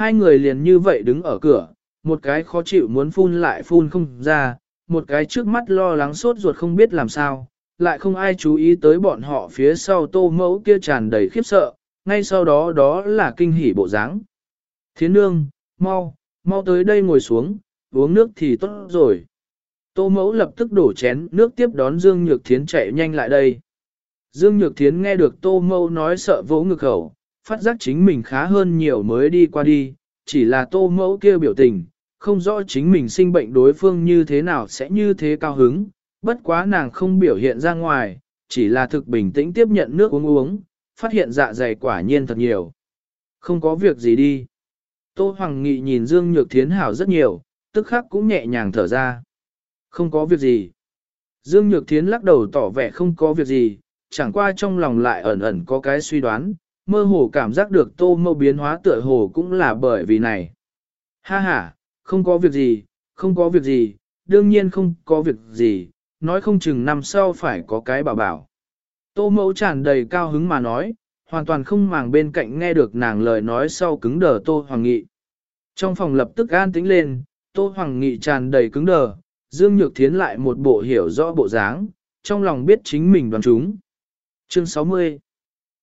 Hai người liền như vậy đứng ở cửa, một cái khó chịu muốn phun lại phun không ra, một cái trước mắt lo lắng sốt ruột không biết làm sao, lại không ai chú ý tới bọn họ phía sau tô mẫu kia tràn đầy khiếp sợ, ngay sau đó đó là kinh hỉ bộ dáng. Thiến nương, mau, mau tới đây ngồi xuống, uống nước thì tốt rồi. Tô mẫu lập tức đổ chén nước tiếp đón Dương Nhược Thiến chạy nhanh lại đây. Dương Nhược Thiến nghe được Tô mẫu nói sợ vỗ ngực khẩu, phát giác chính mình khá hơn nhiều mới đi qua đi, chỉ là Tô mẫu kia biểu tình, không rõ chính mình sinh bệnh đối phương như thế nào sẽ như thế cao hứng, bất quá nàng không biểu hiện ra ngoài, chỉ là thực bình tĩnh tiếp nhận nước uống uống, phát hiện dạ dày quả nhiên thật nhiều. Không có việc gì đi. Tô Hoàng Nghị nhìn Dương Nhược Thiến hảo rất nhiều, tức khắc cũng nhẹ nhàng thở ra. Không có việc gì. Dương Nhược Thiến lắc đầu tỏ vẻ không có việc gì, chẳng qua trong lòng lại ẩn ẩn có cái suy đoán, mơ hồ cảm giác được tô mâu biến hóa tựa hồ cũng là bởi vì này. Ha ha, không có việc gì, không có việc gì, đương nhiên không có việc gì, nói không chừng năm sau phải có cái bảo bảo. Tô mẫu tràn đầy cao hứng mà nói, hoàn toàn không màng bên cạnh nghe được nàng lời nói sau cứng đờ Tô Hoàng Nghị. Trong phòng lập tức an tĩnh lên, Tô Hoàng Nghị tràn đầy cứng đờ, Dương Nhược Thiến lại một bộ hiểu rõ bộ dáng, trong lòng biết chính mình đoán chúng. Chương 60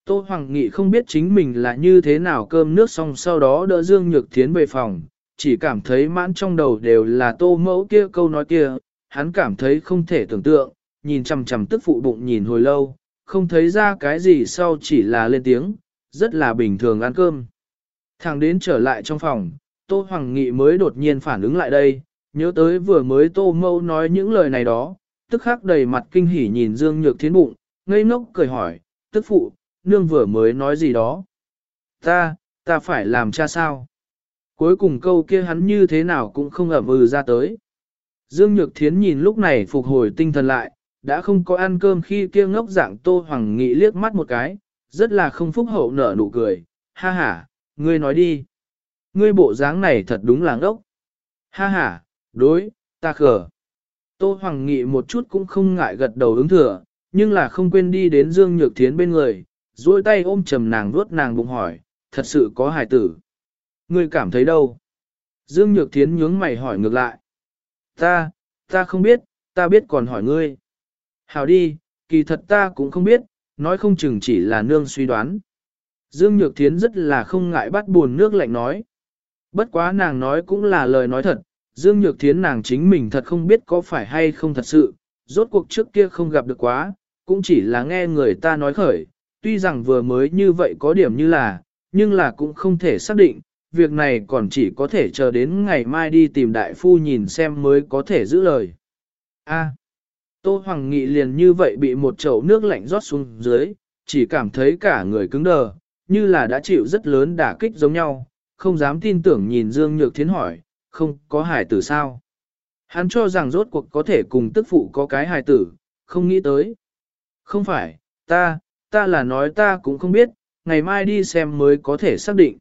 Tô Hoàng Nghị không biết chính mình là như thế nào cơm nước xong sau đó đỡ Dương Nhược Thiến về phòng, chỉ cảm thấy mãn trong đầu đều là tô mẫu kia câu nói kia, hắn cảm thấy không thể tưởng tượng, nhìn chằm chằm tức phụ bụng nhìn hồi lâu, không thấy ra cái gì sau chỉ là lên tiếng, rất là bình thường ăn cơm. Thằng đến trở lại trong phòng, Tô Hoàng Nghị mới đột nhiên phản ứng lại đây, nhớ tới vừa mới Tô Mâu nói những lời này đó, tức khắc đầy mặt kinh hỉ nhìn Dương Nhược Thiến bụng, ngây ngốc cười hỏi, tức phụ, nương vừa mới nói gì đó. Ta, ta phải làm cha sao? Cuối cùng câu kia hắn như thế nào cũng không ẩm ừ ra tới. Dương Nhược Thiến nhìn lúc này phục hồi tinh thần lại, đã không có ăn cơm khi kia ngốc dạng Tô Hoàng Nghị liếc mắt một cái, rất là không phúc hậu nở nụ cười, ha ha, ngươi nói đi. Ngươi bộ dáng này thật đúng là ngốc. Ha ha, đối, ta khờ. Tô Hoàng Nghị một chút cũng không ngại gật đầu ứng thừa, nhưng là không quên đi đến Dương Nhược Thiến bên người, duỗi tay ôm chầm nàng vuốt nàng bụng hỏi, thật sự có hài tử. Ngươi cảm thấy đâu? Dương Nhược Thiến nhướng mày hỏi ngược lại. Ta, ta không biết, ta biết còn hỏi ngươi. Hảo đi, kỳ thật ta cũng không biết, nói không chừng chỉ là nương suy đoán. Dương Nhược Thiến rất là không ngại bắt buồn nước lạnh nói. Bất quá nàng nói cũng là lời nói thật, Dương Nhược Thiến nàng chính mình thật không biết có phải hay không thật sự, rốt cuộc trước kia không gặp được quá, cũng chỉ là nghe người ta nói khởi, tuy rằng vừa mới như vậy có điểm như là, nhưng là cũng không thể xác định, việc này còn chỉ có thể chờ đến ngày mai đi tìm đại phu nhìn xem mới có thể giữ lời. A. À, Tô Hoàng Nghị liền như vậy bị một chậu nước lạnh rót xuống dưới, chỉ cảm thấy cả người cứng đờ, như là đã chịu rất lớn đả kích giống nhau, không dám tin tưởng nhìn Dương Nhược Thiến hỏi, không có hài tử sao. Hắn cho rằng rốt cuộc có thể cùng tức phụ có cái hài tử, không nghĩ tới. Không phải, ta, ta là nói ta cũng không biết, ngày mai đi xem mới có thể xác định.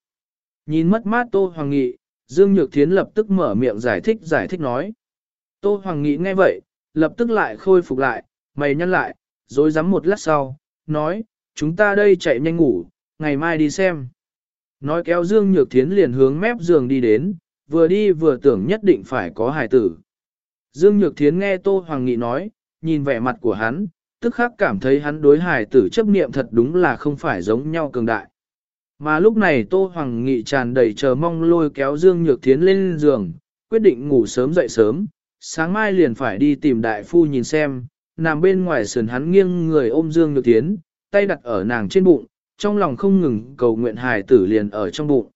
Nhìn mất mát Tô Hoàng Nghị, Dương Nhược Thiến lập tức mở miệng giải thích giải thích nói. Tô Hoàng Nghị nghe vậy, lập tức lại khôi phục lại, mày nhăn lại, rồi dám một lát sau, nói, chúng ta đây chạy nhanh ngủ, ngày mai đi xem. Nói kéo Dương Nhược Thiến liền hướng mép giường đi đến, vừa đi vừa tưởng nhất định phải có hài tử. Dương Nhược Thiến nghe Tô Hoàng Nghị nói, nhìn vẻ mặt của hắn, tức khắc cảm thấy hắn đối hài tử chấp niệm thật đúng là không phải giống nhau cường đại. Mà lúc này Tô Hoàng Nghị tràn đầy chờ mong lôi kéo Dương Nhược Thiến lên giường, quyết định ngủ sớm dậy sớm, sáng mai liền phải đi tìm đại phu nhìn xem, nằm bên ngoài sườn hắn nghiêng người ôm Dương Nhược Thiến, tay đặt ở nàng trên bụng, trong lòng không ngừng cầu nguyện hài tử liền ở trong bụng.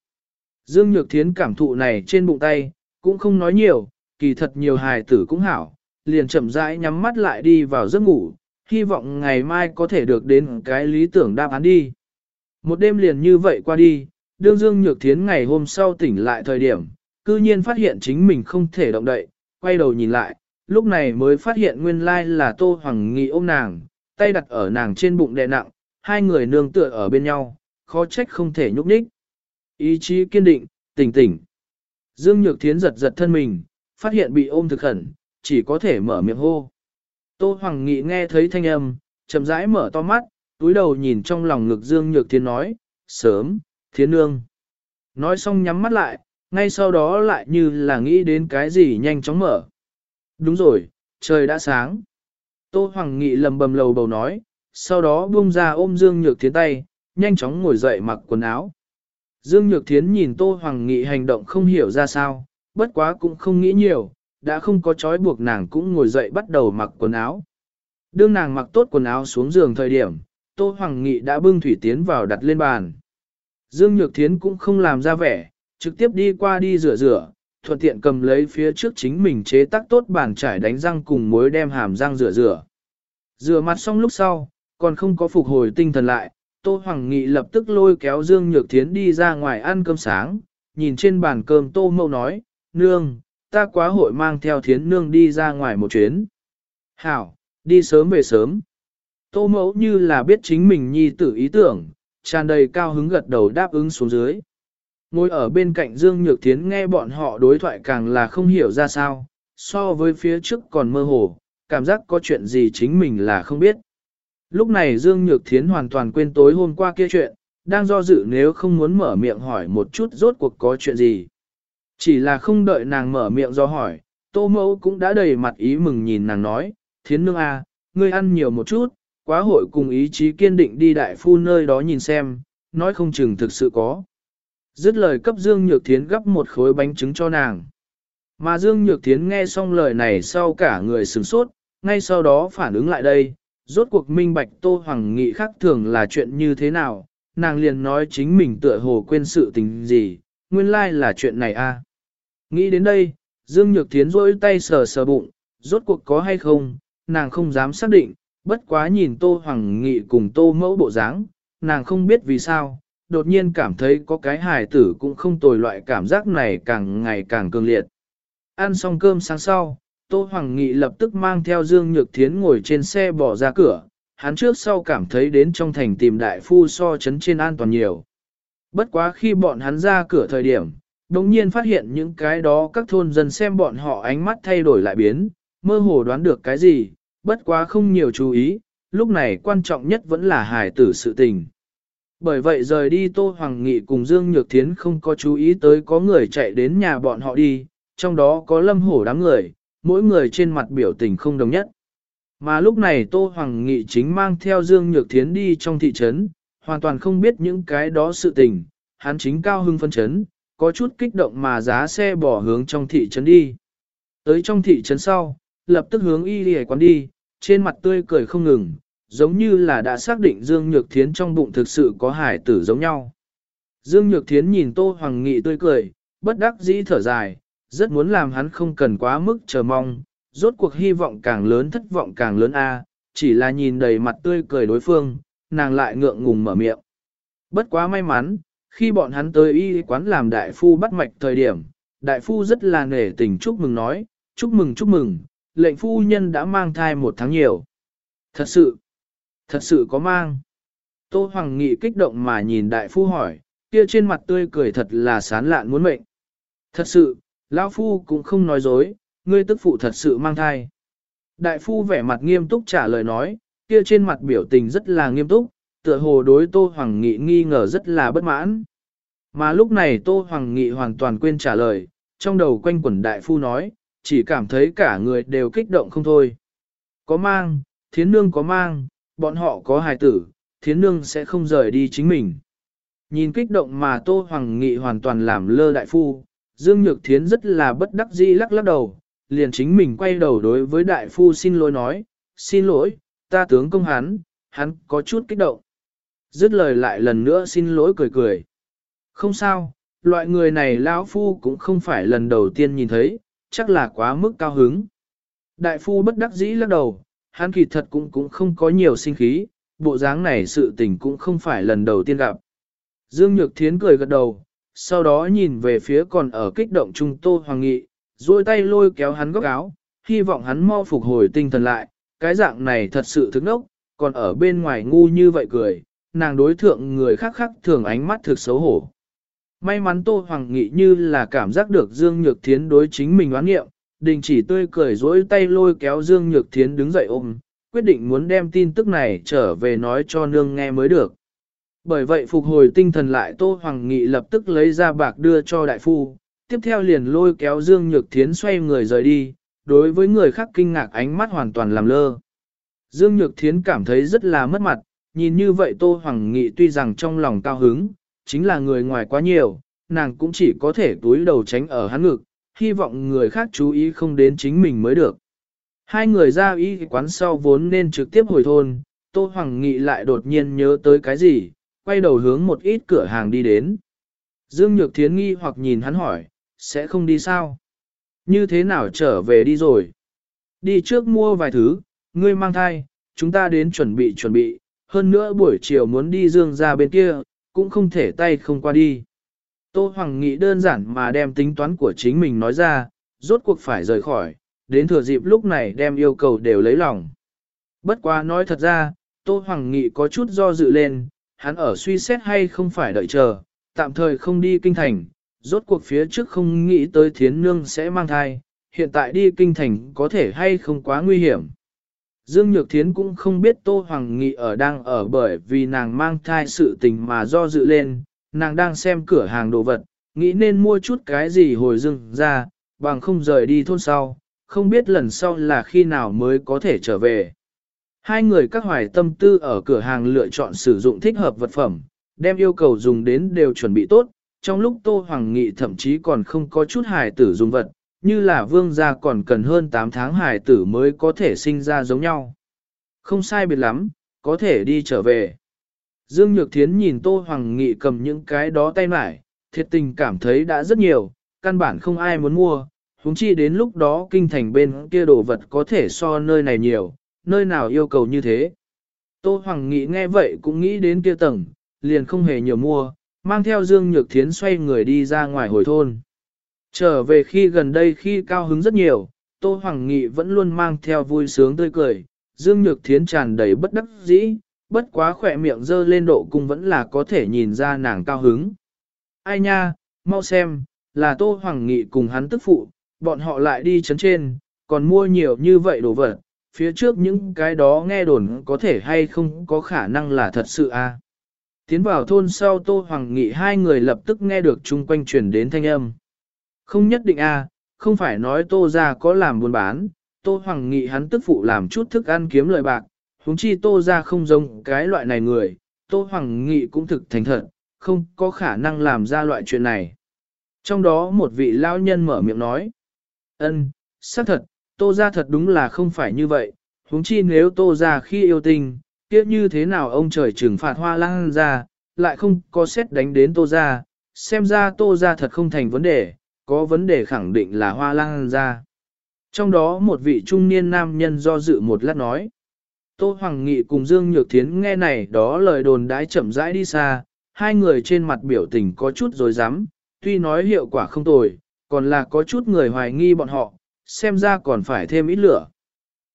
Dương Nhược Thiến cảm thụ này trên bụng tay, cũng không nói nhiều, kỳ thật nhiều hài tử cũng hảo, liền chậm rãi nhắm mắt lại đi vào giấc ngủ, hy vọng ngày mai có thể được đến cái lý tưởng đáp án đi. Một đêm liền như vậy qua đi, đương Dương Nhược Thiến ngày hôm sau tỉnh lại thời điểm, cư nhiên phát hiện chính mình không thể động đậy, quay đầu nhìn lại, lúc này mới phát hiện nguyên lai là Tô Hoàng Nghị ôm nàng, tay đặt ở nàng trên bụng đè nặng, hai người nương tựa ở bên nhau, khó trách không thể nhúc nhích. Ý chí kiên định, tỉnh tỉnh. Dương Nhược Thiến giật giật thân mình, phát hiện bị ôm thực khẩn, chỉ có thể mở miệng hô. Tô Hoàng Nghị nghe thấy thanh âm, chậm rãi mở to mắt, túi đầu nhìn trong lòng ngực Dương Nhược Thiến nói, sớm, Thiến Nương. Nói xong nhắm mắt lại, ngay sau đó lại như là nghĩ đến cái gì nhanh chóng mở. Đúng rồi, trời đã sáng. Tô Hoàng Nghị lầm bầm lầu bầu nói, sau đó buông ra ôm Dương Nhược Thiến tay, nhanh chóng ngồi dậy mặc quần áo. Dương Nhược Thiến nhìn Tô Hoàng Nghị hành động không hiểu ra sao, bất quá cũng không nghĩ nhiều, đã không có trói buộc nàng cũng ngồi dậy bắt đầu mặc quần áo. Đương nàng mặc tốt quần áo xuống giường thời điểm, Tô Hoàng Nghị đã bưng thủy tiến vào đặt lên bàn. Dương Nhược Thiến cũng không làm ra vẻ, trực tiếp đi qua đi rửa rửa, thuận tiện cầm lấy phía trước chính mình chế tác tốt bàn trải đánh răng cùng muối đem hàm răng rửa rửa. Rửa mặt xong lúc sau, còn không có phục hồi tinh thần lại, Tô Hoàng Nghị lập tức lôi kéo Dương Nhược Thiến đi ra ngoài ăn cơm sáng, nhìn trên bàn cơm Tô Mâu nói, Nương, ta quá hội mang theo Thiến Nương đi ra ngoài một chuyến. Hảo, đi sớm về sớm. Tô Mẫu như là biết chính mình nhi tử ý tưởng, tràn đầy cao hứng gật đầu đáp ứng xuống dưới. Ngồi ở bên cạnh Dương Nhược Thiến nghe bọn họ đối thoại càng là không hiểu ra sao, so với phía trước còn mơ hồ, cảm giác có chuyện gì chính mình là không biết. Lúc này Dương Nhược Thiến hoàn toàn quên tối hôm qua kia chuyện, đang do dự nếu không muốn mở miệng hỏi một chút rốt cuộc có chuyện gì. Chỉ là không đợi nàng mở miệng do hỏi, tô mẫu cũng đã đầy mặt ý mừng nhìn nàng nói, Thiến nương à, ngươi ăn nhiều một chút, quá hội cùng ý chí kiên định đi đại phu nơi đó nhìn xem, nói không chừng thực sự có. Dứt lời cấp Dương Nhược Thiến gấp một khối bánh trứng cho nàng. Mà Dương Nhược Thiến nghe xong lời này sau cả người sửng sốt, ngay sau đó phản ứng lại đây, rốt cuộc minh bạch Tô Hoàng Nghị khác thường là chuyện như thế nào, nàng liền nói chính mình tựa hồ quên sự tình gì, nguyên lai là chuyện này a. À. Nghĩ đến đây, Dương Nhược Thiến rỗi tay sờ sờ bụng, rốt cuộc có hay không, nàng không dám xác định, bất quá nhìn Tô Hoàng Nghị cùng Tô Mẫu bộ dáng, nàng không biết vì sao, đột nhiên cảm thấy có cái hài tử cũng không tồi loại cảm giác này càng ngày càng cường liệt. Ăn xong cơm sáng sau, Tô Hoàng Nghị lập tức mang theo Dương Nhược Thiến ngồi trên xe bỏ ra cửa, hắn trước sau cảm thấy đến trong thành tìm đại phu so chấn trên an toàn nhiều. Bất quá khi bọn hắn ra cửa thời điểm, đồng nhiên phát hiện những cái đó các thôn dân xem bọn họ ánh mắt thay đổi lại biến, mơ hồ đoán được cái gì, bất quá không nhiều chú ý, lúc này quan trọng nhất vẫn là hài tử sự tình. Bởi vậy rời đi Tô Hoàng Nghị cùng Dương Nhược Thiến không có chú ý tới có người chạy đến nhà bọn họ đi, trong đó có lâm hổ đám người, mỗi người trên mặt biểu tình không đồng nhất. Mà lúc này Tô Hoàng Nghị chính mang theo Dương Nhược Thiến đi trong thị trấn, hoàn toàn không biết những cái đó sự tình, hắn chính cao hưng phân chấn, có chút kích động mà giá xe bỏ hướng trong thị trấn đi. Tới trong thị trấn sau, lập tức hướng y đi quán đi, trên mặt tươi cười không ngừng, giống như là đã xác định Dương Nhược Thiến trong bụng thực sự có hải tử giống nhau. Dương Nhược Thiến nhìn Tô Hoàng Nghị tươi cười, bất đắc dĩ thở dài, rất muốn làm hắn không cần quá mức chờ mong, rốt cuộc hy vọng càng lớn thất vọng càng lớn a, chỉ là nhìn đầy mặt tươi cười đối phương, nàng lại ngượng ngùng mở miệng. Bất quá may mắn, khi bọn hắn tới y quán làm đại phu bắt mạch thời điểm, đại phu rất là nể tình chúc mừng nói, chúc mừng chúc mừng, lệnh phu nhân đã mang thai một tháng nhiều. Thật sự, thật sự có mang. Tô Hoàng Nghị kích động mà nhìn đại phu hỏi, kia trên mặt tươi cười thật là sán lạn muốn mệnh. Thật sự, lão phu cũng không nói dối, ngươi tức phụ thật sự mang thai. Đại phu vẻ mặt nghiêm túc trả lời nói, kia trên mặt biểu tình rất là nghiêm túc, tựa hồ đối Tô Hoàng Nghị nghi ngờ rất là bất mãn. Mà lúc này Tô Hoàng Nghị hoàn toàn quên trả lời, trong đầu quanh quẩn đại phu nói, chỉ cảm thấy cả người đều kích động không thôi. Có mang, thiến nương có mang, bọn họ có hài tử, thiến nương sẽ không rời đi chính mình. Nhìn kích động mà Tô Hoàng Nghị hoàn toàn làm lơ đại phu, Dương Nhược Thiến rất là bất đắc dĩ lắc lắc đầu, liền chính mình quay đầu đối với đại phu xin lỗi nói, xin lỗi, ta tướng công hắn, hắn có chút kích động. Dứt lời lại lần nữa xin lỗi cười cười. Không sao, loại người này lão phu cũng không phải lần đầu tiên nhìn thấy, chắc là quá mức cao hứng. Đại phu bất đắc dĩ lắc đầu, hắn kỳ thật cũng cũng không có nhiều sinh khí, bộ dáng này sự tình cũng không phải lần đầu tiên gặp. Dương Nhược Thiến cười gật đầu, sau đó nhìn về phía còn ở kích động trung Tô Hoàng Nghị, duỗi tay lôi kéo hắn góc áo, hy vọng hắn mau phục hồi tinh thần lại, cái dạng này thật sự thức nốc, còn ở bên ngoài ngu như vậy cười, nàng đối thượng người khác khác thường ánh mắt thực xấu hổ. May mắn Tô Hoàng Nghị như là cảm giác được Dương Nhược Thiến đối chính mình oán nghiệm, đình chỉ tươi cười dối tay lôi kéo Dương Nhược Thiến đứng dậy ôm, quyết định muốn đem tin tức này trở về nói cho nương nghe mới được. Bởi vậy phục hồi tinh thần lại Tô Hoàng Nghị lập tức lấy ra bạc đưa cho đại phu, tiếp theo liền lôi kéo Dương Nhược Thiến xoay người rời đi, đối với người khác kinh ngạc ánh mắt hoàn toàn làm lơ. Dương Nhược Thiến cảm thấy rất là mất mặt, nhìn như vậy Tô Hoàng Nghị tuy rằng trong lòng cao hứng, chính là người ngoài quá nhiều, nàng cũng chỉ có thể túi đầu tránh ở hắn ngực, hy vọng người khác chú ý không đến chính mình mới được. Hai người ra y quán sau vốn nên trực tiếp hồi thôn, Tô Hoàng Nghị lại đột nhiên nhớ tới cái gì, quay đầu hướng một ít cửa hàng đi đến. Dương Nhược Thiến nghi hoặc nhìn hắn hỏi, sẽ không đi sao? Như thế nào trở về đi rồi? Đi trước mua vài thứ, ngươi mang thai, chúng ta đến chuẩn bị chuẩn bị, hơn nữa buổi chiều muốn đi dương ra bên kia, cũng không thể tay không qua đi. Tô Hoàng nghĩ đơn giản mà đem tính toán của chính mình nói ra, rốt cuộc phải rời khỏi, đến thừa dịp lúc này đem yêu cầu đều lấy lòng. Bất quá nói thật ra, Tô Hoàng Nghị có chút do dự lên, hắn ở suy xét hay không phải đợi chờ, tạm thời không đi kinh thành, rốt cuộc phía trước không nghĩ tới thiến nương sẽ mang thai, hiện tại đi kinh thành có thể hay không quá nguy hiểm. Dương Nhược Thiến cũng không biết Tô Hoàng Nghị ở đang ở bởi vì nàng mang thai sự tình mà do dự lên, nàng đang xem cửa hàng đồ vật, nghĩ nên mua chút cái gì hồi dưng ra, bằng không rời đi thôn sau, không biết lần sau là khi nào mới có thể trở về. Hai người các hoài tâm tư ở cửa hàng lựa chọn sử dụng thích hợp vật phẩm, đem yêu cầu dùng đến đều chuẩn bị tốt, trong lúc Tô Hoàng Nghị thậm chí còn không có chút hài tử dùng vật, như là vương gia còn cần hơn 8 tháng hài tử mới có thể sinh ra giống nhau. Không sai biệt lắm, có thể đi trở về. Dương Nhược Thiến nhìn Tô Hoàng Nghị cầm những cái đó tay mải, thiệt tình cảm thấy đã rất nhiều, căn bản không ai muốn mua, huống chi đến lúc đó kinh thành bên kia đồ vật có thể so nơi này nhiều, nơi nào yêu cầu như thế. Tô Hoàng Nghị nghe vậy cũng nghĩ đến kia tầng, liền không hề nhiều mua, mang theo Dương Nhược Thiến xoay người đi ra ngoài hồi thôn. Trở về khi gần đây khi cao hứng rất nhiều, Tô Hoàng Nghị vẫn luôn mang theo vui sướng tươi cười, Dương Nhược Thiến tràn đầy bất đắc dĩ, bất quá khỏe miệng dơ lên độ cung vẫn là có thể nhìn ra nàng cao hứng. Ai nha, mau xem, là Tô Hoàng Nghị cùng hắn tức phụ, bọn họ lại đi chấn trên, còn mua nhiều như vậy đồ vật, phía trước những cái đó nghe đồn có thể hay không có khả năng là thật sự a. À? Tiến vào thôn sau Tô Hoàng Nghị hai người lập tức nghe được chung quanh truyền đến thanh âm. Không nhất định a, à, không phải nói Tô ra có làm buôn bán, Tô Hoàng Nghị hắn tức phụ làm chút thức ăn kiếm lợi bạc, huống chi Tô ra không giống cái loại này người, Tô Hoàng Nghị cũng thực thành thật, không có khả năng làm ra loại chuyện này. Trong đó một vị lão nhân mở miệng nói, ân, xác thật, Tô ra thật đúng là không phải như vậy, huống chi nếu Tô ra khi yêu tình, kia như thế nào ông trời trừng phạt hoa lang ra, lại không có xét đánh đến Tô ra, xem ra Tô ra thật không thành vấn đề, có vấn đề khẳng định là hoa lang ra. Trong đó một vị trung niên nam nhân do dự một lát nói. Tô Hoàng Nghị cùng Dương Nhược Thiến nghe này đó lời đồn đãi chậm rãi đi xa, hai người trên mặt biểu tình có chút rồi dám, tuy nói hiệu quả không tồi, còn là có chút người hoài nghi bọn họ, xem ra còn phải thêm ít lửa.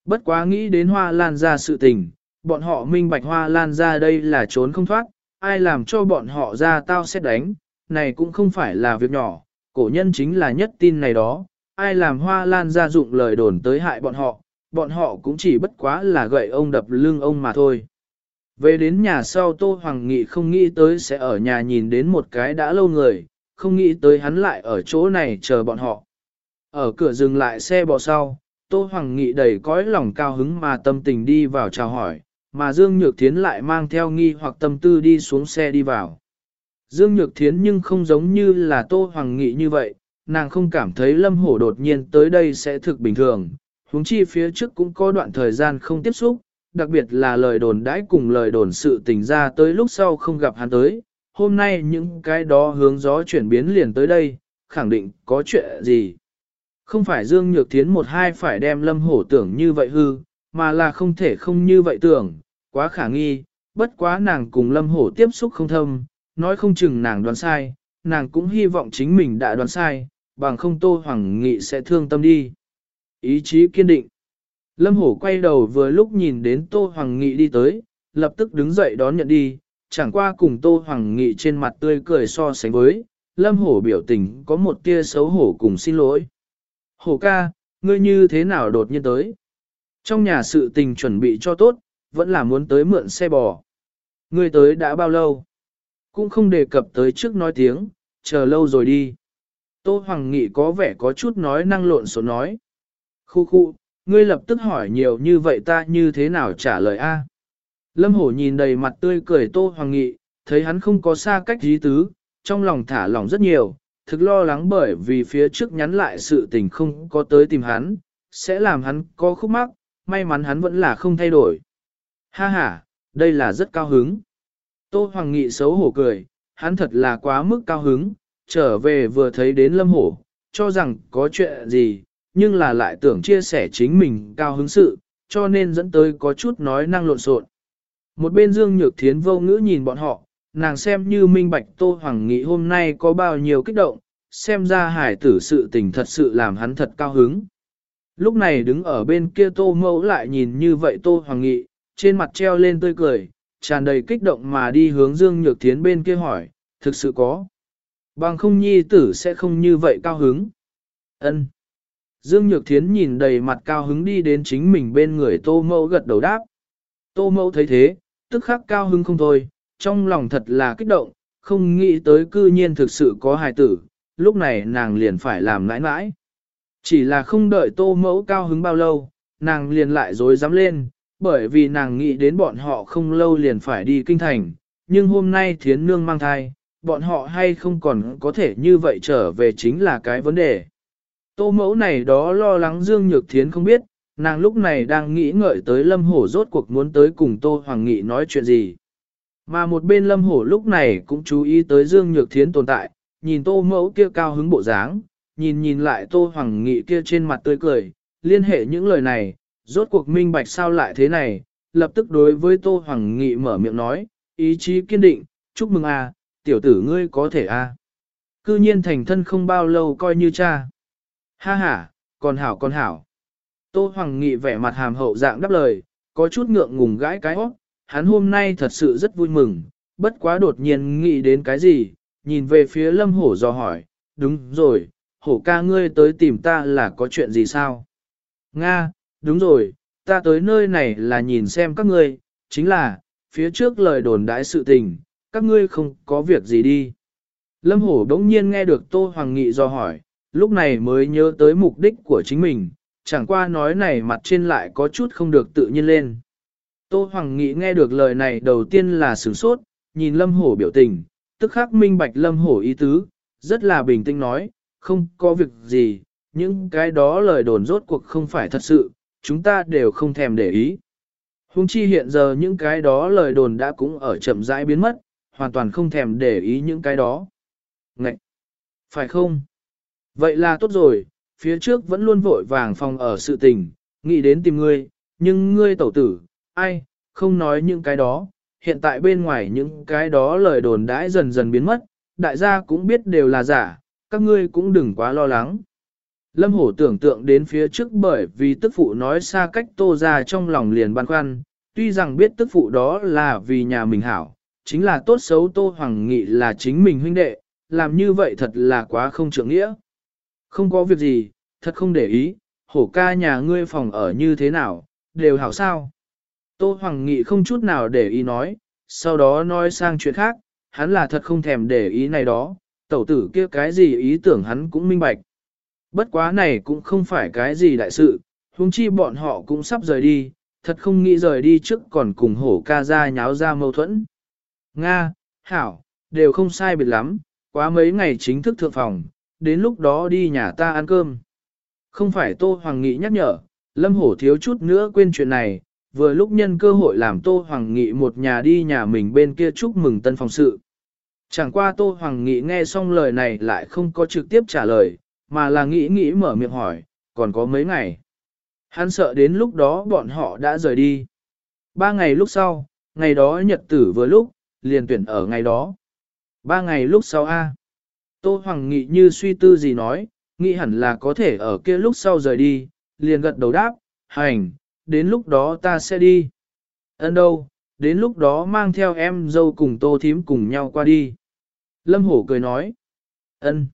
Bất quá nghĩ đến hoa lan ra sự tình, bọn họ minh bạch hoa lan ra đây là trốn không thoát, ai làm cho bọn họ ra tao xét đánh, này cũng không phải là việc nhỏ, cổ nhân chính là nhất tin này đó, ai làm hoa lan ra dụng lời đồn tới hại bọn họ, bọn họ cũng chỉ bất quá là gậy ông đập lưng ông mà thôi. Về đến nhà sau Tô Hoàng Nghị không nghĩ tới sẽ ở nhà nhìn đến một cái đã lâu người, không nghĩ tới hắn lại ở chỗ này chờ bọn họ. Ở cửa dừng lại xe bò sau, Tô Hoàng Nghị đầy cõi lòng cao hứng mà tâm tình đi vào chào hỏi, mà Dương Nhược Thiến lại mang theo nghi hoặc tâm tư đi xuống xe đi vào. Dương Nhược Thiến nhưng không giống như là Tô Hoàng Nghị như vậy, nàng không cảm thấy Lâm Hổ đột nhiên tới đây sẽ thực bình thường, huống chi phía trước cũng có đoạn thời gian không tiếp xúc, đặc biệt là lời đồn đãi cùng lời đồn sự tình ra tới lúc sau không gặp hắn tới, hôm nay những cái đó hướng gió chuyển biến liền tới đây, khẳng định có chuyện gì. Không phải Dương Nhược Thiến một hai phải đem Lâm Hổ tưởng như vậy hư, mà là không thể không như vậy tưởng, quá khả nghi, bất quá nàng cùng Lâm Hổ tiếp xúc không thâm, nói không chừng nàng đoán sai, nàng cũng hy vọng chính mình đã đoán sai, bằng không Tô Hoàng Nghị sẽ thương tâm đi. Ý chí kiên định. Lâm Hổ quay đầu vừa lúc nhìn đến Tô Hoàng Nghị đi tới, lập tức đứng dậy đón nhận đi, chẳng qua cùng Tô Hoàng Nghị trên mặt tươi cười so sánh với, Lâm Hổ biểu tình có một tia xấu hổ cùng xin lỗi. Hổ ca, ngươi như thế nào đột nhiên tới? Trong nhà sự tình chuẩn bị cho tốt, vẫn là muốn tới mượn xe bò. Ngươi tới đã bao lâu? Cũng không đề cập tới trước nói tiếng, chờ lâu rồi đi. Tô Hoàng Nghị có vẻ có chút nói năng lộn số nói. Khu khu, ngươi lập tức hỏi nhiều như vậy ta như thế nào trả lời a? Lâm Hổ nhìn đầy mặt tươi cười Tô Hoàng Nghị, thấy hắn không có xa cách dí tứ, trong lòng thả lỏng rất nhiều, thực lo lắng bởi vì phía trước nhắn lại sự tình không có tới tìm hắn, sẽ làm hắn có khúc mắc, may mắn hắn vẫn là không thay đổi. Ha ha, đây là rất cao hứng. Tô Hoàng Nghị xấu hổ cười, hắn thật là quá mức cao hứng, trở về vừa thấy đến Lâm Hổ, cho rằng có chuyện gì, nhưng là lại tưởng chia sẻ chính mình cao hứng sự, cho nên dẫn tới có chút nói năng lộn xộn. Một bên Dương Nhược Thiến vô ngữ nhìn bọn họ, nàng xem như minh bạch Tô Hoàng Nghị hôm nay có bao nhiêu kích động, xem ra hải tử sự tình thật sự làm hắn thật cao hứng. Lúc này đứng ở bên kia Tô Mẫu lại nhìn như vậy Tô Hoàng Nghị, trên mặt treo lên tươi cười, tràn đầy kích động mà đi hướng Dương Nhược Thiến bên kia hỏi, thực sự có. Bằng không nhi tử sẽ không như vậy cao hứng. ân Dương Nhược Thiến nhìn đầy mặt cao hứng đi đến chính mình bên người Tô Mẫu gật đầu đáp. Tô Mẫu thấy thế, tức khắc cao hứng không thôi, trong lòng thật là kích động, không nghĩ tới cư nhiên thực sự có hài tử, lúc này nàng liền phải làm nãi nãi. Chỉ là không đợi Tô Mẫu cao hứng bao lâu, nàng liền lại dối dám lên, bởi vì nàng nghĩ đến bọn họ không lâu liền phải đi kinh thành, nhưng hôm nay thiến nương mang thai, bọn họ hay không còn có thể như vậy trở về chính là cái vấn đề. Tô mẫu này đó lo lắng Dương Nhược Thiến không biết, nàng lúc này đang nghĩ ngợi tới Lâm Hổ rốt cuộc muốn tới cùng Tô Hoàng Nghị nói chuyện gì. Mà một bên Lâm Hổ lúc này cũng chú ý tới Dương Nhược Thiến tồn tại, nhìn Tô mẫu kia cao hứng bộ dáng, nhìn nhìn lại Tô Hoàng Nghị kia trên mặt tươi cười, liên hệ những lời này, rốt cuộc minh bạch sao lại thế này, lập tức đối với Tô Hoàng Nghị mở miệng nói, ý chí kiên định, chúc mừng a, tiểu tử ngươi có thể a. Cư nhiên thành thân không bao lâu coi như cha. Ha ha, còn hảo còn hảo. Tô Hoàng Nghị vẻ mặt hàm hậu dạng đáp lời, có chút ngượng ngùng gãi cái óc, hắn hôm nay thật sự rất vui mừng, bất quá đột nhiên nghĩ đến cái gì, nhìn về phía lâm hổ dò hỏi, đúng rồi, hổ ca ngươi tới tìm ta là có chuyện gì sao? Nga, đúng rồi, ta tới nơi này là nhìn xem các ngươi, chính là, phía trước lời đồn đãi sự tình, các ngươi không có việc gì đi. Lâm Hổ đống nhiên nghe được Tô Hoàng Nghị do hỏi, lúc này mới nhớ tới mục đích của chính mình, chẳng qua nói này mặt trên lại có chút không được tự nhiên lên. Tô Hoàng Nghị nghe được lời này đầu tiên là sửng sốt, nhìn Lâm Hổ biểu tình, tức khắc minh bạch Lâm Hổ ý tứ, rất là bình tĩnh nói, không có việc gì, những cái đó lời đồn rốt cuộc không phải thật sự, chúng ta đều không thèm để ý. Hùng chi hiện giờ những cái đó lời đồn đã cũng ở chậm rãi biến mất, hoàn toàn không thèm để ý những cái đó. Ngậy! Phải không? Vậy là tốt rồi, phía trước vẫn luôn vội vàng phòng ở sự tình, nghĩ đến tìm ngươi, nhưng ngươi tẩu tử, ai, không nói những cái đó, hiện tại bên ngoài những cái đó lời đồn đãi dần dần biến mất, đại gia cũng biết đều là giả, các ngươi cũng đừng quá lo lắng. Lâm Hổ tưởng tượng đến phía trước bởi vì tức phụ nói xa cách tô ra trong lòng liền băn khoăn, tuy rằng biết tức phụ đó là vì nhà mình hảo, chính là tốt xấu tô hoàng nghị là chính mình huynh đệ, làm như vậy thật là quá không trưởng nghĩa. Không có việc gì, thật không để ý, hổ ca nhà ngươi phòng ở như thế nào, đều hảo sao. Tô Hoàng Nghị không chút nào để ý nói, sau đó nói sang chuyện khác, hắn là thật không thèm để ý này đó, tẩu tử kia cái gì ý tưởng hắn cũng minh bạch. Bất quá này cũng không phải cái gì đại sự, huống chi bọn họ cũng sắp rời đi, thật không nghĩ rời đi trước còn cùng hổ ca ra nháo ra mâu thuẫn. Nga, Hảo, đều không sai biệt lắm, quá mấy ngày chính thức thượng phòng, đến lúc đó đi nhà ta ăn cơm. Không phải Tô Hoàng Nghị nhắc nhở, Lâm Hổ thiếu chút nữa quên chuyện này, vừa lúc nhân cơ hội làm Tô Hoàng Nghị một nhà đi nhà mình bên kia chúc mừng tân phòng sự. Chẳng qua Tô Hoàng Nghị nghe xong lời này lại không có trực tiếp trả lời, mà là nghĩ nghĩ mở miệng hỏi, còn có mấy ngày. Hắn sợ đến lúc đó bọn họ đã rời đi. Ba ngày lúc sau, ngày đó nhật tử vừa lúc, liền tuyển ở ngày đó. Ba ngày lúc sau A. Tô Hoàng Nghị như suy tư gì nói, nghĩ hẳn là có thể ở kia lúc sau rời đi, liền gật đầu đáp, hành, đến lúc đó ta sẽ đi. Ấn đâu, đến lúc đó mang theo em dâu cùng tô thím cùng nhau qua đi. Lâm Hổ cười nói, ân.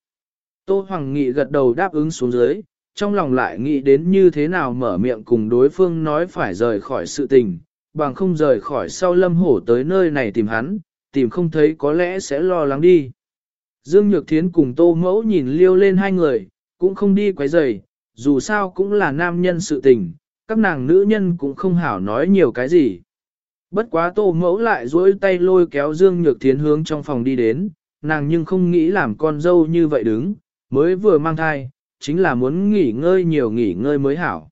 Tô Hoàng Nghị gật đầu đáp ứng xuống dưới, trong lòng lại nghĩ đến như thế nào mở miệng cùng đối phương nói phải rời khỏi sự tình, bằng không rời khỏi sau Lâm Hổ tới nơi này tìm hắn, tìm không thấy có lẽ sẽ lo lắng đi. Dương Nhược Thiến cùng Tô Mẫu nhìn liêu lên hai người, cũng không đi quấy rầy, dù sao cũng là nam nhân sự tình, các nàng nữ nhân cũng không hảo nói nhiều cái gì. Bất quá Tô Mẫu lại duỗi tay lôi kéo Dương Nhược Thiến hướng trong phòng đi đến, nàng nhưng không nghĩ làm con dâu như vậy đứng, mới vừa mang thai, chính là muốn nghỉ ngơi nhiều nghỉ ngơi mới hảo.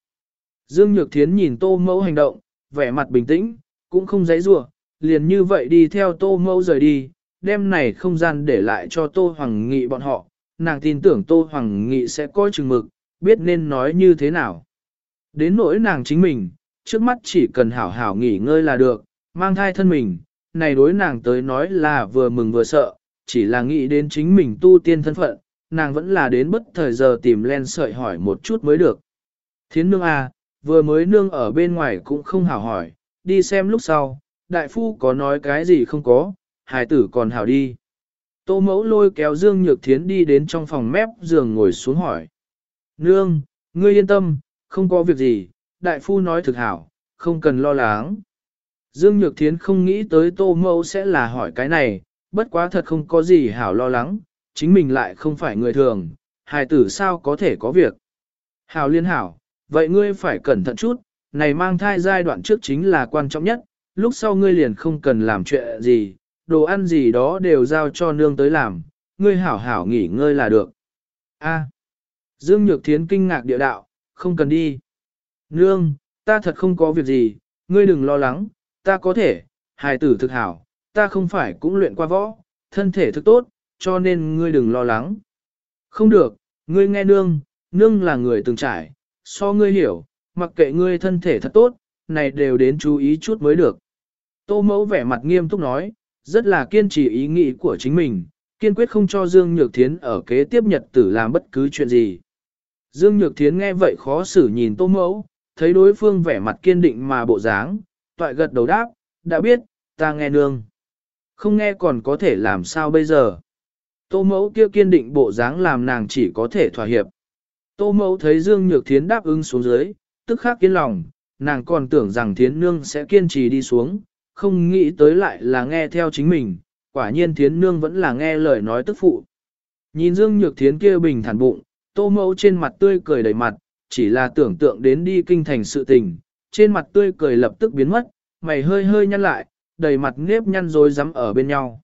Dương Nhược Thiến nhìn Tô Mẫu hành động, vẻ mặt bình tĩnh, cũng không giấy rủa liền như vậy đi theo Tô Mẫu rời đi, đêm này không gian để lại cho Tô Hoàng Nghị bọn họ, nàng tin tưởng Tô Hoàng Nghị sẽ coi chừng mực, biết nên nói như thế nào. Đến nỗi nàng chính mình, trước mắt chỉ cần hảo hảo nghỉ ngơi là được, mang thai thân mình, này đối nàng tới nói là vừa mừng vừa sợ, chỉ là nghĩ đến chính mình tu tiên thân phận, nàng vẫn là đến bất thời giờ tìm len sợi hỏi một chút mới được. Thiến nương à, vừa mới nương ở bên ngoài cũng không hảo hỏi, đi xem lúc sau, đại phu có nói cái gì không có, hài tử còn hảo đi. Tô mẫu lôi kéo Dương Nhược Thiến đi đến trong phòng mép giường ngồi xuống hỏi. Nương, ngươi yên tâm, không có việc gì, đại phu nói thực hảo, không cần lo lắng. Dương Nhược Thiến không nghĩ tới tô mẫu sẽ là hỏi cái này, bất quá thật không có gì hảo lo lắng, chính mình lại không phải người thường, hài tử sao có thể có việc. Hảo liên hảo, vậy ngươi phải cẩn thận chút, này mang thai giai đoạn trước chính là quan trọng nhất, lúc sau ngươi liền không cần làm chuyện gì, đồ ăn gì đó đều giao cho nương tới làm, ngươi hảo hảo nghỉ ngơi là được. A. Dương Nhược Thiến kinh ngạc địa đạo, không cần đi. Nương, ta thật không có việc gì, ngươi đừng lo lắng, ta có thể, hài tử thực hảo, ta không phải cũng luyện qua võ, thân thể thực tốt, cho nên ngươi đừng lo lắng. Không được, ngươi nghe nương, nương là người từng trải, so ngươi hiểu, mặc kệ ngươi thân thể thật tốt, này đều đến chú ý chút mới được. Tô mẫu vẻ mặt nghiêm túc nói, rất là kiên trì ý nghĩ của chính mình, kiên quyết không cho Dương Nhược Thiến ở kế tiếp nhật tử làm bất cứ chuyện gì. Dương Nhược Thiến nghe vậy khó xử nhìn tô mẫu, thấy đối phương vẻ mặt kiên định mà bộ dáng, toại gật đầu đáp, đã biết, ta nghe nương. Không nghe còn có thể làm sao bây giờ. Tô mẫu kia kiên định bộ dáng làm nàng chỉ có thể thỏa hiệp. Tô mẫu thấy Dương Nhược Thiến đáp ứng xuống dưới, tức khắc kiên lòng, nàng còn tưởng rằng Thiến Nương sẽ kiên trì đi xuống, không nghĩ tới lại là nghe theo chính mình, quả nhiên Thiến Nương vẫn là nghe lời nói tức phụ. Nhìn Dương Nhược Thiến kia bình thản bụng, Tô mẫu trên mặt tươi cười đầy mặt, chỉ là tưởng tượng đến đi kinh thành sự tình, trên mặt tươi cười lập tức biến mất, mày hơi hơi nhăn lại, đầy mặt nếp nhăn rồi dám ở bên nhau.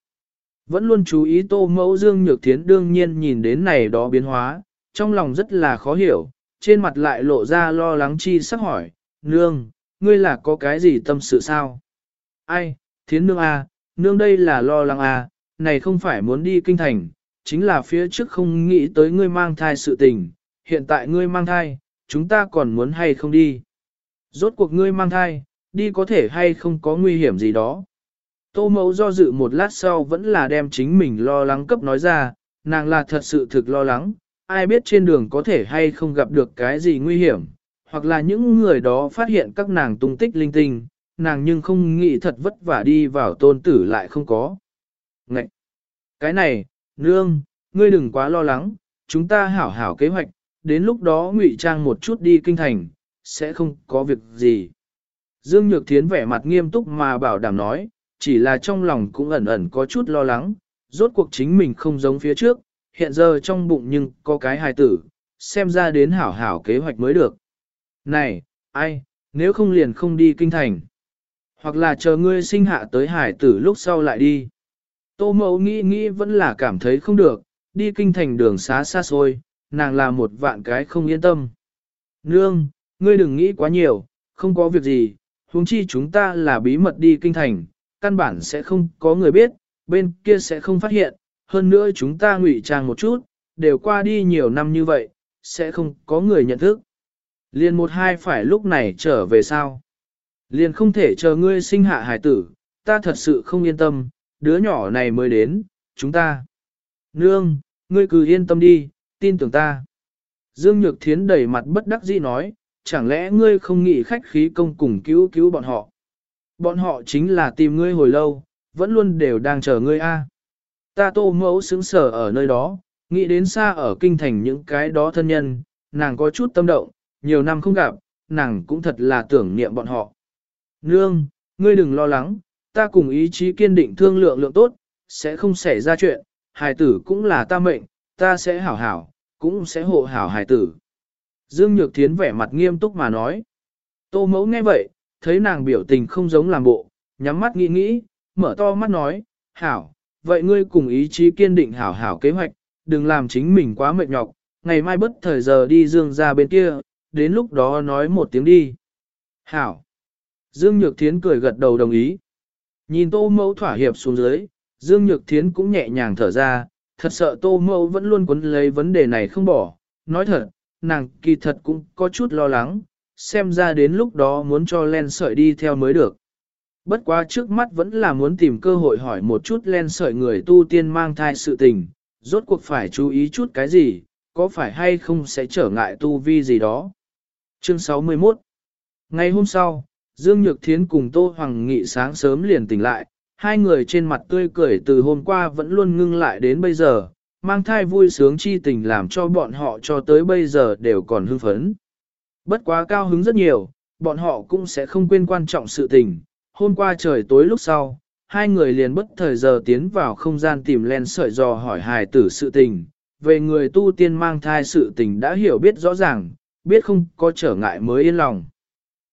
Vẫn luôn chú ý tô mẫu Dương Nhược Thiến đương nhiên nhìn đến này đó biến hóa, trong lòng rất là khó hiểu, trên mặt lại lộ ra lo lắng chi sắc hỏi, nương, ngươi là có cái gì tâm sự sao? Ai, thiến nương à, nương đây là lo lắng à, này không phải muốn đi kinh thành, chính là phía trước không nghĩ tới ngươi mang thai sự tình, hiện tại ngươi mang thai, chúng ta còn muốn hay không đi. Rốt cuộc ngươi mang thai, đi có thể hay không có nguy hiểm gì đó. Tô mẫu do dự một lát sau vẫn là đem chính mình lo lắng cấp nói ra, nàng là thật sự thực lo lắng, ai biết trên đường có thể hay không gặp được cái gì nguy hiểm, hoặc là những người đó phát hiện các nàng tung tích linh tinh, nàng nhưng không nghĩ thật vất vả đi vào tôn tử lại không có. Ngậy! Cái này, nương, ngươi đừng quá lo lắng, chúng ta hảo hảo kế hoạch, đến lúc đó ngụy trang một chút đi kinh thành, sẽ không có việc gì. Dương Nhược Thiến vẻ mặt nghiêm túc mà bảo đảm nói, chỉ là trong lòng cũng ẩn ẩn có chút lo lắng, rốt cuộc chính mình không giống phía trước, hiện giờ trong bụng nhưng có cái hài tử, xem ra đến hảo hảo kế hoạch mới được. Này, ai, nếu không liền không đi kinh thành. Hoặc là chờ ngươi sinh hạ tới hải tử lúc sau lại đi. Tô mẫu nghĩ nghĩ vẫn là cảm thấy không được, đi kinh thành đường xá xa xôi, nàng là một vạn cái không yên tâm. Nương, ngươi đừng nghĩ quá nhiều, không có việc gì, huống chi chúng ta là bí mật đi kinh thành, căn bản sẽ không có người biết, bên kia sẽ không phát hiện, hơn nữa chúng ta ngụy trang một chút, đều qua đi nhiều năm như vậy, sẽ không có người nhận thức. Liền một hai phải lúc này trở về sao? Liền không thể chờ ngươi sinh hạ hải tử, ta thật sự không yên tâm, đứa nhỏ này mới đến, chúng ta. Nương, ngươi cứ yên tâm đi, tin tưởng ta. Dương Nhược Thiến đầy mặt bất đắc dĩ nói, chẳng lẽ ngươi không nghĩ khách khí công cùng cứu cứu bọn họ. Bọn họ chính là tìm ngươi hồi lâu, vẫn luôn đều đang chờ ngươi a. Ta tô mẫu xứng sở ở nơi đó, nghĩ đến xa ở kinh thành những cái đó thân nhân, nàng có chút tâm động, nhiều năm không gặp, nàng cũng thật là tưởng niệm bọn họ. Nương, ngươi đừng lo lắng, ta cùng ý chí kiên định thương lượng lượng tốt, sẽ không xảy ra chuyện, hài tử cũng là ta mệnh, ta sẽ hảo hảo, cũng sẽ hộ hảo hài tử. Dương Nhược Thiến vẻ mặt nghiêm túc mà nói. Tô mẫu nghe vậy, thấy nàng biểu tình không giống làm bộ, nhắm mắt nghĩ nghĩ, mở to mắt nói, hảo, vậy ngươi cùng ý chí kiên định hảo hảo kế hoạch, đừng làm chính mình quá mệt nhọc, ngày mai bất thời giờ đi dương ra bên kia, đến lúc đó nói một tiếng đi. Hảo. Dương Nhược Thiến cười gật đầu đồng ý. Nhìn tô mẫu thỏa hiệp xuống dưới, Dương Nhược Thiến cũng nhẹ nhàng thở ra, thật sợ tô mẫu vẫn luôn quấn lấy vấn đề này không bỏ. Nói thật, nàng kỳ thật cũng có chút lo lắng, xem ra đến lúc đó muốn cho len sợi đi theo mới được. Bất quá trước mắt vẫn là muốn tìm cơ hội hỏi một chút len sợi người tu tiên mang thai sự tình, rốt cuộc phải chú ý chút cái gì, có phải hay không sẽ trở ngại tu vi gì đó. Chương 61 Ngày hôm sau, Dương Nhược Thiến cùng Tô Hoàng Nghị sáng sớm liền tỉnh lại, hai người trên mặt tươi cười từ hôm qua vẫn luôn ngưng lại đến bây giờ, mang thai vui sướng chi tình làm cho bọn họ cho tới bây giờ đều còn hưng phấn. Bất quá cao hứng rất nhiều, bọn họ cũng sẽ không quên quan trọng sự tình. Hôm qua trời tối lúc sau, hai người liền bất thời giờ tiến vào không gian tìm len sợi dò hỏi hài tử sự tình. Về người tu tiên mang thai sự tình đã hiểu biết rõ ràng, biết không có trở ngại mới yên lòng.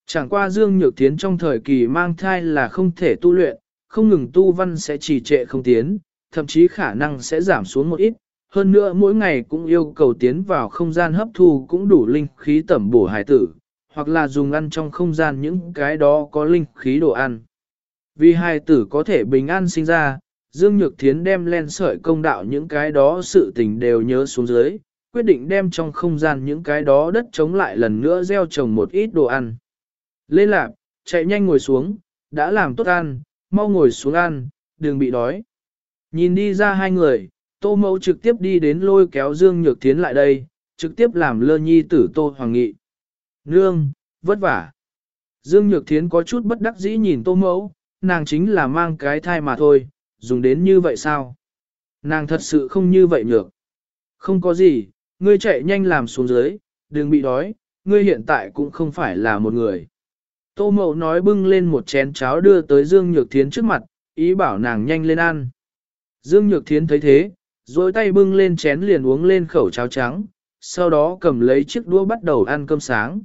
Chẳng qua Dương Nhược Tiến trong thời kỳ mang thai là không thể tu luyện, không ngừng tu văn sẽ trì trệ không tiến, thậm chí khả năng sẽ giảm xuống một ít. Hơn nữa mỗi ngày cũng yêu cầu tiến vào không gian hấp thu cũng đủ linh khí tẩm bổ hài tử, hoặc là dùng ăn trong không gian những cái đó có linh khí đồ ăn. Vì hài tử có thể bình an sinh ra, Dương Nhược Thiến đem len sợi công đạo những cái đó sự tình đều nhớ xuống dưới, quyết định đem trong không gian những cái đó đất chống lại lần nữa gieo trồng một ít đồ ăn. lê lạp, chạy nhanh ngồi xuống, đã làm tốt ăn, mau ngồi xuống ăn, đừng bị đói. Nhìn đi ra hai người, Tô Mẫu trực tiếp đi đến lôi kéo Dương Nhược Thiến lại đây, trực tiếp làm lơ nhi tử Tô Hoàng Nghị. Nương, vất vả. Dương Nhược Thiến có chút bất đắc dĩ nhìn Tô Mẫu, nàng chính là mang cái thai mà thôi, dùng đến như vậy sao? Nàng thật sự không như vậy nhược. Không có gì, ngươi chạy nhanh làm xuống dưới, đừng bị đói, ngươi hiện tại cũng không phải là một người. Tô Mậu nói bưng lên một chén cháo đưa tới Dương Nhược Thiến trước mặt, ý bảo nàng nhanh lên ăn. Dương Nhược Thiến thấy thế, rồi tay bưng lên chén liền uống lên khẩu cháo trắng, sau đó cầm lấy chiếc đũa bắt đầu ăn cơm sáng.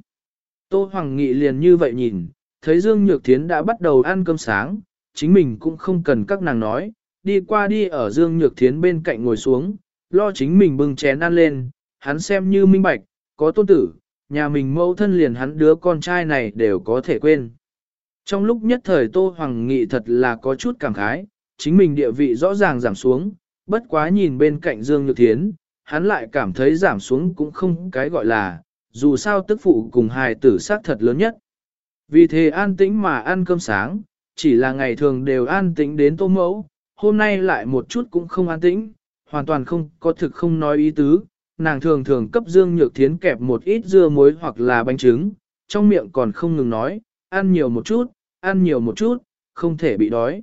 Tô Hoàng Nghị liền như vậy nhìn, thấy Dương Nhược Thiến đã bắt đầu ăn cơm sáng, chính mình cũng không cần các nàng nói, đi qua đi ở Dương Nhược Thiến bên cạnh ngồi xuống, lo chính mình bưng chén ăn lên, hắn xem như minh bạch, có tôn tử, nhà mình mẫu thân liền hắn đứa con trai này đều có thể quên. Trong lúc nhất thời Tô Hoàng Nghị thật là có chút cảm khái, chính mình địa vị rõ ràng giảm xuống, bất quá nhìn bên cạnh Dương Nhược Thiến, hắn lại cảm thấy giảm xuống cũng không cái gọi là, dù sao tức phụ cùng hài tử sát thật lớn nhất. Vì thế an tĩnh mà ăn cơm sáng, chỉ là ngày thường đều an tĩnh đến tô mẫu, hôm nay lại một chút cũng không an tĩnh, hoàn toàn không có thực không nói ý tứ, nàng thường thường cấp Dương Nhược Thiến kẹp một ít dưa muối hoặc là bánh trứng, trong miệng còn không ngừng nói, ăn nhiều một chút, ăn nhiều một chút, không thể bị đói.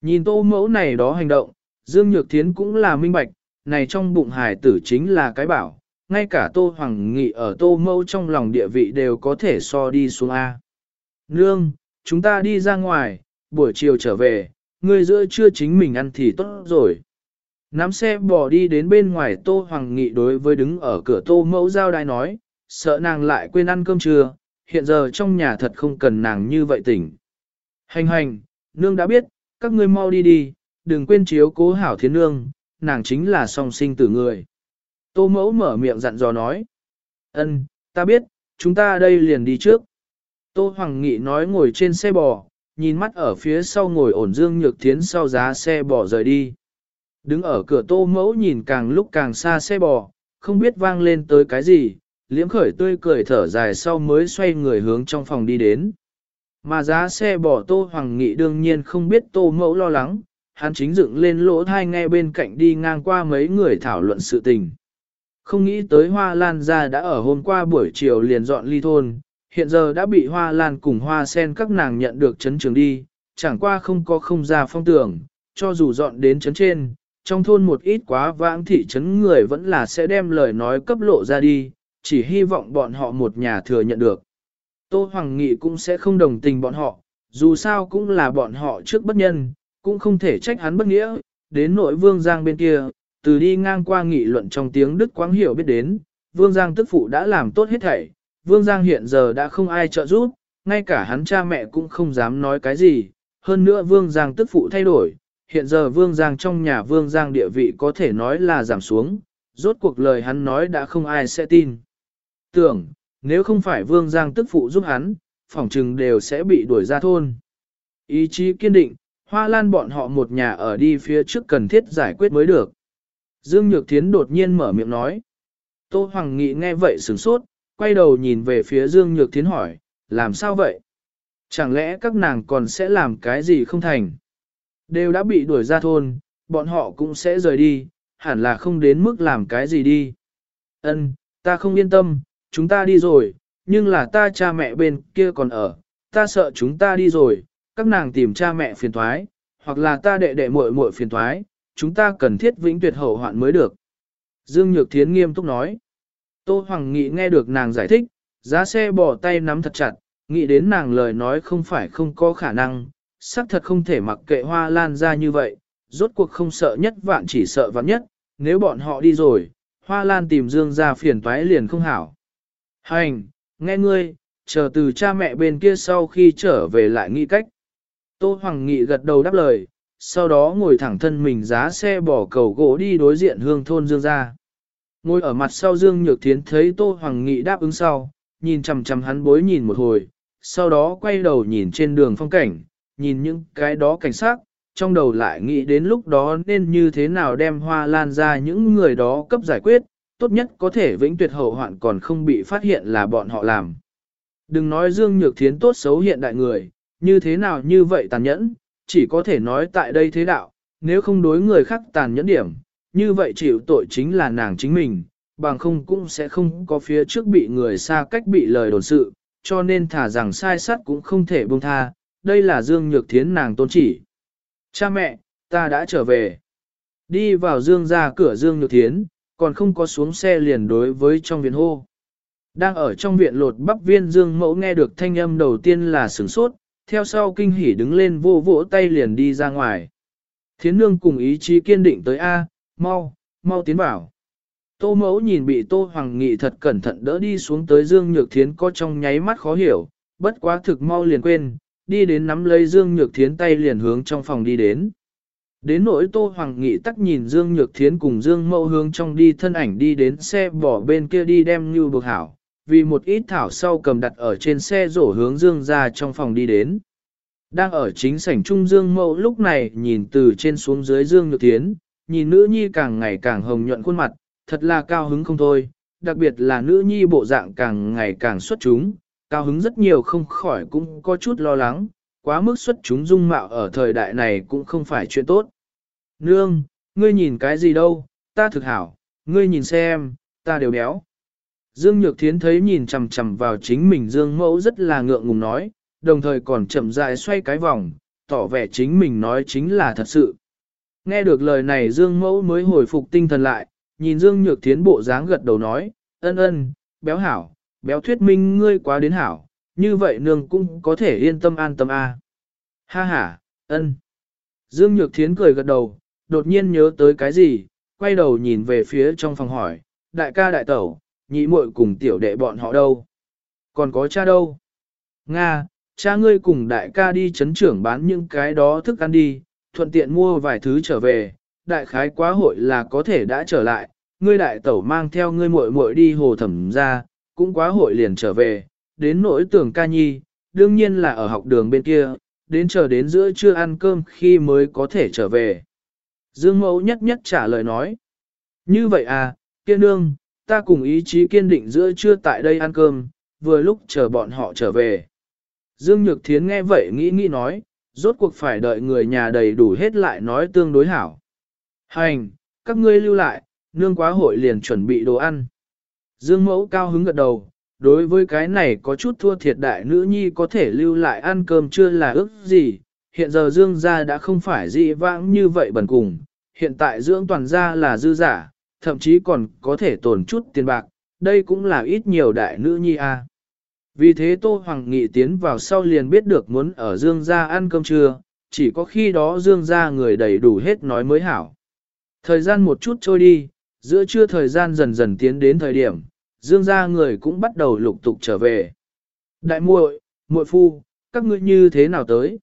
Nhìn tô mẫu này đó hành động, Dương Nhược Thiến cũng là minh bạch, này trong bụng hải tử chính là cái bảo, ngay cả tô hoàng nghị ở tô mẫu trong lòng địa vị đều có thể so đi xuống A. Nương, chúng ta đi ra ngoài, buổi chiều trở về, ngươi giữa trưa chính mình ăn thì tốt rồi. Nắm xe bỏ đi đến bên ngoài Tô Hoàng Nghị đối với đứng ở cửa Tô Mẫu Giao Đai nói, sợ nàng lại quên ăn cơm trưa, hiện giờ trong nhà thật không cần nàng như vậy tỉnh. Hành hành, nương đã biết, các ngươi mau đi đi, đừng quên chiếu cố hảo thiên nương, nàng chính là song sinh tử người. Tô Mẫu mở miệng dặn dò nói, ân, ta biết, chúng ta đây liền đi trước. Tô Hoàng Nghị nói ngồi trên xe bò, nhìn mắt ở phía sau ngồi ổn dương nhược thiến sau giá xe bò rời đi. Đứng ở cửa tô mẫu nhìn càng lúc càng xa xe bò, không biết vang lên tới cái gì, liễm khởi tươi cười thở dài sau mới xoay người hướng trong phòng đi đến. Mà giá xe bò tô hoàng nghị đương nhiên không biết tô mẫu lo lắng, hắn chính dựng lên lỗ thai nghe bên cạnh đi ngang qua mấy người thảo luận sự tình. Không nghĩ tới hoa lan ra đã ở hôm qua buổi chiều liền dọn ly thôn, hiện giờ đã bị hoa lan cùng hoa sen các nàng nhận được chấn trường đi, chẳng qua không có không ra phong tưởng, cho dù dọn đến chấn trên, trong thôn một ít quá vãng thị trấn người vẫn là sẽ đem lời nói cấp lộ ra đi, chỉ hy vọng bọn họ một nhà thừa nhận được. Tô Hoàng Nghị cũng sẽ không đồng tình bọn họ, dù sao cũng là bọn họ trước bất nhân, cũng không thể trách hắn bất nghĩa, đến nội Vương Giang bên kia, từ đi ngang qua nghị luận trong tiếng Đức Quang Hiểu biết đến, Vương Giang tức phụ đã làm tốt hết thảy, Vương Giang hiện giờ đã không ai trợ giúp, ngay cả hắn cha mẹ cũng không dám nói cái gì, hơn nữa Vương Giang tức phụ thay đổi, hiện giờ Vương Giang trong nhà Vương Giang địa vị có thể nói là giảm xuống, rốt cuộc lời hắn nói đã không ai sẽ tin. Tưởng, nếu không phải Vương Giang tức phụ giúp hắn, phỏng chừng đều sẽ bị đuổi ra thôn. Ý chí kiên định, Hoa Lan bọn họ một nhà ở đi phía trước cần thiết giải quyết mới được. Dương Nhược Thiến đột nhiên mở miệng nói. Tô Hoàng Nghị nghe vậy sửng sốt, quay đầu nhìn về phía Dương Nhược Thiến hỏi, làm sao vậy? Chẳng lẽ các nàng còn sẽ làm cái gì không thành? Đều đã bị đuổi ra thôn, bọn họ cũng sẽ rời đi, hẳn là không đến mức làm cái gì đi. Ân, ta không yên tâm, chúng ta đi rồi, nhưng là ta cha mẹ bên kia còn ở, ta sợ chúng ta đi rồi, các nàng tìm cha mẹ phiền thoái, hoặc là ta đệ đệ muội muội phiền thoái, chúng ta cần thiết vĩnh tuyệt hậu hoạn mới được. Dương Nhược Thiến nghiêm túc nói. Tô Hoàng Nghị nghe được nàng giải thích, giá xe bỏ tay nắm thật chặt, nghĩ đến nàng lời nói không phải không có khả năng, xác thật không thể mặc kệ hoa lan ra như vậy, rốt cuộc không sợ nhất vạn chỉ sợ vạn nhất, nếu bọn họ đi rồi, hoa lan tìm Dương ra phiền toái liền không hảo. Hành, nghe ngươi, chờ từ cha mẹ bên kia sau khi trở về lại nghĩ cách. Tô Hoàng Nghị gật đầu đáp lời, sau đó ngồi thẳng thân mình giá xe bỏ cầu gỗ đi đối diện hương thôn Dương ra. Ngồi ở mặt sau Dương Nhược Thiến thấy Tô Hoàng Nghị đáp ứng sau, nhìn chằm chằm hắn bối nhìn một hồi, sau đó quay đầu nhìn trên đường phong cảnh, nhìn những cái đó cảnh sát, trong đầu lại nghĩ đến lúc đó nên như thế nào đem hoa lan ra những người đó cấp giải quyết, tốt nhất có thể vĩnh tuyệt hậu hoạn còn không bị phát hiện là bọn họ làm. Đừng nói Dương Nhược Thiến tốt xấu hiện đại người, như thế nào như vậy tàn nhẫn, chỉ có thể nói tại đây thế đạo, nếu không đối người khác tàn nhẫn điểm, như vậy chịu tội chính là nàng chính mình, bằng không cũng sẽ không có phía trước bị người xa cách bị lời đồn sự, cho nên thả rằng sai sát cũng không thể buông tha, đây là Dương Nhược Thiến nàng tôn chỉ. Cha mẹ, ta đã trở về. Đi vào Dương ra cửa Dương Nhược Thiến, còn không có xuống xe liền đối với trong viện hô. Đang ở trong viện lột bắp viên Dương mẫu nghe được thanh âm đầu tiên là sửng sốt, theo sau kinh hỉ đứng lên vô vỗ tay liền đi ra ngoài. Thiến nương cùng ý chí kiên định tới A, mau, mau tiến vào. Tô mẫu nhìn bị Tô Hoàng Nghị thật cẩn thận đỡ đi xuống tới Dương Nhược Thiến có trong nháy mắt khó hiểu, bất quá thực mau liền quên, đi đến nắm lấy Dương Nhược Thiến tay liền hướng trong phòng đi đến. Đến nỗi Tô Hoàng Nghị tắc nhìn Dương Nhược Thiến cùng Dương Mẫu hướng trong đi thân ảnh đi đến xe bỏ bên kia đi đem như bực hảo, vì một ít thảo sau cầm đặt ở trên xe rổ hướng Dương ra trong phòng đi đến. Đang ở chính sảnh trung Dương Mẫu lúc này nhìn từ trên xuống dưới Dương Nhược Thiến, nhìn nữ nhi càng ngày càng hồng nhuận khuôn mặt, thật là cao hứng không thôi, đặc biệt là nữ nhi bộ dạng càng ngày càng xuất chúng, cao hứng rất nhiều không khỏi cũng có chút lo lắng, quá mức xuất chúng dung mạo ở thời đại này cũng không phải chuyện tốt. Nương, ngươi nhìn cái gì đâu, ta thực hảo, ngươi nhìn xem, ta đều béo. Dương Nhược Thiến thấy nhìn chằm chằm vào chính mình Dương Mẫu rất là ngượng ngùng nói, đồng thời còn chậm rãi xoay cái vòng, tỏ vẻ chính mình nói chính là thật sự. Nghe được lời này Dương Mẫu mới hồi phục tinh thần lại, nhìn Dương Nhược Thiến bộ dáng gật đầu nói, ân ân, béo hảo, béo thuyết minh ngươi quá đến hảo, như vậy nương cũng có thể yên tâm an tâm a. À. Ha ha, ân. Dương Nhược Thiến cười gật đầu, đột nhiên nhớ tới cái gì, quay đầu nhìn về phía trong phòng hỏi, đại ca đại tẩu, nhị muội cùng tiểu đệ bọn họ đâu? Còn có cha đâu? Nga, cha ngươi cùng đại ca đi chấn trưởng bán những cái đó thức ăn đi, thuận tiện mua vài thứ trở về, đại khái quá hội là có thể đã trở lại, ngươi đại tẩu mang theo ngươi muội muội đi hồ thẩm ra, cũng quá hội liền trở về, đến nỗi tưởng ca nhi, đương nhiên là ở học đường bên kia, đến chờ đến giữa trưa ăn cơm khi mới có thể trở về. Dương mẫu nhất nhất trả lời nói, như vậy à, kia nương, ta cùng ý chí kiên định giữa trưa tại đây ăn cơm, vừa lúc chờ bọn họ trở về. Dương Nhược Thiến nghe vậy nghĩ nghĩ nói, rốt cuộc phải đợi người nhà đầy đủ hết lại nói tương đối hảo. Hành, các ngươi lưu lại, nương quá hội liền chuẩn bị đồ ăn. Dương mẫu cao hứng gật đầu, đối với cái này có chút thua thiệt đại nữ nhi có thể lưu lại ăn cơm chưa là ước gì, hiện giờ Dương gia đã không phải dị vãng như vậy bần cùng, hiện tại dưỡng toàn gia là dư giả, thậm chí còn có thể tồn chút tiền bạc, đây cũng là ít nhiều đại nữ nhi a. Vì thế Tô Hoàng Nghị tiến vào sau liền biết được muốn ở Dương gia ăn cơm trưa, chỉ có khi đó Dương gia người đầy đủ hết nói mới hảo. Thời gian một chút trôi đi, giữa trưa thời gian dần dần tiến đến thời điểm, Dương gia người cũng bắt đầu lục tục trở về. Đại muội, muội phu, các ngươi như thế nào tới?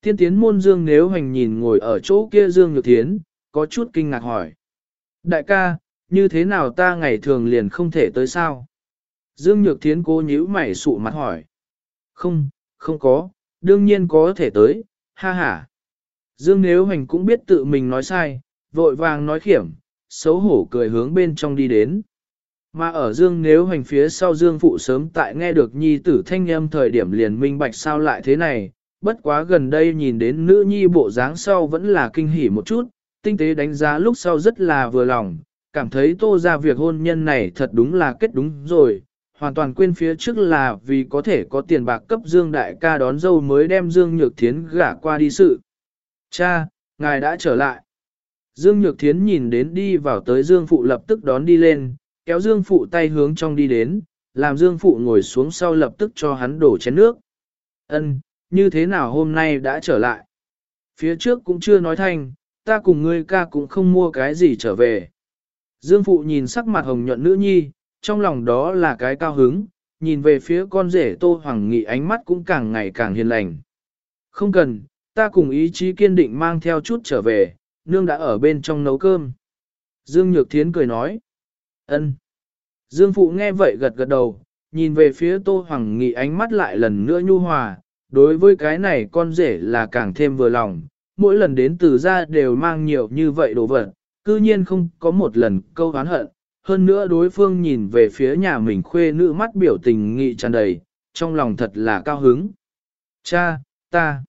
Tiên tiến môn Dương nếu hành nhìn ngồi ở chỗ kia Dương Nhược Thiến, có chút kinh ngạc hỏi. Đại ca, như thế nào ta ngày thường liền không thể tới sao? Dương Nhược Thiến cố nhíu mày sụ mặt hỏi. Không, không có, đương nhiên có thể tới, ha ha. Dương Nếu Hoành cũng biết tự mình nói sai, vội vàng nói khiểm, xấu hổ cười hướng bên trong đi đến. Mà ở Dương Nếu Hoành phía sau Dương Phụ sớm tại nghe được nhi tử thanh âm thời điểm liền minh bạch sao lại thế này, bất quá gần đây nhìn đến nữ nhi bộ dáng sau vẫn là kinh hỉ một chút, tinh tế đánh giá lúc sau rất là vừa lòng, cảm thấy tô ra việc hôn nhân này thật đúng là kết đúng rồi, hoàn toàn quên phía trước là vì có thể có tiền bạc cấp Dương Đại ca đón dâu mới đem Dương Nhược Thiến gả qua đi sự. Cha, ngài đã trở lại. Dương Nhược Thiến nhìn đến đi vào tới Dương Phụ lập tức đón đi lên, kéo Dương Phụ tay hướng trong đi đến, làm Dương Phụ ngồi xuống sau lập tức cho hắn đổ chén nước. Ân, như thế nào hôm nay đã trở lại? Phía trước cũng chưa nói thanh, ta cùng ngươi ca cũng không mua cái gì trở về. Dương Phụ nhìn sắc mặt hồng nhuận nữ nhi, trong lòng đó là cái cao hứng, nhìn về phía con rể Tô Hoàng Nghị ánh mắt cũng càng ngày càng hiền lành. Không cần, ta cùng ý chí kiên định mang theo chút trở về, nương đã ở bên trong nấu cơm. Dương Nhược Thiến cười nói. ân. Dương Phụ nghe vậy gật gật đầu, nhìn về phía Tô Hoàng Nghị ánh mắt lại lần nữa nhu hòa, đối với cái này con rể là càng thêm vừa lòng, mỗi lần đến từ ra đều mang nhiều như vậy đồ vật, cư nhiên không có một lần câu oán hận, hơn nữa đối phương nhìn về phía nhà mình khuê nữ mắt biểu tình nghị tràn đầy, trong lòng thật là cao hứng. Cha, ta,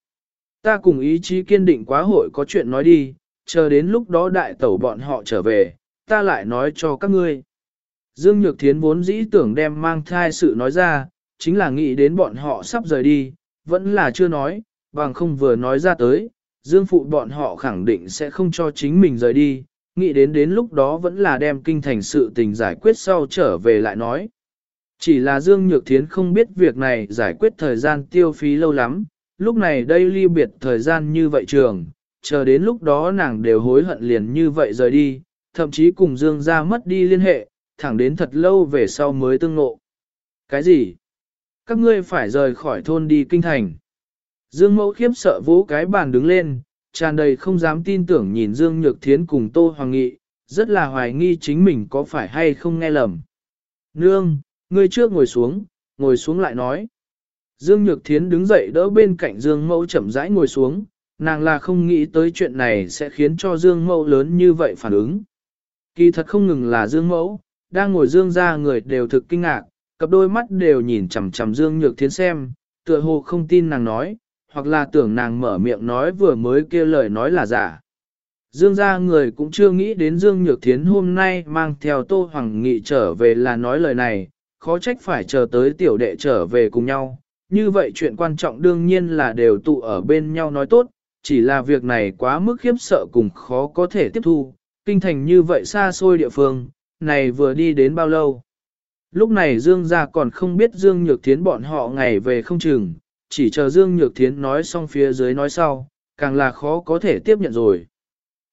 ta cùng ý chí kiên định quá hội có chuyện nói đi, chờ đến lúc đó đại tẩu bọn họ trở về, ta lại nói cho các ngươi. Dương Nhược Thiến vốn dĩ tưởng đem mang thai sự nói ra, chính là nghĩ đến bọn họ sắp rời đi, vẫn là chưa nói, bằng không vừa nói ra tới, Dương Phụ bọn họ khẳng định sẽ không cho chính mình rời đi, nghĩ đến đến lúc đó vẫn là đem kinh thành sự tình giải quyết sau trở về lại nói. Chỉ là Dương Nhược Thiến không biết việc này giải quyết thời gian tiêu phí lâu lắm, lúc này đây ly biệt thời gian như vậy trường, chờ đến lúc đó nàng đều hối hận liền như vậy rời đi, thậm chí cùng Dương ra mất đi liên hệ, thẳng đến thật lâu về sau mới tương ngộ. Cái gì? Các ngươi phải rời khỏi thôn đi kinh thành. Dương mẫu khiếp sợ vỗ cái bàn đứng lên, tràn đầy không dám tin tưởng nhìn Dương Nhược Thiến cùng Tô Hoàng Nghị, rất là hoài nghi chính mình có phải hay không nghe lầm. Nương, ngươi trước ngồi xuống, ngồi xuống lại nói. Dương Nhược Thiến đứng dậy đỡ bên cạnh Dương Mẫu chậm rãi ngồi xuống, nàng là không nghĩ tới chuyện này sẽ khiến cho Dương Mẫu lớn như vậy phản ứng. Kỳ thật không ngừng là Dương Mẫu, đang ngồi Dương ra người đều thực kinh ngạc, cặp đôi mắt đều nhìn chằm chằm Dương Nhược Thiến xem, tựa hồ không tin nàng nói, hoặc là tưởng nàng mở miệng nói vừa mới kia lời nói là giả. Dương gia người cũng chưa nghĩ đến Dương Nhược Thiến hôm nay mang theo Tô Hoàng Nghị trở về là nói lời này, khó trách phải chờ tới tiểu đệ trở về cùng nhau. Như vậy chuyện quan trọng đương nhiên là đều tụ ở bên nhau nói tốt, chỉ là việc này quá mức khiếp sợ cùng khó có thể tiếp thu, kinh thành như vậy xa xôi địa phương, này vừa đi đến bao lâu. Lúc này Dương gia còn không biết Dương Nhược Thiến bọn họ ngày về không chừng, chỉ chờ Dương Nhược Thiến nói xong phía dưới nói sau, càng là khó có thể tiếp nhận rồi.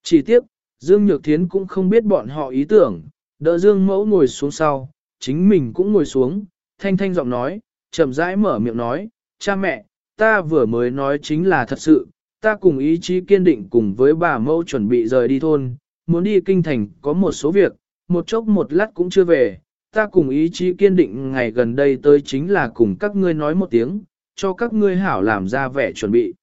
Chỉ tiếp, Dương Nhược Thiến cũng không biết bọn họ ý tưởng, đỡ Dương Mẫu ngồi xuống sau, chính mình cũng ngồi xuống, thanh thanh giọng nói, chậm rãi mở miệng nói, cha mẹ, ta vừa mới nói chính là thật sự, ta cùng ý chí kiên định cùng với bà mẫu chuẩn bị rời đi thôn, muốn đi kinh thành có một số việc, một chốc một lát cũng chưa về, ta cùng ý chí kiên định ngày gần đây tới chính là cùng các ngươi nói một tiếng, cho các ngươi hảo làm ra vẻ chuẩn bị.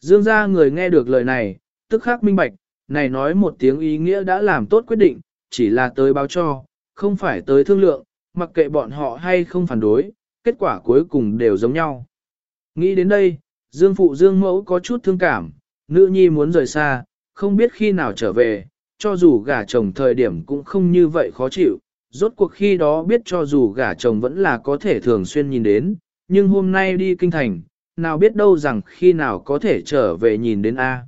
Dương gia người nghe được lời này, tức khắc minh bạch, này nói một tiếng ý nghĩa đã làm tốt quyết định, chỉ là tới báo cho, không phải tới thương lượng, mặc kệ bọn họ hay không phản đối, kết quả cuối cùng đều giống nhau. Nghĩ đến đây, Dương phụ Dương mẫu có chút thương cảm, nữ nhi muốn rời xa, không biết khi nào trở về, cho dù gả chồng thời điểm cũng không như vậy khó chịu, rốt cuộc khi đó biết cho dù gả chồng vẫn là có thể thường xuyên nhìn đến, nhưng hôm nay đi kinh thành, nào biết đâu rằng khi nào có thể trở về nhìn đến A.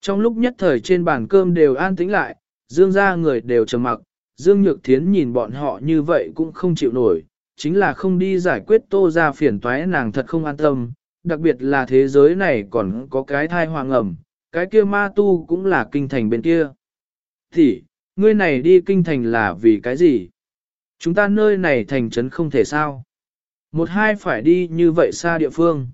Trong lúc nhất thời trên bàn cơm đều an tĩnh lại, Dương ra người đều trầm mặc, Dương Nhược Thiến nhìn bọn họ như vậy cũng không chịu nổi, chính là không đi giải quyết tô ra phiền toái nàng thật không an tâm, đặc biệt là thế giới này còn có cái thai hoàng ẩm, cái kia ma tu cũng là kinh thành bên kia. Thì, ngươi này đi kinh thành là vì cái gì? Chúng ta nơi này thành trấn không thể sao. Một hai phải đi như vậy xa địa phương.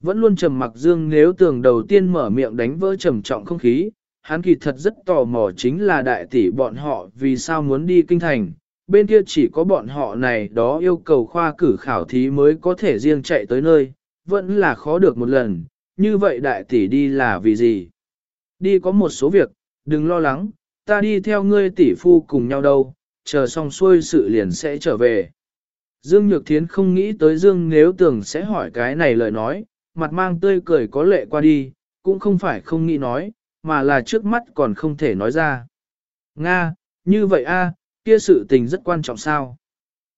Vẫn luôn trầm mặc dương nếu tường đầu tiên mở miệng đánh vỡ trầm trọng không khí, hắn kỳ thật rất tò mò chính là đại tỷ bọn họ vì sao muốn đi kinh thành, bên kia chỉ có bọn họ này đó yêu cầu khoa cử khảo thí mới có thể riêng chạy tới nơi, vẫn là khó được một lần, như vậy đại tỷ đi là vì gì? Đi có một số việc, đừng lo lắng, ta đi theo ngươi tỷ phu cùng nhau đâu, chờ xong xuôi sự liền sẽ trở về. Dương Nhược Thiến không nghĩ tới Dương nếu tưởng sẽ hỏi cái này lời nói, mặt mang tươi cười có lệ qua đi, cũng không phải không nghĩ nói, mà là trước mắt còn không thể nói ra. Nga, như vậy a, kia sự tình rất quan trọng sao?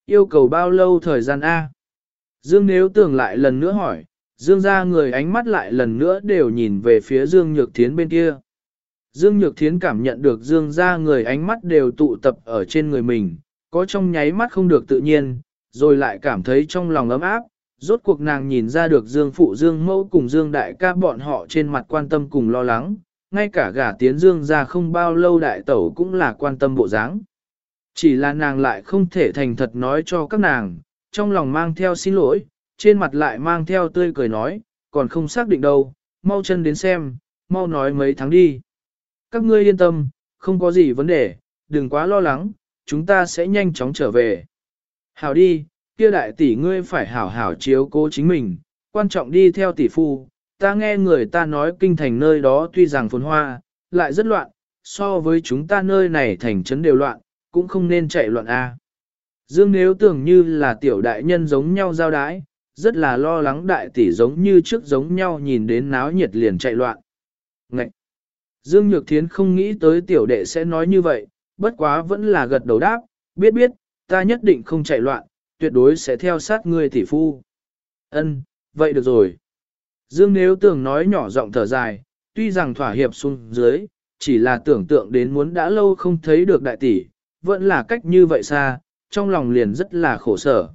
Yêu cầu bao lâu thời gian a? Dương nếu tưởng lại lần nữa hỏi, Dương ra người ánh mắt lại lần nữa đều nhìn về phía Dương Nhược Thiến bên kia. Dương Nhược Thiến cảm nhận được Dương ra người ánh mắt đều tụ tập ở trên người mình, có trong nháy mắt không được tự nhiên, rồi lại cảm thấy trong lòng ấm áp. Rốt cuộc nàng nhìn ra được Dương Phụ Dương Mẫu cùng Dương Đại ca bọn họ trên mặt quan tâm cùng lo lắng, ngay cả gả tiến Dương ra không bao lâu đại tẩu cũng là quan tâm bộ dáng. Chỉ là nàng lại không thể thành thật nói cho các nàng, trong lòng mang theo xin lỗi, trên mặt lại mang theo tươi cười nói, còn không xác định đâu, mau chân đến xem, mau nói mấy tháng đi. Các ngươi yên tâm, không có gì vấn đề, đừng quá lo lắng, chúng ta sẽ nhanh chóng trở về. Hảo đi, kia đại tỷ ngươi phải hảo hảo chiếu cố chính mình, quan trọng đi theo tỷ phu, ta nghe người ta nói kinh thành nơi đó tuy rằng phồn hoa, lại rất loạn, so với chúng ta nơi này thành trấn đều loạn, cũng không nên chạy loạn A. Dương nếu tưởng như là tiểu đại nhân giống nhau giao đái, rất là lo lắng đại tỷ giống như trước giống nhau nhìn đến náo nhiệt liền chạy loạn. Ngậy! Dương Nhược Thiến không nghĩ tới tiểu đệ sẽ nói như vậy, bất quá vẫn là gật đầu đáp, biết biết, ta nhất định không chạy loạn, tuyệt đối sẽ theo sát ngươi tỷ phu. Ân, vậy được rồi. Dương nếu tưởng nói nhỏ giọng thở dài, tuy rằng thỏa hiệp xuống dưới, chỉ là tưởng tượng đến muốn đã lâu không thấy được đại tỷ, vẫn là cách như vậy xa, trong lòng liền rất là khổ sở.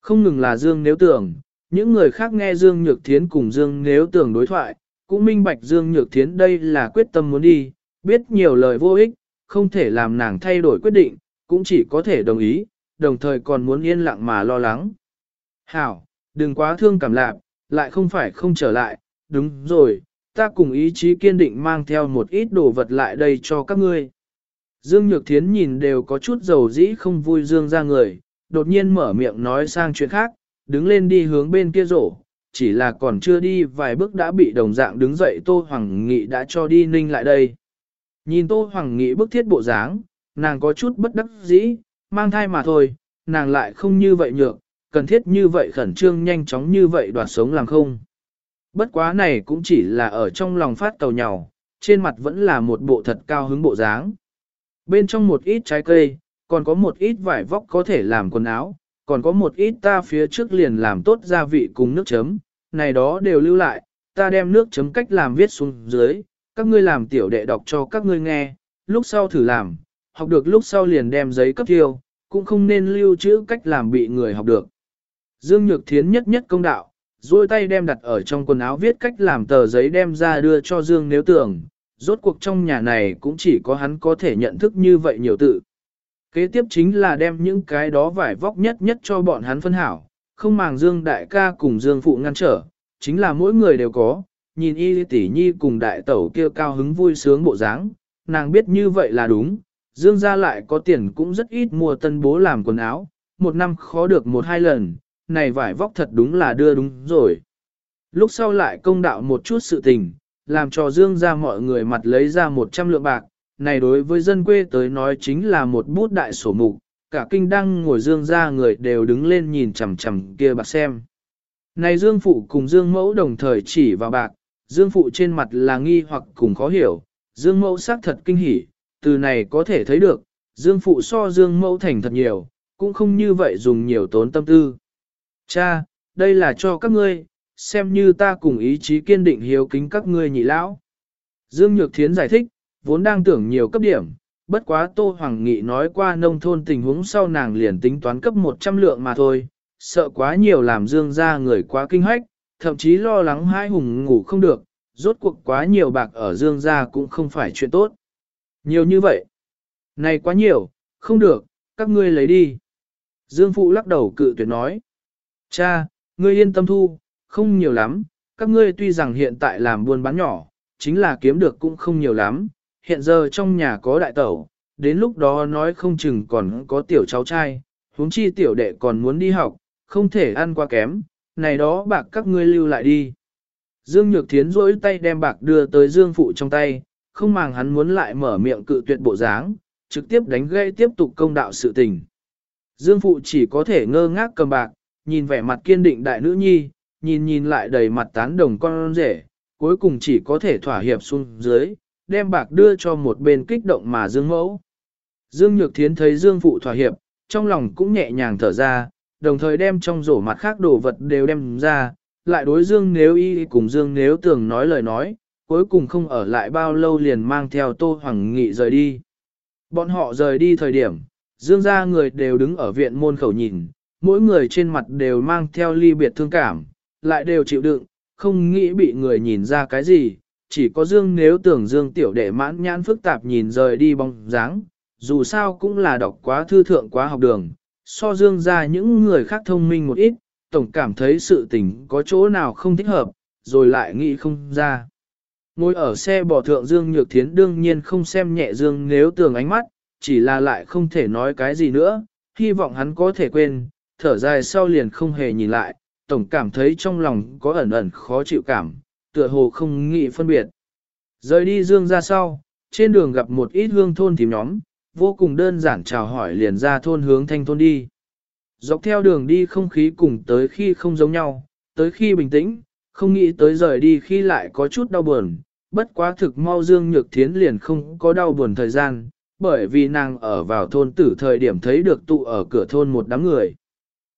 Không ngừng là Dương nếu tưởng, những người khác nghe Dương Nhược Thiến cùng Dương nếu tưởng đối thoại, cũng minh bạch Dương Nhược Thiến đây là quyết tâm muốn đi, biết nhiều lời vô ích, không thể làm nàng thay đổi quyết định, cũng chỉ có thể đồng ý, đồng thời còn muốn yên lặng mà lo lắng. Hảo, đừng quá thương cảm lạc, lại không phải không trở lại, đúng rồi, ta cùng ý chí kiên định mang theo một ít đồ vật lại đây cho các ngươi. Dương Nhược Thiến nhìn đều có chút dầu dĩ không vui Dương ra người, đột nhiên mở miệng nói sang chuyện khác, đứng lên đi hướng bên kia rổ, chỉ là còn chưa đi vài bước đã bị đồng dạng đứng dậy Tô Hoàng Nghị đã cho đi ninh lại đây. Nhìn Tô Hoàng Nghị bức thiết bộ dáng, nàng có chút bất đắc dĩ, mang thai mà thôi, nàng lại không như vậy nhược, cần thiết như vậy khẩn trương nhanh chóng như vậy đoạt sống làm không. Bất quá này cũng chỉ là ở trong lòng phát cầu nhào, trên mặt vẫn là một bộ thật cao hứng bộ dáng. Bên trong một ít trái cây, còn có một ít vải vóc có thể làm quần áo, còn có một ít ta phía trước liền làm tốt gia vị cùng nước chấm, này đó đều lưu lại, ta đem nước chấm cách làm viết xuống dưới, các ngươi làm tiểu đệ đọc cho các ngươi nghe, lúc sau thử làm, học được lúc sau liền đem giấy cấp thiêu, cũng không nên lưu trữ cách làm bị người học được. Dương Nhược Thiến nhất nhất công đạo, duỗi tay đem đặt ở trong quần áo viết cách làm tờ giấy đem ra đưa cho Dương nếu tưởng, rốt cuộc trong nhà này cũng chỉ có hắn có thể nhận thức như vậy nhiều tự. Kế tiếp chính là đem những cái đó vải vóc nhất nhất cho bọn hắn phân hảo, không màng Dương đại ca cùng Dương phụ ngăn trở, chính là mỗi người đều có, nhìn y tỷ nhi cùng đại tẩu kia cao hứng vui sướng bộ dáng, nàng biết như vậy là đúng, Dương gia lại có tiền cũng rất ít mua tân bố làm quần áo, một năm khó được một hai lần, này vải vóc thật đúng là đưa đúng rồi. Lúc sau lại công đạo một chút sự tình, làm cho Dương gia mọi người mặt lấy ra một trăm lượng bạc, này đối với dân quê tới nói chính là một bút đại sổ mục, cả kinh đăng ngồi Dương gia người đều đứng lên nhìn chằm chằm kia bạc xem. Này Dương Phụ cùng Dương Mẫu đồng thời chỉ vào bạc, Dương Phụ trên mặt là nghi hoặc cùng khó hiểu, Dương Mẫu xác thật kinh hỉ, từ này có thể thấy được, Dương Phụ so Dương Mẫu thành thật nhiều, cũng không như vậy dùng nhiều tốn tâm tư. Cha, đây là cho các ngươi, xem như ta cùng ý chí kiên định hiếu kính các ngươi nhị lão. Dương Nhược Thiến giải thích, vốn đang tưởng nhiều cấp điểm, bất quá Tô Hoàng Nghị nói qua nông thôn tình huống sau nàng liền tính toán cấp 100 lượng mà thôi, sợ quá nhiều làm dương ra người quá kinh hoách, thậm chí lo lắng hai hùng ngủ không được, rốt cuộc quá nhiều bạc ở dương ra cũng không phải chuyện tốt. Nhiều như vậy. Này quá nhiều, không được, các ngươi lấy đi. Dương Phụ lắc đầu cự tuyệt nói. Cha, ngươi yên tâm thu, không nhiều lắm, các ngươi tuy rằng hiện tại làm buôn bán nhỏ, chính là kiếm được cũng không nhiều lắm, hiện giờ trong nhà có đại tẩu, đến lúc đó nói không chừng còn có tiểu cháu trai, huống chi tiểu đệ còn muốn đi học, không thể ăn quá kém, này đó bạc các ngươi lưu lại đi. Dương Nhược Thiến rỗi tay đem bạc đưa tới Dương Phụ trong tay, không màng hắn muốn lại mở miệng cự tuyệt bộ dáng, trực tiếp đánh gây tiếp tục công đạo sự tình. Dương Phụ chỉ có thể ngơ ngác cầm bạc, nhìn vẻ mặt kiên định đại nữ nhi, nhìn nhìn lại đầy mặt tán đồng con rể, cuối cùng chỉ có thể thỏa hiệp xuống dưới, đem bạc đưa cho một bên kích động mà Dương Mẫu. Dương Nhược Thiến thấy Dương Phụ thỏa hiệp, trong lòng cũng nhẹ nhàng thở ra, đồng thời đem trong rổ mặt khác đồ vật đều đem ra, lại đối Dương Nếu Y cùng Dương Nếu Tường nói lời nói, cuối cùng không ở lại bao lâu liền mang theo Tô Hoàng Nghị rời đi. Bọn họ rời đi thời điểm, Dương gia người đều đứng ở viện môn khẩu nhìn, mỗi người trên mặt đều mang theo ly biệt thương cảm, lại đều chịu đựng, không nghĩ bị người nhìn ra cái gì, chỉ có Dương nếu tưởng Dương tiểu đệ mãn nhãn phức tạp nhìn rời đi bóng dáng, dù sao cũng là đọc quá thư thượng quá học đường, so Dương ra những người khác thông minh một ít, tổng cảm thấy sự tình có chỗ nào không thích hợp, rồi lại nghĩ không ra. Ngồi ở xe bỏ thượng Dương Nhược Thiến đương nhiên không xem nhẹ Dương nếu tường ánh mắt, chỉ là lại không thể nói cái gì nữa, hy vọng hắn có thể quên, thở dài sau liền không hề nhìn lại, tổng cảm thấy trong lòng có ẩn ẩn khó chịu cảm, tựa hồ không nghĩ phân biệt. Rời đi Dương ra sau, trên đường gặp một ít hương thôn thím nhóm, vô cùng đơn giản chào hỏi liền ra thôn hướng thanh thôn đi. Dọc theo đường đi không khí cùng tới khi không giống nhau, tới khi bình tĩnh, không nghĩ tới rời đi khi lại có chút đau buồn, bất quá thực mau Dương Nhược Thiến liền không có đau buồn thời gian, bởi vì nàng ở vào thôn tử thời điểm thấy được tụ ở cửa thôn một đám người.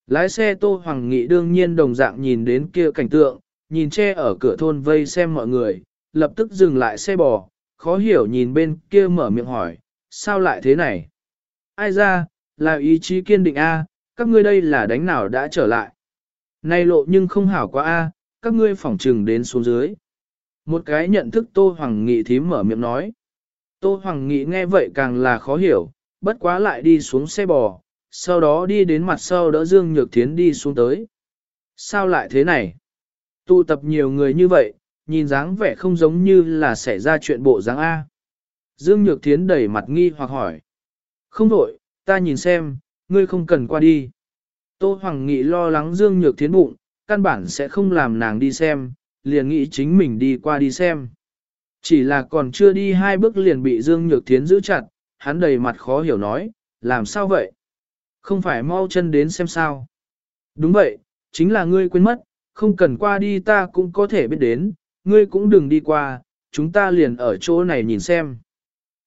Lái xe Tô Hoàng Nghị đương nhiên đồng dạng nhìn đến kia cảnh tượng, nhìn che ở cửa thôn vây xem mọi người, lập tức dừng lại xe bò, khó hiểu nhìn bên kia mở miệng hỏi, sao lại thế này? Ai ra, là ý chí kiên định A, các ngươi đây là đánh nào đã trở lại. Này lộ nhưng không hảo quá A, các ngươi phỏng trừng đến xuống dưới. Một cái nhận thức Tô Hoàng Nghị thím mở miệng nói. Tô Hoàng Nghị nghe vậy càng là khó hiểu, bất quá lại đi xuống xe bò, sau đó đi đến mặt sau đỡ Dương Nhược Thiến đi xuống tới. Sao lại thế này? Tụ tập nhiều người như vậy, nhìn dáng vẻ không giống như là xảy ra chuyện bộ dáng A. Dương Nhược Thiến đẩy mặt nghi hoặc hỏi. Không đổi, ta nhìn xem, ngươi không cần qua đi. Tô Hoàng Nghị lo lắng Dương Nhược Thiến bụng, căn bản sẽ không làm nàng đi xem, liền nghĩ chính mình đi qua đi xem. Chỉ là còn chưa đi hai bước liền bị Dương Nhược Thiến giữ chặt, hắn đầy mặt khó hiểu nói, làm sao vậy? Không phải mau chân đến xem sao? Đúng vậy, chính là ngươi quên mất, không cần qua đi ta cũng có thể biết đến, ngươi cũng đừng đi qua, chúng ta liền ở chỗ này nhìn xem.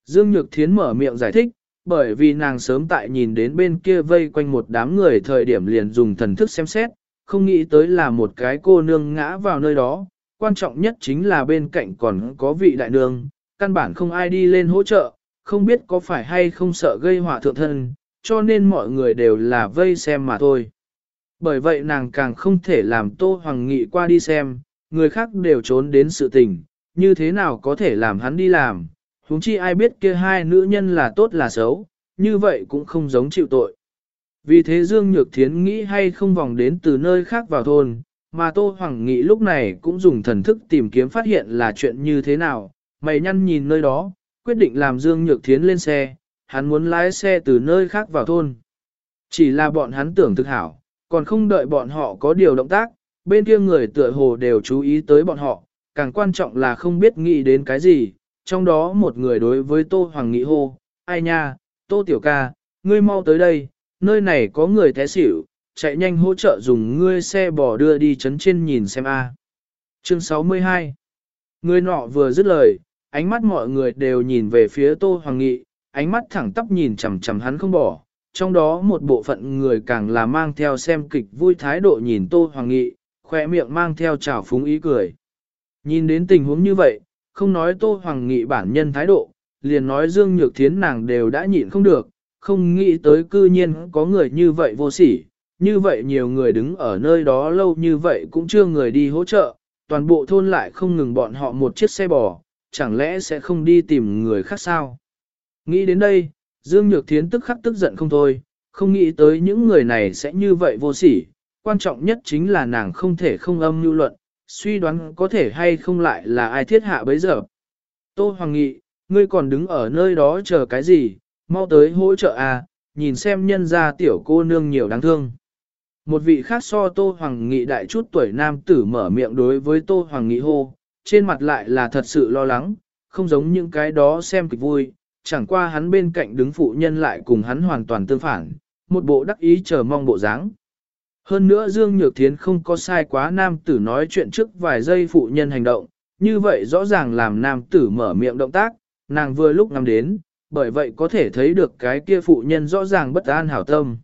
Dương Nhược Thiến mở miệng giải thích, bởi vì nàng sớm tại nhìn đến bên kia vây quanh một đám người thời điểm liền dùng thần thức xem xét, không nghĩ tới là một cái cô nương ngã vào nơi đó, quan trọng nhất chính là bên cạnh còn có vị đại nương, căn bản không ai đi lên hỗ trợ, không biết có phải hay không sợ gây họa thượng thân, cho nên mọi người đều là vây xem mà thôi. Bởi vậy nàng càng không thể làm Tô Hoàng Nghị qua đi xem, người khác đều trốn đến sự tình, như thế nào có thể làm hắn đi làm, huống chi ai biết kia hai nữ nhân là tốt là xấu, như vậy cũng không giống chịu tội. Vì thế Dương Nhược Thiến nghĩ hay không vòng đến từ nơi khác vào thôn, mà Tô Hoàng Nghị lúc này cũng dùng thần thức tìm kiếm phát hiện là chuyện như thế nào, mày nhăn nhìn nơi đó, quyết định làm Dương Nhược Thiến lên xe, hắn muốn lái xe từ nơi khác vào thôn. Chỉ là bọn hắn tưởng thực hảo, còn không đợi bọn họ có điều động tác, bên kia người tựa hồ đều chú ý tới bọn họ, càng quan trọng là không biết nghĩ đến cái gì, trong đó một người đối với Tô Hoàng Nghị hô, ai nha, Tô Tiểu ca, ngươi mau tới đây, nơi này có người té xỉu, chạy nhanh hỗ trợ dùng ngươi xe bò đưa đi chấn trên nhìn xem a. Chương 62 Người nọ vừa dứt lời, ánh mắt mọi người đều nhìn về phía Tô Hoàng Nghị, ánh mắt thẳng tắp nhìn chằm chằm hắn không bỏ, trong đó một bộ phận người càng là mang theo xem kịch vui thái độ nhìn Tô Hoàng Nghị, khỏe miệng mang theo trào phúng ý cười. Nhìn đến tình huống như vậy, không nói Tô Hoàng Nghị bản nhân thái độ, liền nói Dương Nhược Thiến nàng đều đã nhịn không được, không nghĩ tới cư nhiên có người như vậy vô sỉ, như vậy nhiều người đứng ở nơi đó lâu như vậy cũng chưa người đi hỗ trợ, toàn bộ thôn lại không ngừng bọn họ một chiếc xe bò, chẳng lẽ sẽ không đi tìm người khác sao? Nghĩ đến đây, Dương Nhược Thiến tức khắc tức giận không thôi, không nghĩ tới những người này sẽ như vậy vô sỉ, quan trọng nhất chính là nàng không thể không âm mưu luận, suy đoán có thể hay không lại là ai thiết hạ bấy giờ. Tô Hoàng Nghị, ngươi còn đứng ở nơi đó chờ cái gì, mau tới hỗ trợ à, nhìn xem nhân gia tiểu cô nương nhiều đáng thương. Một vị khác so Tô Hoàng Nghị đại chút tuổi nam tử mở miệng đối với Tô Hoàng Nghị hô, trên mặt lại là thật sự lo lắng, không giống những cái đó xem kịch vui, chẳng qua hắn bên cạnh đứng phụ nhân lại cùng hắn hoàn toàn tương phản, một bộ đắc ý chờ mong bộ dáng. Hơn nữa Dương Nhược Thiến không có sai quá nam tử nói chuyện trước vài giây phụ nhân hành động, như vậy rõ ràng làm nam tử mở miệng động tác, nàng vừa lúc ngắm đến, bởi vậy có thể thấy được cái kia phụ nhân rõ ràng bất an hảo tâm.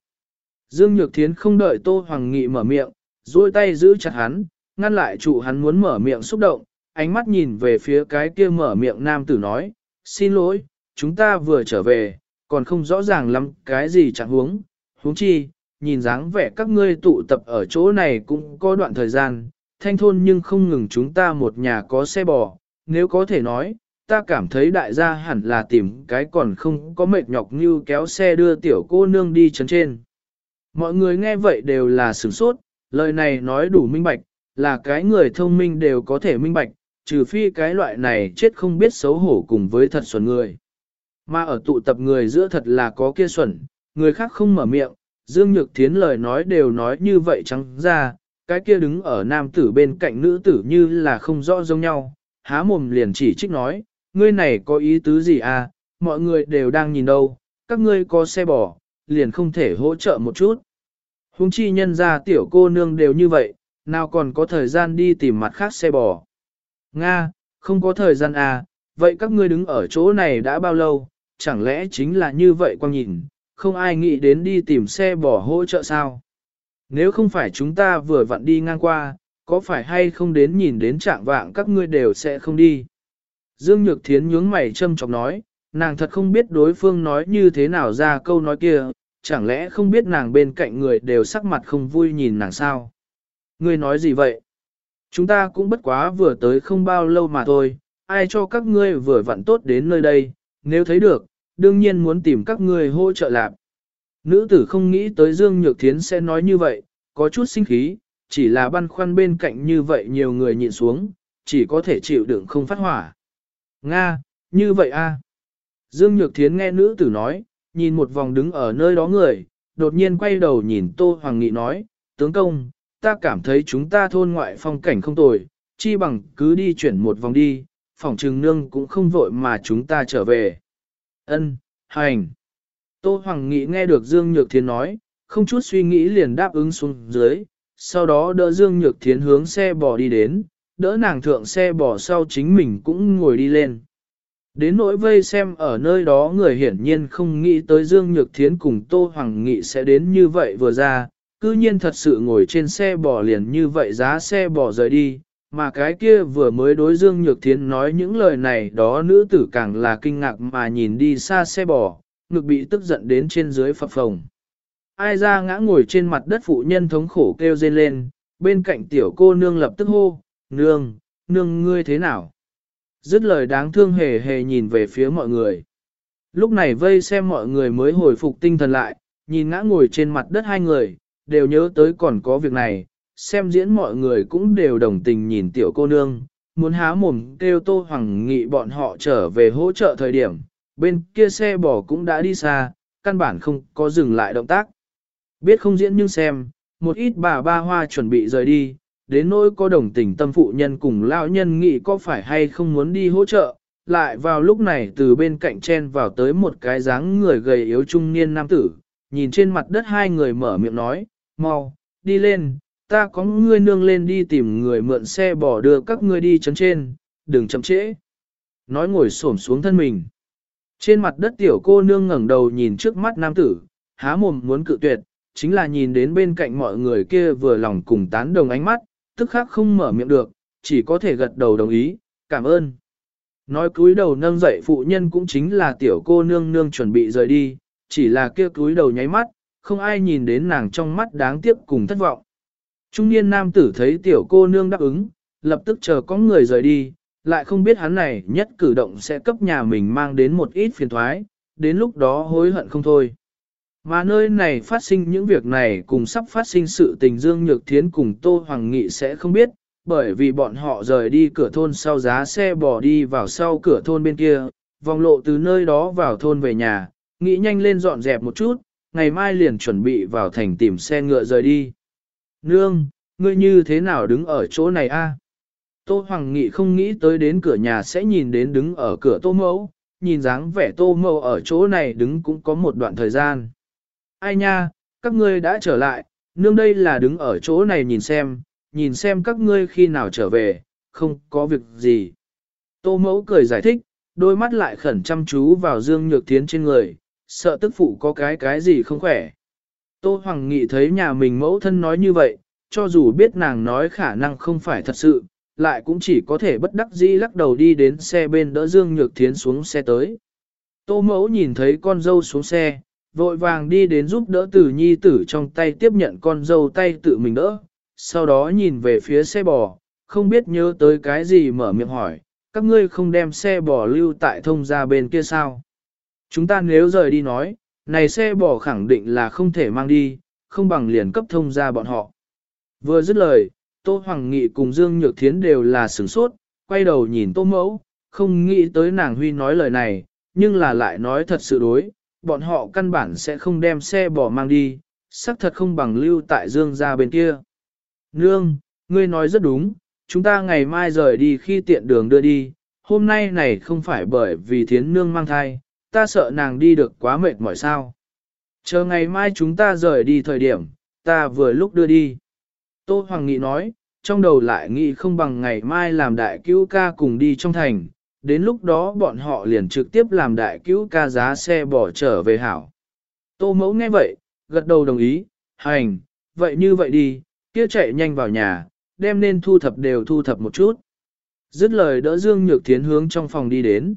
Dương Nhược Thiến không đợi Tô Hoàng Nghị mở miệng, duỗi tay giữ chặt hắn, ngăn lại chủ hắn muốn mở miệng xúc động, ánh mắt nhìn về phía cái kia mở miệng nam tử nói, xin lỗi, chúng ta vừa trở về, còn không rõ ràng lắm cái gì chẳng huống, huống chi, nhìn dáng vẻ các ngươi tụ tập ở chỗ này cũng có đoạn thời gian, thanh thôn nhưng không ngừng chúng ta một nhà có xe bò, nếu có thể nói, ta cảm thấy đại gia hẳn là tìm cái còn không có mệt nhọc như kéo xe đưa tiểu cô nương đi chấn trên. Mọi người nghe vậy đều là sửng sốt, lời này nói đủ minh bạch, là cái người thông minh đều có thể minh bạch, trừ phi cái loại này chết không biết xấu hổ cùng với thật xuẩn người. Mà ở tụ tập người giữa thật là có kia xuẩn, người khác không mở miệng, Dương Nhược Thiến lời nói đều nói như vậy trắng ra, cái kia đứng ở nam tử bên cạnh nữ tử như là không rõ giống nhau, há mồm liền chỉ trích nói, ngươi này có ý tứ gì à, mọi người đều đang nhìn đâu, các ngươi có xe bò, liền không thể hỗ trợ một chút. Hùng chi nhân ra tiểu cô nương đều như vậy, nào còn có thời gian đi tìm mặt khác xe bò. Nga, không có thời gian à, vậy các ngươi đứng ở chỗ này đã bao lâu, chẳng lẽ chính là như vậy quang nhìn, không ai nghĩ đến đi tìm xe bò hỗ trợ sao? Nếu không phải chúng ta vừa vặn đi ngang qua, có phải hay không đến nhìn đến trạng vạng các ngươi đều sẽ không đi? Dương Nhược Thiến nhướng mày châm chọc nói, nàng thật không biết đối phương nói như thế nào ra câu nói kia, chẳng lẽ không biết nàng bên cạnh người đều sắc mặt không vui nhìn nàng sao? Ngươi nói gì vậy? Chúng ta cũng bất quá vừa tới không bao lâu mà thôi, ai cho các ngươi vừa vặn tốt đến nơi đây, nếu thấy được, đương nhiên muốn tìm các ngươi hỗ trợ lạc. Nữ tử không nghĩ tới Dương Nhược Thiến sẽ nói như vậy, có chút sinh khí, chỉ là băn khoăn bên cạnh như vậy nhiều người nhịn xuống, chỉ có thể chịu đựng không phát hỏa. Nga, như vậy a. Dương Nhược Thiến nghe nữ tử nói, nhìn một vòng đứng ở nơi đó người, đột nhiên quay đầu nhìn Tô Hoàng Nghị nói, tướng công, ta cảm thấy chúng ta thôn ngoại phong cảnh không tồi, chi bằng cứ đi chuyển một vòng đi, phòng trừng nương cũng không vội mà chúng ta trở về. Ân, hành. Tô Hoàng Nghị nghe được Dương Nhược Thiến nói, không chút suy nghĩ liền đáp ứng xuống dưới, sau đó đỡ Dương Nhược Thiến hướng xe bò đi đến, đỡ nàng thượng xe bò sau chính mình cũng ngồi đi lên. Đến nỗi vây xem ở nơi đó người hiển nhiên không nghĩ tới Dương Nhược Thiến cùng Tô Hoàng Nghị sẽ đến như vậy vừa ra, cư nhiên thật sự ngồi trên xe bò liền như vậy giá xe bò rời đi, mà cái kia vừa mới đối Dương Nhược Thiến nói những lời này đó nữ tử càng là kinh ngạc mà nhìn đi xa xe bò, ngực bị tức giận đến trên dưới phập phồng. Ai ra ngã ngồi trên mặt đất phụ nhân thống khổ kêu rên lên, bên cạnh tiểu cô nương lập tức hô, nương, nương ngươi thế nào? Dứt lời đáng thương hề hề nhìn về phía mọi người. Lúc này vây xem mọi người mới hồi phục tinh thần lại, nhìn ngã ngồi trên mặt đất hai người, đều nhớ tới còn có việc này, xem diễn mọi người cũng đều đồng tình nhìn tiểu cô nương, muốn há mồm kêu Tô Hoàng Nghị bọn họ trở về hỗ trợ thời điểm, bên kia xe bò cũng đã đi xa, căn bản không có dừng lại động tác. Biết không diễn nhưng xem, một ít bà ba hoa chuẩn bị rời đi, đến nỗi có đồng tình tâm phụ nhân cùng lão nhân nghĩ có phải hay không muốn đi hỗ trợ, lại vào lúc này từ bên cạnh chen vào tới một cái dáng người gầy yếu trung niên nam tử, nhìn trên mặt đất hai người mở miệng nói, mau, đi lên, ta có ngươi nương lên đi tìm người mượn xe bỏ đưa các ngươi đi chấn trên, đừng chậm trễ. Nói ngồi xổm xuống thân mình. Trên mặt đất tiểu cô nương ngẩng đầu nhìn trước mắt nam tử, há mồm muốn cự tuyệt, chính là nhìn đến bên cạnh mọi người kia vừa lòng cùng tán đồng ánh mắt, tức khắc không mở miệng được, chỉ có thể gật đầu đồng ý, cảm ơn. Nói cúi đầu nâng dậy phụ nhân cũng chính là tiểu cô nương nương chuẩn bị rời đi, chỉ là kia cúi đầu nháy mắt, không ai nhìn đến nàng trong mắt đáng tiếc cùng thất vọng. Trung niên nam tử thấy tiểu cô nương đáp ứng, lập tức chờ có người rời đi, lại không biết hắn này nhất cử động sẽ cấp nhà mình mang đến một ít phiền thoái, đến lúc đó hối hận không thôi. Mà nơi này phát sinh những việc này cùng sắp phát sinh sự tình Dương Nhược Thiến cùng Tô Hoàng Nghị sẽ không biết, bởi vì bọn họ rời đi cửa thôn sau giá xe bỏ đi vào sau cửa thôn bên kia, vòng lộ từ nơi đó vào thôn về nhà, nghĩ nhanh lên dọn dẹp một chút, ngày mai liền chuẩn bị vào thành tìm xe ngựa rời đi. Nương, ngươi như thế nào đứng ở chỗ này a? Tô Hoàng Nghị không nghĩ tới đến cửa nhà sẽ nhìn đến đứng ở cửa tô mẫu, nhìn dáng vẻ tô mẫu ở chỗ này đứng cũng có một đoạn thời gian. Ai nha, các ngươi đã trở lại, nương đây là đứng ở chỗ này nhìn xem, nhìn xem các ngươi khi nào trở về, không có việc gì. Tô mẫu cười giải thích, đôi mắt lại khẩn chăm chú vào Dương Nhược Thiến trên người, sợ tức phụ có cái cái gì không khỏe. Tô Hoàng Nghị thấy nhà mình mẫu thân nói như vậy, cho dù biết nàng nói khả năng không phải thật sự, lại cũng chỉ có thể bất đắc dĩ lắc đầu đi đến xe bên đỡ Dương Nhược Thiến xuống xe tới. Tô mẫu nhìn thấy con dâu xuống xe, vội vàng đi đến giúp đỡ tử nhi tử trong tay tiếp nhận con dâu tay tự mình đỡ, sau đó nhìn về phía xe bò, không biết nhớ tới cái gì mở miệng hỏi, các ngươi không đem xe bò lưu tại thông ra bên kia sao? Chúng ta nếu rời đi nói, này xe bò khẳng định là không thể mang đi, không bằng liền cấp thông ra bọn họ. Vừa dứt lời, Tô Hoàng Nghị cùng Dương Nhược Thiến đều là sửng sốt, quay đầu nhìn Tô Mẫu, không nghĩ tới nàng Huy nói lời này, nhưng là lại nói thật sự đối, bọn họ căn bản sẽ không đem xe bò mang đi, xác thật không bằng lưu tại Dương ra bên kia. Nương, ngươi nói rất đúng, chúng ta ngày mai rời đi khi tiện đường đưa đi, hôm nay này không phải bởi vì thiến nương mang thai, ta sợ nàng đi được quá mệt mỏi sao. Chờ ngày mai chúng ta rời đi thời điểm, ta vừa lúc đưa đi. Tô Hoàng Nghị nói, trong đầu lại nghĩ không bằng ngày mai làm đại cứu ca cùng đi trong thành, đến lúc đó bọn họ liền trực tiếp làm đại cứu ca giá xe bỏ trở về hảo. Tô mẫu nghe vậy, gật đầu đồng ý, hành, vậy như vậy đi, kia chạy nhanh vào nhà, đem nên thu thập đều thu thập một chút. Dứt lời đỡ Dương Nhược Thiến hướng trong phòng đi đến.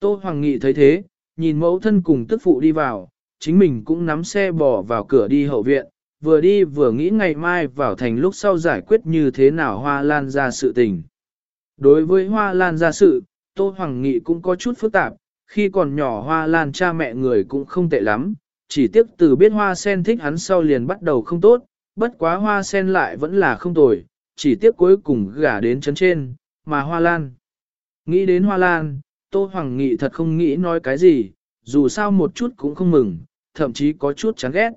Tô Hoàng Nghị thấy thế, nhìn mẫu thân cùng tức phụ đi vào, chính mình cũng nắm xe bỏ vào cửa đi hậu viện, vừa đi vừa nghĩ ngày mai vào thành lúc sau giải quyết như thế nào hoa lan ra sự tình. Đối với hoa lan ra sự, Tô Hoàng Nghị cũng có chút phức tạp, khi còn nhỏ hoa lan cha mẹ người cũng không tệ lắm, chỉ tiếc từ biết hoa sen thích hắn sau liền bắt đầu không tốt, bất quá hoa sen lại vẫn là không tồi, chỉ tiếc cuối cùng gả đến chấn trên, mà hoa lan. Nghĩ đến hoa lan, Tô Hoàng Nghị thật không nghĩ nói cái gì, dù sao một chút cũng không mừng, thậm chí có chút chán ghét.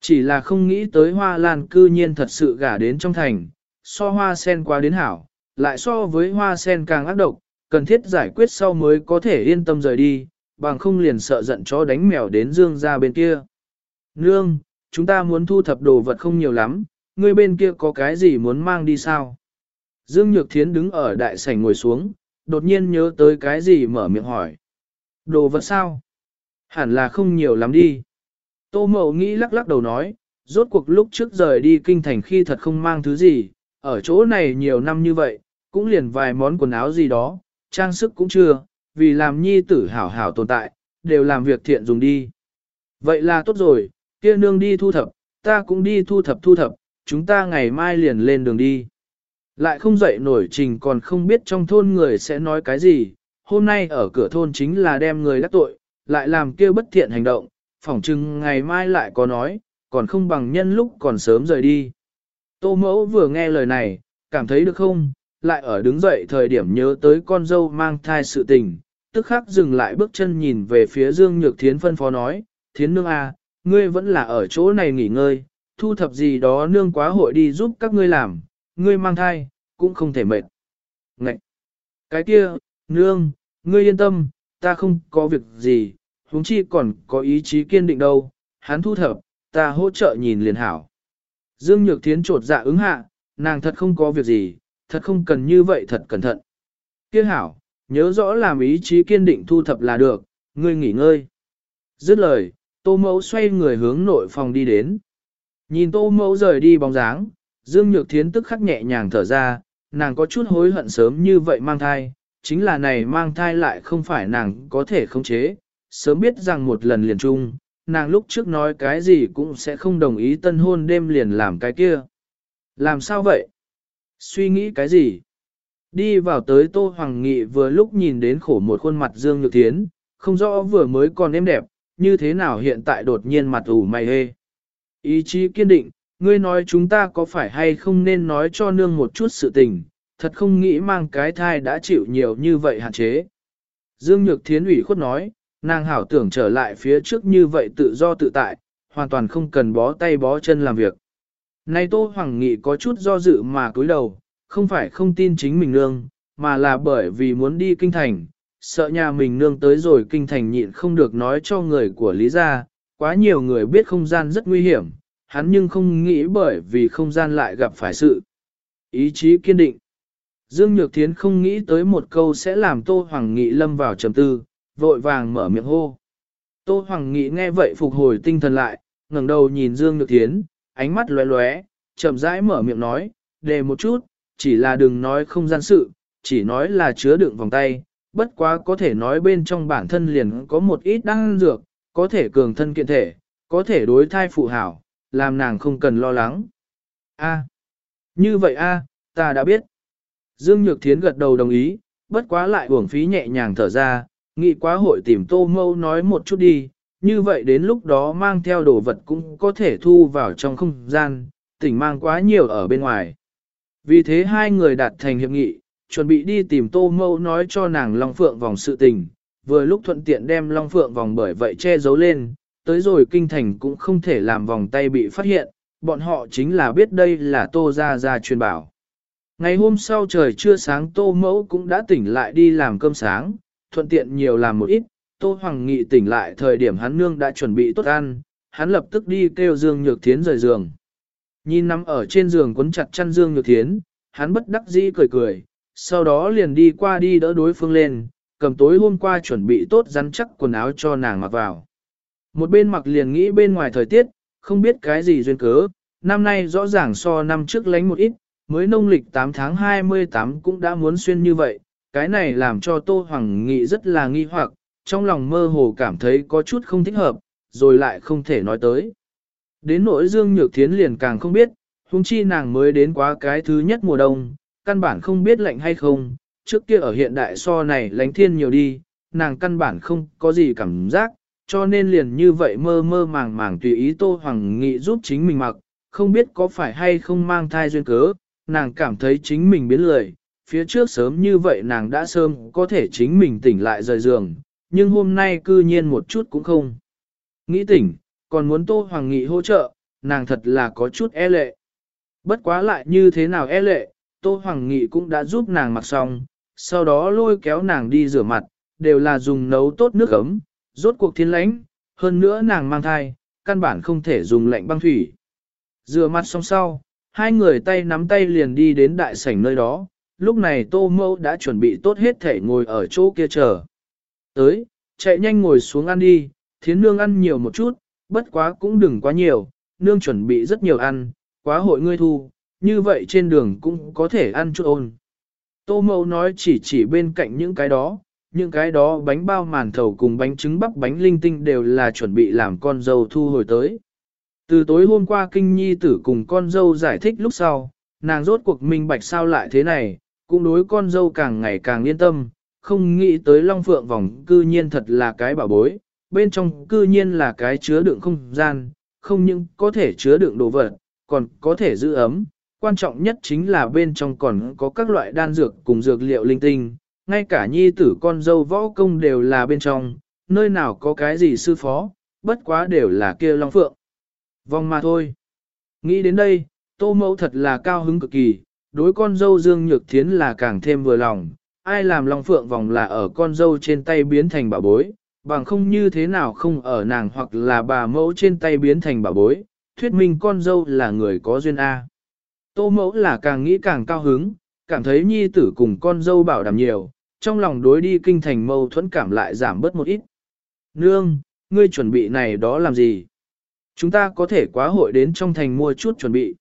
Chỉ là không nghĩ tới hoa lan cư nhiên thật sự gả đến trong thành, so hoa sen qua đến hảo, lại so với hoa sen càng ác độc, cần thiết giải quyết sau mới có thể yên tâm rời đi, bằng không liền sợ giận chó đánh mèo đến dương ra bên kia. Nương, chúng ta muốn thu thập đồ vật không nhiều lắm, ngươi bên kia có cái gì muốn mang đi sao? Dương Nhược Thiến đứng ở đại sảnh ngồi xuống, đột nhiên nhớ tới cái gì mở miệng hỏi. Đồ vật sao? Hẳn là không nhiều lắm đi. Tô Mậu nghĩ lắc lắc đầu nói, rốt cuộc lúc trước rời đi kinh thành khi thật không mang thứ gì, ở chỗ này nhiều năm như vậy, cũng liền vài món quần áo gì đó, trang sức cũng chưa, vì làm nhi tử hảo hảo tồn tại, đều làm việc thiện dùng đi. Vậy là tốt rồi, kia nương đi thu thập, ta cũng đi thu thập thu thập, chúng ta ngày mai liền lên đường đi. Lại không dậy nổi trình còn không biết trong thôn người sẽ nói cái gì, hôm nay ở cửa thôn chính là đem người đắc tội, lại làm kia bất thiện hành động, phỏng chừng ngày mai lại có nói, còn không bằng nhân lúc còn sớm rời đi. Tô mẫu vừa nghe lời này, cảm thấy được không, lại ở đứng dậy thời điểm nhớ tới con dâu mang thai sự tình, tức khắc dừng lại bước chân nhìn về phía Dương Nhược Thiến phân phó nói, Thiến nương a, à, ngươi vẫn là ở chỗ này nghỉ ngơi, thu thập gì đó nương quá hội đi giúp các ngươi làm, ngươi mang thai, cũng không thể mệt. Ngậy! Cái kia, nương, ngươi yên tâm, ta không có việc gì, huống chi còn có ý chí kiên định đâu, hắn thu thập, ta hỗ trợ nhìn liền hảo. Dương Nhược Thiến trột dạ ứng hạ, nàng thật không có việc gì, thật không cần như vậy thật cẩn thận. Kia hảo, nhớ rõ làm ý chí kiên định thu thập là được, ngươi nghỉ ngơi. Dứt lời, tô mẫu xoay người hướng nội phòng đi đến. Nhìn tô mẫu rời đi bóng dáng, Dương Nhược Thiến tức khắc nhẹ nhàng thở ra, nàng có chút hối hận sớm như vậy mang thai, chính là này mang thai lại không phải nàng có thể khống chế, sớm biết rằng một lần liền chung, nàng lúc trước nói cái gì cũng sẽ không đồng ý tân hôn đêm liền làm cái kia. Làm sao vậy? Suy nghĩ cái gì? Đi vào tới Tô Hoàng Nghị vừa lúc nhìn đến khổ một khuôn mặt Dương Nhược Thiến, không rõ vừa mới còn êm đẹp, như thế nào hiện tại đột nhiên mặt ủ mày hê. Ý chí kiên định, ngươi nói chúng ta có phải hay không nên nói cho nương một chút sự tình, thật không nghĩ mang cái thai đã chịu nhiều như vậy hạn chế. Dương Nhược Thiến ủy khuất nói, nàng hảo tưởng trở lại phía trước như vậy tự do tự tại, hoàn toàn không cần bó tay bó chân làm việc. Này Tô Hoàng Nghị có chút do dự mà cúi đầu, không phải không tin chính mình nương, mà là bởi vì muốn đi kinh thành, sợ nhà mình nương tới rồi kinh thành nhịn không được nói cho người của Lý gia, quá nhiều người biết không gian rất nguy hiểm, hắn nhưng không nghĩ bởi vì không gian lại gặp phải sự. Ý chí kiên định. Dương Nhược Thiến không nghĩ tới một câu sẽ làm Tô Hoàng Nghị lâm vào trầm tư, vội vàng mở miệng hô. Tô Hoàng Nghị nghe vậy phục hồi tinh thần lại, ngẩng đầu nhìn Dương Nhược Thiến, ánh mắt lóe lóe, chậm rãi mở miệng nói, đề một chút, chỉ là đừng nói không gian sự, chỉ nói là chứa đựng vòng tay, bất quá có thể nói bên trong bản thân liền có một ít đăng dược, có thể cường thân kiện thể, có thể đối thai phụ hảo, làm nàng không cần lo lắng. A, như vậy a, ta đã biết. Dương Nhược Thiến gật đầu đồng ý, bất quá lại uổng phí nhẹ nhàng thở ra, nghĩ quá hội tìm tô mâu nói một chút đi, như vậy đến lúc đó mang theo đồ vật cũng có thể thu vào trong không gian, tỉnh mang quá nhiều ở bên ngoài. Vì thế hai người đạt thành hiệp nghị, chuẩn bị đi tìm tô mâu nói cho nàng Long Phượng vòng sự tình, vừa lúc thuận tiện đem Long Phượng vòng bởi vậy che giấu lên, tới rồi kinh thành cũng không thể làm vòng tay bị phát hiện, bọn họ chính là biết đây là tô Gia Gia truyền bảo. Ngày hôm sau trời chưa sáng tô mẫu cũng đã tỉnh lại đi làm cơm sáng, thuận tiện nhiều làm một ít, tô hoàng nghị tỉnh lại thời điểm hắn nương đã chuẩn bị tốt ăn, hắn lập tức đi kêu Dương Nhược Thiến rời giường. Nhìn nằm ở trên giường quấn chặt chăn Dương Nhược Thiến, hắn bất đắc dĩ cười cười, sau đó liền đi qua đi đỡ đối phương lên, cầm tối hôm qua chuẩn bị tốt rắn chắc quần áo cho nàng mặc vào. Một bên mặc liền nghĩ bên ngoài thời tiết, không biết cái gì duyên cớ, năm nay rõ ràng so năm trước lánh một ít, mới nông lịch 8 tháng 28 cũng đã muốn xuyên như vậy, cái này làm cho Tô Hoàng Nghị rất là nghi hoặc, trong lòng mơ hồ cảm thấy có chút không thích hợp, rồi lại không thể nói tới. Đến nỗi Dương Nhược Thiến liền càng không biết, huống chi nàng mới đến quá cái thứ nhất mùa đông, căn bản không biết lạnh hay không, trước kia ở hiện đại so này lánh thiên nhiều đi, nàng căn bản không có gì cảm giác, cho nên liền như vậy mơ mơ màng màng tùy ý Tô Hoàng Nghị giúp chính mình mặc, không biết có phải hay không mang thai duyên cớ, nàng cảm thấy chính mình biến lười, phía trước sớm như vậy nàng đã sớm có thể chính mình tỉnh lại rời giường, nhưng hôm nay cư nhiên một chút cũng không. Nghĩ tỉnh, còn muốn Tô Hoàng Nghị hỗ trợ, nàng thật là có chút e lệ. Bất quá lại như thế nào e lệ, Tô Hoàng Nghị cũng đã giúp nàng mặc xong, sau đó lôi kéo nàng đi rửa mặt, đều là dùng nấu tốt nước ấm, rốt cuộc thiên lãnh, hơn nữa nàng mang thai, căn bản không thể dùng lạnh băng thủy. Rửa mặt xong sau, hai người tay nắm tay liền đi đến đại sảnh nơi đó, lúc này tô mâu đã chuẩn bị tốt hết thể ngồi ở chỗ kia chờ. Tới, chạy nhanh ngồi xuống ăn đi, thiến nương ăn nhiều một chút, bất quá cũng đừng quá nhiều, nương chuẩn bị rất nhiều ăn, quá hội ngươi thu, như vậy trên đường cũng có thể ăn chút ôn. Tô mâu nói chỉ chỉ bên cạnh những cái đó, những cái đó bánh bao màn thầu cùng bánh trứng bắp bánh linh tinh đều là chuẩn bị làm con dâu thu hồi tới. Từ tối hôm qua kinh nhi tử cùng con dâu giải thích lúc sau, nàng rốt cuộc minh bạch sao lại thế này, cũng đối con dâu càng ngày càng yên tâm, không nghĩ tới long phượng vòng cư nhiên thật là cái bảo bối, bên trong cư nhiên là cái chứa đựng không gian, không những có thể chứa đựng đồ vật, còn có thể giữ ấm, quan trọng nhất chính là bên trong còn có các loại đan dược cùng dược liệu linh tinh, ngay cả nhi tử con dâu võ công đều là bên trong, nơi nào có cái gì sư phó, bất quá đều là kia long phượng. Vòng mà thôi. Nghĩ đến đây, tô mẫu thật là cao hứng cực kỳ, đối con dâu Dương Nhược Thiến là càng thêm vừa lòng, ai làm long phượng vòng là ở con dâu trên tay biến thành bảo bối, bằng không như thế nào không ở nàng hoặc là bà mẫu trên tay biến thành bảo bối, thuyết minh con dâu là người có duyên A. Tô mẫu là càng nghĩ càng cao hứng, cảm thấy nhi tử cùng con dâu bảo đảm nhiều, trong lòng đối đi kinh thành mâu thuẫn cảm lại giảm bớt một ít. Nương, ngươi chuẩn bị này đó làm gì? Chúng ta có thể quá hội đến trong thành mua chút chuẩn bị.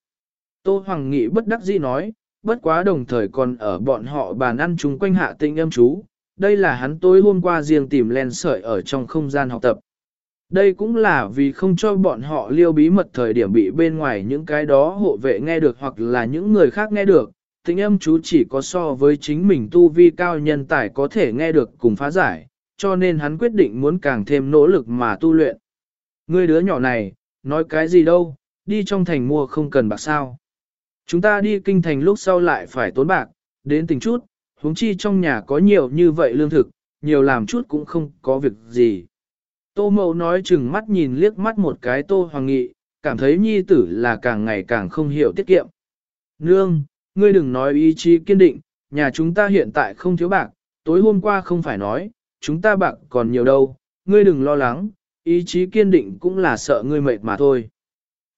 Tô Hoàng Nghị bất đắc dĩ nói, bất quá đồng thời còn ở bọn họ bàn ăn chung quanh hạ tinh âm chú. Đây là hắn tối hôm qua riêng tìm len sợi ở trong không gian học tập. Đây cũng là vì không cho bọn họ liêu bí mật thời điểm bị bên ngoài những cái đó hộ vệ nghe được hoặc là những người khác nghe được, tinh âm chú chỉ có so với chính mình tu vi cao nhân tài có thể nghe được cùng phá giải, cho nên hắn quyết định muốn càng thêm nỗ lực mà tu luyện. Ngươi đứa nhỏ này, nói cái gì đâu, đi trong thành mua không cần bạc sao. Chúng ta đi kinh thành lúc sau lại phải tốn bạc, đến tình chút, huống chi trong nhà có nhiều như vậy lương thực, nhiều làm chút cũng không có việc gì. Tô mậu nói chừng mắt nhìn liếc mắt một cái tô hoàng nghị, cảm thấy nhi tử là càng ngày càng không hiểu tiết kiệm. Nương, ngươi đừng nói ý chí kiên định, nhà chúng ta hiện tại không thiếu bạc, tối hôm qua không phải nói, chúng ta bạc còn nhiều đâu, ngươi đừng lo lắng, ý chí kiên định cũng là sợ ngươi mệt mà thôi.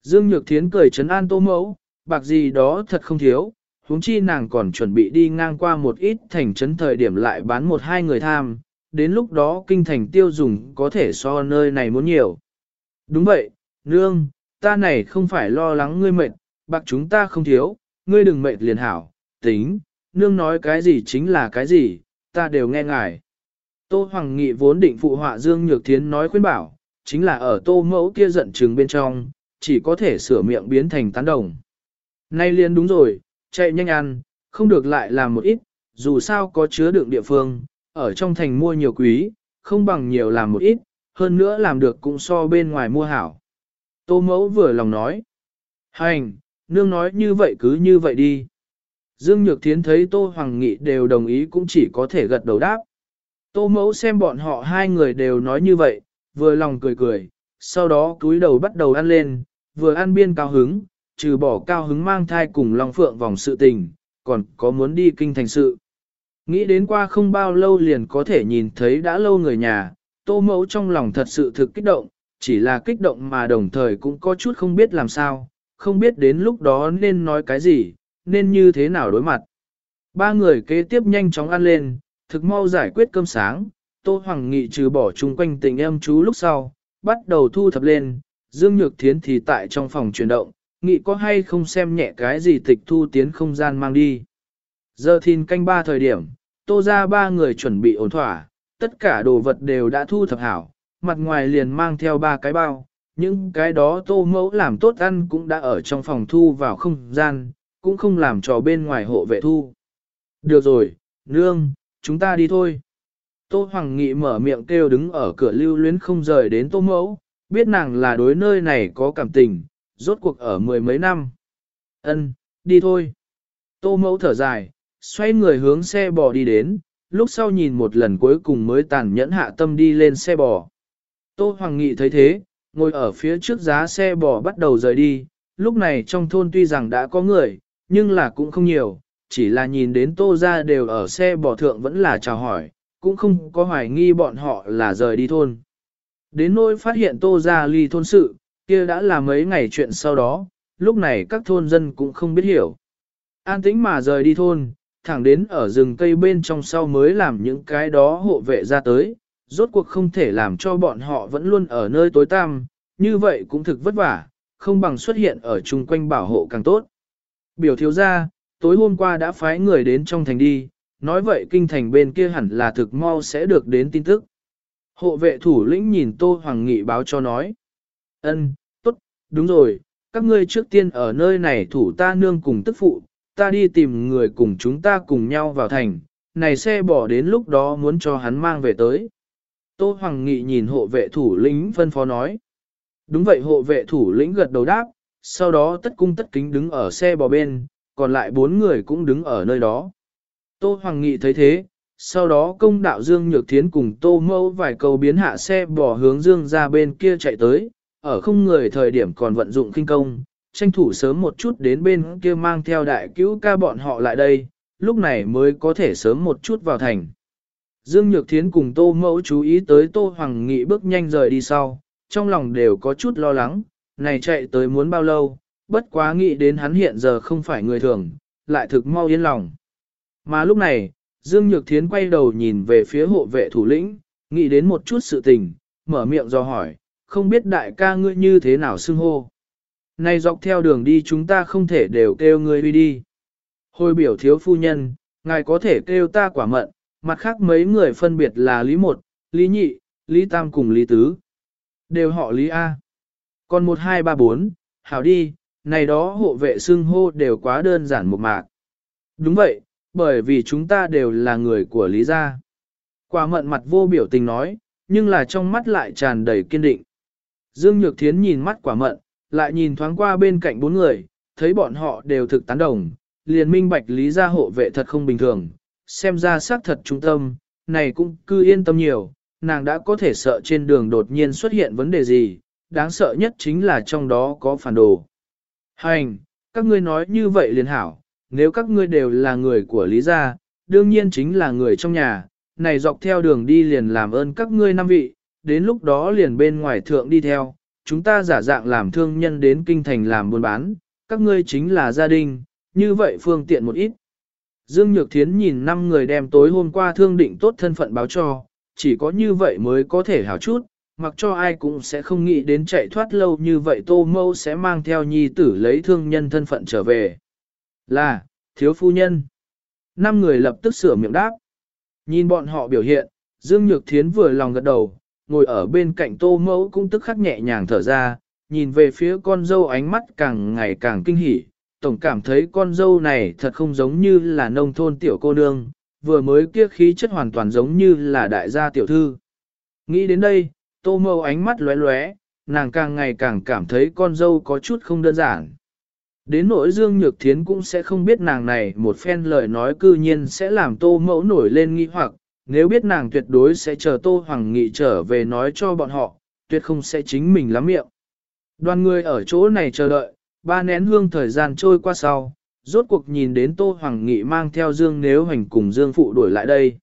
Dương Nhược Thiến cười trấn an tô mẫu, bạc gì đó thật không thiếu, huống chi nàng còn chuẩn bị đi ngang qua một ít thành trấn thời điểm lại bán một hai người tham, đến lúc đó kinh thành tiêu dùng có thể so nơi này muốn nhiều. Đúng vậy, nương, ta này không phải lo lắng ngươi mệt, bạc chúng ta không thiếu, ngươi đừng mệt liền hảo, tính, nương nói cái gì chính là cái gì, ta đều nghe ngài. Tô Hoàng Nghị vốn định phụ họa Dương Nhược Thiến nói khuyên bảo, chính là ở tô mẫu kia giận trừng bên trong, chỉ có thể sửa miệng biến thành tán đồng. Nay liền đúng rồi, chạy nhanh ăn, không được lại làm một ít, dù sao có chứa đựng địa phương, ở trong thành mua nhiều quý, không bằng nhiều làm một ít, hơn nữa làm được cũng so bên ngoài mua hảo. Tô mẫu vừa lòng nói. Hành, nương nói như vậy cứ như vậy đi. Dương Nhược Thiến thấy Tô Hoàng Nghị đều đồng ý cũng chỉ có thể gật đầu đáp. Tô mẫu xem bọn họ hai người đều nói như vậy, vừa lòng cười cười, sau đó cúi đầu bắt đầu ăn lên, vừa ăn biên cao hứng, trừ bỏ cao hứng mang thai cùng Long Phượng vòng sự tình, còn có muốn đi kinh thành sự. Nghĩ đến qua không bao lâu liền có thể nhìn thấy đã lâu người nhà, tô mẫu trong lòng thật sự thực kích động, chỉ là kích động mà đồng thời cũng có chút không biết làm sao, không biết đến lúc đó nên nói cái gì, nên như thế nào đối mặt. Ba người kế tiếp nhanh chóng ăn lên, thực mau giải quyết cơm sáng, Tô Hoàng Nghị trừ bỏ chung quanh tình em chú lúc sau, bắt đầu thu thập lên, Dương Nhược Thiến thì tại trong phòng chuyển động, nghị có hay không xem nhẹ cái gì tịch thu tiến không gian mang đi. Giờ thìn canh ba thời điểm, tô ra ba người chuẩn bị ổn thỏa, tất cả đồ vật đều đã thu thập hảo, mặt ngoài liền mang theo ba cái bao, những cái đó tô mẫu làm tốt ăn cũng đã ở trong phòng thu vào không gian, cũng không làm trò bên ngoài hộ vệ thu. Được rồi, nương, chúng ta đi thôi. Tô Hoàng Nghị mở miệng kêu đứng ở cửa lưu luyến không rời đến tô mẫu, biết nàng là đối nơi này có cảm tình, rốt cuộc ở mười mấy năm. Ân, đi thôi. Tô mẫu thở dài, xoay người hướng xe bò đi đến, lúc sau nhìn một lần cuối cùng mới tàn nhẫn hạ tâm đi lên xe bò. Tô Hoàng Nghị thấy thế, ngồi ở phía trước giá xe bò bắt đầu rời đi, lúc này trong thôn tuy rằng đã có người, nhưng là cũng không nhiều, chỉ là nhìn đến tô ra đều ở xe bò thượng vẫn là chào hỏi, cũng không có hoài nghi bọn họ là rời đi thôn. Đến nỗi phát hiện tô ra ly thôn sự, kia đã là mấy ngày chuyện sau đó, lúc này các thôn dân cũng không biết hiểu. An tĩnh mà rời đi thôn, thẳng đến ở rừng cây bên trong sau mới làm những cái đó hộ vệ ra tới, rốt cuộc không thể làm cho bọn họ vẫn luôn ở nơi tối tăm, như vậy cũng thực vất vả, không bằng xuất hiện ở chung quanh bảo hộ càng tốt. Biểu thiếu ra, tối hôm qua đã phái người đến trong thành đi, nói vậy kinh thành bên kia hẳn là thực mau sẽ được đến tin tức. Hộ vệ thủ lĩnh nhìn Tô Hoàng Nghị báo cho nói ân, tốt, đúng rồi, các ngươi trước tiên ở nơi này thủ ta nương cùng tức phụ, ta đi tìm người cùng chúng ta cùng nhau vào thành, này xe bỏ đến lúc đó muốn cho hắn mang về tới. Tô Hoàng Nghị nhìn hộ vệ thủ lĩnh phân phó nói. Đúng vậy hộ vệ thủ lĩnh gật đầu đáp, sau đó tất cung tất kính đứng ở xe bò bên, còn lại bốn người cũng đứng ở nơi đó. Tô Hoàng Nghị thấy thế, sau đó công đạo Dương Nhược Thiến cùng Tô Mâu vài câu biến hạ xe bò hướng Dương ra bên kia chạy tới, ở không người thời điểm còn vận dụng kinh công, tranh thủ sớm một chút đến bên kia mang theo đại cứu ca bọn họ lại đây, lúc này mới có thể sớm một chút vào thành. Dương Nhược Thiến cùng Tô Mẫu chú ý tới Tô Hoàng Nghị bước nhanh rời đi sau, trong lòng đều có chút lo lắng, này chạy tới muốn bao lâu, bất quá nghĩ đến hắn hiện giờ không phải người thường, lại thực mau yên lòng. Mà lúc này, Dương Nhược Thiến quay đầu nhìn về phía hộ vệ thủ lĩnh, nghĩ đến một chút sự tình, mở miệng do hỏi, không biết đại ca ngươi như thế nào xưng hô. Này dọc theo đường đi chúng ta không thể đều kêu ngươi đi đi. Hồi biểu thiếu phu nhân, ngài có thể kêu ta quả mận, mặt khác mấy người phân biệt là Lý Một, Lý Nhị, Lý Tam cùng Lý Tứ. Đều họ Lý A. Còn 1 2 3 4, hảo đi, này đó hộ vệ xưng hô đều quá đơn giản một mạc. Đúng vậy, bởi vì chúng ta đều là người của Lý gia. Quả mận mặt vô biểu tình nói, nhưng là trong mắt lại tràn đầy kiên định. Dương Nhược Thiến nhìn mắt quả mận, lại nhìn thoáng qua bên cạnh bốn người, thấy bọn họ đều thực tán đồng, liền minh bạch Lý gia hộ vệ thật không bình thường, xem ra xác thật trung tâm, này cũng cư yên tâm nhiều, nàng đã có thể sợ trên đường đột nhiên xuất hiện vấn đề gì, đáng sợ nhất chính là trong đó có phản đồ. Hành, các ngươi nói như vậy liền hảo, nếu các ngươi đều là người của Lý gia, đương nhiên chính là người trong nhà, này dọc theo đường đi liền làm ơn các ngươi năm vị, đến lúc đó liền bên ngoài thượng đi theo, chúng ta giả dạng làm thương nhân đến kinh thành làm buôn bán, các ngươi chính là gia đình, như vậy phương tiện một ít. Dương Nhược Thiến nhìn năm người đem tối hôm qua thương định tốt thân phận báo cho, chỉ có như vậy mới có thể hảo chút, mặc cho ai cũng sẽ không nghĩ đến chạy thoát lâu như vậy tô mâu sẽ mang theo nhi tử lấy thương nhân thân phận trở về. Là, thiếu phu nhân. Năm người lập tức sửa miệng đáp. Nhìn bọn họ biểu hiện, Dương Nhược Thiến vừa lòng gật đầu, ngồi ở bên cạnh tô mẫu cũng tức khắc nhẹ nhàng thở ra, nhìn về phía con dâu ánh mắt càng ngày càng kinh hỉ. Tổng cảm thấy con dâu này thật không giống như là nông thôn tiểu cô nương, vừa mới kia khí chất hoàn toàn giống như là đại gia tiểu thư. Nghĩ đến đây, tô mẫu ánh mắt lóe lóe, nàng càng ngày càng cảm thấy con dâu có chút không đơn giản. Đến nỗi Dương Nhược Thiến cũng sẽ không biết nàng này một phen lời nói cư nhiên sẽ làm tô mẫu nổi lên nghi hoặc, nếu biết nàng tuyệt đối sẽ chờ tô hoàng nghị trở về nói cho bọn họ, tuyệt không sẽ chính mình lắm miệng. Đoàn người ở chỗ này chờ đợi, ba nén hương thời gian trôi qua sau, rốt cuộc nhìn đến tô hoàng nghị mang theo Dương nếu hành cùng Dương Phụ đuổi lại đây.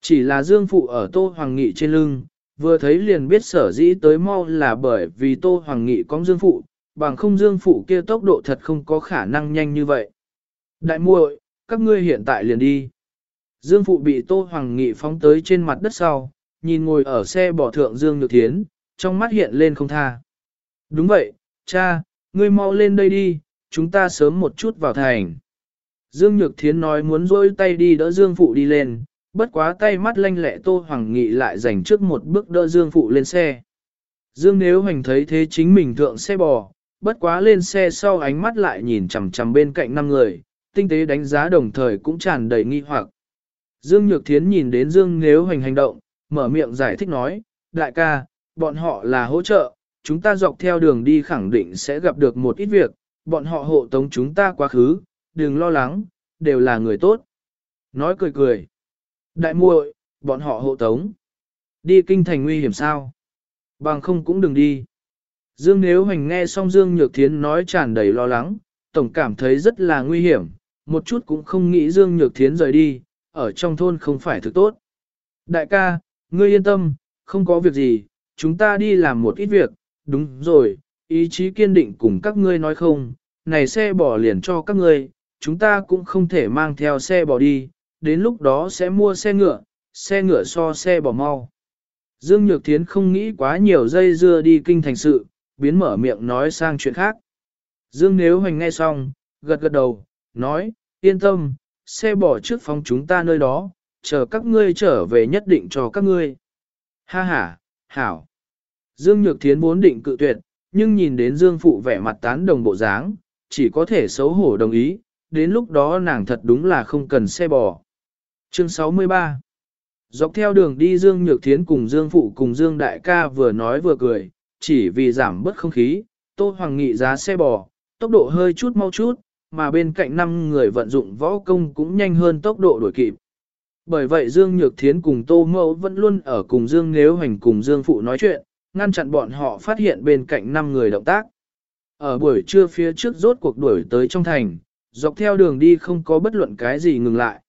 Chỉ là Dương Phụ ở tô hoàng nghị trên lưng, vừa thấy liền biết sở dĩ tới mau là bởi vì tô hoàng nghị có Dương Phụ, bằng không dương phụ kia tốc độ thật không có khả năng nhanh như vậy. Đại muội, các ngươi hiện tại liền đi. Dương phụ bị Tô Hoàng Nghị phóng tới trên mặt đất sau, nhìn ngồi ở xe bỏ thượng Dương Nhược Thiến, trong mắt hiện lên không tha. Đúng vậy, cha, ngươi mau lên đây đi, chúng ta sớm một chút vào thành. Dương Nhược Thiến nói muốn rôi tay đi đỡ Dương Phụ đi lên, bất quá tay mắt lanh lẹ Tô Hoàng Nghị lại dành trước một bước đỡ Dương Phụ lên xe. Dương nếu Hoành thấy thế chính mình thượng xe bò, bất quá lên xe sau ánh mắt lại nhìn chằm chằm bên cạnh năm người, tinh tế đánh giá đồng thời cũng tràn đầy nghi hoặc. Dương Nhược Thiến nhìn đến Dương Nếu Hành hành động, mở miệng giải thích nói, đại ca, bọn họ là hỗ trợ, chúng ta dọc theo đường đi khẳng định sẽ gặp được một ít việc, bọn họ hộ tống chúng ta quá khứ, đừng lo lắng, đều là người tốt. Nói cười cười. Đại muội, bọn họ hộ tống. Đi kinh thành nguy hiểm sao? Bằng không cũng đừng đi. Dương Nếu Hoành nghe xong Dương Nhược Thiến nói tràn đầy lo lắng, tổng cảm thấy rất là nguy hiểm, một chút cũng không nghĩ Dương Nhược Thiến rời đi, ở trong thôn không phải thực tốt. Đại ca, ngươi yên tâm, không có việc gì, chúng ta đi làm một ít việc, đúng rồi, ý chí kiên định cùng các ngươi nói không, này xe bỏ liền cho các ngươi, chúng ta cũng không thể mang theo xe bỏ đi, đến lúc đó sẽ mua xe ngựa, xe ngựa so xe bỏ mau. Dương Nhược Thiến không nghĩ quá nhiều dây dưa đi kinh thành sự, biến mở miệng nói sang chuyện khác. Dương Nếu Hoành nghe xong, gật gật đầu, nói, yên tâm, xe bỏ trước phòng chúng ta nơi đó, chờ các ngươi trở về nhất định cho các ngươi. Ha ha, hảo. Dương Nhược Thiến muốn định cự tuyệt, nhưng nhìn đến Dương Phụ vẻ mặt tán đồng bộ dáng, chỉ có thể xấu hổ đồng ý, đến lúc đó nàng thật đúng là không cần xe bò. Chương 63 Dọc theo đường đi Dương Nhược Thiến cùng Dương Phụ cùng Dương Đại ca vừa nói vừa cười, chỉ vì giảm bớt không khí, Tô Hoàng Nghị giá xe bò, tốc độ hơi chút mau chút, mà bên cạnh năm người vận dụng võ công cũng nhanh hơn tốc độ đuổi kịp. Bởi vậy Dương Nhược Thiến cùng Tô Mẫu vẫn luôn ở cùng Dương Nếu Hành cùng Dương Phụ nói chuyện, ngăn chặn bọn họ phát hiện bên cạnh năm người động tác. Ở buổi trưa phía trước rốt cuộc đuổi tới trong thành, dọc theo đường đi không có bất luận cái gì ngừng lại.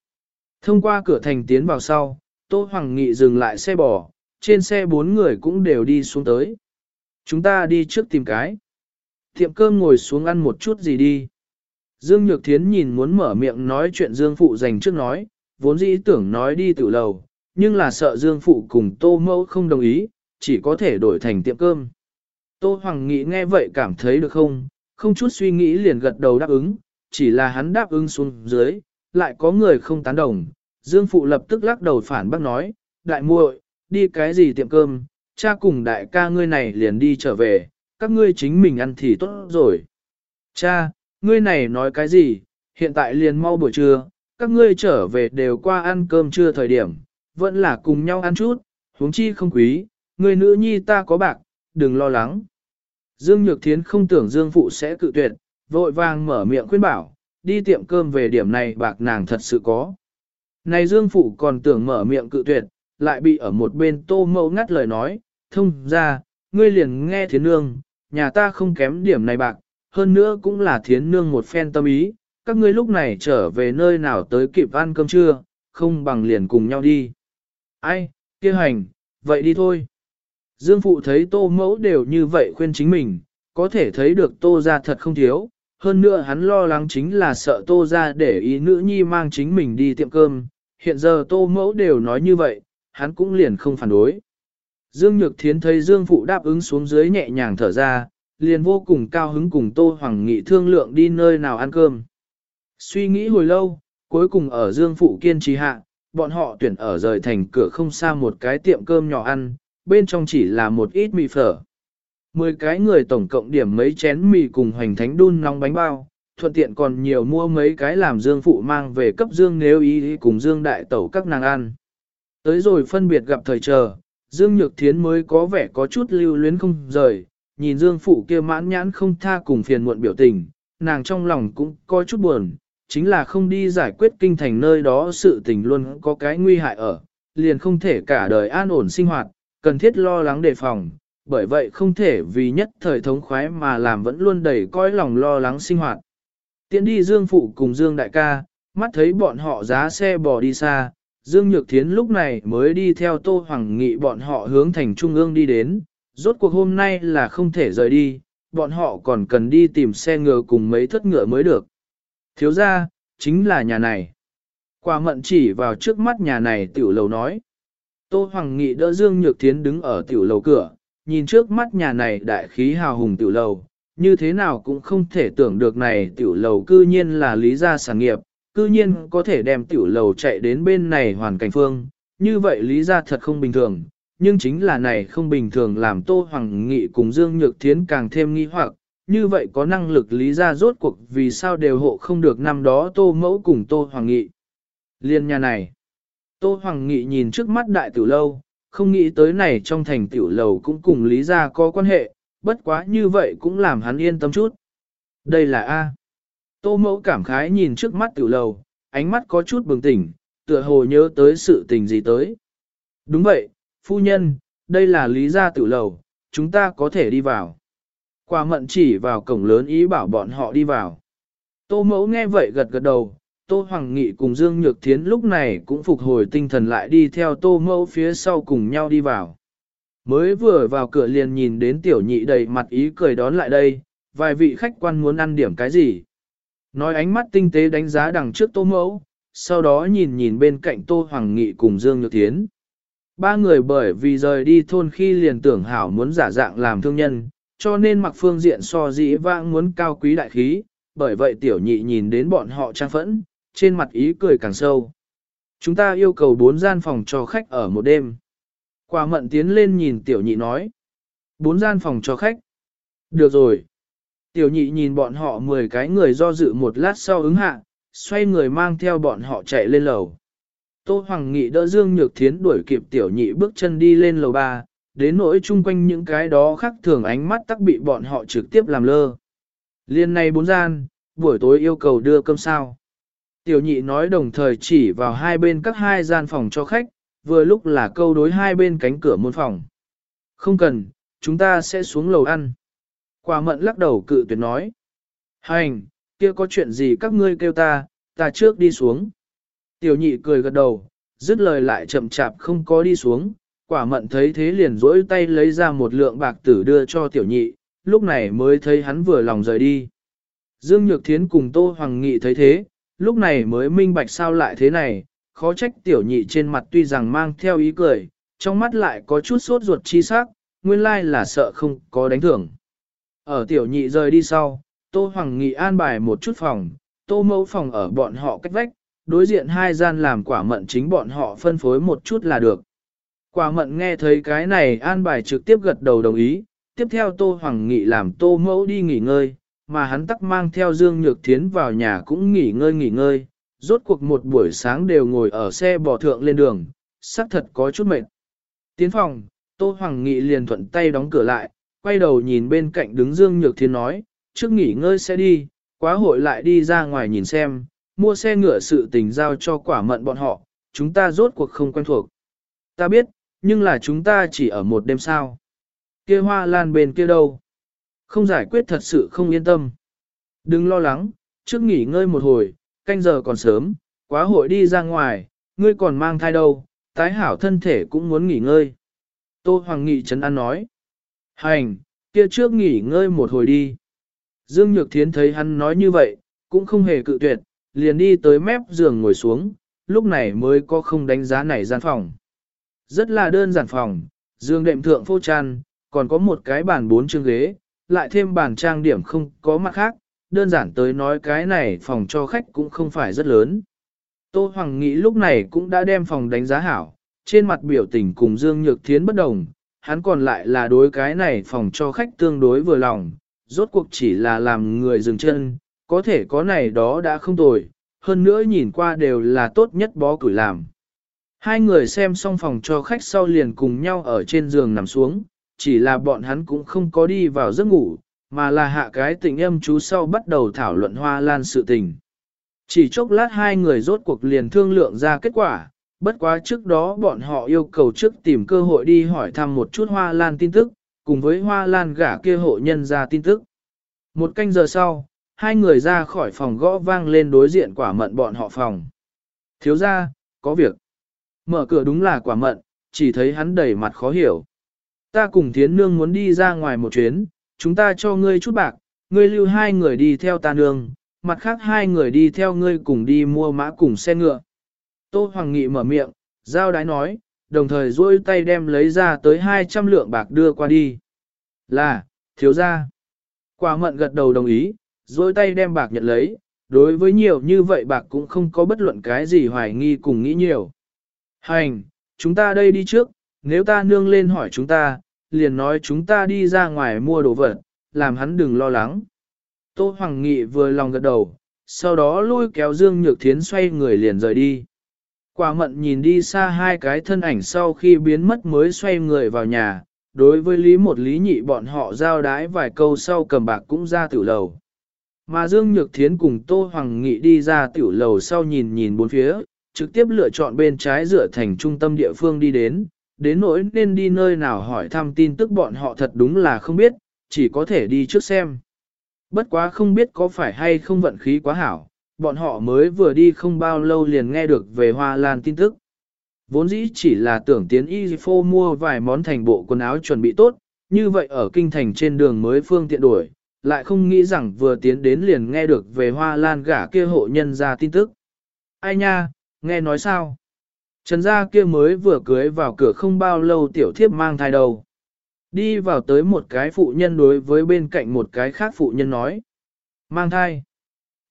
Thông qua cửa thành tiến vào sau, Tô Hoàng Nghị dừng lại xe bò, trên xe bốn người cũng đều đi xuống tới. Chúng ta đi trước tìm cái. Tiệm cơm ngồi xuống ăn một chút gì đi. Dương Nhược Thiến nhìn muốn mở miệng nói chuyện Dương Phụ dành trước nói, vốn dĩ tưởng nói đi tự lầu, nhưng là sợ Dương Phụ cùng Tô Mẫu không đồng ý, chỉ có thể đổi thành tiệm cơm. Tô Hoàng Nghị nghe vậy cảm thấy được không, không chút suy nghĩ liền gật đầu đáp ứng, chỉ là hắn đáp ứng xuống dưới, lại có người không tán đồng. Dương Phụ lập tức lắc đầu phản bác nói, đại muội, đi cái gì tiệm cơm, cha cùng đại ca ngươi này liền đi trở về, các ngươi chính mình ăn thì tốt rồi. Cha, ngươi này nói cái gì, hiện tại liền mau buổi trưa, các ngươi trở về đều qua ăn cơm trưa thời điểm, vẫn là cùng nhau ăn chút, huống chi không quý, người nữ nhi ta có bạc, đừng lo lắng. Dương Nhược Thiến không tưởng Dương Phụ sẽ cự tuyệt, vội vàng mở miệng khuyên bảo, đi tiệm cơm về điểm này bạc nàng thật sự có. Này Dương Phụ còn tưởng mở miệng cự tuyệt, lại bị ở một bên tô mẫu ngắt lời nói, thông ra, ngươi liền nghe thiến nương, nhà ta không kém điểm này bạc, hơn nữa cũng là thiến nương một phen tâm ý, các ngươi lúc này trở về nơi nào tới kịp ăn cơm trưa, không bằng liền cùng nhau đi. Ai, kia hành, vậy đi thôi. Dương Phụ thấy tô mẫu đều như vậy khuyên chính mình, có thể thấy được tô ra thật không thiếu, hơn nữa hắn lo lắng chính là sợ tô ra để ý nữ nhi mang chính mình đi tiệm cơm, hiện giờ tô mẫu đều nói như vậy, hắn cũng liền không phản đối. Dương Nhược Thiến thấy Dương Phụ đáp ứng xuống dưới nhẹ nhàng thở ra, liền vô cùng cao hứng cùng Tô Hoàng Nghị thương lượng đi nơi nào ăn cơm. Suy nghĩ hồi lâu, cuối cùng ở Dương Phụ kiên trì hạ, bọn họ tuyển ở rời thành cửa không xa một cái tiệm cơm nhỏ ăn, bên trong chỉ là một ít mì phở. Mười cái người tổng cộng điểm mấy chén mì cùng hoành thánh đun nóng bánh bao, thuận tiện còn nhiều mua mấy cái làm Dương Phụ mang về cấp Dương nếu ý cùng Dương Đại Tẩu các nàng ăn. Tới rồi phân biệt gặp thời chờ, Dương Nhược Thiến mới có vẻ có chút lưu luyến không rời, nhìn Dương Phụ kia mãn nhãn không tha cùng phiền muộn biểu tình, nàng trong lòng cũng có chút buồn, chính là không đi giải quyết kinh thành nơi đó sự tình luôn có cái nguy hại ở, liền không thể cả đời an ổn sinh hoạt, cần thiết lo lắng đề phòng, bởi vậy không thể vì nhất thời thống khoái mà làm vẫn luôn đầy coi lòng lo lắng sinh hoạt. Tiến đi Dương Phụ cùng Dương Đại ca, mắt thấy bọn họ giá xe bò đi xa, Dương Nhược Thiến lúc này mới đi theo Tô Hoàng Nghị bọn họ hướng thành Trung ương đi đến, rốt cuộc hôm nay là không thể rời đi, bọn họ còn cần đi tìm xe ngựa cùng mấy thất ngựa mới được. Thiếu ra, chính là nhà này. Quả mận chỉ vào trước mắt nhà này tiểu lầu nói. Tô Hoàng Nghị đỡ Dương Nhược Thiến đứng ở tiểu lầu cửa, nhìn trước mắt nhà này đại khí hào hùng tiểu lầu, như thế nào cũng không thể tưởng được này tiểu lầu cư nhiên là lý gia sản nghiệp, cư nhiên có thể đem tiểu lầu chạy đến bên này hoàn cảnh phương, như vậy lý gia thật không bình thường, nhưng chính là này không bình thường làm Tô Hoàng Nghị cùng Dương Nhược Thiến càng thêm nghi hoặc, như vậy có năng lực lý ra rốt cuộc vì sao đều hộ không được năm đó Tô Mẫu cùng Tô Hoàng Nghị. Liên nhà này, Tô Hoàng Nghị nhìn trước mắt đại tiểu lâu, không nghĩ tới này trong thành tiểu lầu cũng cùng lý ra có quan hệ, bất quá như vậy cũng làm hắn yên tâm chút. Đây là A. Tô Mẫu cảm khái nhìn trước mắt tiểu lầu, ánh mắt có chút bừng tỉnh, tựa hồ nhớ tới sự tình gì tới. Đúng vậy, phu nhân, đây là lý gia tử lầu, chúng ta có thể đi vào. Quả mận chỉ vào cổng lớn ý bảo bọn họ đi vào. Tô mẫu nghe vậy gật gật đầu, Tô Hoàng Nghị cùng Dương Nhược Thiến lúc này cũng phục hồi tinh thần lại đi theo Tô mẫu phía sau cùng nhau đi vào. Mới vừa vào cửa liền nhìn đến tiểu nhị đầy mặt ý cười đón lại đây, vài vị khách quan muốn ăn điểm cái gì. Nói ánh mắt tinh tế đánh giá đằng trước Tô mẫu, sau đó nhìn nhìn bên cạnh Tô Hoàng Nghị cùng Dương Nhược Thiến. Ba người bởi vì rời đi thôn khi liền tưởng hảo muốn giả dạng làm thương nhân, cho nên mặc phương diện so dĩ vãng muốn cao quý đại khí, bởi vậy tiểu nhị nhìn đến bọn họ trang phẫn, trên mặt ý cười càng sâu. Chúng ta yêu cầu bốn gian phòng cho khách ở một đêm. Quả mận tiến lên nhìn tiểu nhị nói. Bốn gian phòng cho khách. Được rồi. Tiểu nhị nhìn bọn họ 10 cái người do dự một lát sau ứng hạ, xoay người mang theo bọn họ chạy lên lầu. Tô Hoàng Nghị đỡ Dương Nhược Thiến đuổi kịp tiểu nhị bước chân đi lên lầu ba, đến nỗi chung quanh những cái đó khác thường ánh mắt tắc bị bọn họ trực tiếp làm lơ. Liên này bốn gian, buổi tối yêu cầu đưa cơm sao. Tiểu nhị nói đồng thời chỉ vào hai bên các hai gian phòng cho khách, vừa lúc là câu đối hai bên cánh cửa môn phòng. Không cần, chúng ta sẽ xuống lầu ăn. Quả mận lắc đầu cự tuyệt nói. Hành, kia có chuyện gì các ngươi kêu ta, ta trước đi xuống. Tiểu nhị cười gật đầu, dứt lời lại chậm chạp không có đi xuống, quả mận thấy thế liền rỗi tay lấy ra một lượng bạc tử đưa cho tiểu nhị, lúc này mới thấy hắn vừa lòng rời đi. Dương Nhược Thiến cùng Tô Hoàng Nghị thấy thế, lúc này mới minh bạch sao lại thế này, khó trách tiểu nhị trên mặt tuy rằng mang theo ý cười, trong mắt lại có chút sốt ruột chi sắc, nguyên lai là sợ không có đánh thưởng. Ở tiểu nhị rời đi sau, Tô Hoàng Nghị an bài một chút phòng, Tô mẫu phòng ở bọn họ cách vách, đối diện hai gian làm quả mận chính bọn họ phân phối một chút là được. Quả mận nghe thấy cái này an bài trực tiếp gật đầu đồng ý, tiếp theo Tô Hoàng Nghị làm Tô Mẫu đi nghỉ ngơi, mà hắn tắc mang theo Dương Nhược Thiến vào nhà cũng nghỉ ngơi nghỉ ngơi, rốt cuộc một buổi sáng đều ngồi ở xe bò thượng lên đường, xác thật có chút mệt. Tiến phòng, Tô Hoàng Nghị liền thuận tay đóng cửa lại, quay đầu nhìn bên cạnh đứng Dương Nhược Thiến nói, trước nghỉ ngơi sẽ đi, quá hội lại đi ra ngoài nhìn xem, mua xe ngựa sự tình giao cho quả mận bọn họ, chúng ta rốt cuộc không quen thuộc. Ta biết, nhưng là chúng ta chỉ ở một đêm sao. Kia hoa lan bên kia đâu? Không giải quyết thật sự không yên tâm. Đừng lo lắng, trước nghỉ ngơi một hồi, canh giờ còn sớm, quá hội đi ra ngoài, ngươi còn mang thai đâu, tái hảo thân thể cũng muốn nghỉ ngơi. Tô Hoàng Nghị Trấn An nói. Hành, kia trước nghỉ ngơi một hồi đi. Dương Nhược Thiến thấy hắn nói như vậy, cũng không hề cự tuyệt, liền đi tới mép giường ngồi xuống, lúc này mới có không đánh giá này gian phòng. Rất là đơn giản phòng, giường đệm thượng phô tràn, còn có một cái bàn bốn chương ghế, lại thêm bàn trang điểm không có mặt khác, đơn giản tới nói cái này phòng cho khách cũng không phải rất lớn. Tô Hoàng nghĩ lúc này cũng đã đem phòng đánh giá hảo, trên mặt biểu tình cùng Dương Nhược Thiến bất đồng, hắn còn lại là đối cái này phòng cho khách tương đối vừa lòng, rốt cuộc chỉ là làm người dừng chân, có thể có này đó đã không tồi, hơn nữa nhìn qua đều là tốt nhất bó củi làm. Hai người xem xong phòng cho khách sau liền cùng nhau ở trên giường nằm xuống, chỉ là bọn hắn cũng không có đi vào giấc ngủ, mà là hạ cái tình âm chú sau bắt đầu thảo luận hoa lan sự tình. Chỉ chốc lát hai người rốt cuộc liền thương lượng ra kết quả, bất quá trước đó bọn họ yêu cầu trước tìm cơ hội đi hỏi thăm một chút hoa lan tin tức, cùng với hoa lan gả kia hộ nhân ra tin tức. Một canh giờ sau, hai người ra khỏi phòng gõ vang lên đối diện quả mận bọn họ phòng. Thiếu ra, có việc. Mở cửa đúng là quả mận, chỉ thấy hắn đầy mặt khó hiểu. Ta cùng thiến nương muốn đi ra ngoài một chuyến, chúng ta cho ngươi chút bạc, ngươi lưu hai người đi theo ta nương, mặt khác hai người đi theo ngươi cùng đi mua mã cùng xe ngựa. Tô Hoàng Nghị mở miệng, giao đái nói, đồng thời duỗi tay đem lấy ra tới 200 lượng bạc đưa qua đi. Là, thiếu ra. Quả mận gật đầu đồng ý, duỗi tay đem bạc nhận lấy, đối với nhiều như vậy bạc cũng không có bất luận cái gì hoài nghi cùng nghĩ nhiều. Hành, chúng ta đây đi trước, nếu ta nương lên hỏi chúng ta, liền nói chúng ta đi ra ngoài mua đồ vật, làm hắn đừng lo lắng. Tô Hoàng Nghị vừa lòng gật đầu, sau đó lôi kéo Dương Nhược Thiến xoay người liền rời đi. Quả mận nhìn đi xa hai cái thân ảnh sau khi biến mất mới xoay người vào nhà, đối với lý một lý nhị bọn họ giao đái vài câu sau cầm bạc cũng ra tiểu lầu. Mà Dương Nhược Thiến cùng Tô Hoàng Nghị đi ra tiểu lầu sau nhìn nhìn bốn phía, trực tiếp lựa chọn bên trái dựa thành trung tâm địa phương đi đến, đến nỗi nên đi nơi nào hỏi thăm tin tức bọn họ thật đúng là không biết, chỉ có thể đi trước xem. Bất quá không biết có phải hay không vận khí quá hảo, bọn họ mới vừa đi không bao lâu liền nghe được về Hoa Lan tin tức. Vốn dĩ chỉ là tưởng tiến y phô mua vài món thành bộ quần áo chuẩn bị tốt, như vậy ở kinh thành trên đường mới phương tiện đuổi, lại không nghĩ rằng vừa tiến đến liền nghe được về Hoa Lan gả kia hộ nhân ra tin tức. Ai nha, nghe nói sao? Trần gia kia mới vừa cưới vào cửa không bao lâu tiểu thiếp mang thai đầu. Đi vào tới một cái phụ nhân đối với bên cạnh một cái khác phụ nhân nói. Mang thai.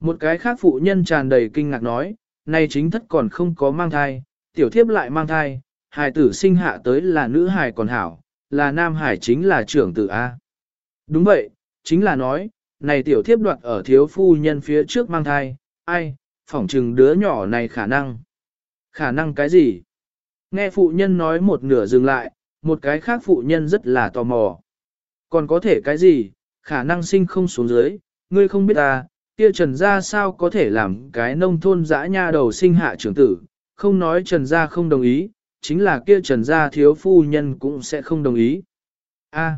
Một cái khác phụ nhân tràn đầy kinh ngạc nói, nay chính thất còn không có mang thai, tiểu thiếp lại mang thai, hài tử sinh hạ tới là nữ hài còn hảo, là nam hài chính là trưởng tử A. Đúng vậy, chính là nói, này tiểu thiếp đoạt ở thiếu phu nhân phía trước mang thai, ai, phỏng chừng đứa nhỏ này khả năng. Khả năng cái gì? Nghe phụ nhân nói một nửa dừng lại, một cái khác phụ nhân rất là tò mò. Còn có thể cái gì? Khả năng sinh không xuống dưới, ngươi không biết ta, kia trần gia sao có thể làm cái nông thôn dã nha đầu sinh hạ trưởng tử, không nói trần gia không đồng ý, chính là kia trần gia thiếu phu nhân cũng sẽ không đồng ý. A,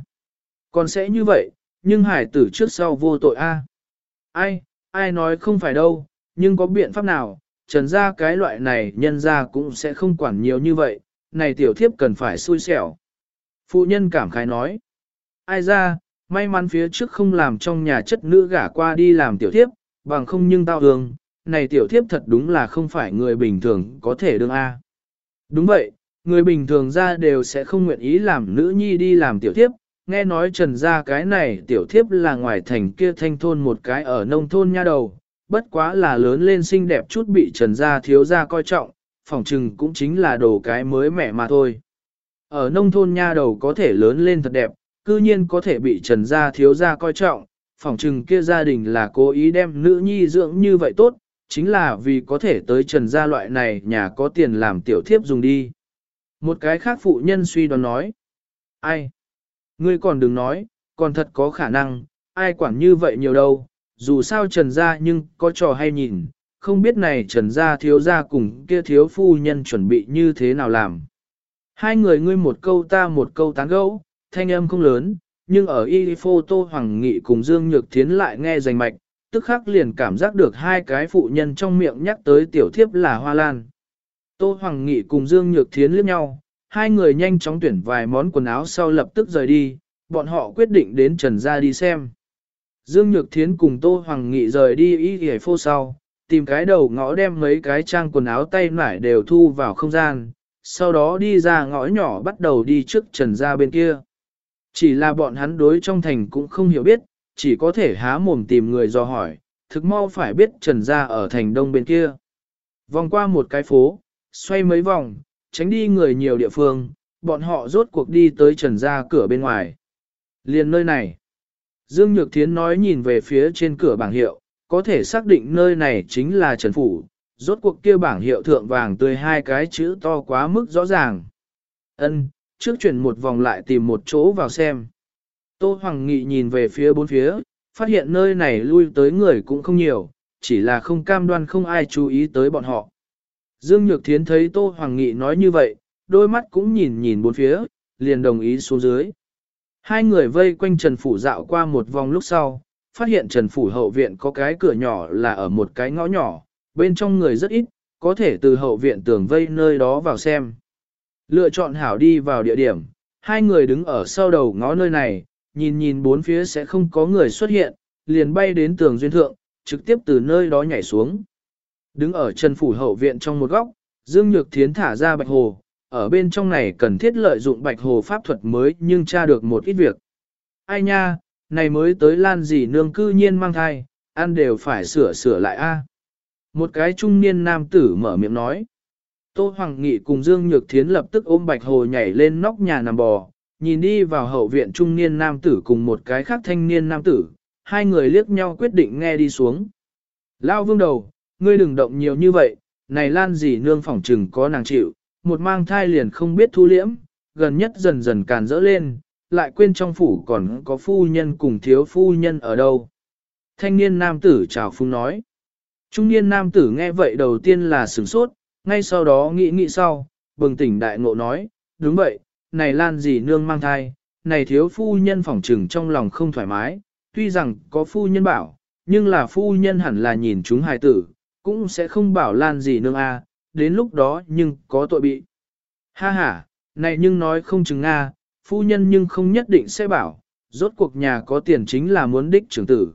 còn sẽ như vậy, nhưng hải tử trước sau vô tội a. Ai, ai nói không phải đâu, nhưng có biện pháp nào, trần ra cái loại này nhân ra cũng sẽ không quản nhiều như vậy, này tiểu thiếp cần phải xui xẻo. Phụ nhân cảm khái nói, ai ra, may mắn phía trước không làm trong nhà chất nữ gả qua đi làm tiểu thiếp, bằng không nhưng tao hương, này tiểu thiếp thật đúng là không phải người bình thường có thể đương A. Đúng vậy, người bình thường ra đều sẽ không nguyện ý làm nữ nhi đi làm tiểu thiếp, nghe nói trần gia cái này tiểu thiếp là ngoài thành kia thanh thôn một cái ở nông thôn nha đầu, bất quá là lớn lên xinh đẹp chút bị trần gia thiếu gia coi trọng, phỏng chừng cũng chính là đồ cái mới mẻ mà thôi. Ở nông thôn nha đầu có thể lớn lên thật đẹp, cư nhiên có thể bị trần gia thiếu gia coi trọng, phỏng chừng kia gia đình là cố ý đem nữ nhi dưỡng như vậy tốt, chính là vì có thể tới trần gia loại này nhà có tiền làm tiểu thiếp dùng đi. Một cái khác phụ nhân suy đoán nói. Ai? Ngươi còn đừng nói, còn thật có khả năng, ai quản như vậy nhiều đâu, dù sao trần gia nhưng có trò hay nhìn, không biết này trần gia thiếu gia cùng kia thiếu phu nhân chuẩn bị như thế nào làm. Hai người ngươi một câu ta một câu tán gẫu, thanh âm không lớn, nhưng ở y photo hoàng nghị cùng Dương Nhược Thiến lại nghe rành mạch, tức khắc liền cảm giác được hai cái phụ nhân trong miệng nhắc tới tiểu thiếp là hoa lan. Tô Hoàng Nghị cùng Dương Nhược Thiến liếc nhau, hai người nhanh chóng tuyển vài món quần áo sau lập tức rời đi, bọn họ quyết định đến Trần Gia đi xem. Dương Nhược Thiến cùng Tô Hoàng Nghị rời đi y hề phô sau, tìm cái đầu ngõ đem mấy cái trang quần áo tay nải đều thu vào không gian, sau đó đi ra ngõ nhỏ bắt đầu đi trước Trần Gia bên kia. Chỉ là bọn hắn đối trong thành cũng không hiểu biết, chỉ có thể há mồm tìm người do hỏi, thực mau phải biết Trần Gia ở thành đông bên kia. Vòng qua một cái phố, xoay mấy vòng, tránh đi người nhiều địa phương, bọn họ rốt cuộc đi tới Trần Gia cửa bên ngoài. Liền nơi này. Dương Nhược Thiến nói nhìn về phía trên cửa bảng hiệu, có thể xác định nơi này chính là Trần Phủ, rốt cuộc kia bảng hiệu thượng vàng tươi hai cái chữ to quá mức rõ ràng. Ân, trước chuyển một vòng lại tìm một chỗ vào xem. Tô Hoàng Nghị nhìn về phía bốn phía, phát hiện nơi này lui tới người cũng không nhiều, chỉ là không cam đoan không ai chú ý tới bọn họ. Dương Nhược Thiến thấy Tô Hoàng Nghị nói như vậy, đôi mắt cũng nhìn nhìn bốn phía, liền đồng ý xuống dưới. Hai người vây quanh Trần Phủ dạo qua một vòng lúc sau, phát hiện Trần Phủ hậu viện có cái cửa nhỏ là ở một cái ngõ nhỏ, bên trong người rất ít, có thể từ hậu viện tường vây nơi đó vào xem. Lựa chọn hảo đi vào địa điểm, hai người đứng ở sau đầu ngõ nơi này, nhìn nhìn bốn phía sẽ không có người xuất hiện, liền bay đến tường duyên thượng, trực tiếp từ nơi đó nhảy xuống. Đứng ở Trần Phủ hậu viện trong một góc, Dương Nhược Thiến thả ra bạch hồ, ở bên trong này cần thiết lợi dụng bạch hồ pháp thuật mới nhưng tra được một ít việc. Ai nha, này mới tới lan gì nương cư nhiên mang thai, ăn đều phải sửa sửa lại a. Một cái trung niên nam tử mở miệng nói. Tô Hoàng Nghị cùng Dương Nhược Thiến lập tức ôm bạch hồ nhảy lên nóc nhà nằm bò, nhìn đi vào hậu viện trung niên nam tử cùng một cái khác thanh niên nam tử, hai người liếc nhau quyết định nghe đi xuống. Lao vương đầu, ngươi đừng động nhiều như vậy, này lan gì nương phỏng trừng có nàng chịu, một mang thai liền không biết thu liễm, gần nhất dần dần càn rỡ lên, lại quên trong phủ còn có phu nhân cùng thiếu phu nhân ở đâu. Thanh niên nam tử chào phung nói. Trung niên nam tử nghe vậy đầu tiên là sửng sốt, ngay sau đó nghĩ nghĩ sau, bừng tỉnh đại ngộ nói, đúng vậy, này lan gì nương mang thai, này thiếu phu nhân phỏng trừng trong lòng không thoải mái, tuy rằng có phu nhân bảo, nhưng là phu nhân hẳn là nhìn chúng hài tử, cũng sẽ không bảo lan gì nương a, đến lúc đó nhưng có tội bị. Ha ha, này nhưng nói không chừng a, phu nhân nhưng không nhất định sẽ bảo, rốt cuộc nhà có tiền chính là muốn đích trưởng tử.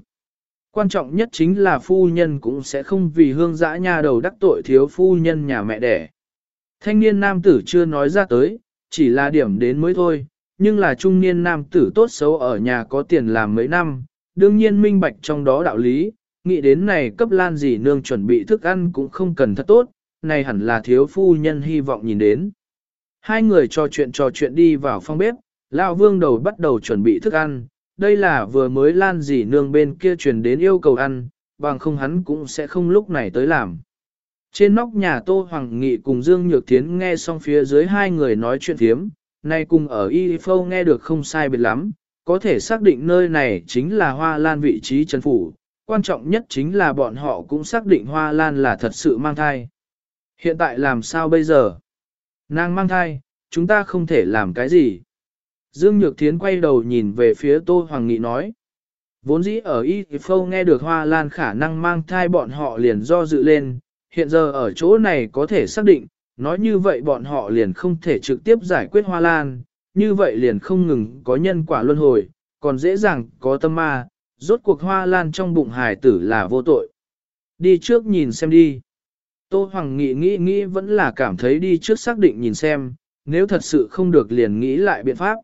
Quan trọng nhất chính là phu nhân cũng sẽ không vì hương dã nhà đầu đắc tội thiếu phu nhân nhà mẹ đẻ. Thanh niên nam tử chưa nói ra tới, chỉ là điểm đến mới thôi, nhưng là trung niên nam tử tốt xấu ở nhà có tiền làm mấy năm, đương nhiên minh bạch trong đó đạo lý, nghĩ đến này cấp lan gì nương chuẩn bị thức ăn cũng không cần thật tốt, này hẳn là thiếu phu nhân hy vọng nhìn đến. Hai người trò chuyện trò chuyện đi vào phòng bếp, lão vương đầu bắt đầu chuẩn bị thức ăn, đây là vừa mới lan gì nương bên kia truyền đến yêu cầu ăn, bằng không hắn cũng sẽ không lúc này tới làm. Trên nóc nhà Tô Hoàng Nghị cùng Dương Nhược Thiến nghe xong phía dưới hai người nói chuyện thiếm, nay cùng ở Y Phâu nghe được không sai biệt lắm, có thể xác định nơi này chính là Hoa Lan vị trí chân phủ, quan trọng nhất chính là bọn họ cũng xác định Hoa Lan là thật sự mang thai. Hiện tại làm sao bây giờ? Nàng mang thai, chúng ta không thể làm cái gì. Dương Nhược Thiến quay đầu nhìn về phía Tô Hoàng Nghị nói. Vốn dĩ ở Y Phâu nghe được Hoa Lan khả năng mang thai bọn họ liền do dự lên, hiện giờ ở chỗ này có thể xác định, nói như vậy bọn họ liền không thể trực tiếp giải quyết Hoa Lan, như vậy liền không ngừng có nhân quả luân hồi, còn dễ dàng có tâm ma, rốt cuộc Hoa Lan trong bụng hải tử là vô tội. Đi trước nhìn xem đi. Tô Hoàng nghĩ nghĩ nghĩ vẫn là cảm thấy đi trước xác định nhìn xem, nếu thật sự không được liền nghĩ lại biện pháp.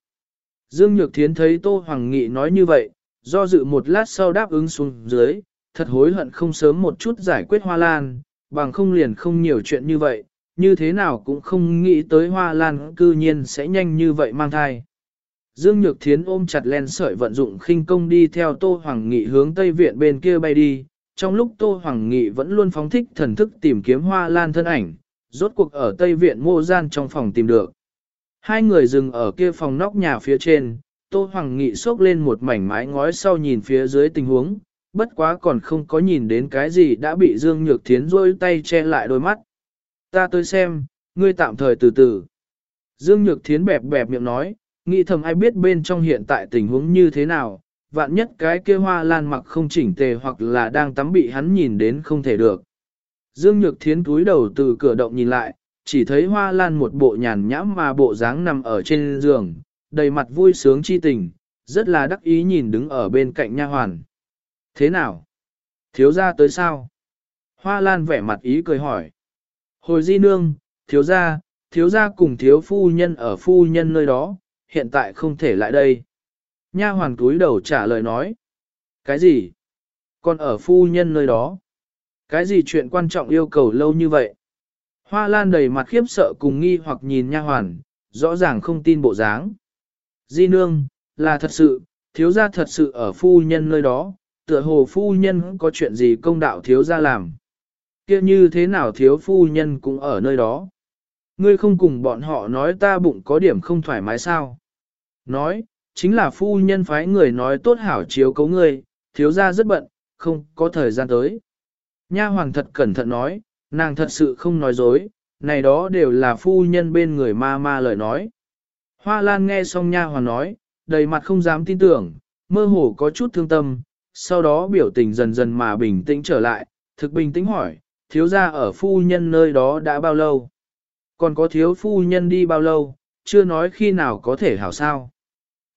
Dương Nhược Thiến thấy Tô Hoàng Nghị nói như vậy, do dự một lát sau đáp ứng xuống dưới, thật hối hận không sớm một chút giải quyết hoa lan, bằng không liền không nhiều chuyện như vậy, như thế nào cũng không nghĩ tới hoa lan cư nhiên sẽ nhanh như vậy mang thai. Dương Nhược Thiến ôm chặt len sợi vận dụng khinh công đi theo Tô Hoàng Nghị hướng Tây Viện bên kia bay đi, trong lúc Tô Hoàng Nghị vẫn luôn phóng thích thần thức tìm kiếm hoa lan thân ảnh, rốt cuộc ở Tây Viện mô gian trong phòng tìm được. Hai người dừng ở kia phòng nóc nhà phía trên, Tô Hoàng Nghị xốc lên một mảnh mái ngói sau nhìn phía dưới tình huống, bất quá còn không có nhìn đến cái gì đã bị Dương Nhược Thiến rôi tay che lại đôi mắt. Ta tới xem, ngươi tạm thời từ từ. Dương Nhược Thiến bẹp bẹp miệng nói, nghĩ thầm ai biết bên trong hiện tại tình huống như thế nào, vạn nhất cái kia hoa lan mặc không chỉnh tề hoặc là đang tắm bị hắn nhìn đến không thể được. Dương Nhược Thiến túi đầu từ cửa động nhìn lại, chỉ thấy hoa lan một bộ nhàn nhãm mà bộ dáng nằm ở trên giường, đầy mặt vui sướng chi tình, rất là đắc ý nhìn đứng ở bên cạnh nha hoàn. Thế nào? Thiếu gia tới sao? Hoa lan vẻ mặt ý cười hỏi. Hồi di nương, thiếu gia, thiếu gia cùng thiếu phu nhân ở phu nhân nơi đó, hiện tại không thể lại đây. Nha hoàn cúi đầu trả lời nói. Cái gì? Còn ở phu nhân nơi đó? Cái gì chuyện quan trọng yêu cầu lâu như vậy? Hoa lan đầy mặt khiếp sợ cùng nghi hoặc nhìn nha hoàn, rõ ràng không tin bộ dáng. Di nương, là thật sự, thiếu gia thật sự ở phu nhân nơi đó, tựa hồ phu nhân có chuyện gì công đạo thiếu gia làm. kia như thế nào thiếu phu nhân cũng ở nơi đó. Ngươi không cùng bọn họ nói ta bụng có điểm không thoải mái sao. Nói, chính là phu nhân phái người nói tốt hảo chiếu cấu ngươi, thiếu gia rất bận, không có thời gian tới. Nha hoàng thật cẩn thận nói, nàng thật sự không nói dối, này đó đều là phu nhân bên người ma ma lời nói. Hoa Lan nghe xong nha hoàng nói, đầy mặt không dám tin tưởng, mơ hồ có chút thương tâm, sau đó biểu tình dần dần mà bình tĩnh trở lại, thực bình tĩnh hỏi, thiếu gia ở phu nhân nơi đó đã bao lâu? Còn có thiếu phu nhân đi bao lâu, chưa nói khi nào có thể hảo sao?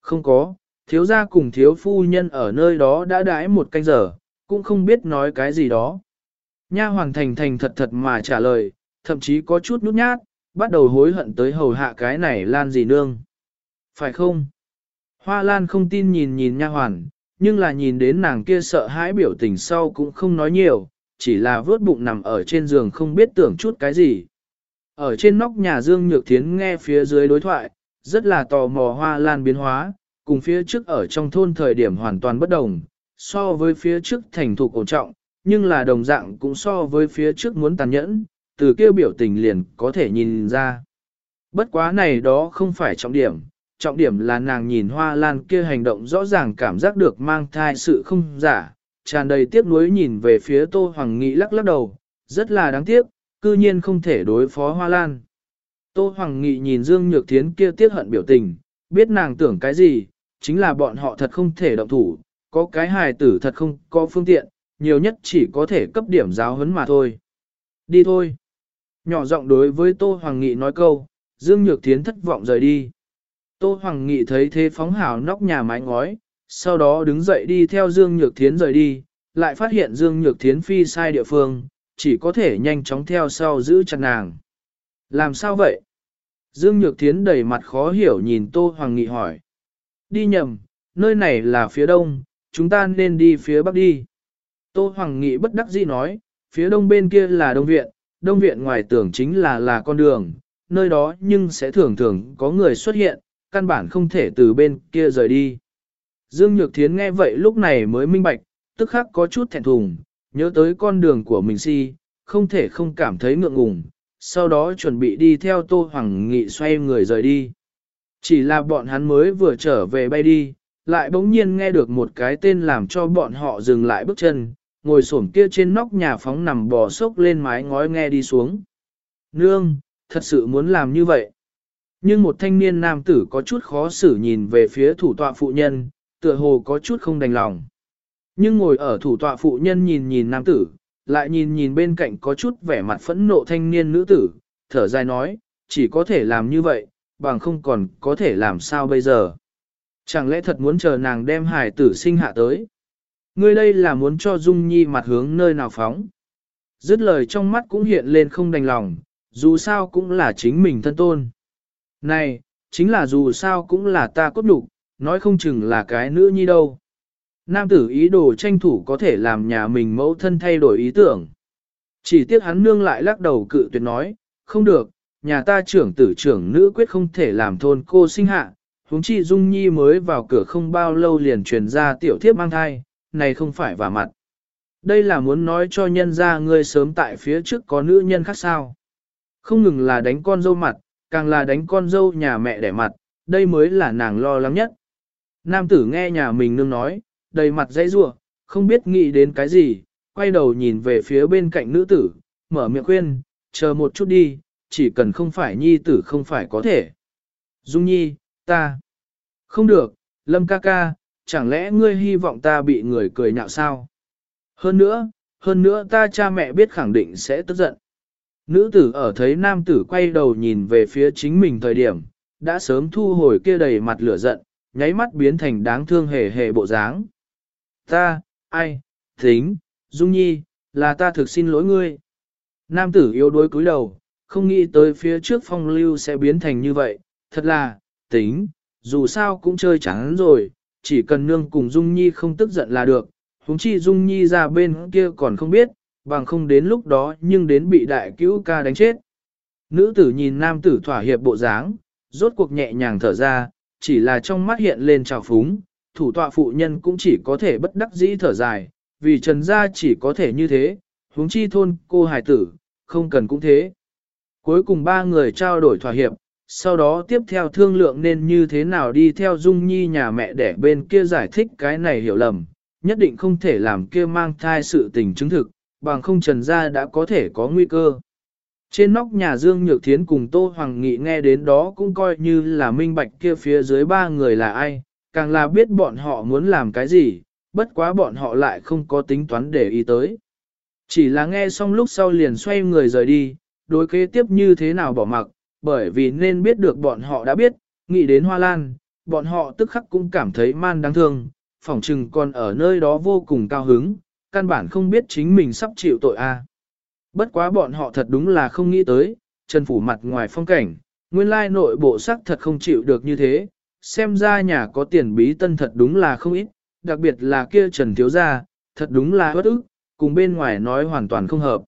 Không có, thiếu gia cùng thiếu phu nhân ở nơi đó đã đãi một canh giờ, cũng không biết nói cái gì đó. Nha hoàng thành thành thật thật mà trả lời, thậm chí có chút nhút nhát, bắt đầu hối hận tới hầu hạ cái này lan gì nương. Phải không? Hoa lan không tin nhìn nhìn nha hoàn, nhưng là nhìn đến nàng kia sợ hãi biểu tình sau cũng không nói nhiều, chỉ là vớt bụng nằm ở trên giường không biết tưởng chút cái gì. Ở trên nóc nhà Dương Nhược Thiến nghe phía dưới đối thoại, rất là tò mò hoa lan biến hóa, cùng phía trước ở trong thôn thời điểm hoàn toàn bất đồng, so với phía trước thành thục ổn trọng, nhưng là đồng dạng cũng so với phía trước muốn tàn nhẫn, từ kêu biểu tình liền có thể nhìn ra. Bất quá này đó không phải trọng điểm, trọng điểm là nàng nhìn hoa lan kia hành động rõ ràng cảm giác được mang thai sự không giả, tràn đầy tiếc nuối nhìn về phía Tô Hoàng Nghị lắc lắc đầu, rất là đáng tiếc, cư nhiên không thể đối phó hoa lan. Tô Hoàng Nghị nhìn Dương Nhược Thiến kia tiếc hận biểu tình, biết nàng tưởng cái gì, chính là bọn họ thật không thể động thủ, có cái hài tử thật không có phương tiện, nhiều nhất chỉ có thể cấp điểm giáo huấn mà thôi. Đi thôi. Nhỏ giọng đối với Tô Hoàng Nghị nói câu, Dương Nhược Thiến thất vọng rời đi. Tô Hoàng Nghị thấy thế phóng hào nóc nhà mái ngói, sau đó đứng dậy đi theo Dương Nhược Thiến rời đi, lại phát hiện Dương Nhược Thiến phi sai địa phương, chỉ có thể nhanh chóng theo sau giữ chặt nàng. Làm sao vậy? Dương Nhược Thiến đầy mặt khó hiểu nhìn Tô Hoàng Nghị hỏi. Đi nhầm, nơi này là phía đông, chúng ta nên đi phía bắc đi. Tô Hoàng Nghị bất đắc dĩ nói, phía đông bên kia là đông viện, đông viện ngoài tưởng chính là là con đường, nơi đó nhưng sẽ thường thường có người xuất hiện, căn bản không thể từ bên kia rời đi. Dương Nhược Thiến nghe vậy lúc này mới minh bạch, tức khắc có chút thẹn thùng, nhớ tới con đường của mình si, không thể không cảm thấy ngượng ngùng, sau đó chuẩn bị đi theo Tô Hoàng Nghị xoay người rời đi. Chỉ là bọn hắn mới vừa trở về bay đi, lại bỗng nhiên nghe được một cái tên làm cho bọn họ dừng lại bước chân, ngồi xổm kia trên nóc nhà phóng nằm bò sốc lên mái ngói nghe đi xuống. Nương, thật sự muốn làm như vậy. Nhưng một thanh niên nam tử có chút khó xử nhìn về phía thủ tọa phụ nhân, tựa hồ có chút không đành lòng. Nhưng ngồi ở thủ tọa phụ nhân nhìn nhìn nam tử, lại nhìn nhìn bên cạnh có chút vẻ mặt phẫn nộ thanh niên nữ tử, thở dài nói, chỉ có thể làm như vậy, bằng không còn có thể làm sao bây giờ. Chẳng lẽ thật muốn chờ nàng đem hải tử sinh hạ tới? Ngươi đây là muốn cho Dung Nhi mặt hướng nơi nào phóng? Dứt lời trong mắt cũng hiện lên không đành lòng, dù sao cũng là chính mình thân tôn. Này, chính là dù sao cũng là ta cốt đủ, nói không chừng là cái nữ nhi đâu. Nam tử ý đồ tranh thủ có thể làm nhà mình mẫu thân thay đổi ý tưởng. Chỉ tiếc hắn nương lại lắc đầu cự tuyệt nói, không được, nhà ta trưởng tử trưởng nữ quyết không thể làm thôn cô sinh hạ, huống chi Dung Nhi mới vào cửa không bao lâu liền truyền ra tiểu thiếp mang thai, này không phải vả mặt. Đây là muốn nói cho nhân ra ngươi sớm tại phía trước có nữ nhân khác sao. Không ngừng là đánh con dâu mặt, càng là đánh con dâu nhà mẹ đẻ mặt, đây mới là nàng lo lắng nhất. Nam tử nghe nhà mình nương nói, đầy mặt dãy rủa, không biết nghĩ đến cái gì, quay đầu nhìn về phía bên cạnh nữ tử, mở miệng khuyên, chờ một chút đi, chỉ cần không phải nhi tử không phải có thể. Dung nhi, ta. Không được, lâm ca ca, chẳng lẽ ngươi hy vọng ta bị người cười nhạo sao? Hơn nữa, hơn nữa ta cha mẹ biết khẳng định sẽ tức giận. Nữ tử ở thấy nam tử quay đầu nhìn về phía chính mình thời điểm, đã sớm thu hồi kia đầy mặt lửa giận, nháy mắt biến thành đáng thương hề hề bộ dáng. Ta, ai, tính, Dung Nhi, là ta thực xin lỗi ngươi. Nam tử yếu đuối cúi đầu, không nghĩ tới phía trước phong lưu sẽ biến thành như vậy, thật là, tính, dù sao cũng chơi chán rồi, chỉ cần nương cùng Dung Nhi không tức giận là được, huống chi Dung Nhi ra bên kia còn không biết, bằng không đến lúc đó nhưng đến bị đại cứu ca đánh chết. Nữ tử nhìn nam tử thỏa hiệp bộ dáng, rốt cuộc nhẹ nhàng thở ra, chỉ là trong mắt hiện lên trào phúng, thủ tọa phụ nhân cũng chỉ có thể bất đắc dĩ thở dài, vì trần gia chỉ có thể như thế, huống chi thôn cô hài tử, không cần cũng thế. Cuối cùng ba người trao đổi thỏa hiệp, sau đó tiếp theo thương lượng nên như thế nào đi theo Dung Nhi nhà mẹ để bên kia giải thích cái này hiểu lầm, nhất định không thể làm kia mang thai sự tình chứng thực, bằng không trần gia đã có thể có nguy cơ. Trên nóc nhà Dương Nhược Thiến cùng Tô Hoàng Nghị nghe đến đó cũng coi như là minh bạch kia phía dưới ba người là ai, càng là biết bọn họ muốn làm cái gì, bất quá bọn họ lại không có tính toán để ý tới. Chỉ là nghe xong lúc sau liền xoay người rời đi, đối kế tiếp như thế nào bỏ mặc, bởi vì nên biết được bọn họ đã biết, nghĩ đến Hoa Lan, bọn họ tức khắc cũng cảm thấy man đáng thương, phỏng chừng còn ở nơi đó vô cùng cao hứng, căn bản không biết chính mình sắp chịu tội a. Bất quá bọn họ thật đúng là không nghĩ tới, Trần Phủ mặt ngoài phong cảnh, nguyên lai nội bộ sắc thật không chịu được như thế, xem ra nhà có tiền bí tân thật đúng là không ít, đặc biệt là kia Trần Thiếu Gia, thật đúng là bất ức, cùng bên ngoài nói hoàn toàn không hợp.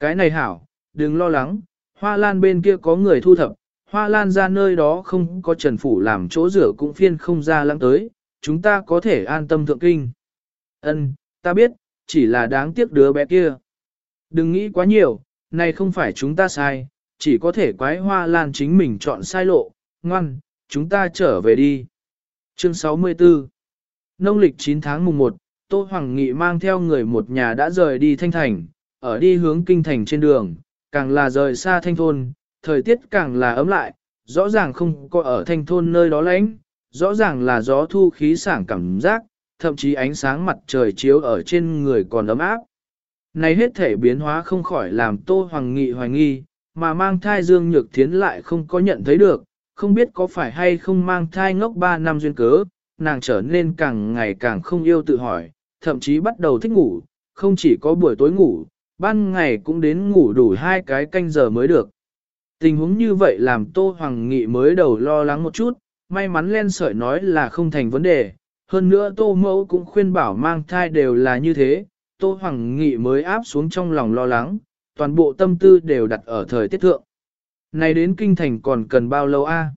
Cái này hảo, đừng lo lắng, hoa lan bên kia có người thu thập, hoa lan ra nơi đó không có Trần Phủ làm chỗ rửa cũng phiên không ra lắng tới, chúng ta có thể an tâm thượng kinh. Ân, ta biết, chỉ là đáng tiếc đứa bé kia. Đừng nghĩ quá nhiều, này không phải chúng ta sai, chỉ có thể quái hoa lan chính mình chọn sai lộ, ngoan, chúng ta trở về đi. Chương 64 Nông lịch 9 tháng mùng 1, Tô Hoàng Nghị mang theo người một nhà đã rời đi Thanh Thành, ở đi hướng Kinh Thành trên đường, càng là rời xa Thanh Thôn, thời tiết càng là ấm lại, rõ ràng không có ở Thanh Thôn nơi đó lạnh, rõ ràng là gió thu khí sảng cảm giác, thậm chí ánh sáng mặt trời chiếu ở trên người còn ấm áp. Này hết thể biến hóa không khỏi làm Tô Hoàng Nghị hoài nghi, mà mang thai Dương Nhược Thiến lại không có nhận thấy được, không biết có phải hay không mang thai ngốc 3 năm duyên cớ, nàng trở nên càng ngày càng không yêu tự hỏi, thậm chí bắt đầu thích ngủ, không chỉ có buổi tối ngủ, ban ngày cũng đến ngủ đủ hai cái canh giờ mới được. Tình huống như vậy làm Tô Hoàng Nghị mới đầu lo lắng một chút, may mắn len sợi nói là không thành vấn đề, hơn nữa Tô Mẫu cũng khuyên bảo mang thai đều là như thế, Tô Hoàng Nghị mới áp xuống trong lòng lo lắng, toàn bộ tâm tư đều đặt ở thời tiết thượng. Này đến kinh thành còn cần bao lâu a?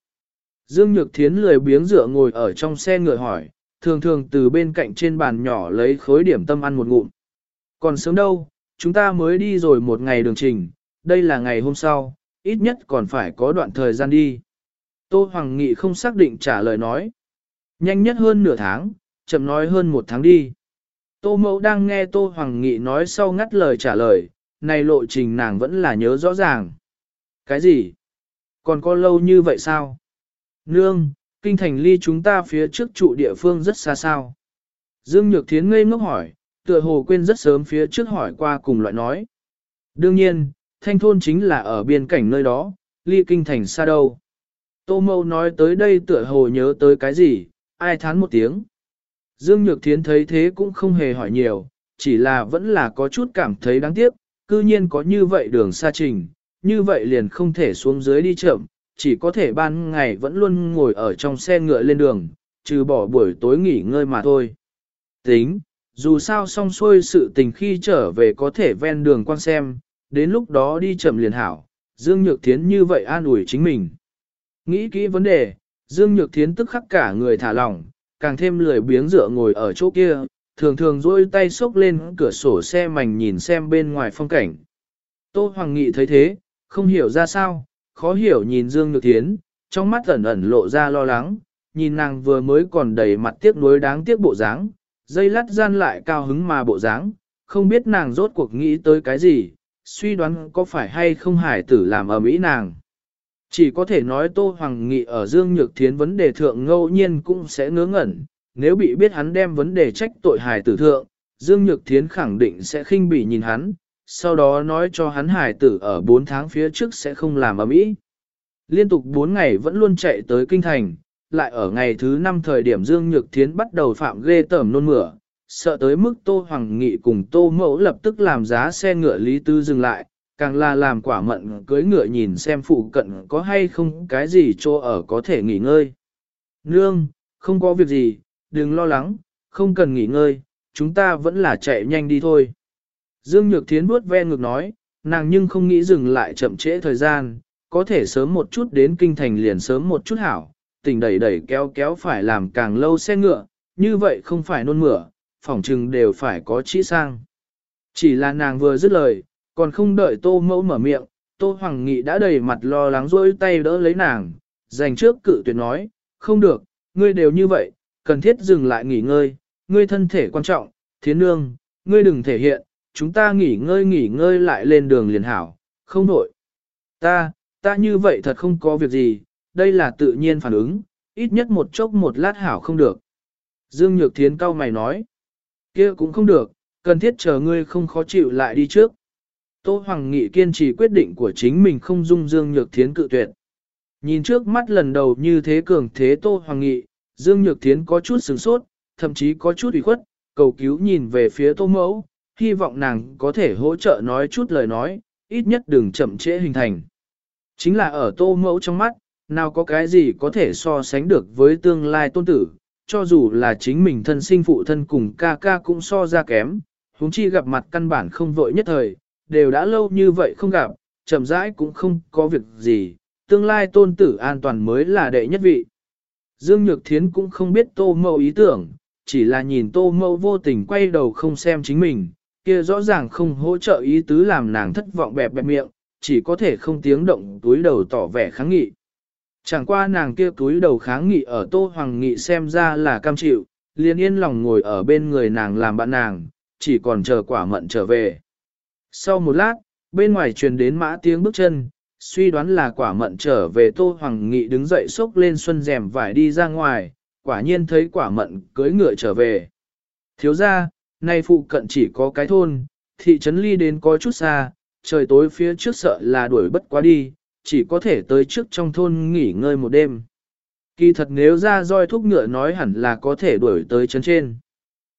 Dương Nhược Thiến lười biếng dựa ngồi ở trong xe ngựa hỏi, thường thường từ bên cạnh trên bàn nhỏ lấy khối điểm tâm ăn một ngụm. Còn sớm đâu, chúng ta mới đi rồi một ngày đường trình, đây là ngày hôm sau, ít nhất còn phải có đoạn thời gian đi. Tô Hoàng Nghị không xác định trả lời nói. Nhanh nhất hơn nửa tháng, chậm nói hơn một tháng đi. Tô Mẫu đang nghe Tô Hoàng Nghị nói sau ngắt lời trả lời, này lộ trình nàng vẫn là nhớ rõ ràng. Cái gì? Còn có lâu như vậy sao? Nương, kinh thành ly chúng ta phía trước trụ địa phương rất xa sao. Dương Nhược Thiến ngây ngốc hỏi, tựa hồ quên rất sớm phía trước hỏi qua cùng loại nói. Đương nhiên, thanh thôn chính là ở biên cảnh nơi đó, ly kinh thành xa đâu. Tô Mâu nói tới đây tựa hồ nhớ tới cái gì, ai thán một tiếng. Dương Nhược Thiến thấy thế cũng không hề hỏi nhiều, chỉ là vẫn là có chút cảm thấy đáng tiếc, cư nhiên có như vậy đường xa trình, như vậy liền không thể xuống dưới đi chậm, chỉ có thể ban ngày vẫn luôn ngồi ở trong xe ngựa lên đường, trừ bỏ buổi tối nghỉ ngơi mà thôi. tính, dù sao xong xuôi sự tình khi trở về có thể ven đường quan xem, đến lúc đó đi chậm liền hảo, Dương Nhược Thiến như vậy an ủi chính mình. Nghĩ kỹ vấn đề, Dương Nhược Thiến tức khắc cả người thả lỏng, càng thêm lười biếng dựa ngồi ở chỗ kia, thường thường duỗi tay xốc lên cửa sổ xe mảnh nhìn xem bên ngoài phong cảnh. Tô Hoàng Nghị thấy thế, không hiểu ra sao, khó hiểu nhìn Dương Nhược Thiến, trong mắt ẩn ẩn lộ ra lo lắng, nhìn nàng vừa mới còn đầy mặt tiếc nuối đáng tiếc bộ dáng, dây lắt gian lại cao hứng mà bộ dáng, không biết nàng rốt cuộc nghĩ tới cái gì, suy đoán có phải hay không hải tử làm ở mỹ nàng. Chỉ có thể nói Tô Hoàng Nghị ở Dương Nhược Thiến vấn đề thượng ngẫu nhiên cũng sẽ ngớ ngẩn, nếu bị biết hắn đem vấn đề trách tội hải tử thượng, Dương Nhược Thiến khẳng định sẽ khinh bỉ nhìn hắn, sau đó nói cho hắn hải tử ở 4 tháng phía trước sẽ không làm ở mỹ. Liên tục 4 ngày vẫn luôn chạy tới kinh thành, lại ở ngày thứ 5 thời điểm Dương Nhược Thiến bắt đầu phạm ghê tởm nôn mửa, sợ tới mức Tô Hoàng Nghị cùng Tô Mẫu lập tức làm giá xe ngựa Lý Tư dừng lại, càng là làm quả mận cưới ngựa nhìn xem phụ cận có hay không cái gì chỗ ở có thể nghỉ ngơi. Nương, không có việc gì, đừng lo lắng, không cần nghỉ ngơi, chúng ta vẫn là chạy nhanh đi thôi. Dương Nhược Thiến vuốt ve ngược nói, nàng nhưng không nghĩ dừng lại chậm trễ thời gian, có thể sớm một chút đến kinh thành liền sớm một chút hảo, Tỉnh đẩy đẩy kéo kéo phải làm càng lâu xe ngựa, như vậy không phải nôn mửa, phỏng trừng đều phải có chỉ sang. Chỉ là nàng vừa dứt lời, còn không đợi tô mẫu mở miệng, tô hoàng nghị đã đầy mặt lo lắng rôi tay đỡ lấy nàng, dành trước cự tuyệt nói, không được, ngươi đều như vậy, cần thiết dừng lại nghỉ ngơi, ngươi thân thể quan trọng, thiến nương, ngươi đừng thể hiện, chúng ta nghỉ ngơi nghỉ ngơi lại lên đường liền hảo, không nổi. Ta, ta như vậy thật không có việc gì, đây là tự nhiên phản ứng, ít nhất một chốc một lát hảo không được. Dương Nhược Thiến cau mày nói, kia cũng không được, cần thiết chờ ngươi không khó chịu lại đi trước. Tô Hoàng Nghị kiên trì quyết định của chính mình không dung Dương Nhược Thiến cự tuyệt. Nhìn trước mắt lần đầu như thế cường thế Tô Hoàng Nghị, Dương Nhược Thiến có chút sửng sốt, thậm chí có chút ủy khuất, cầu cứu nhìn về phía Tô Mẫu, hy vọng nàng có thể hỗ trợ nói chút lời nói, ít nhất đừng chậm trễ hình thành. Chính là ở Tô Mẫu trong mắt, nào có cái gì có thể so sánh được với tương lai tôn tử, cho dù là chính mình thân sinh phụ thân cùng ca ca cũng so ra kém, huống chi gặp mặt căn bản không vội nhất thời, đều đã lâu như vậy không gặp, chậm rãi cũng không có việc gì, tương lai tôn tử an toàn mới là đệ nhất vị. Dương Nhược Thiến cũng không biết tô mâu ý tưởng, chỉ là nhìn tô mâu vô tình quay đầu không xem chính mình, kia rõ ràng không hỗ trợ ý tứ làm nàng thất vọng bẹp bẹp miệng, chỉ có thể không tiếng động túi đầu tỏ vẻ kháng nghị. Chẳng qua nàng kia túi đầu kháng nghị ở Tô Hoàng Nghị xem ra là cam chịu, liền yên lòng ngồi ở bên người nàng làm bạn nàng, chỉ còn chờ quả mận trở về. Sau một lát, bên ngoài truyền đến mã tiếng bước chân, suy đoán là quả mận trở về Tô Hoàng Nghị đứng dậy xốc lên xuân rèm vải đi ra ngoài, quả nhiên thấy quả mận cưỡi ngựa trở về. Thiếu ra, nay phụ cận chỉ có cái thôn, thị trấn ly đến có chút xa, trời tối phía trước sợ là đuổi bất quá đi, chỉ có thể tới trước trong thôn nghỉ ngơi một đêm. Kỳ thật nếu ra roi thúc ngựa nói hẳn là có thể đuổi tới trấn trên.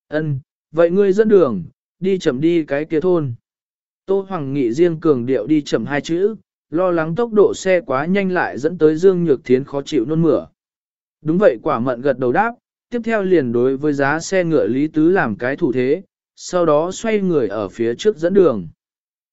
Ân, vậy ngươi dẫn đường, đi chậm đi cái kia thôn. Tô Hoàng Nghị riêng cường điệu đi chậm hai chữ, lo lắng tốc độ xe quá nhanh lại dẫn tới Dương Nhược Thiến khó chịu nôn mửa. Đúng vậy quả mận gật đầu đáp, tiếp theo liền đối với giá xe ngựa Lý Tứ làm cái thủ thế, sau đó xoay người ở phía trước dẫn đường.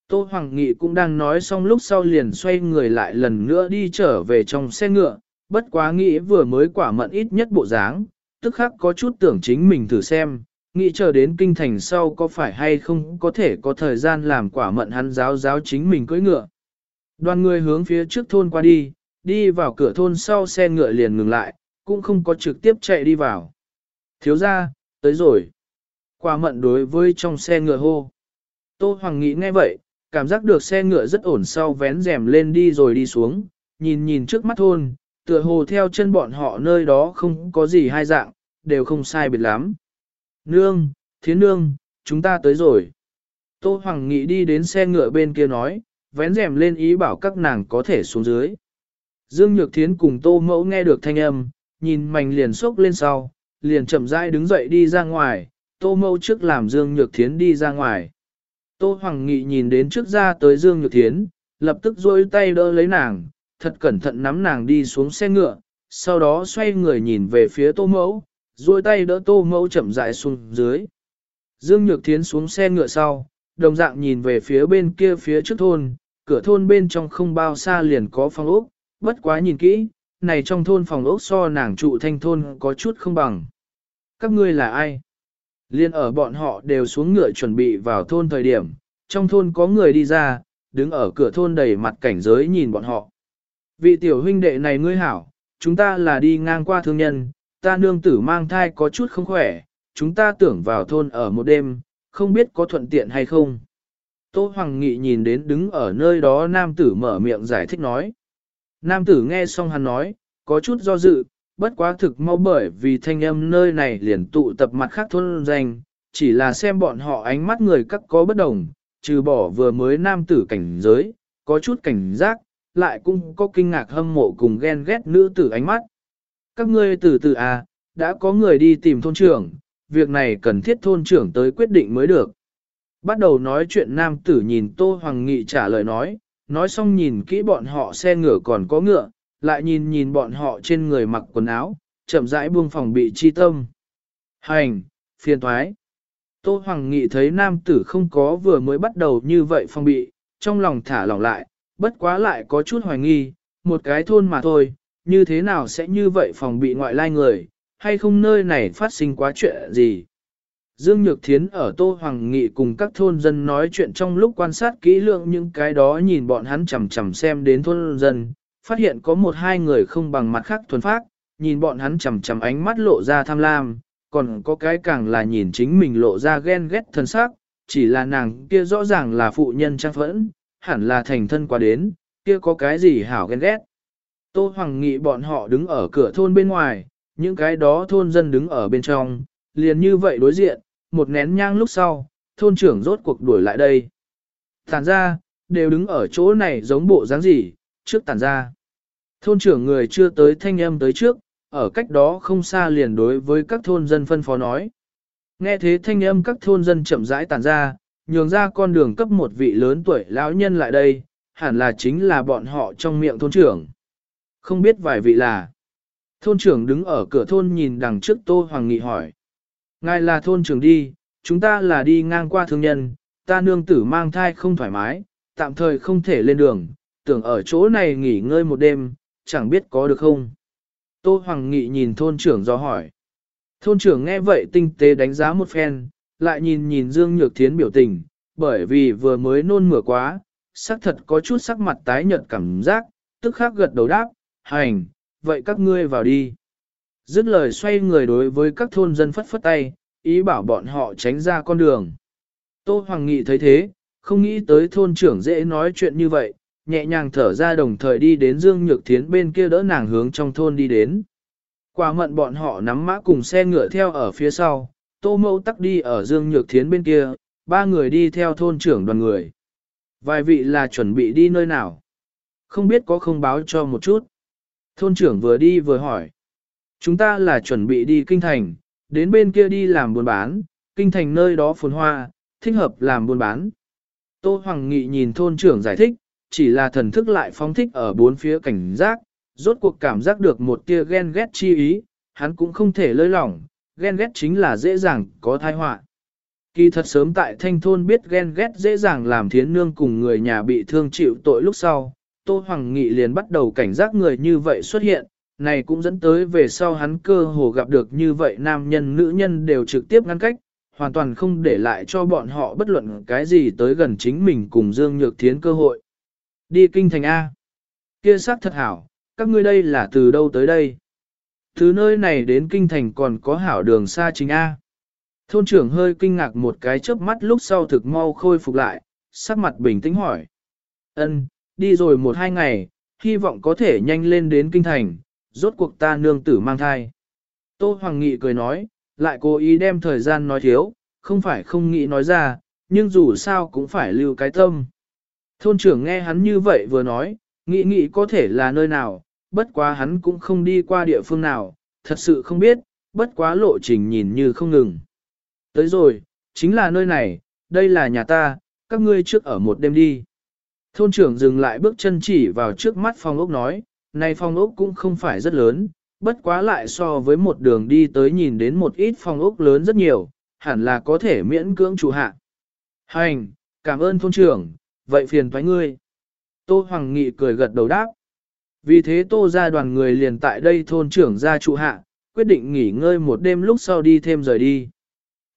Tô Hoàng Nghị cũng đang nói xong lúc sau liền xoay người lại lần nữa đi trở về trong xe ngựa, bất quá nghĩ vừa mới quả mận ít nhất bộ dáng, tức khắc có chút tưởng chính mình thử xem, nghĩ chờ đến kinh thành sau có phải hay không có thể có thời gian làm quả mận hắn giáo giáo chính mình cưỡi ngựa. Đoàn người hướng phía trước thôn qua đi, đi vào cửa thôn sau xe ngựa liền ngừng lại, cũng không có trực tiếp chạy đi vào. Thiếu ra, tới rồi. Quả mận đối với trong xe ngựa hô. Tô Hoàng Nghị nghe vậy, cảm giác được xe ngựa rất ổn sau vén rèm lên đi rồi đi xuống, nhìn nhìn trước mắt thôn, tựa hồ theo chân bọn họ nơi đó không có gì hai dạng, đều không sai biệt lắm. Nương, thiến nương, chúng ta tới rồi. Tô Hoàng Nghị đi đến xe ngựa bên kia nói, vén rèm lên ý bảo các nàng có thể xuống dưới. Dương Nhược Thiến cùng Tô Mẫu nghe được thanh âm, nhìn mảnh liền sốc lên sau, liền chậm rãi đứng dậy đi ra ngoài, Tô mâu trước làm Dương Nhược Thiến đi ra ngoài. Tô Hoàng Nghị nhìn đến trước ra tới Dương Nhược Thiến, lập tức duỗi tay đỡ lấy nàng, thật cẩn thận nắm nàng đi xuống xe ngựa, sau đó xoay người nhìn về phía Tô Mẫu, duỗi tay đỡ tô mẫu chậm rãi xuống dưới. Dương Nhược Thiến xuống xe ngựa sau, đồng dạng nhìn về phía bên kia phía trước thôn, cửa thôn bên trong không bao xa liền có phòng ốc, bất quá nhìn kỹ, này trong thôn phòng ốc so nàng trụ thanh thôn có chút không bằng. Các ngươi là ai? Liên ở bọn họ đều xuống ngựa chuẩn bị vào thôn thời điểm, trong thôn có người đi ra, đứng ở cửa thôn đầy mặt cảnh giới nhìn bọn họ. Vị tiểu huynh đệ này ngươi hảo, chúng ta là đi ngang qua thương nhân, ta nương tử mang thai có chút không khỏe, chúng ta tưởng vào thôn ở một đêm, không biết có thuận tiện hay không. Tô Hoàng Nghị nhìn đến đứng ở nơi đó nam tử mở miệng giải thích nói. Nam tử nghe xong hắn nói, có chút do dự, bất quá thực mau bởi vì thanh âm nơi này liền tụ tập mặt khác thôn danh, chỉ là xem bọn họ ánh mắt người các có bất đồng, trừ bỏ vừa mới nam tử cảnh giới, có chút cảnh giác, lại cũng có kinh ngạc hâm mộ cùng ghen ghét nữ tử ánh mắt. Các ngươi từ từ à, đã có người đi tìm thôn trưởng, việc này cần thiết thôn trưởng tới quyết định mới được. Bắt đầu nói chuyện nam tử nhìn Tô Hoàng Nghị trả lời nói, nói xong nhìn kỹ bọn họ xe ngựa còn có ngựa, lại nhìn nhìn bọn họ trên người mặc quần áo, chậm rãi buông phòng bị chi tâm. Hành, phiền thoái. Tô Hoàng Nghị thấy nam tử không có vừa mới bắt đầu như vậy phong bị, trong lòng thả lỏng lại, bất quá lại có chút hoài nghi, một cái thôn mà thôi, như thế nào sẽ như vậy phòng bị ngoại lai người, hay không nơi này phát sinh quá chuyện gì. Dương Nhược Thiến ở Tô Hoàng Nghị cùng các thôn dân nói chuyện trong lúc quan sát kỹ lượng những cái đó nhìn bọn hắn chầm chầm xem đến thôn dân, phát hiện có một hai người không bằng mặt khác thuần phát, nhìn bọn hắn chầm chầm ánh mắt lộ ra tham lam, còn có cái càng là nhìn chính mình lộ ra ghen ghét thân xác, chỉ là nàng kia rõ ràng là phụ nhân trang phẫn, hẳn là thành thân qua đến, kia có cái gì hảo ghen ghét. Tô Hoàng Nghị bọn họ đứng ở cửa thôn bên ngoài, những cái đó thôn dân đứng ở bên trong, liền như vậy đối diện, một nén nhang lúc sau, thôn trưởng rốt cuộc đuổi lại đây. Tản ra, đều đứng ở chỗ này giống bộ dáng gì, trước tản ra. Thôn trưởng người chưa tới thanh âm tới trước, ở cách đó không xa liền đối với các thôn dân phân phó nói. Nghe thế thanh âm các thôn dân chậm rãi tản ra, nhường ra con đường cấp một vị lớn tuổi lão nhân lại đây, hẳn là chính là bọn họ trong miệng thôn trưởng. Không biết vài vị là. Thôn trưởng đứng ở cửa thôn nhìn đằng trước Tô Hoàng Nghị hỏi. Ngài là thôn trưởng đi, chúng ta là đi ngang qua thương nhân, ta nương tử mang thai không thoải mái, tạm thời không thể lên đường, tưởng ở chỗ này nghỉ ngơi một đêm, chẳng biết có được không. Tô Hoàng Nghị nhìn thôn trưởng do hỏi. Thôn trưởng nghe vậy tinh tế đánh giá một phen, lại nhìn nhìn Dương Nhược Thiến biểu tình, bởi vì vừa mới nôn mửa quá, sắc thật có chút sắc mặt tái nhợt cảm giác, tức khắc gật đầu đáp, hành, vậy các ngươi vào đi. Dứt lời xoay người đối với các thôn dân phất phất tay, ý bảo bọn họ tránh ra con đường. Tô Hoàng Nghị thấy thế, không nghĩ tới thôn trưởng dễ nói chuyện như vậy, nhẹ nhàng thở ra đồng thời đi đến Dương Nhược Thiến bên kia đỡ nàng hướng trong thôn đi đến. Quả mận bọn họ nắm mã cùng xe ngựa theo ở phía sau, Tô Mâu tắc đi ở Dương Nhược Thiến bên kia, ba người đi theo thôn trưởng đoàn người. Vài vị là chuẩn bị đi nơi nào? Không biết có không báo cho một chút. Thôn trưởng vừa đi vừa hỏi. Chúng ta là chuẩn bị đi kinh thành, đến bên kia đi làm buôn bán, kinh thành nơi đó phồn hoa, thích hợp làm buôn bán. Tô Hoàng Nghị nhìn thôn trưởng giải thích, chỉ là thần thức lại phóng thích ở bốn phía cảnh giác, rốt cuộc cảm giác được một tia ghen ghét chi ý, hắn cũng không thể lơi lỏng, ghen ghét chính là dễ dàng có thai họa. Kỳ thật sớm tại thanh thôn biết ghen ghét dễ dàng làm thiến nương cùng người nhà bị thương chịu tội lúc sau, Tô Hoàng Nghị liền bắt đầu cảnh giác người như vậy xuất hiện, này cũng dẫn tới về sau hắn cơ hồ gặp được như vậy nam nhân nữ nhân đều trực tiếp ngăn cách, hoàn toàn không để lại cho bọn họ bất luận cái gì tới gần chính mình cùng Dương Nhược Thiến cơ hội. Đi kinh thành A. Kia sắc thật hảo, các ngươi đây là từ đâu tới đây? Từ nơi này đến kinh thành còn có hảo đường xa chính A. Thôn trưởng hơi kinh ngạc một cái chớp mắt lúc sau thực mau khôi phục lại, sắc mặt bình tĩnh hỏi. Ân, đi rồi một hai ngày, hy vọng có thể nhanh lên đến kinh thành, rốt cuộc ta nương tử mang thai. Tô Hoàng Nghị cười nói, lại cố ý đem thời gian nói thiếu, không phải không nghĩ nói ra, nhưng dù sao cũng phải lưu cái tâm. Thôn trưởng nghe hắn như vậy vừa nói, nghĩ nghĩ có thể là nơi nào, bất quá hắn cũng không đi qua địa phương nào, thật sự không biết, bất quá lộ trình nhìn như không ngừng. Tới rồi, chính là nơi này, đây là nhà ta, các ngươi trước ở một đêm đi. Thôn trưởng dừng lại bước chân chỉ vào trước mắt phòng ốc nói, này phòng ốc cũng không phải rất lớn, bất quá lại so với một đường đi tới nhìn đến một ít phòng ốc lớn rất nhiều, hẳn là có thể miễn cưỡng chủ hạ. Hành, cảm ơn thôn trưởng, vậy phiền thoái ngươi. Tô Hoàng Nghị cười gật đầu đáp. Vì thế tô ra đoàn người liền tại đây thôn trưởng ra trụ hạ, quyết định nghỉ ngơi một đêm lúc sau đi thêm rời đi.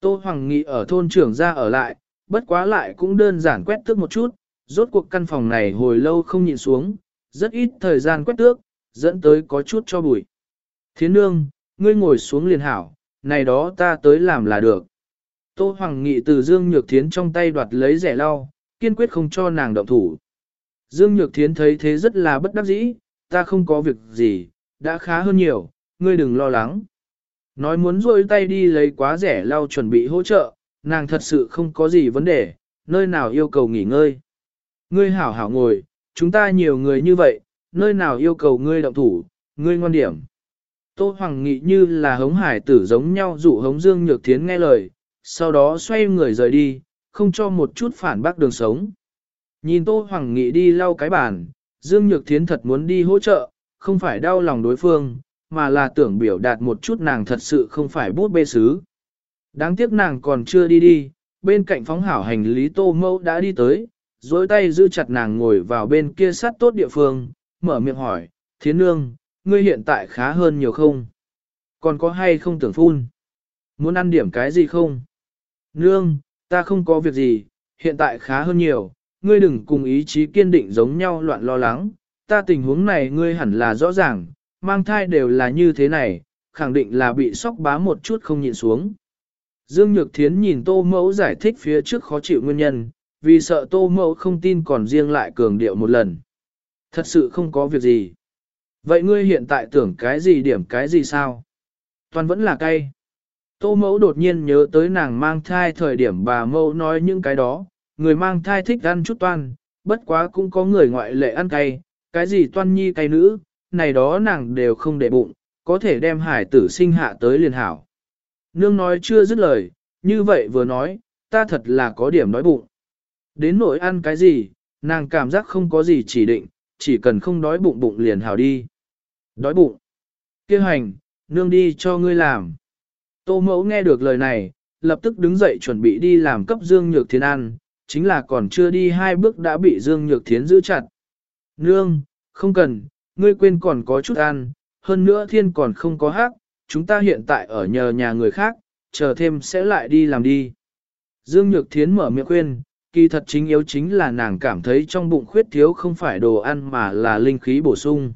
Tô Hoàng Nghị ở thôn trưởng gia ở lại, bất quá lại cũng đơn giản quét tước một chút, rốt cuộc căn phòng này hồi lâu không nhìn xuống, rất ít thời gian quét tước, dẫn tới có chút cho bụi. Thiến nương, ngươi ngồi xuống liền hảo, này đó ta tới làm là được. Tô Hoàng Nghị từ Dương Nhược Thiến trong tay đoạt lấy rẻ lau, kiên quyết không cho nàng động thủ. Dương Nhược Thiến thấy thế rất là bất đắc dĩ, ta không có việc gì, đã khá hơn nhiều, ngươi đừng lo lắng. Nói muốn rôi tay đi lấy quá rẻ lau chuẩn bị hỗ trợ, nàng thật sự không có gì vấn đề, nơi nào yêu cầu nghỉ ngơi. Ngươi hảo hảo ngồi, chúng ta nhiều người như vậy, nơi nào yêu cầu ngươi động thủ, ngươi ngoan điểm. Tô Hoàng Nghị như là hống hải tử giống nhau dụ hống Dương Nhược Thiến nghe lời, sau đó xoay người rời đi, không cho một chút phản bác đường sống. Nhìn Tô Hoàng Nghị đi lau cái bàn, Dương Nhược Thiến thật muốn đi hỗ trợ, không phải đau lòng đối phương, mà là tưởng biểu đạt một chút nàng thật sự không phải bút bê sứ. Đáng tiếc nàng còn chưa đi đi, bên cạnh phóng hảo hành lý Tô Mâu đã đi tới, dối tay giữ chặt nàng ngồi vào bên kia sát tốt địa phương, mở miệng hỏi, Thiến Nương, ngươi hiện tại khá hơn nhiều không? Còn có hay không tưởng phun? Muốn ăn điểm cái gì không? Nương, ta không có việc gì, hiện tại khá hơn nhiều, ngươi đừng cùng ý chí kiên định giống nhau loạn lo lắng, ta tình huống này ngươi hẳn là rõ ràng, mang thai đều là như thế này, khẳng định là bị sóc bá một chút không nhịn xuống. Dương Nhược Thiến nhìn Tô Mẫu giải thích phía trước khó chịu nguyên nhân, vì sợ Tô Mẫu không tin còn riêng lại cường điệu một lần. Thật sự không có việc gì. Vậy ngươi hiện tại tưởng cái gì điểm cái gì sao? Toàn vẫn là cay. Tô mẫu đột nhiên nhớ tới nàng mang thai thời điểm bà mẫu nói những cái đó, người mang thai thích ăn chút toan, bất quá cũng có người ngoại lệ ăn cay, cái gì toan nhi cay nữ, này đó nàng đều không để bụng, có thể đem hải tử sinh hạ tới liền hảo. Nương nói chưa dứt lời, như vậy vừa nói, ta thật là có điểm đói bụng. Đến nỗi ăn cái gì, nàng cảm giác không có gì chỉ định, chỉ cần không đói bụng bụng liền hảo đi. Đói bụng. Kêu hành, nương đi cho ngươi làm. Tô mẫu nghe được lời này, lập tức đứng dậy chuẩn bị đi làm cấp Dương Nhược Thiến ăn, chính là còn chưa đi hai bước đã bị Dương Nhược Thiến giữ chặt. Nương, không cần, ngươi quên còn có chút ăn, hơn nữa thiên còn không có hát, chúng ta hiện tại ở nhờ nhà người khác, chờ thêm sẽ lại đi làm đi. Dương Nhược Thiến mở miệng khuyên, kỳ thật chính yếu chính là nàng cảm thấy trong bụng khuyết thiếu không phải đồ ăn mà là linh khí bổ sung.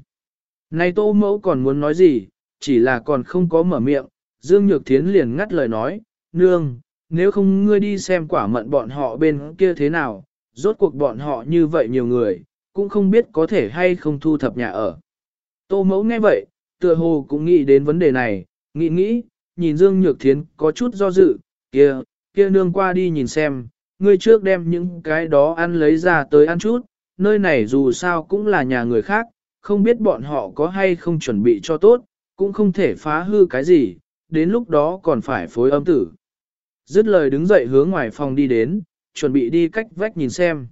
Này tô mẫu còn muốn nói gì, chỉ là còn không có mở miệng, Dương Nhược Thiến liền ngắt lời nói, nương, nếu không ngươi đi xem quả mận bọn họ bên kia thế nào, rốt cuộc bọn họ như vậy nhiều người, cũng không biết có thể hay không thu thập nhà ở. Tô mẫu nghe vậy, tựa hồ cũng nghĩ đến vấn đề này, nghĩ nghĩ, nhìn Dương Nhược Thiến có chút do dự, kia, kia nương qua đi nhìn xem, ngươi trước đem những cái đó ăn lấy ra tới ăn chút, nơi này dù sao cũng là nhà người khác, không biết bọn họ có hay không chuẩn bị cho tốt, cũng không thể phá hư cái gì, đến lúc đó còn phải phối âm tử. Dứt lời đứng dậy hướng ngoài phòng đi đến, chuẩn bị đi cách vách nhìn xem.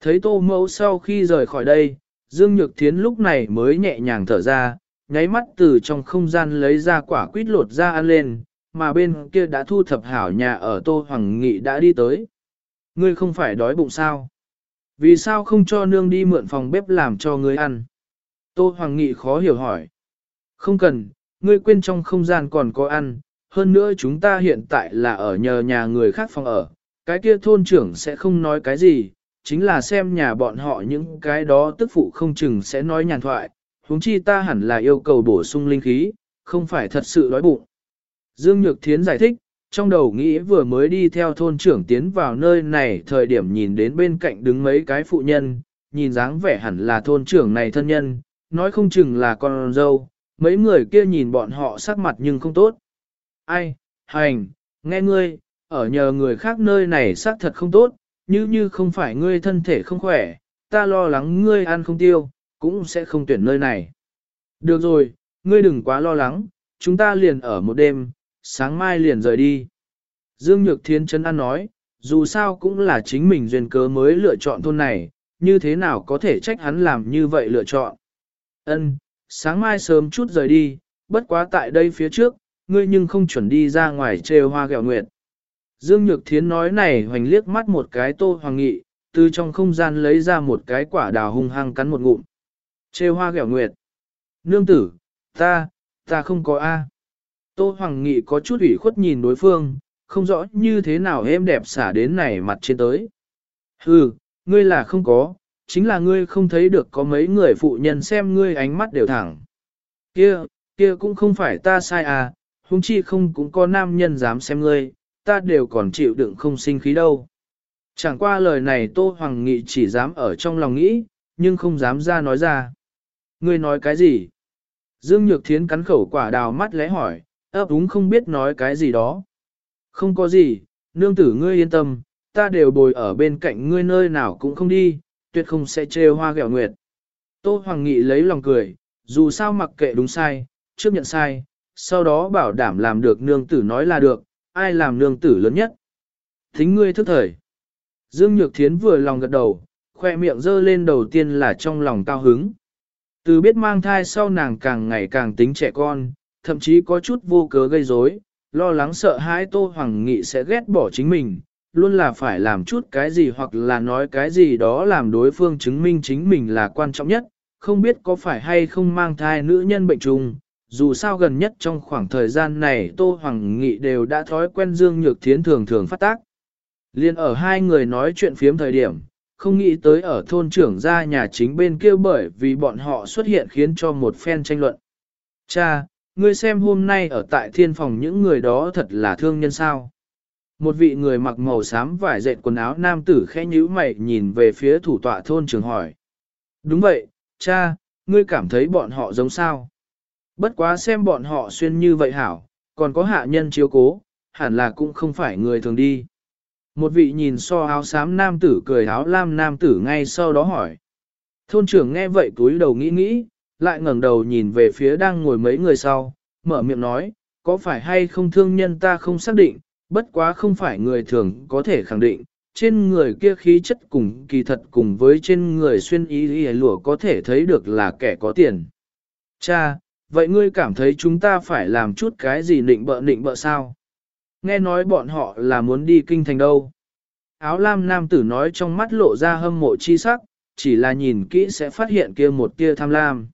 Thấy tô mẫu sau khi rời khỏi đây, Dương Nhược Thiến lúc này mới nhẹ nhàng thở ra, nháy mắt từ trong không gian lấy ra quả quýt lột ra ăn lên, mà bên kia đã thu thập hảo nhà ở Tô Hoàng Nghị đã đi tới. Ngươi không phải đói bụng sao? Vì sao không cho nương đi mượn phòng bếp làm cho ngươi ăn? Tô Hoàng Nghị khó hiểu hỏi. Không cần, ngươi quên trong không gian còn có ăn, hơn nữa chúng ta hiện tại là ở nhờ nhà người khác phòng ở, cái kia thôn trưởng sẽ không nói cái gì, chính là xem nhà bọn họ những cái đó tức phụ không chừng sẽ nói nhàn thoại, huống chi ta hẳn là yêu cầu bổ sung linh khí, không phải thật sự đói bụng. Dương Nhược Thiến giải thích, trong đầu nghĩ vừa mới đi theo thôn trưởng tiến vào nơi này thời điểm nhìn đến bên cạnh đứng mấy cái phụ nhân, nhìn dáng vẻ hẳn là thôn trưởng này thân nhân, nói không chừng là con dâu, mấy người kia nhìn bọn họ sắc mặt nhưng không tốt. Ai, hành, nghe ngươi, ở nhờ người khác nơi này xác thật không tốt, như như không phải ngươi thân thể không khỏe, ta lo lắng ngươi ăn không tiêu, cũng sẽ không tuyển nơi này. Được rồi, ngươi đừng quá lo lắng, chúng ta liền ở một đêm, sáng mai liền rời đi. Dương Nhược Thiên Trấn An nói, dù sao cũng là chính mình duyên cớ mới lựa chọn thôn này, như thế nào có thể trách hắn làm như vậy lựa chọn. Ân, sáng mai sớm chút rời đi, bất quá tại đây phía trước, ngươi nhưng không chuẩn đi ra ngoài trêu hoa gẹo nguyệt. Dương Nhược Thiến nói này hoành liếc mắt một cái Tô Hoàng Nghị, từ trong không gian lấy ra một cái quả đào hung hăng cắn một ngụm. Trêu hoa gẹo nguyệt. Nương tử, ta, ta không có A. Tô Hoàng Nghị có chút ủy khuất nhìn đối phương, không rõ như thế nào em đẹp xả đến này mặt trên tới. Hừ, ngươi là không có, chính là ngươi không thấy được có mấy người phụ nhân xem ngươi ánh mắt đều thẳng. Kia, kia cũng không phải ta sai à, huống chi không cũng có nam nhân dám xem ngươi, ta đều còn chịu đựng không sinh khí đâu. Chẳng qua lời này Tô Hoàng Nghị chỉ dám ở trong lòng nghĩ, nhưng không dám ra nói ra. Ngươi nói cái gì? Dương Nhược Thiến cắn khẩu quả đào mắt lẽ hỏi, ấp úng không biết nói cái gì đó. Không có gì, nương tử ngươi yên tâm, ta đều bồi ở bên cạnh ngươi nơi nào cũng không đi, tuyệt không sẽ trêu hoa gẹo nguyệt. Tô Hoàng Nghị lấy lòng cười, dù sao mặc kệ đúng sai, trước nhận sai, sau đó bảo đảm làm được nương tử nói là được, ai làm nương tử lớn nhất. Thính ngươi thức thời. Dương Nhược Thiến vừa lòng gật đầu, khoe miệng dơ lên đầu tiên là trong lòng cao hứng. Từ biết mang thai sau nàng càng ngày càng tính trẻ con, thậm chí có chút vô cớ gây rối, lo lắng sợ hãi Tô Hoàng Nghị sẽ ghét bỏ chính mình, luôn là phải làm chút cái gì hoặc là nói cái gì đó làm đối phương chứng minh chính mình là quan trọng nhất, không biết có phải hay không mang thai nữ nhân bệnh trùng. Dù sao gần nhất trong khoảng thời gian này Tô Hoàng Nghị đều đã thói quen Dương Nhược Thiến thường thường phát tác. Liên ở hai người nói chuyện phiếm thời điểm, không nghĩ tới ở thôn trưởng gia nhà chính bên kia bởi vì bọn họ xuất hiện khiến cho một phen tranh luận. Cha, ngươi xem hôm nay ở tại thiên phòng những người đó thật là thương nhân sao. Một vị người mặc màu xám vải dệt quần áo nam tử khẽ nhíu mày nhìn về phía thủ tọa thôn trưởng hỏi. Đúng vậy, cha, ngươi cảm thấy bọn họ giống sao? Bất quá xem bọn họ xuyên như vậy hảo, còn có hạ nhân chiếu cố, hẳn là cũng không phải người thường đi. Một vị nhìn so áo xám nam tử cười áo lam nam tử ngay sau đó hỏi. Thôn trưởng nghe vậy túi đầu nghĩ nghĩ, lại ngẩng đầu nhìn về phía đang ngồi mấy người sau, mở miệng nói, có phải hay không thương nhân ta không xác định, bất quá không phải người thường có thể khẳng định, trên người kia khí chất cùng kỳ thật cùng với trên người xuyên ý y lụa có thể thấy được là kẻ có tiền. Cha, vậy ngươi cảm thấy chúng ta phải làm chút cái gì nịnh bợ nịnh bợ sao? Nghe nói bọn họ là muốn đi kinh thành đâu. Áo lam nam tử nói trong mắt lộ ra hâm mộ chi sắc, chỉ là nhìn kỹ sẽ phát hiện kia một tia tham lam.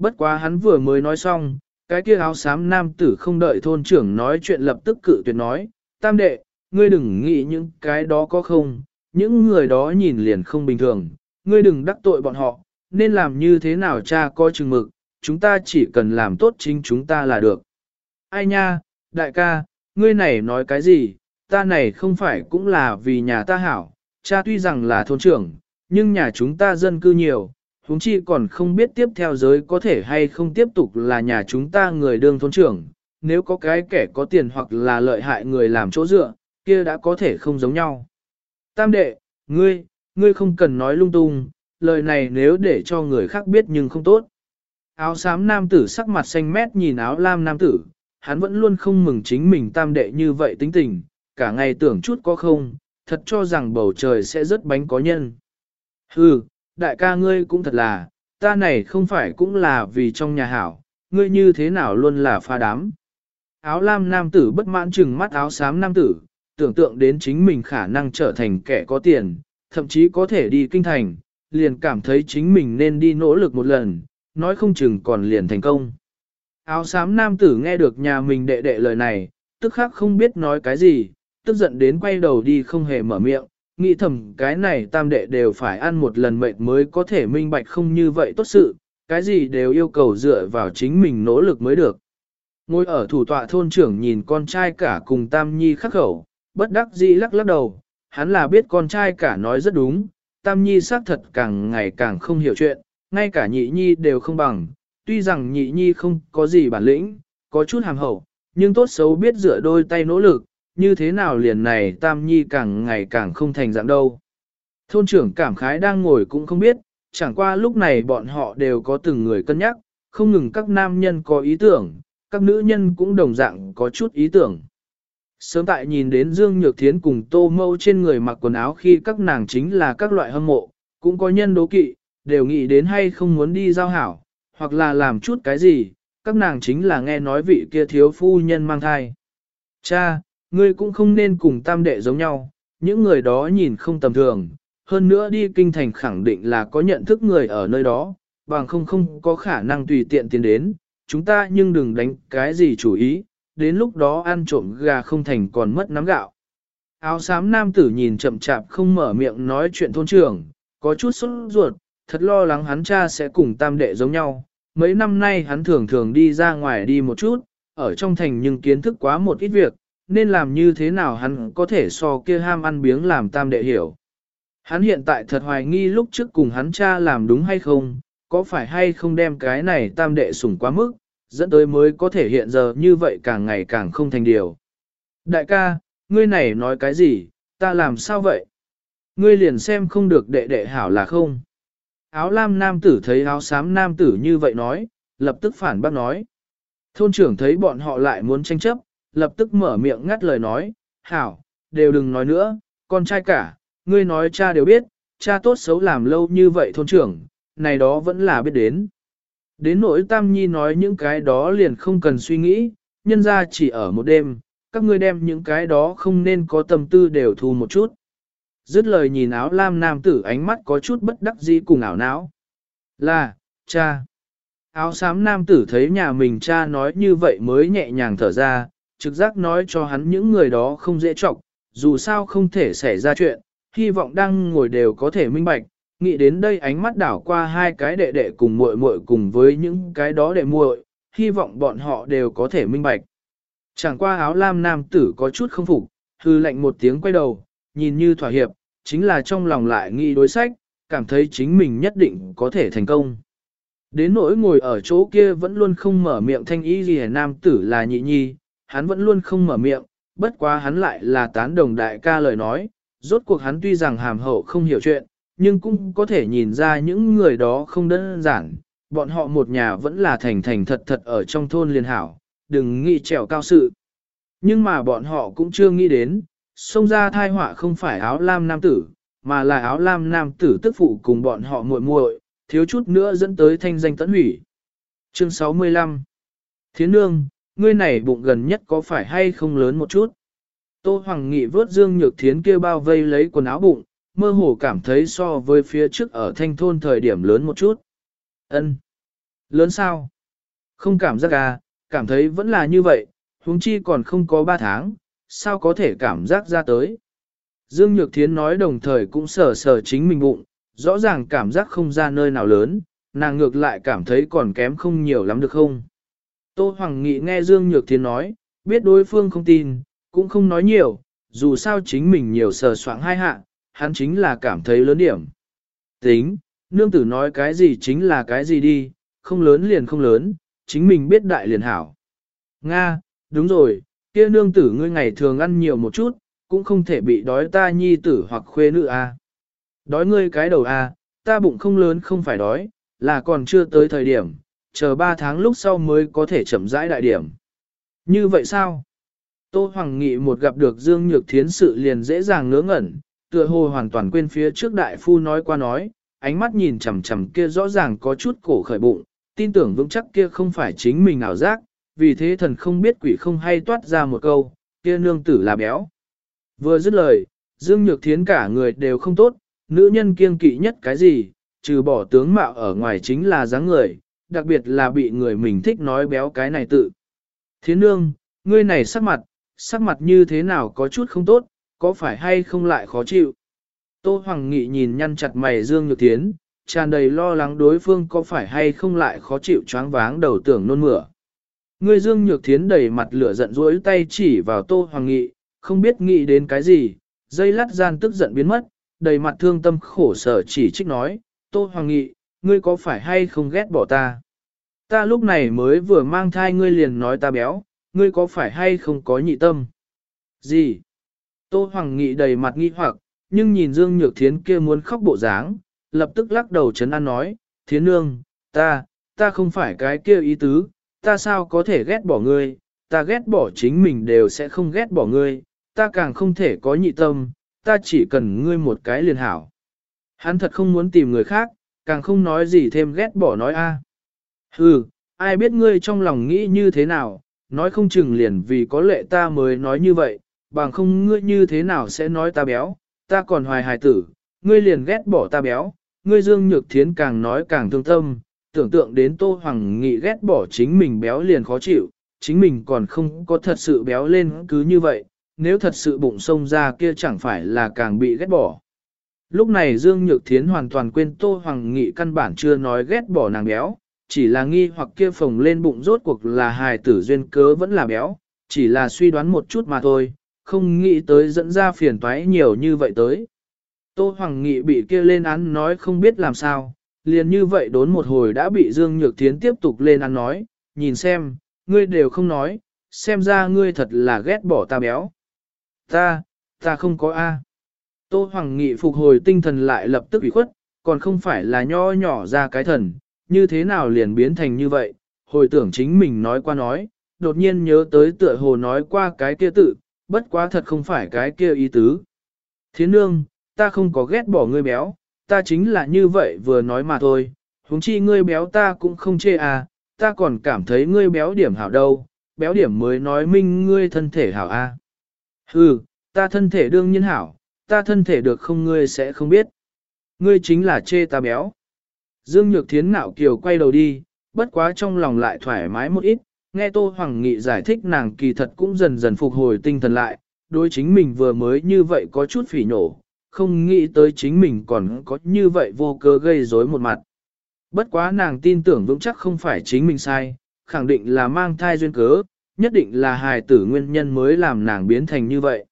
Bất quá hắn vừa mới nói xong, cái kia áo xám nam tử không đợi thôn trưởng nói chuyện lập tức cự tuyệt nói, tam đệ, ngươi đừng nghĩ những cái đó có không, những người đó nhìn liền không bình thường, ngươi đừng đắc tội bọn họ, nên làm như thế nào cha coi chừng mực, chúng ta chỉ cần làm tốt chính chúng ta là được. Ai nha, đại ca, ngươi này nói cái gì, ta này không phải cũng là vì nhà ta hảo, cha tuy rằng là thôn trưởng, nhưng nhà chúng ta dân cư nhiều, huống chi còn không biết tiếp theo giới có thể hay không tiếp tục là nhà chúng ta người đương thôn trưởng, nếu có cái kẻ có tiền hoặc là lợi hại người làm chỗ dựa, kia đã có thể không giống nhau. Tam đệ, ngươi, ngươi không cần nói lung tung, lời này nếu để cho người khác biết nhưng không tốt. Áo xám nam tử sắc mặt xanh mét nhìn áo lam nam tử, hắn vẫn luôn không mừng chính mình tam đệ như vậy tính tình, cả ngày tưởng chút có không, thật cho rằng bầu trời sẽ rớt bánh có nhân. Hừ, đại ca ngươi cũng thật là, ta này không phải cũng là vì trong nhà hảo, ngươi như thế nào luôn là pha đám. Áo lam nam tử bất mãn chừng mắt áo xám nam tử, tưởng tượng đến chính mình khả năng trở thành kẻ có tiền, thậm chí có thể đi kinh thành, liền cảm thấy chính mình nên đi nỗ lực một lần, nói không chừng còn liền thành công. Áo xám nam tử nghe được nhà mình đệ đệ lời này, tức khắc không biết nói cái gì, tức giận đến quay đầu đi không hề mở miệng, nghĩ thầm cái này tam đệ đều phải ăn một lần mệt mới có thể minh bạch không như vậy tốt sự, cái gì đều yêu cầu dựa vào chính mình nỗ lực mới được. Ngồi ở thủ tọa thôn trưởng nhìn con trai cả cùng tam nhi khắc khẩu, bất đắc dĩ lắc lắc đầu, hắn là biết con trai cả nói rất đúng, tam nhi xác thật càng ngày càng không hiểu chuyện, ngay cả nhị nhi đều không bằng, tuy rằng nhị nhi không có gì bản lĩnh, có chút hàm hậu, nhưng tốt xấu biết dựa đôi tay nỗ lực, như thế nào liền này tam nhi càng ngày càng không thành dạng đâu. Thôn trưởng cảm khái đang ngồi cũng không biết, chẳng qua lúc này bọn họ đều có từng người cân nhắc, không ngừng các nam nhân có ý tưởng, các nữ nhân cũng đồng dạng có chút ý tưởng. Sớm tại nhìn đến Dương Nhược Thiến cùng Tô Mâu trên người mặc quần áo khi các nàng chính là các loại hâm mộ, cũng có nhân đố kỵ, đều nghĩ đến hay không muốn đi giao hảo, hoặc là làm chút cái gì, các nàng chính là nghe nói vị kia thiếu phu nhân mang thai. Cha, ngươi cũng không nên cùng tam đệ giống nhau, những người đó nhìn không tầm thường, hơn nữa đi kinh thành khẳng định là có nhận thức người ở nơi đó, bằng không không có khả năng tùy tiện tiến đến, chúng ta nhưng đừng đánh cái gì chủ ý, đến lúc đó ăn trộm gà không thành còn mất nắm gạo. Áo xám nam tử nhìn chậm chạp không mở miệng nói chuyện thôn trưởng, có chút sốt ruột, thật lo lắng hắn cha sẽ cùng tam đệ giống nhau. Mấy năm nay hắn thường thường đi ra ngoài đi một chút, ở trong thành nhưng kiến thức quá một ít việc, nên làm như thế nào hắn có thể so kia ham ăn biếng làm tam đệ hiểu. Hắn hiện tại thật hoài nghi lúc trước cùng hắn cha làm đúng hay không, có phải hay không đem cái này tam đệ sủng quá mức, dẫn tới mới có thể hiện giờ như vậy càng ngày càng không thành điều. Đại ca, ngươi này nói cái gì, ta làm sao vậy? Ngươi liền xem không được đệ đệ hảo là không? Áo lam nam tử thấy áo xám nam tử như vậy nói, lập tức phản bác nói. Thôn trưởng thấy bọn họ lại muốn tranh chấp, lập tức mở miệng ngắt lời nói, hảo, đều đừng nói nữa, con trai cả, ngươi nói cha đều biết, cha tốt xấu làm lâu như vậy thôn trưởng, này đó vẫn là biết đến. Đến nỗi Tam Nhi nói những cái đó liền không cần suy nghĩ, nhân ra chỉ ở một đêm, các ngươi đem những cái đó không nên có tâm tư đều thu một chút. Dứt lời nhìn áo lam nam tử ánh mắt có chút bất đắc dĩ cùng ảo não. Là, cha. Áo xám nam tử thấy nhà mình cha nói như vậy mới nhẹ nhàng thở ra, trực giác nói cho hắn những người đó không dễ trọng, dù sao không thể xảy ra chuyện, hy vọng đang ngồi đều có thể minh bạch, nghĩ đến đây ánh mắt đảo qua hai cái đệ đệ cùng muội muội cùng với những cái đó đệ muội, hy vọng bọn họ đều có thể minh bạch. Chẳng qua áo lam nam tử có chút không phục, hư lệnh một tiếng quay đầu, nhìn như thỏa hiệp, chính là trong lòng lại nghĩ đối sách, cảm thấy chính mình nhất định có thể thành công. Đến nỗi ngồi ở chỗ kia vẫn luôn không mở miệng thanh ý gì nam tử là nhị nhi, hắn vẫn luôn không mở miệng, bất quá hắn lại là tán đồng đại ca lời nói, rốt cuộc hắn tuy rằng hàm hậu không hiểu chuyện, nhưng cũng có thể nhìn ra những người đó không đơn giản, bọn họ một nhà vẫn là thành thành thật thật ở trong thôn liên hảo, đừng nghĩ trèo cao sự. Nhưng mà bọn họ cũng chưa nghĩ đến, xông ra thai họa không phải áo lam nam tử, mà là áo lam nam tử tức phụ cùng bọn họ muội muội, thiếu chút nữa dẫn tới thanh danh tẫn hủy. Chương 65 Thiến nương, ngươi này bụng gần nhất có phải hay không lớn một chút? Tô Hoàng Nghị vớt Dương Nhược Thiến kia bao vây lấy quần áo bụng, mơ hồ cảm thấy so với phía trước ở thanh thôn thời điểm lớn một chút. Ân, Lớn sao? Không cảm giác à, cảm thấy vẫn là như vậy, huống chi còn không có 3 tháng, sao có thể cảm giác ra tới. Dương Nhược Thiến nói đồng thời cũng sờ sờ chính mình bụng, rõ ràng cảm giác không ra nơi nào lớn, nàng ngược lại cảm thấy còn kém không nhiều lắm được không. Tô Hoàng Nghị nghe Dương Nhược Thiến nói, biết đối phương không tin, cũng không nói nhiều, dù sao chính mình nhiều sờ soạng hai hạ, hắn chính là cảm thấy lớn điểm. Tính, nương tử nói cái gì chính là cái gì đi, không lớn liền không lớn, chính mình biết đại liền hảo. Nga, đúng rồi, kia nương tử ngươi ngày thường ăn nhiều một chút, cũng không thể bị đói ta nhi tử hoặc khuê nữ a. À. Đói ngươi cái đầu a, à, ta bụng không lớn không phải đói, là còn chưa tới thời điểm, chờ ba tháng lúc sau mới có thể chậm rãi đại điểm. Như vậy sao? Tô Hoàng Nghị một gặp được Dương Nhược Thiến sự liền dễ dàng ngớ ngẩn, tựa hồ hoàn toàn quên phía trước đại phu nói qua nói, ánh mắt nhìn chằm chằm kia rõ ràng có chút cổ khởi bụng, tin tưởng vững chắc kia không phải chính mình ảo giác, vì thế thần không biết quỷ không hay toát ra một câu, kia nương tử là béo. Vừa dứt lời, Dương Nhược Thiến cả người đều không tốt, nữ nhân kiêng kỵ nhất cái gì, trừ bỏ tướng mạo ở ngoài chính là dáng người, đặc biệt là bị người mình thích nói béo cái này tự. Thiến nương, ngươi này sắc mặt, sắc mặt như thế nào có chút không tốt, có phải hay không lại khó chịu? Tô Hoàng Nghị nhìn nhăn chặt mày Dương Nhược Thiến, tràn đầy lo lắng đối phương có phải hay không lại khó chịu choáng váng đầu tưởng nôn mửa. Ngươi Dương Nhược Thiến đầy mặt lửa giận dỗi tay chỉ vào Tô Hoàng Nghị, không biết nghĩ đến cái gì, dây lát gian tức giận biến mất, đầy mặt thương tâm khổ sở chỉ trích nói, Tô Hoàng Nghị, ngươi có phải hay không ghét bỏ ta? Ta lúc này mới vừa mang thai ngươi liền nói ta béo, ngươi có phải hay không có nhị tâm? Gì? Tô Hoàng Nghị đầy mặt nghi hoặc, nhưng nhìn Dương Nhược Thiến kia muốn khóc bộ dáng, lập tức lắc đầu chấn an nói, Thiến Nương, ta, ta không phải cái kia ý tứ, ta sao có thể ghét bỏ ngươi, ta ghét bỏ chính mình đều sẽ không ghét bỏ ngươi, ta càng không thể có nhị tâm, ta chỉ cần ngươi một cái liền hảo. Hắn thật không muốn tìm người khác, càng không nói gì thêm ghét bỏ nói a. Hừ, ai biết ngươi trong lòng nghĩ như thế nào, nói không chừng liền vì có lệ ta mới nói như vậy, bằng không ngươi như thế nào sẽ nói ta béo, ta còn hoài hài tử, ngươi liền ghét bỏ ta béo, ngươi dương nhược thiến càng nói càng thương tâm, tưởng tượng đến Tô Hoàng Nghị ghét bỏ chính mình béo liền khó chịu, chính mình còn không có thật sự béo lên cứ như vậy, nếu thật sự bụng sông ra kia chẳng phải là càng bị ghét bỏ. Lúc này Dương Nhược Thiến hoàn toàn quên Tô Hoàng Nghị căn bản chưa nói ghét bỏ nàng béo, chỉ là nghi hoặc kia phồng lên bụng rốt cuộc là hài tử duyên cớ vẫn là béo, chỉ là suy đoán một chút mà thôi, không nghĩ tới dẫn ra phiền toái nhiều như vậy tới. Tô Hoàng Nghị bị kia lên án nói không biết làm sao, liền như vậy đốn một hồi đã bị Dương Nhược Thiến tiếp tục lên án nói, nhìn xem, ngươi đều không nói, xem ra ngươi thật là ghét bỏ ta béo. Ta, ta không có A. Tô Hoàng Nghị phục hồi tinh thần lại lập tức ủy khuất, còn không phải là nho nhỏ ra cái thần, như thế nào liền biến thành như vậy, hồi tưởng chính mình nói qua nói, đột nhiên nhớ tới tựa hồ nói qua cái kia tự, bất quá thật không phải cái kia ý tứ. Thiến nương, ta không có ghét bỏ ngươi béo, ta chính là như vậy vừa nói mà thôi, huống chi ngươi béo ta cũng không chê à, ta còn cảm thấy ngươi béo điểm hảo đâu, béo điểm mới nói minh ngươi thân thể hảo a. À. Ừ, ta thân thể đương nhiên hảo, ta thân thể được không ngươi sẽ không biết. Ngươi chính là chê ta béo. Dương Nhược Thiến nạo kiều quay đầu đi, bất quá trong lòng lại thoải mái một ít, nghe Tô Hoàng Nghị giải thích nàng kỳ thật cũng dần dần phục hồi tinh thần lại, đối chính mình vừa mới như vậy có chút phỉ nổ, không nghĩ tới chính mình còn có như vậy vô cơ gây rối một mặt. Bất quá nàng tin tưởng vững chắc không phải chính mình sai, khẳng định là mang thai duyên cớ, nhất định là hài tử nguyên nhân mới làm nàng biến thành như vậy.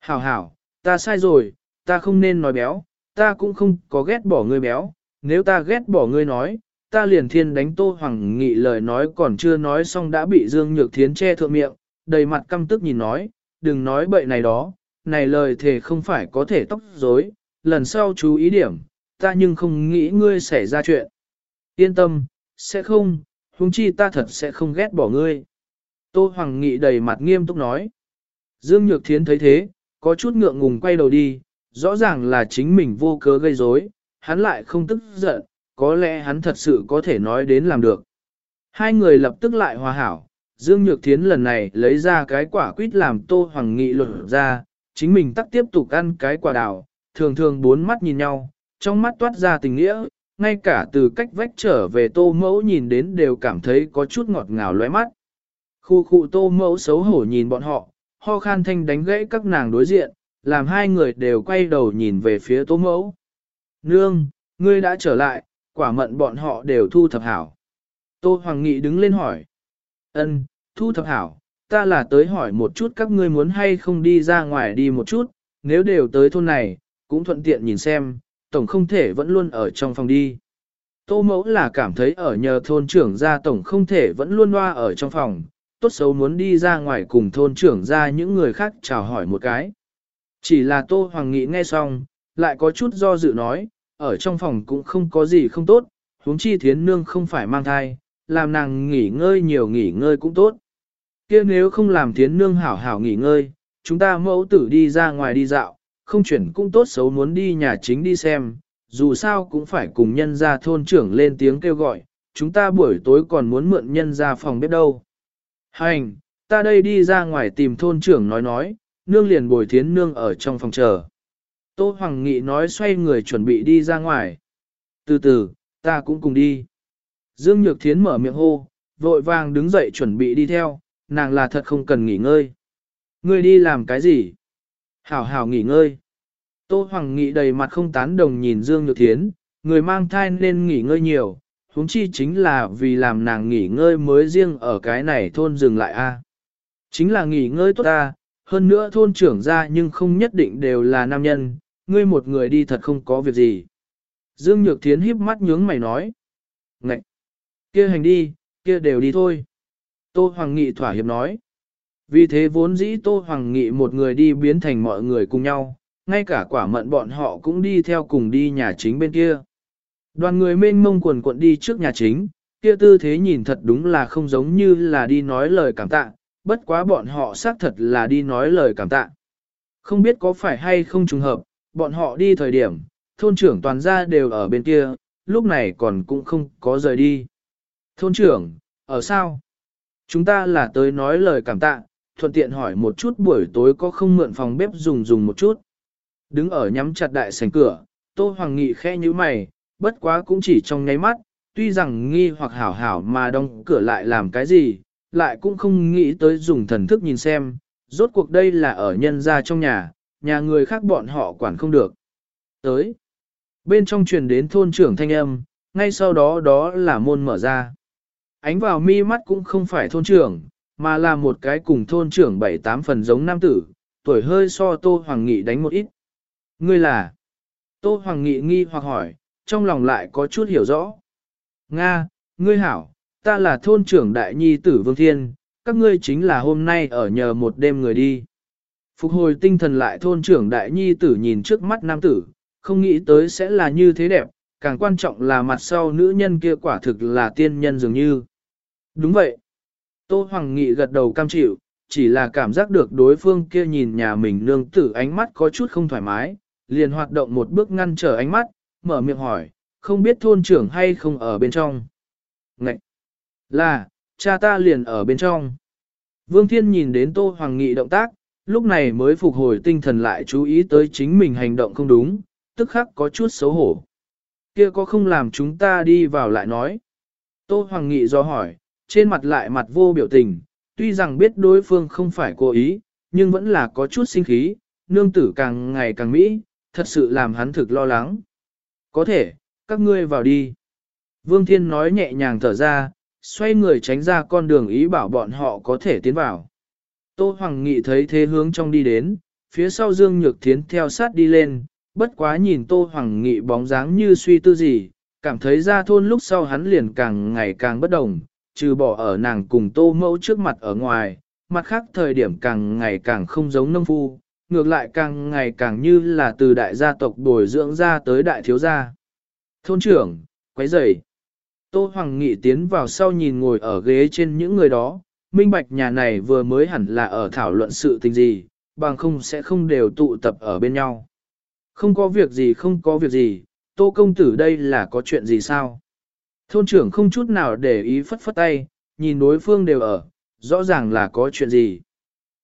Hảo hảo, ta sai rồi, ta không nên nói béo, ta cũng không có ghét bỏ ngươi béo, nếu ta ghét bỏ ngươi nói, ta liền thiên đánh tô hoàng nghị lời nói còn chưa nói xong đã bị Dương Nhược Thiến che thượng miệng, đầy mặt căm tức nhìn nói, đừng nói bậy này đó, này lời thề không phải có thể tóc dối, lần sau chú ý điểm, ta nhưng không nghĩ ngươi xảy ra chuyện. Yên tâm, sẽ không, huống chi ta thật sẽ không ghét bỏ ngươi. Tô Hoàng Nghị đầy mặt nghiêm túc nói. Dương Nhược Thiến thấy thế, có chút ngượng ngùng quay đầu đi, rõ ràng là chính mình vô cớ gây rối, hắn lại không tức giận, có lẽ hắn thật sự có thể nói đến làm được. Hai người lập tức lại hòa hảo, Dương Nhược Thiến lần này lấy ra cái quả quýt làm Tô Hoàng Nghị luật ra, chính mình tắt tiếp tục ăn cái quả đào, thường thường bốn mắt nhìn nhau, trong mắt toát ra tình nghĩa, ngay cả từ cách vách trở về tô mẫu nhìn đến đều cảm thấy có chút ngọt ngào lóe mắt. Khu khu tô mẫu xấu hổ nhìn bọn họ, ho khan thanh đánh gãy các nàng đối diện, làm hai người đều quay đầu nhìn về phía Tố mẫu. Nương, ngươi đã trở lại, quả mận bọn họ đều thu thập hảo. Tô Hoàng Nghị đứng lên hỏi. Ân, thu thập hảo, ta là tới hỏi một chút các ngươi muốn hay không đi ra ngoài đi một chút, nếu đều tới thôn này, cũng thuận tiện nhìn xem, tổng không thể vẫn luôn ở trong phòng đi. Tô mẫu là cảm thấy ở nhờ thôn trưởng ra tổng không thể vẫn luôn loa ở trong phòng, tốt xấu muốn đi ra ngoài cùng thôn trưởng ra những người khác chào hỏi một cái. Chỉ là Tô Hoàng Nghị nghe xong, lại có chút do dự nói, ở trong phòng cũng không có gì không tốt, huống chi thiến nương không phải mang thai, làm nàng nghỉ ngơi nhiều nghỉ ngơi cũng tốt. kia nếu không làm thiến nương hảo hảo nghỉ ngơi, chúng ta mẫu tử đi ra ngoài đi dạo, không chuyển cũng tốt xấu muốn đi nhà chính đi xem, dù sao cũng phải cùng nhân gia thôn trưởng lên tiếng kêu gọi, chúng ta buổi tối còn muốn mượn nhân gia phòng bếp đâu. Hành, ta đây đi ra ngoài tìm thôn trưởng nói nói, nương liền bồi thiến nương ở trong phòng chờ. Tô Hoàng Nghị nói xoay người chuẩn bị đi ra ngoài. Từ từ, ta cũng cùng đi. Dương Nhược Thiến mở miệng hô, vội vàng đứng dậy chuẩn bị đi theo, nàng là thật không cần nghỉ ngơi. Ngươi đi làm cái gì? Hảo hảo nghỉ ngơi. Tô Hoàng Nghị đầy mặt không tán đồng nhìn Dương Nhược Thiến, người mang thai nên nghỉ ngơi nhiều, huống chi chính là vì làm nàng nghỉ ngơi mới riêng ở cái này thôn dừng lại a. À? Chính là nghỉ ngơi tốt ta, hơn nữa thôn trưởng ra nhưng không nhất định đều là nam nhân, ngươi một người đi thật không có việc gì. Dương Nhược Thiến híp mắt nhướng mày nói. Ngậy! kia hành đi, kia đều đi thôi. Tô Hoàng Nghị thỏa hiệp nói. Vì thế vốn dĩ Tô Hoàng Nghị một người đi biến thành mọi người cùng nhau, ngay cả quả mận bọn họ cũng đi theo cùng đi nhà chính bên kia. Đoàn người mênh mông quần cuộn đi trước nhà chính, kia tư thế nhìn thật đúng là không giống như là đi nói lời cảm tạ, bất quá bọn họ xác thật là đi nói lời cảm tạ. Không biết có phải hay không trùng hợp, bọn họ đi thời điểm, thôn trưởng toàn gia đều ở bên kia, lúc này còn cũng không có rời đi. Thôn trưởng, ở sao? Chúng ta là tới nói lời cảm tạ, thuận tiện hỏi một chút buổi tối có không mượn phòng bếp dùng dùng một chút. Đứng ở nhắm chặt đại sành cửa, Tô Hoàng Nghị khe như mày, bất quá cũng chỉ trong nháy mắt, tuy rằng nghi hoặc hảo hảo mà đóng cửa lại làm cái gì, lại cũng không nghĩ tới dùng thần thức nhìn xem, rốt cuộc đây là ở nhân gia trong nhà, nhà người khác bọn họ quản không được. Tới, bên trong truyền đến thôn trưởng thanh âm, ngay sau đó đó là môn mở ra. Ánh vào mi mắt cũng không phải thôn trưởng, mà là một cái cùng thôn trưởng bảy tám phần giống nam tử, tuổi hơi so Tô Hoàng Nghị đánh một ít. Ngươi là? Tô Hoàng Nghị nghi hoặc hỏi, trong lòng lại có chút hiểu rõ. Nga, ngươi hảo, ta là thôn trưởng đại nhi tử Vương Thiên, các ngươi chính là hôm nay ở nhờ một đêm người đi. Phục hồi tinh thần lại thôn trưởng đại nhi tử nhìn trước mắt nam tử, không nghĩ tới sẽ là như thế đẹp, càng quan trọng là mặt sau nữ nhân kia quả thực là tiên nhân dường như. Đúng vậy. Tô Hoàng Nghị gật đầu cam chịu, chỉ là cảm giác được đối phương kia nhìn nhà mình nương tử ánh mắt có chút không thoải mái, liền hoạt động một bước ngăn trở ánh mắt, mở miệng hỏi, không biết thôn trưởng hay không ở bên trong. Ngậy! Là, cha ta liền ở bên trong. Vương Thiên nhìn đến Tô Hoàng Nghị động tác, lúc này mới phục hồi tinh thần lại chú ý tới chính mình hành động không đúng, tức khắc có chút xấu hổ. Kia có không làm chúng ta đi vào lại nói. Tô Hoàng Nghị do hỏi, trên mặt lại mặt vô biểu tình, tuy rằng biết đối phương không phải cố ý, nhưng vẫn là có chút sinh khí, nương tử càng ngày càng mỹ, thật sự làm hắn thực lo lắng. Có thể, các ngươi vào đi. Vương Thiên nói nhẹ nhàng thở ra, xoay người tránh ra con đường ý bảo bọn họ có thể tiến vào. Tô Hoàng Nghị thấy thế hướng trong đi đến, phía sau Dương Nhược Thiến theo sát đi lên, bất quá nhìn Tô Hoàng Nghị bóng dáng như suy tư gì, cảm thấy ra thôn lúc sau hắn liền càng ngày càng bất đồng, trừ bỏ ở nàng cùng Tô Mẫu trước mặt ở ngoài, mặt khác thời điểm càng ngày càng không giống nông phu, ngược lại càng ngày càng như là từ đại gia tộc bồi dưỡng ra tới đại thiếu gia. Thôn trưởng, quấy rầy. Tô Hoàng Nghị tiến vào sau nhìn ngồi ở ghế trên những người đó, minh bạch nhà này vừa mới hẳn là ở thảo luận sự tình gì, bằng không sẽ không đều tụ tập ở bên nhau. Không có việc gì không có việc gì, Tô Công Tử đây là có chuyện gì sao? Thôn trưởng không chút nào để ý phất phất tay, nhìn đối phương đều ở, rõ ràng là có chuyện gì.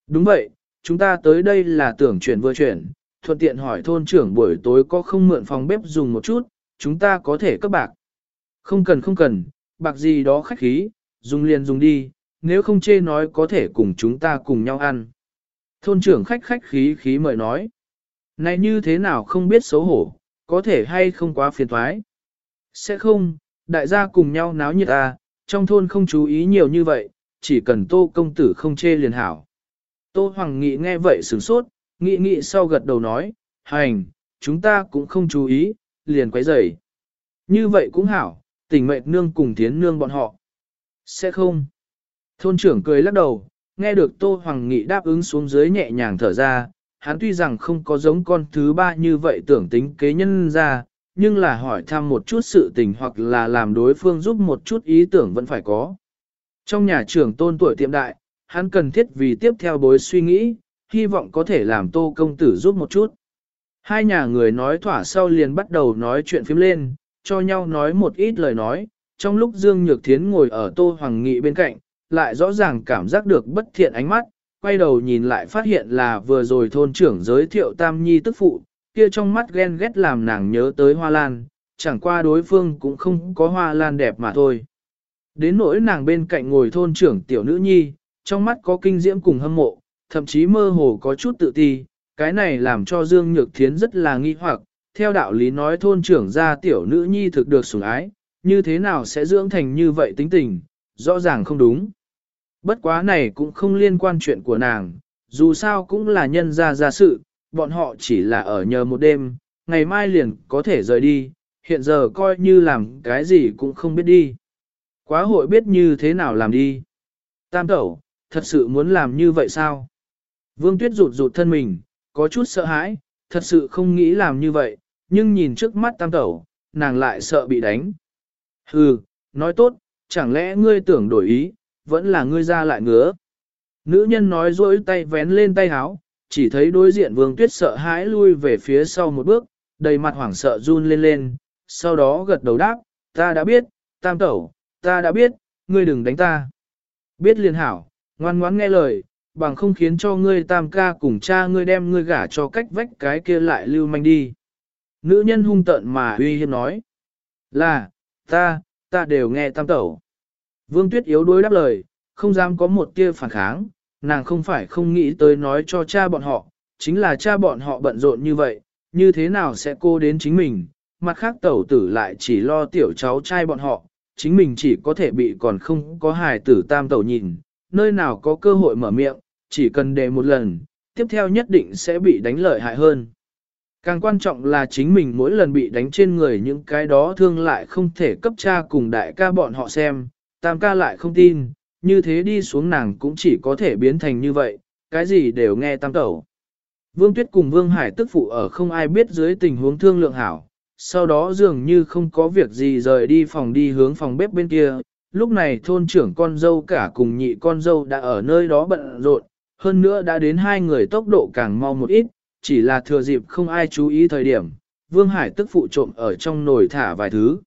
Đúng vậy, chúng ta tới đây là tưởng chuyển vừa chuyển, thuận tiện hỏi thôn trưởng buổi tối có không mượn phòng bếp dùng một chút, chúng ta có thể cấp bạc. Không cần không cần, bạc gì đó khách khí, dùng liền dùng đi, nếu không chê nói có thể cùng chúng ta cùng nhau ăn. Thôn trưởng khách khách khí khí mời nói. Này như thế nào không biết xấu hổ, có thể hay không quá phiền thoái. Sẽ không, đại gia cùng nhau náo nhiệt à, trong thôn không chú ý nhiều như vậy, chỉ cần tô công tử không chê liền hảo. Tô Hoàng Nghị nghe vậy sửng sốt, nghị nghị sau gật đầu nói, hành, chúng ta cũng không chú ý, liền quấy rầy. Như vậy cũng hảo, tình mệnh nương cùng tiến nương bọn họ. Sẽ không. Thôn trưởng cười lắc đầu, nghe được Tô Hoàng Nghị đáp ứng xuống dưới nhẹ nhàng thở ra, hắn tuy rằng không có giống con thứ ba như vậy tưởng tính kế nhân ra, nhưng là hỏi thăm một chút sự tình hoặc là làm đối phương giúp một chút ý tưởng vẫn phải có. Trong nhà trưởng tôn tuổi tiệm đại, hắn cần thiết vì tiếp theo bối suy nghĩ, hy vọng có thể làm tô công tử giúp một chút. Hai nhà người nói thỏa sau liền bắt đầu nói chuyện phím lên, cho nhau nói một ít lời nói, trong lúc Dương Nhược Thiến ngồi ở Tô Hoàng Nghị bên cạnh, lại rõ ràng cảm giác được bất thiện ánh mắt, quay đầu nhìn lại phát hiện là vừa rồi thôn trưởng giới thiệu Tam Nhi tức phụ, kia trong mắt ghen ghét làm nàng nhớ tới hoa lan, chẳng qua đối phương cũng không có hoa lan đẹp mà thôi. Đến nỗi nàng bên cạnh ngồi thôn trưởng tiểu nữ nhi, trong mắt có kinh diễm cùng hâm mộ, thậm chí mơ hồ có chút tự ti, cái này làm cho Dương Nhược Thiến rất là nghi hoặc, theo đạo lý nói thôn trưởng gia tiểu nữ nhi thực được sủng ái, như thế nào sẽ dưỡng thành như vậy tính tình, rõ ràng không đúng. Bất quá này cũng không liên quan chuyện của nàng, dù sao cũng là nhân gia gia sự, bọn họ chỉ là ở nhờ một đêm, ngày mai liền có thể rời đi, hiện giờ coi như làm cái gì cũng không biết đi. Quá hội biết như thế nào làm đi. Tam tẩu, thật sự muốn làm như vậy sao? Vương Tuyết rụt rụt thân mình, có chút sợ hãi, thật sự không nghĩ làm như vậy, nhưng nhìn trước mắt tam tẩu, nàng lại sợ bị đánh. Hừ, nói tốt, chẳng lẽ ngươi tưởng đổi ý, vẫn là ngươi ra lại ngứa. Nữ nhân nói dối tay vén lên tay háo, chỉ thấy đối diện vương tuyết sợ hãi lui về phía sau một bước, đầy mặt hoảng sợ run lên lên, sau đó gật đầu đáp, ta đã biết, tam tẩu, ta đã biết, ngươi đừng đánh ta. Biết liền hảo, ngoan ngoãn nghe lời, bằng không khiến cho ngươi tam ca cùng cha ngươi đem ngươi gả cho cách vách cái kia lại lưu manh đi. Nữ nhân hung tợn mà uy hiếp nói. Là, ta, ta đều nghe tam tẩu. Vương Tuyết yếu đuối đáp lời, không dám có một tia phản kháng, nàng không phải không nghĩ tới nói cho cha bọn họ, chính là cha bọn họ bận rộn như vậy, như thế nào sẽ cô đến chính mình, mặt khác tẩu tử lại chỉ lo tiểu cháu trai bọn họ, chính mình chỉ có thể bị còn không có hài tử tam tẩu nhìn, nơi nào có cơ hội mở miệng, chỉ cần đề một lần, tiếp theo nhất định sẽ bị đánh lợi hại hơn. Càng quan trọng là chính mình mỗi lần bị đánh trên người những cái đó thương lại không thể cấp cha cùng đại ca bọn họ xem, tam ca lại không tin, như thế đi xuống nàng cũng chỉ có thể biến thành như vậy, cái gì đều nghe tam tẩu. Vương Tuyết cùng Vương Hải tức phụ ở không ai biết dưới tình huống thương lượng hảo, sau đó dường như không có việc gì rời đi phòng đi hướng phòng bếp bên kia, lúc này thôn trưởng con dâu cả cùng nhị con dâu đã ở nơi đó bận rộn, hơn nữa đã đến hai người tốc độ càng mau một ít, chỉ là thừa dịp không ai chú ý thời điểm, Vương Hải tức phụ trộm ở trong nồi thả vài thứ.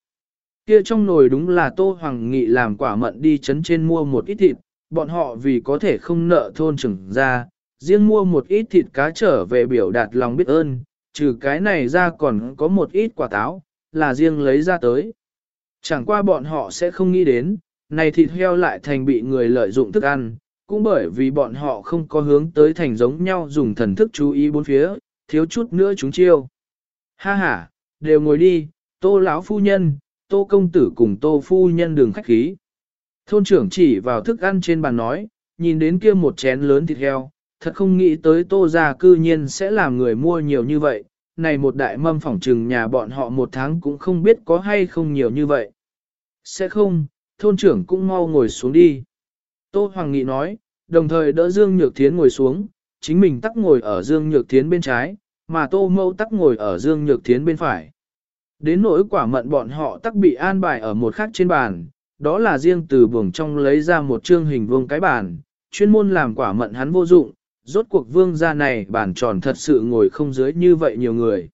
Kia trong nồi đúng là Tô Hoàng Nghị làm quả mận đi chấn trên mua một ít thịt, bọn họ vì có thể không nợ thôn trưởng ra, riêng mua một ít thịt cá trở về biểu đạt lòng biết ơn, trừ cái này ra còn có một ít quả táo, là riêng lấy ra tới. Chẳng qua bọn họ sẽ không nghĩ đến, này thịt heo lại thành bị người lợi dụng thức ăn, cũng bởi vì bọn họ không có hướng tới thành giống nhau dùng thần thức chú ý bốn phía, thiếu chút nữa chúng chiêu. Ha ha, đều ngồi đi, tô lão phu nhân, tô công tử cùng tô phu nhân đường khách khí. Thôn trưởng chỉ vào thức ăn trên bàn nói, nhìn đến kia một chén lớn thịt heo, thật không nghĩ tới tô gia cư nhiên sẽ làm người mua nhiều như vậy, này một đại mâm phỏng trừng nhà bọn họ một tháng cũng không biết có hay không nhiều như vậy. Sẽ không, thôn trưởng cũng mau ngồi xuống đi. Tô Hoàng Nghị nói, đồng thời đỡ Dương Nhược Thiến ngồi xuống, chính mình tắc ngồi ở Dương Nhược Thiến bên trái, mà Tô Mâu tắc ngồi ở Dương Nhược Thiến bên phải. Đến nỗi quả mận bọn họ tắc bị an bài ở một khắc trên bàn, đó là riêng từ buồng trong lấy ra một chương hình vuông cái bàn, chuyên môn làm quả mận hắn vô dụng, rốt cuộc vương gia này bàn tròn thật sự ngồi không dưới như vậy nhiều người.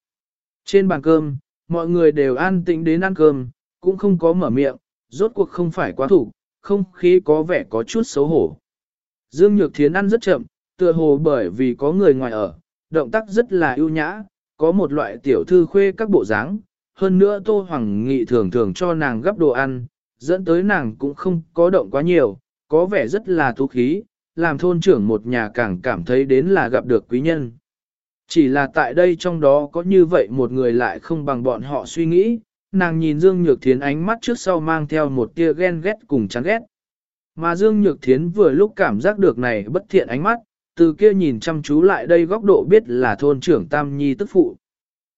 Trên bàn cơm, mọi người đều an tĩnh đến ăn cơm, cũng không có mở miệng, rốt cuộc không phải quá thủ, không khí có vẻ có chút xấu hổ. Dương Nhược Thiến ăn rất chậm, tựa hồ bởi vì có người ngoài ở, động tác rất là ưu nhã, có một loại tiểu thư khuê các bộ dáng. Hơn nữa Tô Hoàng Nghị thường thường cho nàng gấp đồ ăn, dẫn tới nàng cũng không có động quá nhiều, có vẻ rất là thú khí, làm thôn trưởng một nhà càng cảm thấy đến là gặp được quý nhân. Chỉ là tại đây trong đó có như vậy một người lại không bằng bọn họ suy nghĩ, nàng nhìn Dương Nhược Thiến ánh mắt trước sau mang theo một tia ghen ghét cùng chán ghét. Mà Dương Nhược Thiến vừa lúc cảm giác được này bất thiện ánh mắt, từ kia nhìn chăm chú lại đây góc độ biết là thôn trưởng Tam Nhi tức phụ.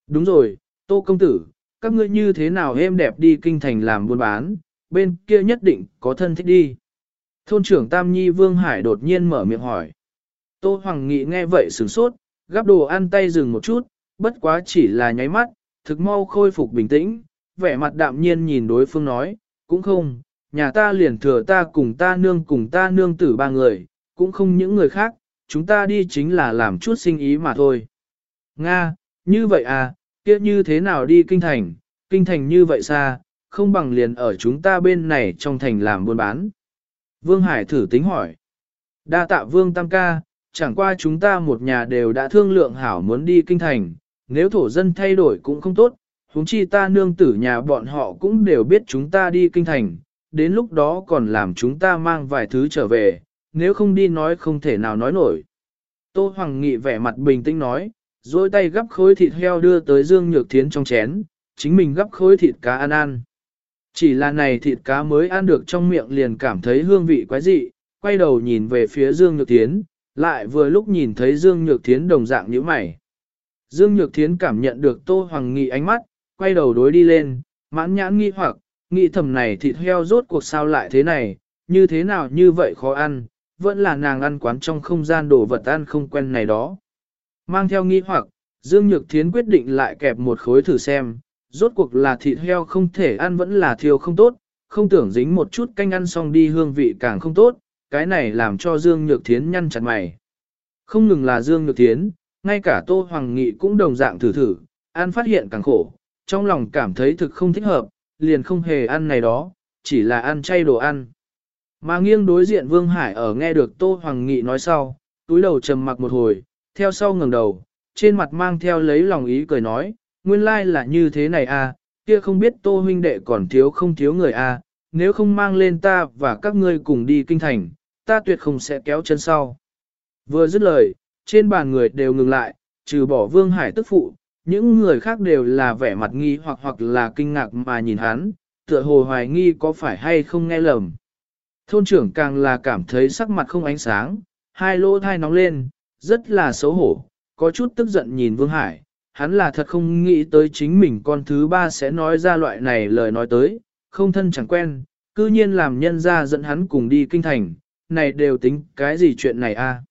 Đúng rồi, Tô Công Tử, các ngươi như thế nào êm đẹp đi kinh thành làm buôn bán, bên kia nhất định có thân thích đi. Thôn trưởng Tam Nhi Vương Hải đột nhiên mở miệng hỏi. Tô Hoàng Nghị nghe vậy sửng sốt, gắp đồ ăn tay dừng một chút, bất quá chỉ là nháy mắt, thực mau khôi phục bình tĩnh, vẻ mặt đạm nhiên nhìn đối phương nói, cũng không, nhà ta liền thừa ta cùng ta nương cùng ta nương tử ba người, cũng không những người khác, chúng ta đi chính là làm chút sinh ý mà thôi. Nga, như vậy à, kia như thế nào đi kinh thành, kinh thành như vậy xa, không bằng liền ở chúng ta bên này trong thành làm buôn bán. Vương Hải thử tính hỏi. Đa tạ Vương Tam Ca, chẳng qua chúng ta một nhà đều đã thương lượng hảo muốn đi kinh thành, nếu thổ dân thay đổi cũng không tốt, huống chi ta nương tử nhà bọn họ cũng đều biết chúng ta đi kinh thành, đến lúc đó còn làm chúng ta mang vài thứ trở về, nếu không đi nói không thể nào nói nổi. Tô Hoàng Nghị vẻ mặt bình tĩnh nói, dôi tay gắp khối thịt heo đưa tới Dương Nhược Thiến trong chén, chính mình gắp khối thịt cá ăn ăn. Chỉ là này thịt cá mới ăn được trong miệng liền cảm thấy hương vị quái dị, quay đầu nhìn về phía Dương Nhược Thiến, lại vừa lúc nhìn thấy Dương Nhược Thiến đồng dạng như mày. Dương Nhược Thiến cảm nhận được Tô Hoàng Nghị ánh mắt, quay đầu đối đi lên, mãn nhãn nghi hoặc, nghĩ thầm này thịt heo rốt cuộc sao lại thế này, như thế nào như vậy khó ăn, vẫn là nàng ăn quán trong không gian đồ vật ăn không quen này đó. Mang theo nghi hoặc, Dương Nhược Thiến quyết định lại kẹp một khối thử xem, rốt cuộc là thịt heo không thể ăn vẫn là thiêu không tốt, không tưởng dính một chút canh ăn xong đi hương vị càng không tốt, cái này làm cho Dương Nhược Thiến nhăn chặt mày. Không ngừng là Dương Nhược Thiến, ngay cả Tô Hoàng Nghị cũng đồng dạng thử thử, ăn phát hiện càng khổ, trong lòng cảm thấy thực không thích hợp, liền không hề ăn này đó, chỉ là ăn chay đồ ăn. Mà nghiêng đối diện Vương Hải ở nghe được Tô Hoàng Nghị nói sau, túi đầu trầm mặc một hồi, theo sau ngẩng đầu, trên mặt mang theo lấy lòng ý cười nói, nguyên lai là như thế này à, kia không biết Tô huynh đệ còn thiếu không thiếu người à, nếu không mang lên ta và các ngươi cùng đi kinh thành, ta tuyệt không sẽ kéo chân sau. Vừa dứt lời, trên bàn người đều ngừng lại, trừ bỏ Vương Hải tức phụ, những người khác đều là vẻ mặt nghi hoặc hoặc là kinh ngạc mà nhìn hắn, tựa hồ hoài nghi có phải hay không nghe lầm. Thôn trưởng càng là cảm thấy sắc mặt không ánh sáng, hai lỗ thai nóng lên, rất là xấu hổ, có chút tức giận nhìn Vương Hải, hắn là thật không nghĩ tới chính mình con thứ ba sẽ nói ra loại này lời nói tới, không thân chẳng quen, cư nhiên làm nhân ra dẫn hắn cùng đi kinh thành, này đều tính cái gì chuyện này a?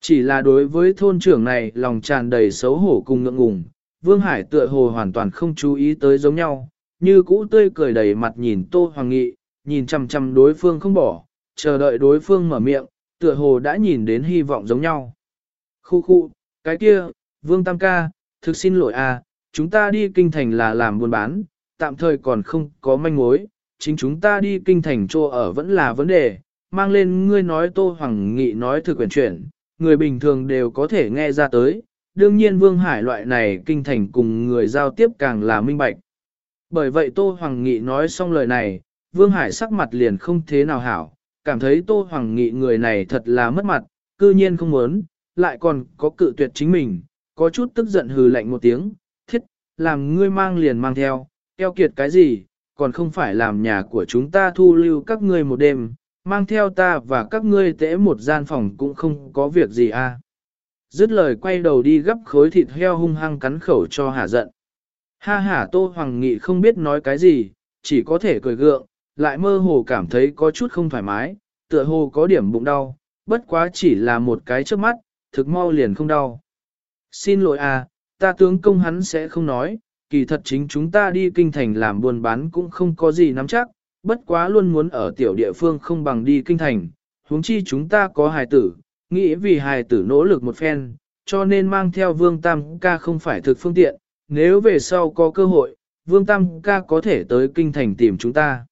Chỉ là đối với thôn trưởng này lòng tràn đầy xấu hổ cùng ngượng ngùng, Vương Hải tựa hồ hoàn toàn không chú ý tới giống nhau, như cũ tươi cười đầy mặt nhìn Tô Hoàng Nghị, nhìn chằm chằm đối phương không bỏ, chờ đợi đối phương mở miệng, tựa hồ đã nhìn đến hy vọng giống nhau. Khu khu, cái kia, Vương Tam ca, thực xin lỗi à, chúng ta đi kinh thành là làm buôn bán, tạm thời còn không có manh mối, chính chúng ta đi kinh thành chỗ ở vẫn là vấn đề, mang lên ngươi nói Tô Hoàng Nghị nói thực quyền chuyển, người bình thường đều có thể nghe ra tới, đương nhiên Vương Hải loại này kinh thành cùng người giao tiếp càng là minh bạch. Bởi vậy Tô Hoàng Nghị nói xong lời này, Vương Hải sắc mặt liền không thế nào hảo, cảm thấy Tô Hoàng Nghị người này thật là mất mặt, cư nhiên không muốn, lại còn có cự tuyệt chính mình, có chút tức giận hừ lạnh một tiếng, thiết, làm ngươi mang liền mang theo, keo kiệt cái gì, còn không phải làm nhà của chúng ta thu lưu các ngươi một đêm, mang theo ta và các ngươi tễ một gian phòng cũng không có việc gì à. Dứt lời quay đầu đi gấp khối thịt heo hung hăng cắn khẩu cho hả giận. Ha ha Tô Hoàng Nghị không biết nói cái gì, chỉ có thể cười gượng, lại mơ hồ cảm thấy có chút không thoải mái, tựa hồ có điểm bụng đau, bất quá chỉ là một cái trước mắt, thực mau liền không đau. Xin lỗi à, ta tướng công hắn sẽ không nói, kỳ thật chính chúng ta đi kinh thành làm buôn bán cũng không có gì nắm chắc, bất quá luôn muốn ở tiểu địa phương không bằng đi kinh thành, huống chi chúng ta có hài tử, nghĩ vì hài tử nỗ lực một phen, cho nên mang theo vương tam ca không phải thực phương tiện, nếu về sau có cơ hội, vương tam ca có thể tới kinh thành tìm chúng ta.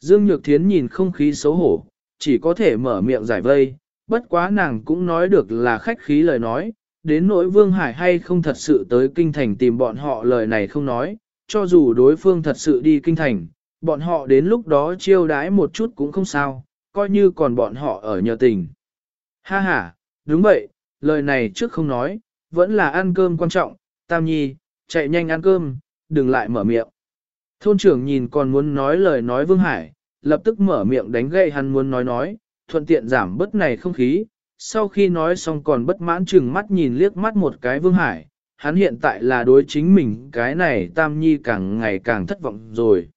Dương Nhược Thiến nhìn không khí xấu hổ, chỉ có thể mở miệng giải vây, bất quá nàng cũng nói được là khách khí lời nói, đến nỗi Vương Hải hay không thật sự tới kinh thành tìm bọn họ lời này không nói, cho dù đối phương thật sự đi kinh thành, bọn họ đến lúc đó chiêu đãi một chút cũng không sao, coi như còn bọn họ ở nhờ tình. Ha ha, đúng vậy, lời này trước không nói, vẫn là ăn cơm quan trọng, Tam Nhi, chạy nhanh ăn cơm, đừng lại mở miệng. Thôn trưởng nhìn còn muốn nói lời nói Vương Hải, lập tức mở miệng đánh gậy hắn muốn nói nói, thuận tiện giảm bớt này không khí. Sau khi nói xong còn bất mãn chừng mắt nhìn liếc mắt một cái Vương Hải, hắn hiện tại là đối chính mình cái này Tam Nhi càng ngày càng thất vọng rồi.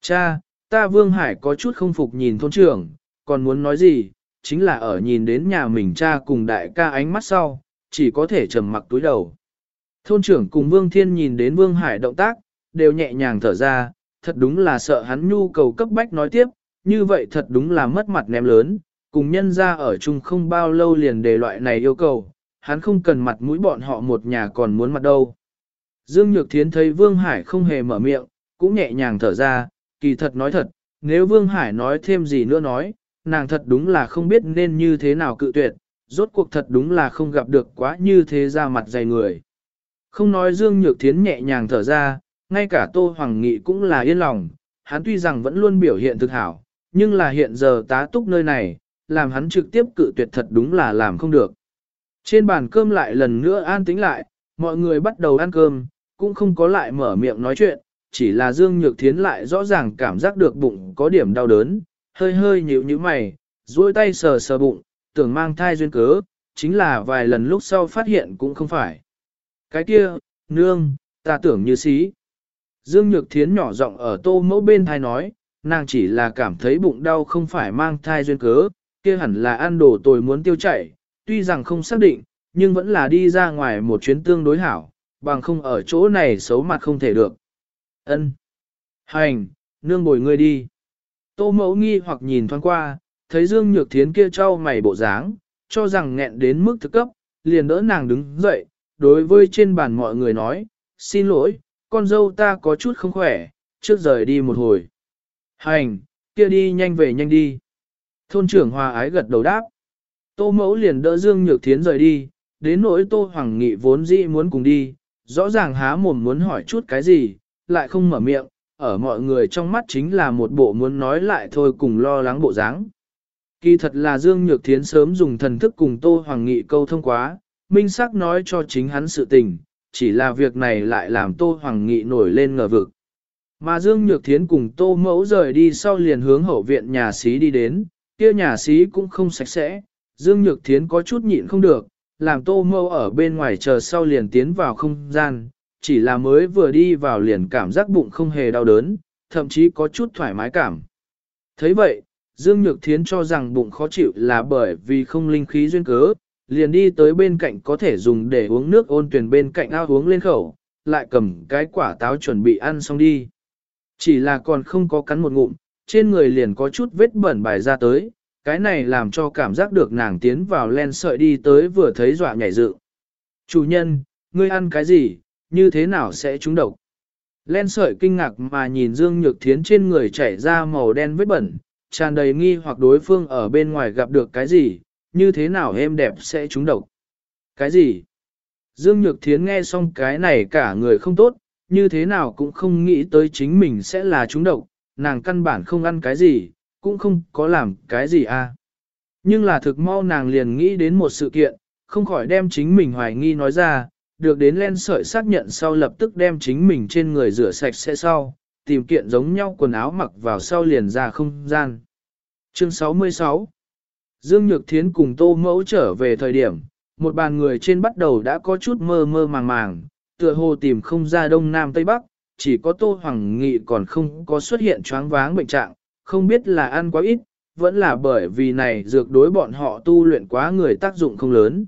Cha, ta Vương Hải có chút không phục nhìn thôn trưởng, còn muốn nói gì, chính là ở nhìn đến nhà mình cha cùng đại ca ánh mắt sau, chỉ có thể trầm mặc túi đầu. Thôn trưởng cùng Vương Thiên nhìn đến Vương Hải động tác, đều nhẹ nhàng thở ra, thật đúng là sợ hắn nhu cầu cấp bách nói tiếp, như vậy thật đúng là mất mặt ném lớn, cùng nhân ra ở chung không bao lâu liền đề loại này yêu cầu, hắn không cần mặt mũi bọn họ một nhà còn muốn mặt đâu. Dương Nhược Thiến thấy Vương Hải không hề mở miệng, cũng nhẹ nhàng thở ra, kỳ thật nói thật, nếu Vương Hải nói thêm gì nữa nói, nàng thật đúng là không biết nên như thế nào cự tuyệt, rốt cuộc thật đúng là không gặp được quá như thế ra mặt dày người. Không nói Dương Nhược Thiến nhẹ nhàng thở ra, ngay cả Tô Hoàng Nghị cũng là yên lòng, hắn tuy rằng vẫn luôn biểu hiện thực hảo, nhưng là hiện giờ tá túc nơi này, làm hắn trực tiếp cự tuyệt thật đúng là làm không được. Trên bàn cơm lại lần nữa an tĩnh lại, mọi người bắt đầu ăn cơm, cũng không có lại mở miệng nói chuyện, chỉ là Dương Nhược Thiến lại rõ ràng cảm giác được bụng có điểm đau đớn, hơi hơi nhíu như mày, duỗi tay sờ sờ bụng, tưởng mang thai duyên cớ, chính là vài lần lúc sau phát hiện cũng không phải. Cái kia, nương, ta tưởng như xí. Dương Nhược Thiến nhỏ giọng ở tô mẫu bên thai nói, nàng chỉ là cảm thấy bụng đau không phải mang thai duyên cớ, kia hẳn là ăn đồ tồi muốn tiêu chảy, tuy rằng không xác định, nhưng vẫn là đi ra ngoài một chuyến tương đối hảo, bằng không ở chỗ này xấu mặt không thể được. Ân, Hành, nương bồi ngươi đi. Tô mẫu nghi hoặc nhìn thoáng qua, thấy Dương Nhược Thiến kia trao mày bộ dáng, cho rằng nghẹn đến mức thực cấp, liền đỡ nàng đứng dậy, đối với trên bàn mọi người nói, xin lỗi, con dâu ta có chút không khỏe, trước rời đi một hồi. Hành, kia đi nhanh về nhanh đi. Thôn trưởng hòa ái gật đầu đáp. Tô mẫu liền đỡ Dương Nhược Thiến rời đi, đến nỗi Tô Hoàng Nghị vốn dĩ muốn cùng đi, rõ ràng há mồm muốn hỏi chút cái gì, lại không mở miệng, ở mọi người trong mắt chính là một bộ muốn nói lại thôi cùng lo lắng bộ dáng. Kỳ thật là Dương Nhược Thiến sớm dùng thần thức cùng Tô Hoàng Nghị câu thông quá, minh xác nói cho chính hắn sự tình, chỉ là việc này lại làm Tô Hoàng Nghị nổi lên ngờ vực. Mà Dương Nhược Thiến cùng Tô Mẫu rời đi sau liền hướng hậu viện nhà xí đi đến, kia nhà xí cũng không sạch sẽ, Dương Nhược Thiến có chút nhịn không được, làm Tô mâu ở bên ngoài chờ sau liền tiến vào không gian, chỉ là mới vừa đi vào liền cảm giác bụng không hề đau đớn, thậm chí có chút thoải mái cảm. thấy vậy, Dương Nhược Thiến cho rằng bụng khó chịu là bởi vì không linh khí duyên cớ, liền đi tới bên cạnh có thể dùng để uống nước ôn tuyển bên cạnh ao uống lên khẩu, lại cầm cái quả táo chuẩn bị ăn xong đi. Chỉ là còn không có cắn một ngụm, trên người liền có chút vết bẩn bài ra tới, cái này làm cho cảm giác được nàng tiến vào len sợi đi tới vừa thấy dọa nhảy dựng. Chủ nhân, ngươi ăn cái gì, như thế nào sẽ trúng độc? Len sợi kinh ngạc mà nhìn Dương Nhược Thiến trên người chảy ra màu đen vết bẩn, tràn đầy nghi hoặc đối phương ở bên ngoài gặp được cái gì, như thế nào êm đẹp sẽ trúng độc. Cái gì? Dương Nhược Thiến nghe xong cái này cả người không tốt, như thế nào cũng không nghĩ tới chính mình sẽ là trúng độc, nàng căn bản không ăn cái gì, cũng không có làm cái gì à. Nhưng là thực mau nàng liền nghĩ đến một sự kiện, không khỏi đem chính mình hoài nghi nói ra, được đến len sợi xác nhận sau lập tức đem chính mình trên người rửa sạch sẽ sau, tìm kiện giống nhau quần áo mặc vào sau liền ra không gian. Chương 66 Dương Nhược Thiến cùng Tô Mẫu trở về thời điểm, một bàn người trên bắt đầu đã có chút mơ mơ màng màng, tựa hồ tìm không ra đông nam tây bắc, chỉ có Tô Hoàng Nghị còn không có xuất hiện choáng váng bệnh trạng, không biết là ăn quá ít, vẫn là bởi vì này dược đối bọn họ tu luyện quá người tác dụng không lớn.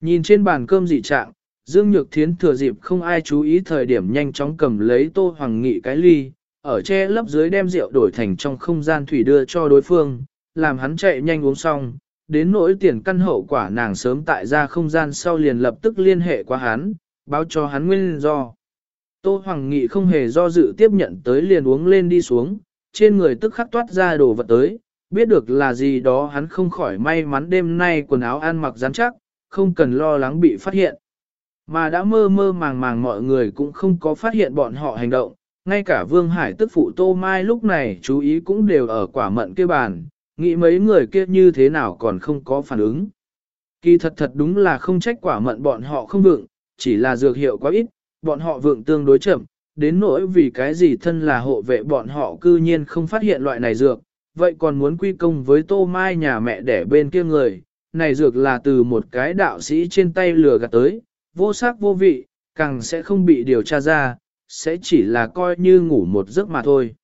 Nhìn trên bàn cơm dị trạng, Dương Nhược Thiến thừa dịp không ai chú ý thời điểm nhanh chóng cầm lấy Tô Hoàng Nghị cái ly, ở che lấp dưới đem rượu đổi thành trong không gian thủy đưa cho đối phương, làm hắn chạy nhanh uống xong, đến nỗi tiền căn hậu quả nàng sớm tại ra không gian sau liền lập tức liên hệ qua hắn, báo cho hắn nguyên do. Tô Hoàng Nghị không hề do dự tiếp nhận tới liền uống lên đi xuống, trên người tức khắc toát ra đồ vật tới, biết được là gì đó hắn không khỏi may mắn đêm nay quần áo ăn mặc rắn chắc, không cần lo lắng bị phát hiện. Mà đã mơ mơ màng màng mọi người cũng không có phát hiện bọn họ hành động, ngay cả Vương Hải tức phụ Tô Mai lúc này chú ý cũng đều ở quả mận kia bàn, nghĩ mấy người kia như thế nào còn không có phản ứng. Kỳ thật thật đúng là không trách quả mận bọn họ không vượng, chỉ là dược hiệu quá ít, bọn họ vượng tương đối chậm, đến nỗi vì cái gì thân là hộ vệ bọn họ cư nhiên không phát hiện loại này dược, vậy còn muốn quy công với Tô Mai nhà mẹ đẻ bên kia người, này dược là từ một cái đạo sĩ trên tay lừa gạt tới, vô sắc vô vị, càng sẽ không bị điều tra ra, sẽ chỉ là coi như ngủ một giấc mà thôi.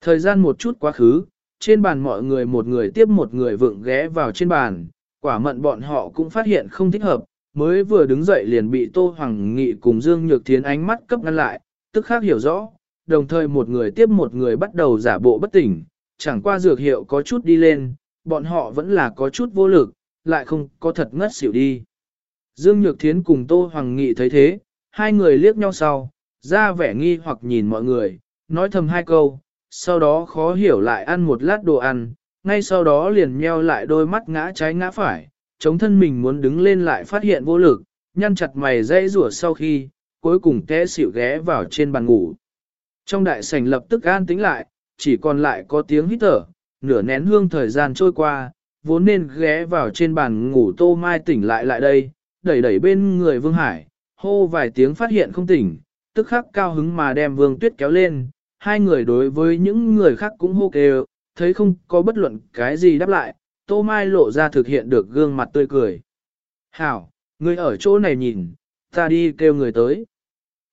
Thời gian một chút quá khứ, trên bàn mọi người một người tiếp một người vượng ghé vào trên bàn, quả mận bọn họ cũng phát hiện không thích hợp, mới vừa đứng dậy liền bị Tô Hoàng Nghị cùng Dương Nhược Thiến ánh mắt cấp ngăn lại, tức khác hiểu rõ, đồng thời một người tiếp một người bắt đầu giả bộ bất tỉnh, chẳng qua dược hiệu có chút đi lên, bọn họ vẫn là có chút vô lực, lại không có thật ngất xỉu đi. Dương Nhược Thiến cùng Tô Hoàng Nghị thấy thế, hai người liếc nhau sau, ra vẻ nghi hoặc nhìn mọi người, nói thầm hai câu, sau đó khó hiểu lại ăn một lát đồ ăn, ngay sau đó liền nheo lại đôi mắt ngã trái ngã phải, chống thân mình muốn đứng lên lại phát hiện vô lực, nhăn chặt mày dây rủa sau khi, cuối cùng té xỉu ghé vào trên bàn ngủ. Trong đại sảnh lập tức an tĩnh lại, chỉ còn lại có tiếng hít thở, nửa nén hương thời gian trôi qua, vốn nên ghé vào trên bàn ngủ tô mai tỉnh lại lại đây, đẩy đẩy bên người Vương Hải, hô vài tiếng phát hiện không tỉnh, tức khắc cao hứng mà đem Vương Tuyết kéo lên, hai người đối với những người khác cũng hô kêu, thấy không có bất luận cái gì đáp lại, Tô Mai lộ ra thực hiện được gương mặt tươi cười. Hảo, người ở chỗ này nhìn, ta đi kêu người tới.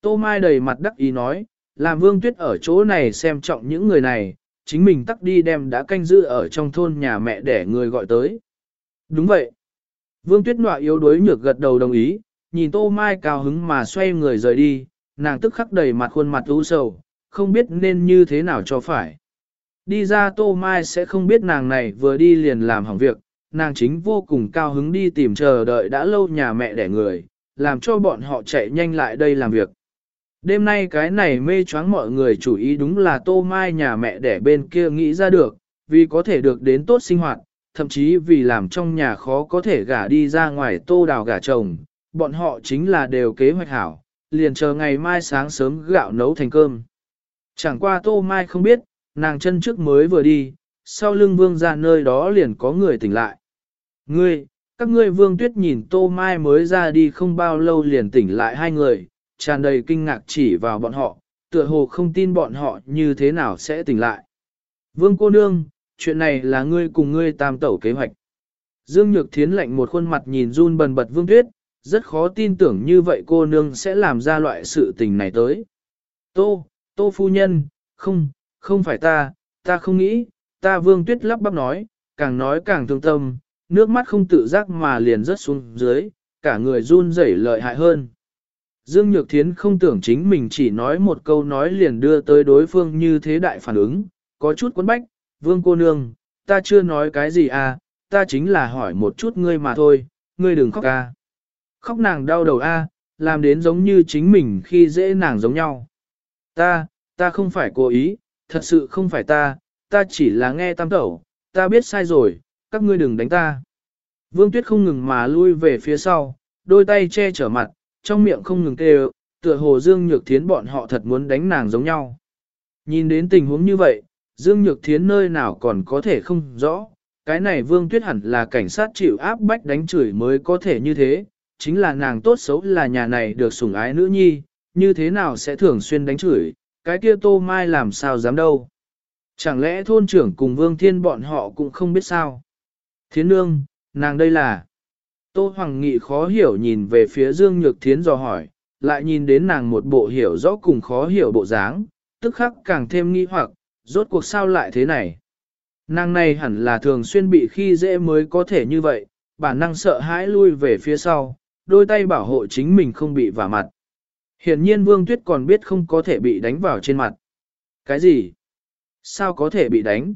Tô Mai đầy mặt đắc ý nói, làm Vương Tuyết ở chỗ này xem trọng những người này, chính mình tắc đi đem đã canh giữ ở trong thôn nhà mẹ để người gọi tới. Đúng vậy. Vương Tuyết nọa yếu đuối nhược gật đầu đồng ý, nhìn Tô Mai cao hứng mà xoay người rời đi, nàng tức khắc đầy mặt khuôn mặt u sầu, không biết nên như thế nào cho phải. Đi ra Tô Mai sẽ không biết nàng này vừa đi liền làm hỏng việc, nàng chính vô cùng cao hứng đi tìm chờ đợi đã lâu nhà mẹ đẻ người, làm cho bọn họ chạy nhanh lại đây làm việc. Đêm nay cái này mê choáng mọi người chủ ý đúng là Tô Mai nhà mẹ đẻ bên kia nghĩ ra được, vì có thể được đến tốt sinh hoạt, thậm chí vì làm trong nhà khó có thể gả đi ra ngoài tô đào gả chồng, bọn họ chính là đều kế hoạch hảo, liền chờ ngày mai sáng sớm gạo nấu thành cơm. Chẳng qua tô mai không biết, nàng chân trước mới vừa đi, sau lưng vương ra nơi đó liền có người tỉnh lại. Ngươi, các ngươi vương tuyết nhìn tô mai mới ra đi không bao lâu liền tỉnh lại hai người, tràn đầy kinh ngạc chỉ vào bọn họ, tựa hồ không tin bọn họ như thế nào sẽ tỉnh lại. Vương cô nương, chuyện này là ngươi cùng ngươi tam tẩu kế hoạch. Dương Nhược Thiến lạnh một khuôn mặt nhìn run bần bật Vương Tuyết, rất khó tin tưởng như vậy cô nương sẽ làm ra loại sự tình này tới. Tô, Tô phu nhân, không, không phải ta, ta không nghĩ, ta Vương Tuyết lắp bắp nói, càng nói càng thương tâm, nước mắt không tự giác mà liền rớt xuống dưới, cả người run rẩy lợi hại hơn. Dương Nhược Thiến không tưởng chính mình chỉ nói một câu nói liền đưa tới đối phương như thế đại phản ứng, có chút quấn bách, vương cô nương, ta chưa nói cái gì à, ta chính là hỏi một chút ngươi mà thôi, ngươi đừng khóc à. Khóc nàng đau đầu a, à, làm đến giống như chính mình khi dễ nàng giống nhau. Ta, ta không phải cố ý, thật sự không phải ta, ta chỉ là nghe tam tẩu, ta biết sai rồi, các ngươi đừng đánh ta. Vương Tuyết không ngừng mà lui về phía sau, đôi tay che chở mặt, trong miệng không ngừng kêu, tựa hồ Dương Nhược Thiến bọn họ thật muốn đánh nàng giống nhau. Nhìn đến tình huống như vậy, Dương Nhược Thiến nơi nào còn có thể không rõ, cái này Vương Tuyết hẳn là cảnh sát chịu áp bách đánh chửi mới có thể như thế, chính là nàng tốt xấu là nhà này được sủng ái nữ nhi, như thế nào sẽ thường xuyên đánh chửi, cái kia Tô Mai làm sao dám đâu. Chẳng lẽ thôn trưởng cùng Vương Thiên bọn họ cũng không biết sao? Thiến nương, nàng đây là... Tô Hoàng Nghị khó hiểu nhìn về phía Dương Nhược Thiến dò hỏi, lại nhìn đến nàng một bộ hiểu rõ cùng khó hiểu bộ dáng, tức khắc càng thêm nghi hoặc, rốt cuộc sao lại thế này. Nàng này hẳn là thường xuyên bị khi dễ mới có thể như vậy, bản năng sợ hãi lui về phía sau, đôi tay bảo hộ chính mình không bị vả mặt. Hiển nhiên Vương Tuyết còn biết không có thể bị đánh vào trên mặt. Cái gì? Sao có thể bị đánh?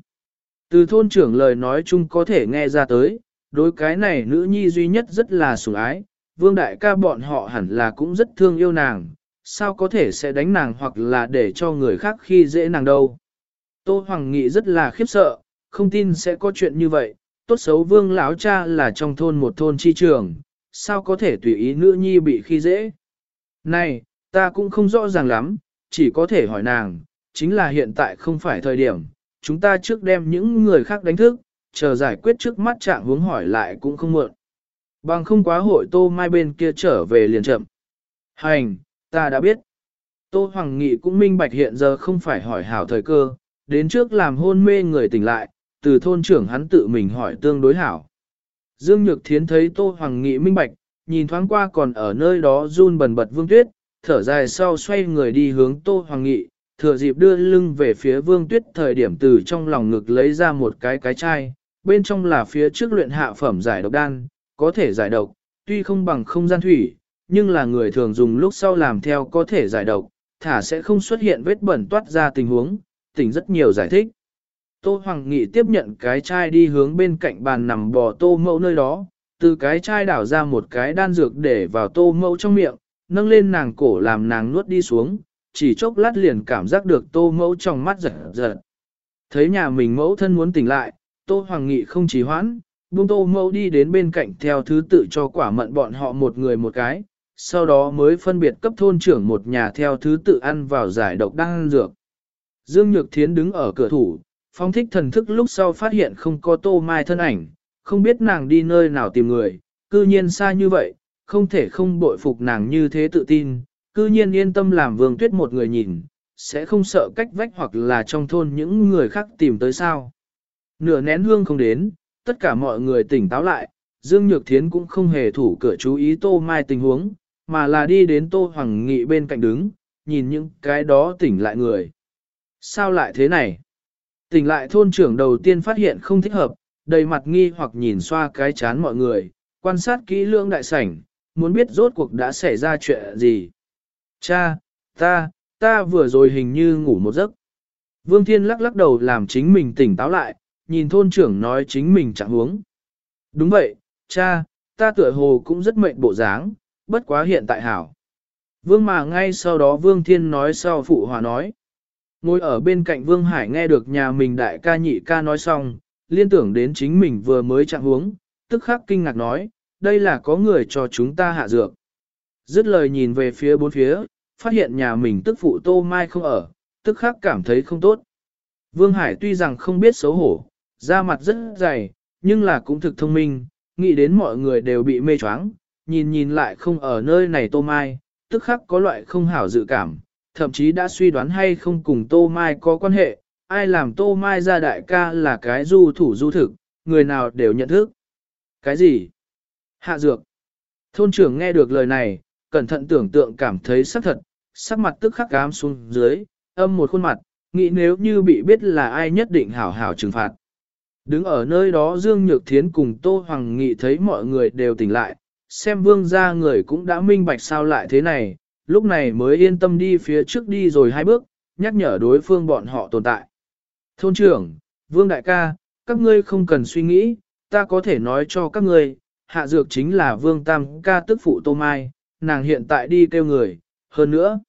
Từ thôn trưởng lời nói chung có thể nghe ra tới, đối cái này nữ nhi duy nhất rất là sủng ái, vương đại ca bọn họ hẳn là cũng rất thương yêu nàng, sao có thể sẽ đánh nàng hoặc là để cho người khác khi dễ nàng đâu. Tô Hoàng Nghị rất là khiếp sợ, không tin sẽ có chuyện như vậy, tốt xấu vương lão cha là trong thôn một thôn chi trường, sao có thể tùy ý nữ nhi bị khi dễ. Này, ta cũng không rõ ràng lắm, chỉ có thể hỏi nàng, chính là hiện tại không phải thời điểm, chúng ta trước đem những người khác đánh thức, chờ giải quyết trước mắt trạng hướng hỏi lại cũng không muộn. Bằng không quá hội tô mai bên kia trở về liền chậm. Hành, ta đã biết. Tô Hoàng Nghị cũng minh bạch hiện giờ không phải hỏi hảo thời cơ, đến trước làm hôn mê người tỉnh lại, từ thôn trưởng hắn tự mình hỏi tương đối hảo. Dương Nhược Thiến thấy Tô Hoàng Nghị minh bạch, nhìn thoáng qua còn ở nơi đó run bần bật Vương Tuyết, thở dài sau xoay người đi hướng Tô Hoàng Nghị, thừa dịp đưa lưng về phía Vương Tuyết thời điểm từ trong lòng ngực lấy ra một cái cái chai, bên trong là phía trước luyện hạ phẩm giải độc đan, có thể giải độc, tuy không bằng không gian thủy, nhưng là người thường dùng lúc sau làm theo có thể giải độc, thả sẽ không xuất hiện vết bẩn toát ra tình huống, tỉnh rất nhiều giải thích. Tô Hoàng Nghị tiếp nhận cái chai đi hướng bên cạnh bàn nằm bò tô mẫu nơi đó, từ cái chai đảo ra một cái đan dược để vào tô mẫu trong miệng, nâng lên nàng cổ làm nàng nuốt đi xuống, chỉ chốc lát liền cảm giác được tô mẫu trong mắt giật giật. Thấy nhà mình mẫu thân muốn tỉnh lại, Tô Hoàng Nghị không chỉ hoãn, buông Tô Mẫu đi đến bên cạnh theo thứ tự cho quả mận bọn họ một người một cái, sau đó mới phân biệt cấp thôn trưởng một nhà theo thứ tự ăn vào giải độc đang dược. Dương Nhược Thiến đứng ở cửa thủ, phong thích thần thức lúc sau phát hiện không có Tô Mai thân ảnh, không biết nàng đi nơi nào tìm người, cư nhiên xa như vậy, không thể không bội phục nàng như thế tự tin, cư nhiên yên tâm làm vương tuyết một người nhìn, sẽ không sợ cách vách hoặc là trong thôn những người khác tìm tới sao. Nửa nén hương không đến, tất cả mọi người tỉnh táo lại, Dương Nhược Thiến cũng không hề thủ cửa chú ý Tô Mai tình huống, mà là đi đến Tô Hoàng Nghị bên cạnh đứng, nhìn những cái đó tỉnh lại người. Sao lại thế này? Tỉnh lại thôn trưởng đầu tiên phát hiện không thích hợp, đầy mặt nghi hoặc nhìn xoa cái chán mọi người, quan sát kỹ lưỡng đại sảnh, muốn biết rốt cuộc đã xảy ra chuyện gì. Cha, ta, ta vừa rồi hình như ngủ một giấc. Vương Thiên lắc lắc đầu làm chính mình tỉnh táo lại, nhìn thôn trưởng nói chính mình chẳng huống. Đúng vậy, cha, ta tựa hồ cũng rất mệnh bộ dáng, bất quá hiện tại hảo. Vương mà ngay sau đó Vương Thiên nói sau phụ hòa nói. Ngồi ở bên cạnh Vương Hải nghe được nhà mình đại ca nhị ca nói xong, liên tưởng đến chính mình vừa mới chạm huống, tức khắc kinh ngạc nói, đây là có người cho chúng ta hạ dược. Dứt lời nhìn về phía bốn phía, phát hiện nhà mình tức phụ Tô Mai không ở, tức khắc cảm thấy không tốt. Vương Hải tuy rằng không biết xấu hổ, da mặt rất dày, nhưng là cũng thực thông minh, nghĩ đến mọi người đều bị mê choáng, nhìn nhìn lại không ở nơi này Tô Mai, tức khắc có loại không hảo dự cảm, thậm chí đã suy đoán hay không cùng Tô Mai có quan hệ, ai làm Tô Mai ra đại ca là cái du thủ du thực, người nào đều nhận thức. Cái gì? Hạ dược. Thôn trưởng nghe được lời này, cẩn thận tưởng tượng cảm thấy sắc thật, sắc mặt tức khắc cám xuống dưới, âm một khuôn mặt, nghĩ nếu như bị biết là ai nhất định hảo hảo trừng phạt. Đứng ở nơi đó Dương Nhược Thiến cùng Tô Hoàng Nghị thấy mọi người đều tỉnh lại, xem vương gia người cũng đã minh bạch sao lại thế này, lúc này mới yên tâm đi phía trước đi rồi hai bước, nhắc nhở đối phương bọn họ tồn tại. Thôn trưởng, vương đại ca, các ngươi không cần suy nghĩ, ta có thể nói cho các ngươi, hạ dược chính là vương tam ca tức phụ Tô Mai, nàng hiện tại đi kêu người, hơn nữa.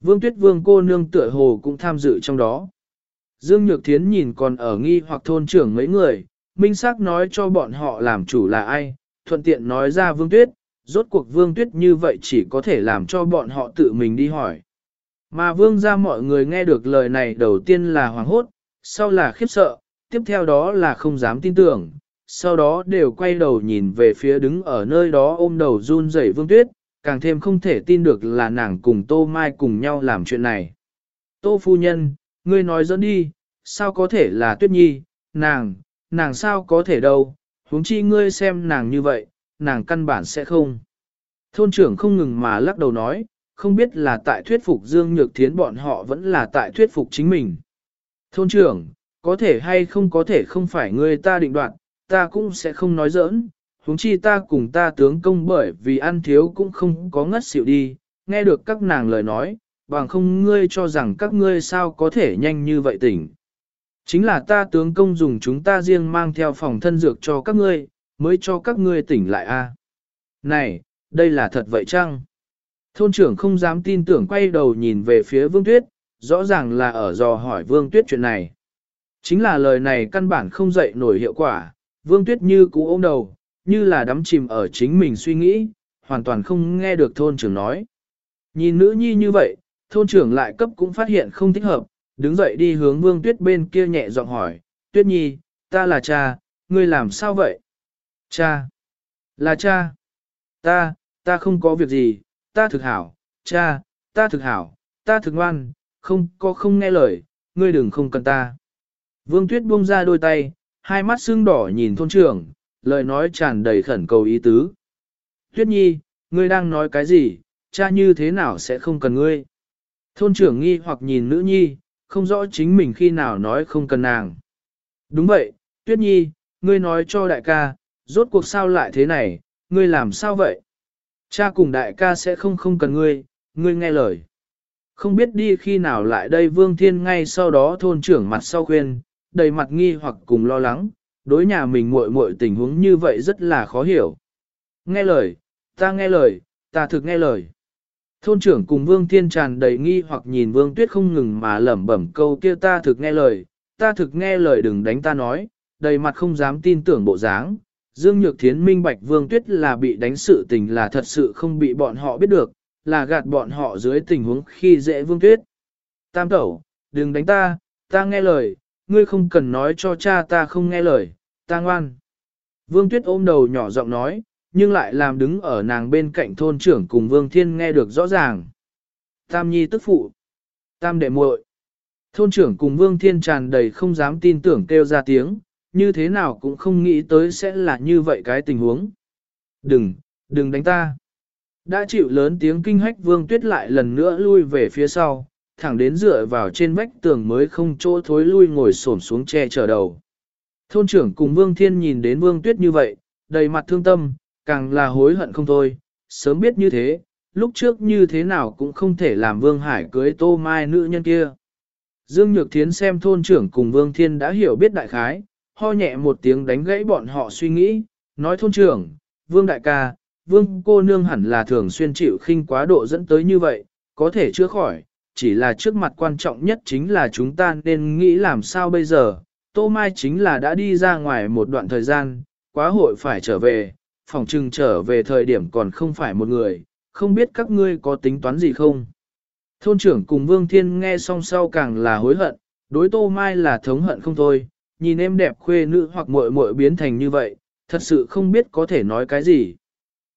Vương tuyết vương cô nương tựa hồ cũng tham dự trong đó. Dương Nhược Thiến nhìn còn ở nghi hoặc thôn trưởng mấy người, minh xác nói cho bọn họ làm chủ là ai, thuận tiện nói ra vương tuyết, rốt cuộc vương tuyết như vậy chỉ có thể làm cho bọn họ tự mình đi hỏi. Mà vương ra mọi người nghe được lời này đầu tiên là hoảng hốt, sau là khiếp sợ, tiếp theo đó là không dám tin tưởng, sau đó đều quay đầu nhìn về phía đứng ở nơi đó ôm đầu run rẩy vương tuyết, càng thêm không thể tin được là nàng cùng Tô Mai cùng nhau làm chuyện này. Tô phu nhân, ngươi nói dẫn đi, sao có thể là tuyết nhi, nàng, nàng sao có thể đâu, huống chi ngươi xem nàng như vậy, nàng căn bản sẽ không. Thôn trưởng không ngừng mà lắc đầu nói, không biết là tại thuyết phục Dương Nhược Thiến bọn họ vẫn là tại thuyết phục chính mình. Thôn trưởng, có thể hay không có thể không phải ngươi ta định đoạt, ta cũng sẽ không nói giỡn, huống chi ta cùng ta tướng công bởi vì ăn thiếu cũng không có ngất xỉu đi, nghe được các nàng lời nói, bằng không ngươi cho rằng các ngươi sao có thể nhanh như vậy tỉnh. Chính là ta tướng công dùng chúng ta riêng mang theo phòng thân dược cho các ngươi, mới cho các ngươi tỉnh lại a. Này, đây là thật vậy chăng? Thôn trưởng không dám tin tưởng quay đầu nhìn về phía Vương Tuyết, rõ ràng là ở dò hỏi Vương Tuyết chuyện này. Chính là lời này căn bản không dậy nổi hiệu quả, Vương Tuyết như cú ôm đầu, như là đắm chìm ở chính mình suy nghĩ, hoàn toàn không nghe được thôn trưởng nói. Nhìn nữ nhi như vậy, thôn trưởng lại cấp cũng phát hiện không thích hợp, đứng dậy đi hướng Vương Tuyết bên kia nhẹ giọng hỏi, Tuyết nhi, ta là cha, ngươi làm sao vậy? Cha, là cha, ta, ta không có việc gì, ta thực hảo, cha, ta thực hảo, ta thực ngoan, không có không nghe lời, ngươi đừng không cần ta. Vương Tuyết buông ra đôi tay, hai mắt sưng đỏ nhìn thôn trưởng, lời nói tràn đầy khẩn cầu ý tứ. Tuyết nhi, ngươi đang nói cái gì, cha như thế nào sẽ không cần ngươi? Thôn trưởng nghi hoặc nhìn nữ nhi, không rõ chính mình khi nào nói không cần nàng. Đúng vậy, Tuyết nhi, ngươi nói cho đại ca, rốt cuộc sao lại thế này, ngươi làm sao vậy? Cha cùng đại ca sẽ không không cần ngươi, ngươi nghe lời. Không biết đi khi nào lại đây Vương Thiên ngay sau đó thôn trưởng mặt sau khuyên, đầy mặt nghi hoặc cùng lo lắng, đối nhà mình muội muội tình huống như vậy rất là khó hiểu. Nghe lời, ta nghe lời, ta thực nghe lời. Thôn trưởng cùng Vương Thiên tràn đầy nghi hoặc nhìn Vương Tuyết không ngừng mà lẩm bẩm câu kia ta thực nghe lời, ta thực nghe lời đừng đánh ta nói, đầy mặt không dám tin tưởng bộ dáng. Dương Nhược Thiến minh bạch Vương Tuyết là bị đánh sự tình là thật sự không bị bọn họ biết được, là gạt bọn họ dưới tình huống khi dễ Vương Tuyết. Tam tẩu, đừng đánh ta, ta nghe lời, ngươi không cần nói cho cha ta không nghe lời, ta ngoan. Vương Tuyết ôm đầu nhỏ giọng nói, nhưng lại làm đứng ở nàng bên cạnh thôn trưởng cùng Vương Thiên nghe được rõ ràng. Tam nhi tức phụ. Tam đệ muội. Thôn trưởng cùng Vương Thiên tràn đầy không dám tin tưởng kêu ra tiếng, như thế nào cũng không nghĩ tới sẽ là như vậy cái tình huống. Đừng, đừng đánh ta. Đã chịu lớn tiếng kinh hách Vương Tuyết lại lần nữa lui về phía sau, thẳng đến dựa vào trên vách tường mới không chỗ thối lui ngồi xổm xuống che chở đầu. Thôn trưởng cùng Vương Thiên nhìn đến Vương Tuyết như vậy, đầy mặt thương tâm, càng là hối hận không thôi, sớm biết như thế, lúc trước như thế nào cũng không thể làm Vương Hải cưới tô mai nữ nhân kia. Dương Nhược Thiến xem thôn trưởng cùng Vương Thiên đã hiểu biết đại khái, ho nhẹ một tiếng đánh gãy bọn họ suy nghĩ, nói thôn trưởng, Vương Đại ca, Vương cô nương hẳn là thường xuyên chịu khinh quá độ dẫn tới như vậy, có thể chữa khỏi, chỉ là trước mặt quan trọng nhất chính là chúng ta nên nghĩ làm sao bây giờ. Tô Mai chính là đã đi ra ngoài một đoạn thời gian, quá hội phải trở về, phòng trừng trở về thời điểm còn không phải một người, không biết các ngươi có tính toán gì không. Thôn trưởng cùng Vương Thiên nghe xong sau càng là hối hận, đối Tô Mai là thống hận không thôi, nhìn em đẹp khuê nữ hoặc muội muội biến thành như vậy, thật sự không biết có thể nói cái gì.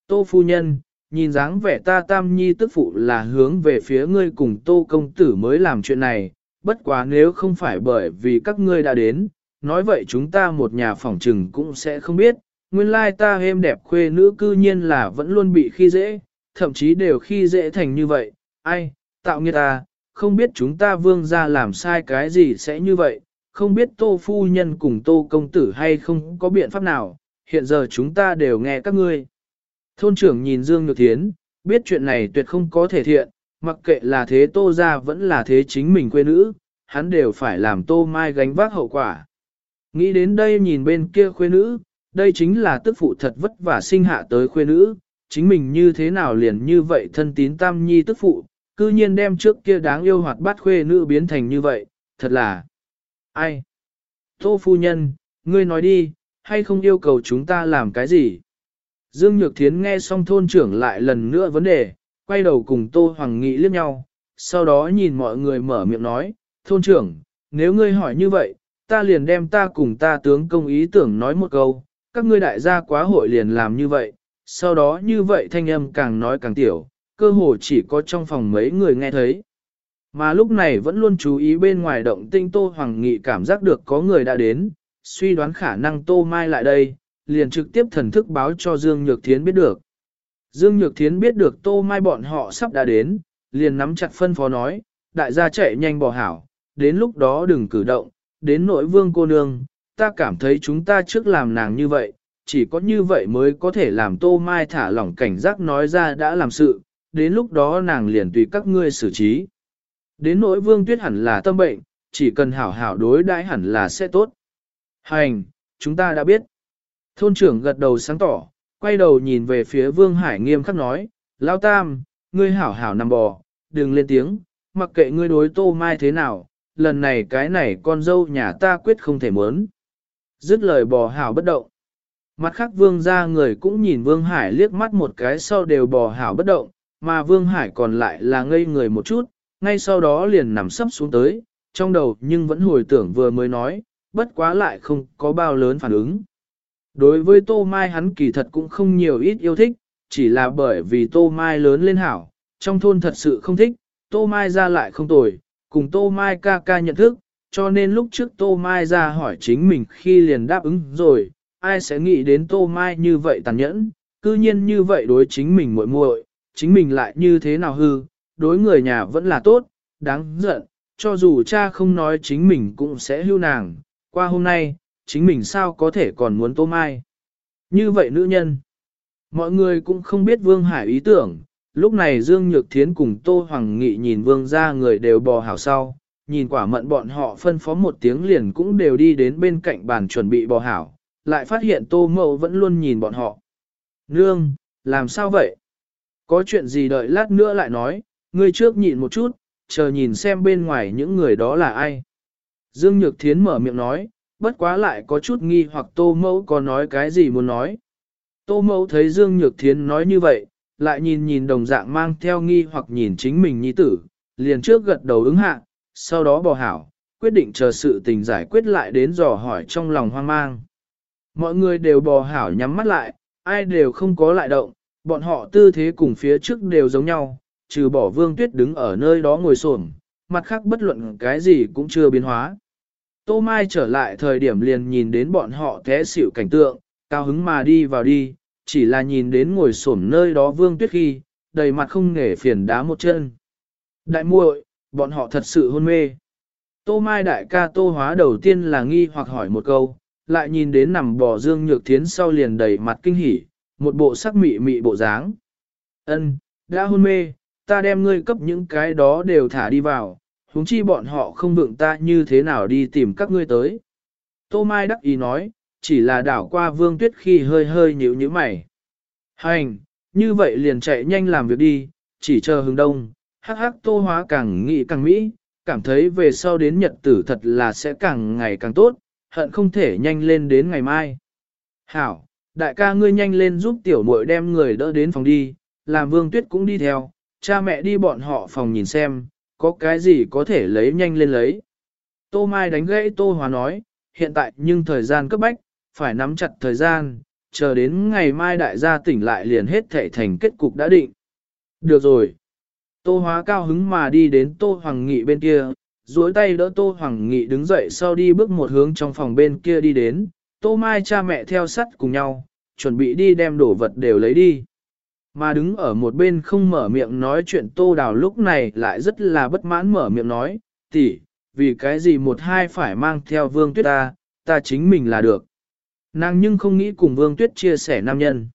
Tô phu nhân, nhìn dáng vẻ ta tam nhi tức phụ là hướng về phía ngươi cùng tô công tử mới làm chuyện này, bất quá nếu không phải bởi vì các ngươi đã đến, nói vậy chúng ta một nhà phỏng trừng cũng sẽ không biết, nguyên lai ta êm đẹp khuê nữ cư nhiên là vẫn luôn bị khi dễ, thậm chí đều khi dễ thành như vậy, ai, tạo nghiệt ta, không biết chúng ta vương ra làm sai cái gì sẽ như vậy, không biết tô phu nhân cùng tô công tử hay không có biện pháp nào, hiện giờ chúng ta đều nghe các ngươi. Thôn trưởng nhìn Dương Nhược Thiến, biết chuyện này tuyệt không có thể thiện, mặc kệ là thế tô ra vẫn là thế chính mình quê nữ, hắn đều phải làm tô mai gánh vác hậu quả. Nghĩ đến đây nhìn bên kia khuê nữ, đây chính là tức phụ thật vất vả sinh hạ tới khuê nữ, chính mình như thế nào liền như vậy thân tín tam nhi tức phụ, cư nhiên đem trước kia đáng yêu hoạt bát khuê nữ biến thành như vậy, thật là... Ai? Tô phu nhân, ngươi nói đi, hay không yêu cầu chúng ta làm cái gì? Dương Nhược Thiến nghe xong thôn trưởng lại lần nữa vấn đề, quay đầu cùng Tô Hoàng Nghị liếc nhau, sau đó nhìn mọi người mở miệng nói, thôn trưởng, nếu ngươi hỏi như vậy, ta liền đem ta cùng ta tướng công ý tưởng nói một câu, các ngươi đại gia quá hội liền làm như vậy, sau đó như vậy thanh âm càng nói càng tiểu, cơ hồ chỉ có trong phòng mấy người nghe thấy. Mà lúc này vẫn luôn chú ý bên ngoài động tinh Tô Hoàng Nghị cảm giác được có người đã đến, suy đoán khả năng Tô Mai lại đây, liền trực tiếp thần thức báo cho Dương Nhược Thiến biết được. Dương Nhược Thiến biết được Tô Mai bọn họ sắp đã đến, liền nắm chặt phân phó nói, đại gia chạy nhanh bỏ hảo, đến lúc đó đừng cử động, đến nội vương cô nương, ta cảm thấy chúng ta trước làm nàng như vậy, chỉ có như vậy mới có thể làm Tô Mai thả lỏng cảnh giác nói ra đã làm sự, đến lúc đó nàng liền tùy các ngươi xử trí. Đến nỗi vương tuyết hẳn là tâm bệnh, chỉ cần hảo hảo đối đãi hẳn là sẽ tốt. Hành, chúng ta đã biết. Thôn trưởng gật đầu sáng tỏ, quay đầu nhìn về phía Vương Hải nghiêm khắc nói, Lão Tam, ngươi hảo hảo nằm bò, đừng lên tiếng, mặc kệ ngươi đối tô mai thế nào, lần này cái này con dâu nhà ta quyết không thể muốn. Dứt lời bò hảo bất động. Mặt khác Vương ra người cũng nhìn Vương Hải liếc mắt một cái sau đều bò hảo bất động, mà Vương Hải còn lại là ngây người một chút, ngay sau đó liền nằm sấp xuống tới, trong đầu nhưng vẫn hồi tưởng vừa mới nói, bất quá lại không có bao lớn phản ứng. Đối với Tô Mai hắn kỳ thật cũng không nhiều ít yêu thích, chỉ là bởi vì Tô Mai lớn lên hảo, trong thôn thật sự không thích, Tô Mai ra lại không tồi, cùng Tô Mai ca ca nhận thức, cho nên lúc trước Tô Mai ra hỏi chính mình khi liền đáp ứng rồi, ai sẽ nghĩ đến Tô Mai như vậy tàn nhẫn, cư nhiên như vậy đối chính mình muội muội, chính mình lại như thế nào hư, đối người nhà vẫn là tốt, đáng giận, cho dù cha không nói chính mình cũng sẽ hưu nàng, qua hôm nay, chính mình sao có thể còn muốn Tô Mai. Như vậy nữ nhân, mọi người cũng không biết Vương Hải ý tưởng, lúc này Dương Nhược Thiến cùng Tô Hoàng Nghị nhìn Vương ra người đều bò hảo sau, nhìn quả mận bọn họ phân phó một tiếng liền cũng đều đi đến bên cạnh bàn chuẩn bị bò hảo, lại phát hiện Tô Mậu vẫn luôn nhìn bọn họ. Nương, làm sao vậy? Có chuyện gì đợi lát nữa lại nói, ngươi trước nhịn một chút, chờ nhìn xem bên ngoài những người đó là ai. Dương Nhược Thiến mở miệng nói, bất quá lại có chút nghi hoặc tô mẫu có nói cái gì muốn nói. Tô mẫu thấy Dương Nhược Thiến nói như vậy, lại nhìn nhìn đồng dạng mang theo nghi hoặc nhìn chính mình nhi tử, liền trước gật đầu ứng hạ, sau đó bỏ hảo, quyết định chờ sự tình giải quyết lại đến dò hỏi trong lòng hoang mang. Mọi người đều bò hảo nhắm mắt lại, ai đều không có lại động, bọn họ tư thế cùng phía trước đều giống nhau, trừ bỏ vương tuyết đứng ở nơi đó ngồi xổm, mặt khác bất luận cái gì cũng chưa biến hóa. Tô Mai trở lại thời điểm liền nhìn đến bọn họ té xỉu cảnh tượng, cao hứng mà đi vào đi, chỉ là nhìn đến ngồi xổm nơi đó vương tuyết khi, đầy mặt không nghề phiền đá một chân. Đại muội, bọn họ thật sự hôn mê. Tô Mai đại ca tô hóa đầu tiên là nghi hoặc hỏi một câu, lại nhìn đến nằm bò dương nhược thiến sau liền đầy mặt kinh hỉ, một bộ sắc mị mị bộ dáng. Ân, đã hôn mê, ta đem ngươi cấp những cái đó đều thả đi vào, huống chi bọn họ không vượng ta như thế nào đi tìm các ngươi tới. Tô Mai đắc ý nói, chỉ là đảo qua vương tuyết khi hơi hơi nhíu nhíu mày. Hành, như vậy liền chạy nhanh làm việc đi, chỉ chờ hướng đông, hắc hắc tô hóa càng nghĩ càng mỹ, cảm thấy về sau đến nhật tử thật là sẽ càng ngày càng tốt, hận không thể nhanh lên đến ngày mai. Hảo, đại ca ngươi nhanh lên giúp tiểu muội đem người đỡ đến phòng đi, làm vương tuyết cũng đi theo, cha mẹ đi bọn họ phòng nhìn xem, có cái gì có thể lấy nhanh lên lấy. Tô Mai đánh gãy Tô Hòa nói, hiện tại nhưng thời gian cấp bách, phải nắm chặt thời gian, chờ đến ngày mai đại gia tỉnh lại liền hết thể thành kết cục đã định. Được rồi. Tô Hóa cao hứng mà đi đến Tô Hoàng Nghị bên kia, duỗi tay đỡ Tô Hoàng Nghị đứng dậy sau đi bước một hướng trong phòng bên kia đi đến, Tô Mai cha mẹ theo sắt cùng nhau, chuẩn bị đi đem đồ vật đều lấy đi. Mà đứng ở một bên không mở miệng nói chuyện Tô Đào lúc này lại rất là bất mãn mở miệng nói, tỷ, vì cái gì một hai phải mang theo vương tuyết ta, ta chính mình là được. Nàng nhưng không nghĩ cùng vương tuyết chia sẻ nam nhân.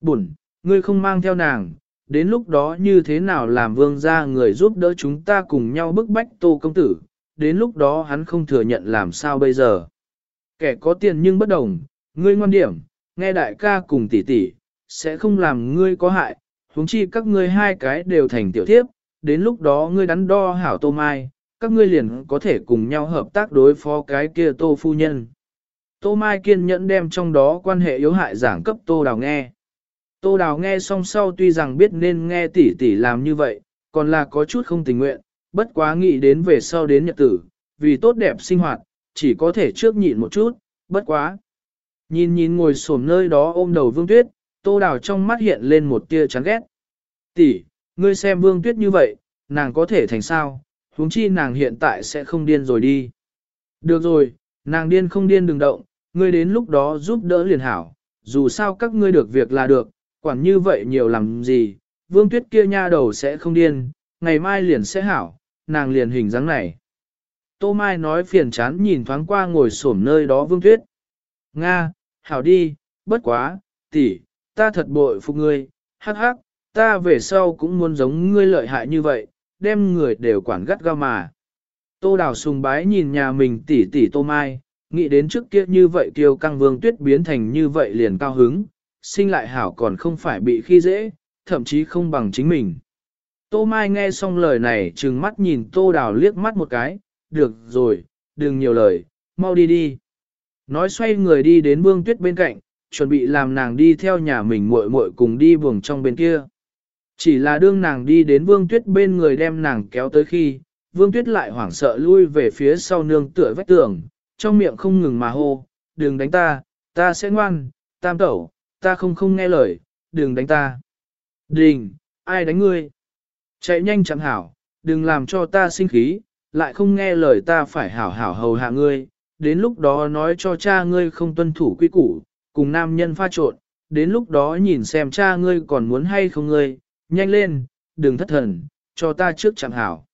Bụn, ngươi không mang theo nàng, đến lúc đó như thế nào làm vương gia người giúp đỡ chúng ta cùng nhau bức bách tô công tử, đến lúc đó hắn không thừa nhận làm sao bây giờ. Kẻ có tiền nhưng bất đồng, ngươi ngoan điểm, nghe đại ca cùng tỷ tỷ, sẽ không làm ngươi có hại, huống chi các ngươi hai cái đều thành tiểu thiếp, đến lúc đó ngươi đắn đo hảo tô mai, các ngươi liền có thể cùng nhau hợp tác đối phó cái kia tô phu nhân. Tô Mai kiên nhẫn đem trong đó quan hệ yếu hại giảng cấp Tô Đào nghe. Tô Đào nghe xong sau tuy rằng biết nên nghe tỷ tỷ làm như vậy, còn là có chút không tình nguyện, bất quá nghĩ đến về sau đến nhật tử, vì tốt đẹp sinh hoạt, chỉ có thể trước nhịn một chút, bất quá. Nhìn nhìn ngồi xổm nơi đó ôm đầu Vương Tuyết, Tô Đào trong mắt hiện lên một tia chán ghét. Tỷ, ngươi xem Vương Tuyết như vậy, nàng có thể thành sao, huống chi nàng hiện tại sẽ không điên rồi đi. Được rồi, nàng điên không điên đừng động, ngươi đến lúc đó giúp đỡ liền hảo, dù sao các ngươi được việc là được, quản như vậy nhiều làm gì, vương tuyết kia nha đầu sẽ không điên, ngày mai liền sẽ hảo, nàng liền hình dáng này. Tô Mai nói phiền chán nhìn thoáng qua ngồi xổm nơi đó vương tuyết. Nga, hảo đi, bất quá, tỷ, ta thật bội phục ngươi, hắc hắc, ta về sau cũng muốn giống ngươi lợi hại như vậy, đem người đều quản gắt gao mà. Tô Đào sùng bái nhìn nhà mình tỉ tỉ Tô Mai, nghĩ đến trước kia như vậy kiêu căng vương tuyết biến thành như vậy liền cao hứng, sinh lại hảo còn không phải bị khi dễ, thậm chí không bằng chính mình. Tô Mai nghe xong lời này trừng mắt nhìn Tô Đào liếc mắt một cái, được rồi, đừng nhiều lời, mau đi đi. Nói xoay người đi đến vương tuyết bên cạnh, chuẩn bị làm nàng đi theo nhà mình muội muội cùng đi buồng trong bên kia. Chỉ là đương nàng đi đến vương tuyết bên người đem nàng kéo tới khi, vương tuyết lại hoảng sợ lui về phía sau nương tựa vách tường, trong miệng không ngừng mà hô, đừng đánh ta, ta sẽ ngoan, tam tẩu, ta không không nghe lời, đừng đánh ta. Đình, ai đánh ngươi? Chạy nhanh chẳng hảo, đừng làm cho ta sinh khí, lại không nghe lời ta phải hảo hảo hầu hạ ngươi, đến lúc đó nói cho cha ngươi không tuân thủ quy củ, cùng nam nhân pha trộn, đến lúc đó nhìn xem cha ngươi còn muốn hay không ngươi, nhanh lên, đừng thất thần, cho ta trước chẳng hảo.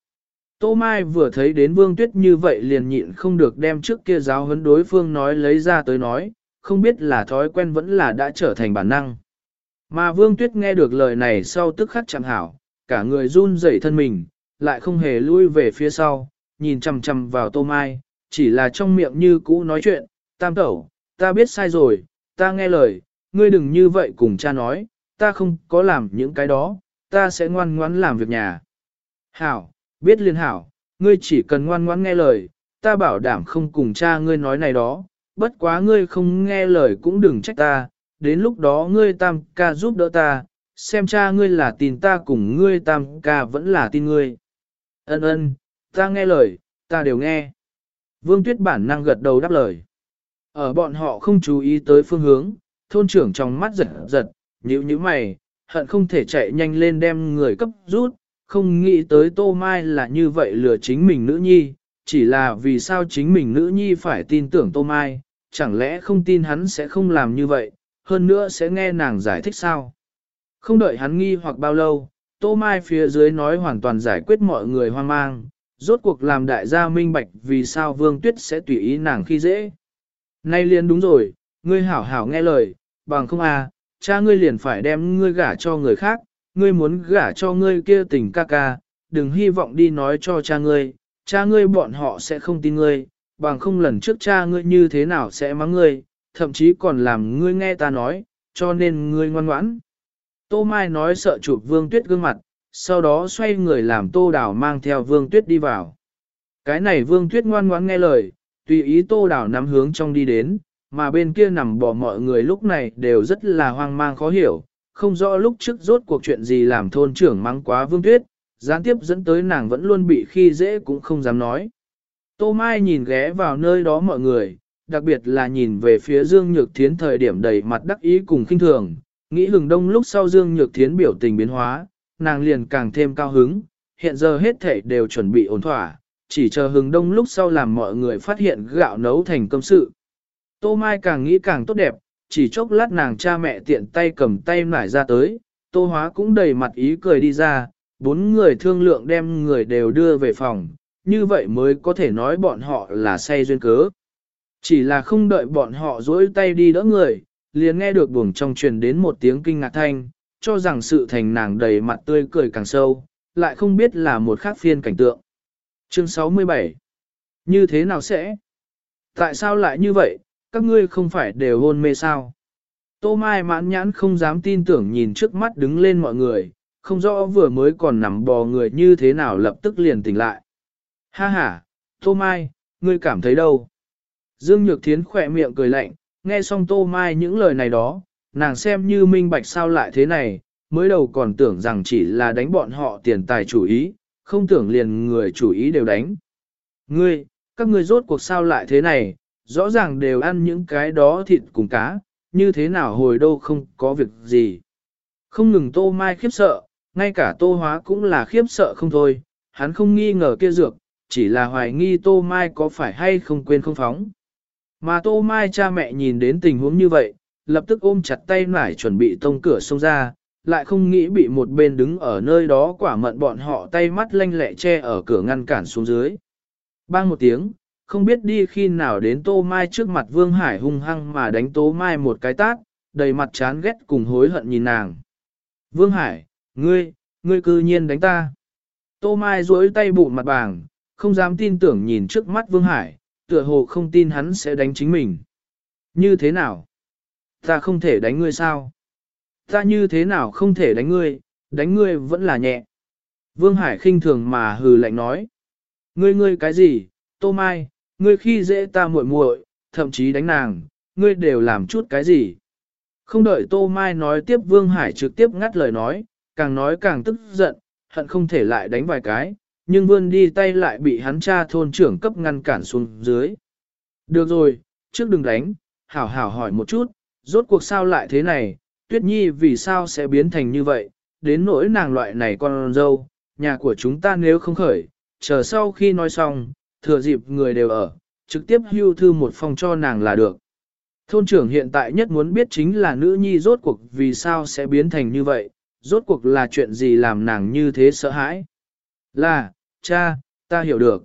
Tô Mai vừa thấy đến Vương Tuyết như vậy liền nhịn không được đem trước kia giáo huấn đối phương nói lấy ra tới nói, không biết là thói quen vẫn là đã trở thành bản năng. Mà Vương Tuyết nghe được lời này sau tức khắc chẳng hảo, cả người run rẩy thân mình, lại không hề lui về phía sau, nhìn chằm chằm vào Tô Mai, chỉ là trong miệng như cũ nói chuyện, tam tẩu, ta biết sai rồi, ta nghe lời, ngươi đừng như vậy cùng cha nói, ta không có làm những cái đó, ta sẽ ngoan ngoãn làm việc nhà. Hảo, biết liên hảo, ngươi chỉ cần ngoan ngoãn nghe lời, ta bảo đảm không cùng cha ngươi nói này đó, bất quá ngươi không nghe lời cũng đừng trách ta, đến lúc đó ngươi tam ca giúp đỡ ta, xem cha ngươi là tin ta cùng ngươi tam ca vẫn là tin ngươi. Ân ân, ta nghe lời, ta đều nghe. Vương Tuyết bản năng gật đầu đáp lời. Ở bọn họ không chú ý tới phương hướng, thôn trưởng trong mắt giật giật, nhíu nhíu mày, hận không thể chạy nhanh lên đem người cấp rút, không nghĩ tới Tô Mai là như vậy lừa chính mình nữ nhi, chỉ là vì sao chính mình nữ nhi phải tin tưởng Tô Mai, chẳng lẽ không tin hắn sẽ không làm như vậy, hơn nữa sẽ nghe nàng giải thích sao. Không đợi hắn nghi hoặc bao lâu, Tô Mai phía dưới nói hoàn toàn giải quyết mọi người hoang mang, rốt cuộc làm đại gia minh bạch vì sao Vương Tuyết sẽ tùy ý nàng khi dễ. Nay liền đúng rồi, ngươi hảo hảo nghe lời, bằng không à, cha ngươi liền phải đem ngươi gả cho người khác, ngươi muốn gả cho ngươi kia tình ca ca, đừng hy vọng đi nói cho cha ngươi, cha ngươi bọn họ sẽ không tin ngươi, bằng không lần trước cha ngươi như thế nào sẽ mắng ngươi, thậm chí còn làm ngươi nghe ta nói, cho nên ngươi ngoan ngoãn. Tô Mai nói sợ chụp vương tuyết gương mặt, sau đó xoay người làm tô đảo mang theo vương tuyết đi vào. Cái này vương tuyết ngoan ngoãn nghe lời, tùy ý tô đảo nắm hướng trong đi đến, mà bên kia nằm bỏ mọi người lúc này đều rất là hoang mang khó hiểu, không rõ lúc trước rốt cuộc chuyện gì làm thôn trưởng mắng quá vương tuyết, gián tiếp dẫn tới nàng vẫn luôn bị khi dễ cũng không dám nói. Tô Mai nhìn ghé vào nơi đó mọi người, đặc biệt là nhìn về phía Dương Nhược Thiến thời điểm đầy mặt đắc ý cùng khinh thường, nghĩ hừng đông lúc sau Dương Nhược Thiến biểu tình biến hóa, nàng liền càng thêm cao hứng, hiện giờ hết thể đều chuẩn bị ổn thỏa, chỉ chờ hừng đông lúc sau làm mọi người phát hiện gạo nấu thành công sự. Tô Mai càng nghĩ càng tốt đẹp, chỉ chốc lát nàng cha mẹ tiện tay cầm tay nải ra tới, Tô Hóa cũng đầy mặt ý cười đi ra, bốn người thương lượng đem người đều đưa về phòng, như vậy mới có thể nói bọn họ là say duyên cớ. Chỉ là không đợi bọn họ dỗi tay đi đỡ người, liền nghe được buồng trong truyền đến một tiếng kinh ngạc thanh, cho rằng sự thành nàng đầy mặt tươi cười càng sâu, lại không biết là một khác phiên cảnh tượng. Chương 67 Như thế nào sẽ? Tại sao lại như vậy, các ngươi không phải đều hôn mê sao? Tô Mai mãn nhãn không dám tin tưởng nhìn trước mắt đứng lên mọi người, không rõ vừa mới còn nằm bò người như thế nào lập tức liền tỉnh lại. Ha ha, Tô Mai, ngươi cảm thấy đâu? Dương Nhược Thiến khỏe miệng cười lạnh, nghe xong Tô Mai những lời này đó, nàng xem như minh bạch sao lại thế này, mới đầu còn tưởng rằng chỉ là đánh bọn họ tiền tài chủ ý, không tưởng liền người chủ ý đều đánh. Ngươi, các ngươi rốt cuộc sao lại thế này, rõ ràng đều ăn những cái đó thịt cùng cá, như thế nào hồi đâu không có việc gì. Không ngừng Tô Mai khiếp sợ, ngay cả Tô Hóa cũng là khiếp sợ không thôi, hắn không nghi ngờ kia dược, chỉ là hoài nghi Tô Mai có phải hay không quên không phóng. Mà Tô Mai cha mẹ nhìn đến tình huống như vậy, lập tức ôm chặt tay nải chuẩn bị tông cửa xông ra, lại không nghĩ bị một bên đứng ở nơi đó quả mận bọn họ tay mắt lanh lẹ che ở cửa ngăn cản xuống dưới. Bang một tiếng, không biết đi khi nào đến Tô Mai trước mặt Vương Hải hung hăng mà đánh Tô Mai một cái tát, đầy mặt chán ghét cùng hối hận nhìn nàng. Vương Hải, ngươi, ngươi cư nhiên đánh ta. Tô Mai duỗi tay bụng mặt bàng, không dám tin tưởng nhìn trước mắt Vương Hải, tựa hồ không tin hắn sẽ đánh chính mình. Như thế nào? Ta không thể đánh ngươi sao? Ta như thế nào không thể đánh ngươi, đánh ngươi vẫn là nhẹ. Vương Hải khinh thường mà hừ lạnh nói. Ngươi ngươi cái gì, Tô Mai, ngươi khi dễ ta muội muội, thậm chí đánh nàng, ngươi đều làm chút cái gì. Không đợi Tô Mai nói tiếp Vương Hải trực tiếp ngắt lời nói, càng nói càng tức giận, hận không thể lại đánh vài cái, nhưng vươn đi tay lại bị hắn cha thôn trưởng cấp ngăn cản xuống dưới. Được rồi, trước đừng đánh, hảo hảo hỏi một chút, rốt cuộc sao lại thế này, tuyết nhi vì sao sẽ biến thành như vậy, đến nỗi nàng loại này con dâu, nhà của chúng ta nếu không khởi, chờ sau khi nói xong, thừa dịp người đều ở, trực tiếp hưu thư một phòng cho nàng là được. Thôn trưởng hiện tại nhất muốn biết chính là nữ nhi rốt cuộc vì sao sẽ biến thành như vậy, rốt cuộc là chuyện gì làm nàng như thế sợ hãi. Là, cha, ta hiểu được.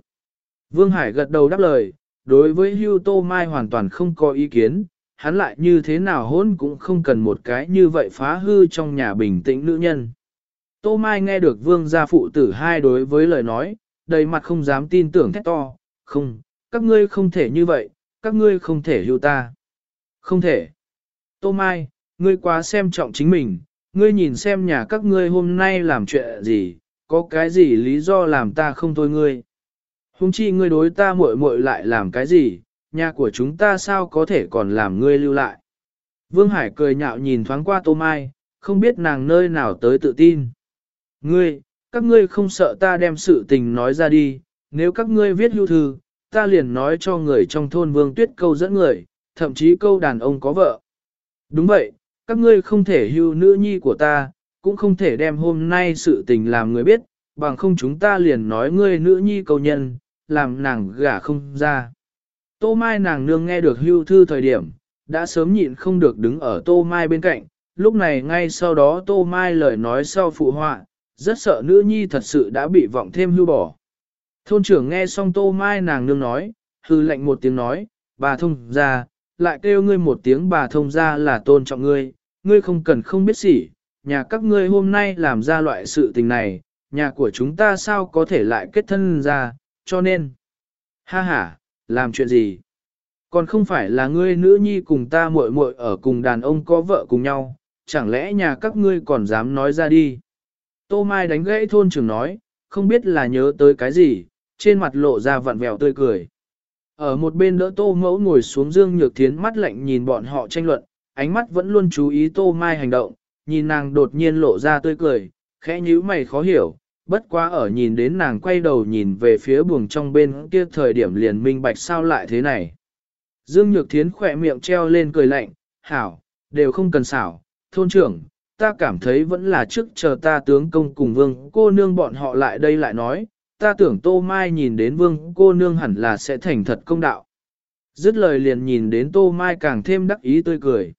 Vương Hải gật đầu đáp lời, đối với hưu tô mai hoàn toàn không có ý kiến, hắn lại như thế nào hôn cũng không cần một cái như vậy phá hư trong nhà bình tĩnh nữ nhân. Tô Mai nghe được vương gia phụ tử hai đối với lời nói, đầy mặt không dám tin tưởng thét to, không, các ngươi không thể như vậy, các ngươi không thể hưu ta. Không thể. Tô Mai, ngươi quá xem trọng chính mình, ngươi nhìn xem nhà các ngươi hôm nay làm chuyện gì, có cái gì lý do làm ta không thôi ngươi. Hùng chi ngươi đối ta muội muội lại làm cái gì, nhà của chúng ta sao có thể còn làm ngươi lưu lại. Vương Hải cười nhạo nhìn thoáng qua Tô Mai, không biết nàng nơi nào tới tự tin. Ngươi, các ngươi không sợ ta đem sự tình nói ra đi, nếu các ngươi viết hưu thư, ta liền nói cho người trong thôn Vương Tuyết câu dẫn người, thậm chí câu đàn ông có vợ. Đúng vậy, các ngươi không thể hưu nữ nhi của ta, cũng không thể đem hôm nay sự tình làm người biết, bằng không chúng ta liền nói ngươi nữ nhi cầu nhân, làm nàng gả không ra. Tô Mai nàng nương nghe được hưu thư thời điểm, đã sớm nhịn không được đứng ở Tô Mai bên cạnh, lúc này ngay sau đó Tô Mai lời nói sau phụ họa, rất sợ nữ nhi thật sự đã bị vọng thêm hưu bỏ. Thôn trưởng nghe xong Tô Mai nàng nương nói, hư lệnh một tiếng nói, bà thông ra, lại kêu ngươi một tiếng bà thông ra là tôn trọng ngươi, ngươi không cần không biết gì, nhà các ngươi hôm nay làm ra loại sự tình này, nhà của chúng ta sao có thể lại kết thân ra, cho nên, ha ha, làm chuyện gì? Còn không phải là ngươi nữ nhi cùng ta muội muội ở cùng đàn ông có vợ cùng nhau, chẳng lẽ nhà các ngươi còn dám nói ra đi? Tô Mai đánh gãy thôn trưởng nói, không biết là nhớ tới cái gì, trên mặt lộ ra vặn vẹo tươi cười. Ở một bên đỡ Tô Mẫu ngồi xuống Dương Nhược Thiến mắt lạnh nhìn bọn họ tranh luận, ánh mắt vẫn luôn chú ý Tô Mai hành động, nhìn nàng đột nhiên lộ ra tươi cười, khẽ nhíu mày khó hiểu, bất quá ở nhìn đến nàng quay đầu nhìn về phía buồng trong bên kia thời điểm liền minh bạch sao lại thế này. Dương Nhược Thiến khỏe miệng treo lên cười lạnh, hảo, đều không cần xảo, thôn trưởng, ta cảm thấy vẫn là trước chờ ta tướng công cùng vương cô nương bọn họ lại đây lại nói, ta tưởng tô mai nhìn đến vương cô nương hẳn là sẽ thành thật công đạo. Dứt lời liền nhìn đến tô mai càng thêm đắc ý tươi cười.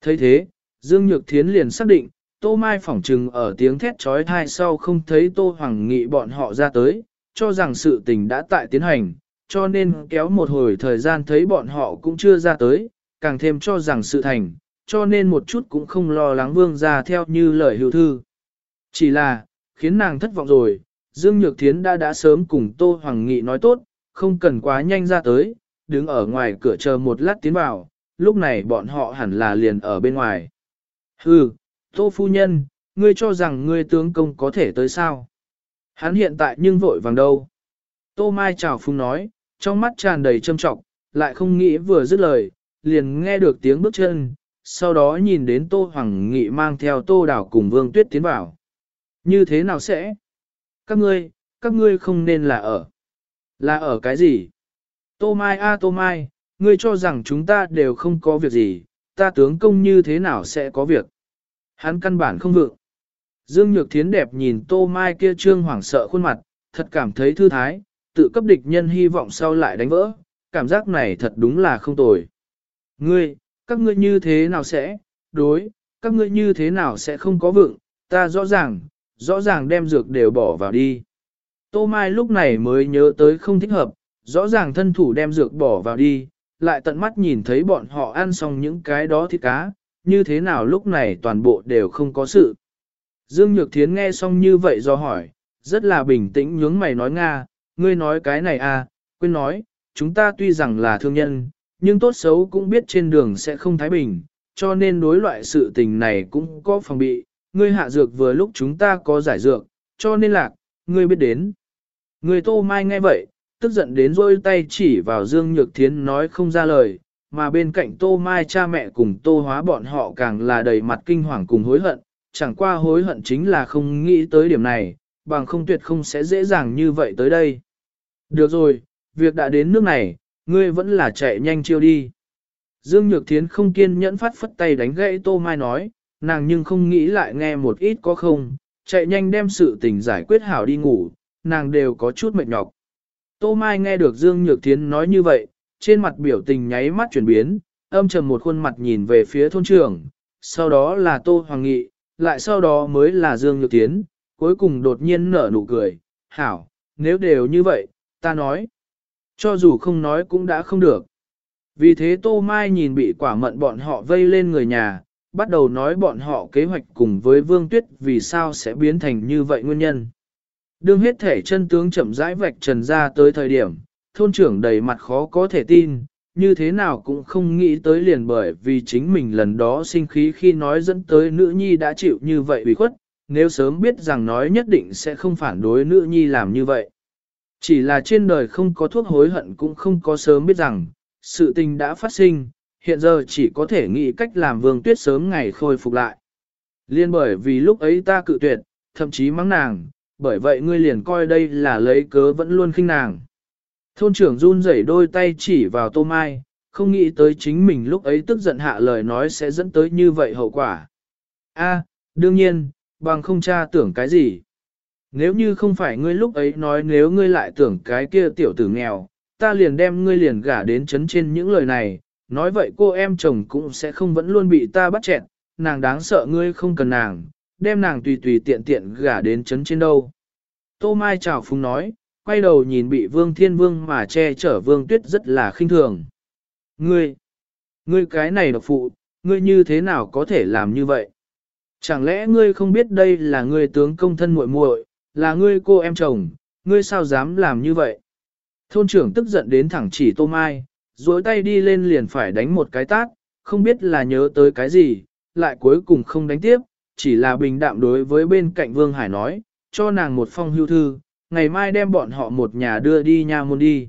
thấy thế, Dương Nhược Thiến liền xác định, Tô Mai phỏng trừng ở tiếng thét trói thai sau không thấy Tô Hoàng Nghị bọn họ ra tới, cho rằng sự tình đã tại tiến hành, cho nên kéo một hồi thời gian thấy bọn họ cũng chưa ra tới, càng thêm cho rằng sự thành, cho nên một chút cũng không lo lắng vương ra theo như lời hữu thư. Chỉ là, khiến nàng thất vọng rồi, Dương Nhược Thiến đã đã sớm cùng Tô Hoàng Nghị nói tốt, không cần quá nhanh ra tới, đứng ở ngoài cửa chờ một lát tiến vào, lúc này bọn họ hẳn là liền ở bên ngoài. Hừ, Tô Phu Nhân, ngươi cho rằng ngươi tướng công có thể tới sao? Hắn hiện tại nhưng vội vàng đâu? Tô Mai chào phung nói, trong mắt tràn đầy châm trọng, lại không nghĩ vừa dứt lời, liền nghe được tiếng bước chân, sau đó nhìn đến Tô Hoàng Nghị mang theo Tô Đảo cùng Vương Tuyết tiến vào. Như thế nào sẽ? Các ngươi, các ngươi không nên là ở. Là ở cái gì? Tô Mai a Tô Mai, ngươi cho rằng chúng ta đều không có việc gì, ta tướng công như thế nào sẽ có việc? Hắn căn bản không vượng. Dương Nhược Thiến đẹp nhìn Tô Mai kia trương hoảng sợ khuôn mặt, thật cảm thấy thư thái, tự cấp địch nhân hy vọng sau lại đánh vỡ, cảm giác này thật đúng là không tồi. Ngươi, các ngươi như thế nào sẽ, đối, các ngươi như thế nào sẽ không có vượng, ta rõ ràng, rõ ràng đem dược đều bỏ vào đi. Tô Mai lúc này mới nhớ tới không thích hợp, rõ ràng thân thủ đem dược bỏ vào đi, lại tận mắt nhìn thấy bọn họ ăn xong những cái đó thịt cá, như thế nào lúc này toàn bộ đều không có sự. Dương Nhược Thiến nghe xong như vậy do hỏi, rất là bình tĩnh nhướng mày nói Nga, ngươi nói cái này à, quên nói, chúng ta tuy rằng là thương nhân, nhưng tốt xấu cũng biết trên đường sẽ không thái bình, cho nên đối loại sự tình này cũng có phòng bị, ngươi hạ dược vừa lúc chúng ta có giải dược, cho nên là, ngươi biết đến. Người tô mai nghe vậy, tức giận đến rôi tay chỉ vào Dương Nhược Thiến nói không ra lời, mà bên cạnh tô mai cha mẹ cùng tô hóa bọn họ càng là đầy mặt kinh hoàng cùng hối hận, chẳng qua hối hận chính là không nghĩ tới điểm này, bằng không tuyệt không sẽ dễ dàng như vậy tới đây. Được rồi, việc đã đến nước này, ngươi vẫn là chạy nhanh chiêu đi. Dương Nhược Thiến không kiên nhẫn phát phất tay đánh gãy Tô Mai nói, nàng nhưng không nghĩ lại nghe một ít có không, chạy nhanh đem sự tình giải quyết hảo đi ngủ, nàng đều có chút mệt nhọc. Tô Mai nghe được Dương Nhược Thiến nói như vậy, trên mặt biểu tình nháy mắt chuyển biến, âm trầm một khuôn mặt nhìn về phía thôn trưởng, sau đó là Tô Hoàng Nghị, lại sau đó mới là Dương Nhược tiến, cuối cùng đột nhiên nở nụ cười, hảo, nếu đều như vậy, ta nói. Cho dù không nói cũng đã không được. Vì thế Tô Mai nhìn bị quả mận bọn họ vây lên người nhà, bắt đầu nói bọn họ kế hoạch cùng với Vương Tuyết vì sao sẽ biến thành như vậy nguyên nhân. Đương hết thể chân tướng chậm rãi vạch trần ra tới thời điểm, thôn trưởng đầy mặt khó có thể tin, như thế nào cũng không nghĩ tới liền bởi vì chính mình lần đó sinh khí khi nói dẫn tới nữ nhi đã chịu như vậy ủy khuất, nếu sớm biết rằng nói nhất định sẽ không phản đối nữ nhi làm như vậy. Chỉ là trên đời không có thuốc hối hận cũng không có sớm biết rằng, sự tình đã phát sinh, hiện giờ chỉ có thể nghĩ cách làm vương tuyết sớm ngày khôi phục lại. Liên bởi vì lúc ấy ta cự tuyệt, thậm chí mắng nàng, bởi vậy ngươi liền coi đây là lấy cớ vẫn luôn khinh nàng. Thôn trưởng run rẩy đôi tay chỉ vào tô mai, không nghĩ tới chính mình lúc ấy tức giận hạ lời nói sẽ dẫn tới như vậy hậu quả. A, đương nhiên, bằng không cha tưởng cái gì. Nếu như không phải ngươi lúc ấy nói nếu ngươi lại tưởng cái kia tiểu tử nghèo, ta liền đem ngươi liền gả đến chấn trên những lời này, nói vậy cô em chồng cũng sẽ không vẫn luôn bị ta bắt chẹn, nàng đáng sợ ngươi không cần nàng, đem nàng tùy tùy tiện tiện gả đến chấn trên đâu. Tô Mai chào phúng nói, quay đầu nhìn bị vương thiên vương mà che chở vương tuyết rất là khinh thường. Ngươi, ngươi cái này độc phụ, ngươi như thế nào có thể làm như vậy? Chẳng lẽ ngươi không biết đây là ngươi tướng công thân muội muội, là ngươi cô em chồng, ngươi sao dám làm như vậy? Thôn trưởng tức giận đến thẳng chỉ Tô Mai, duỗi tay đi lên liền phải đánh một cái tát, không biết là nhớ tới cái gì, lại cuối cùng không đánh tiếp, chỉ là bình đạm đối với bên cạnh Vương Hải nói, cho nàng một phong hưu thư, ngày mai đem bọn họ một nhà đưa đi nha môn đi.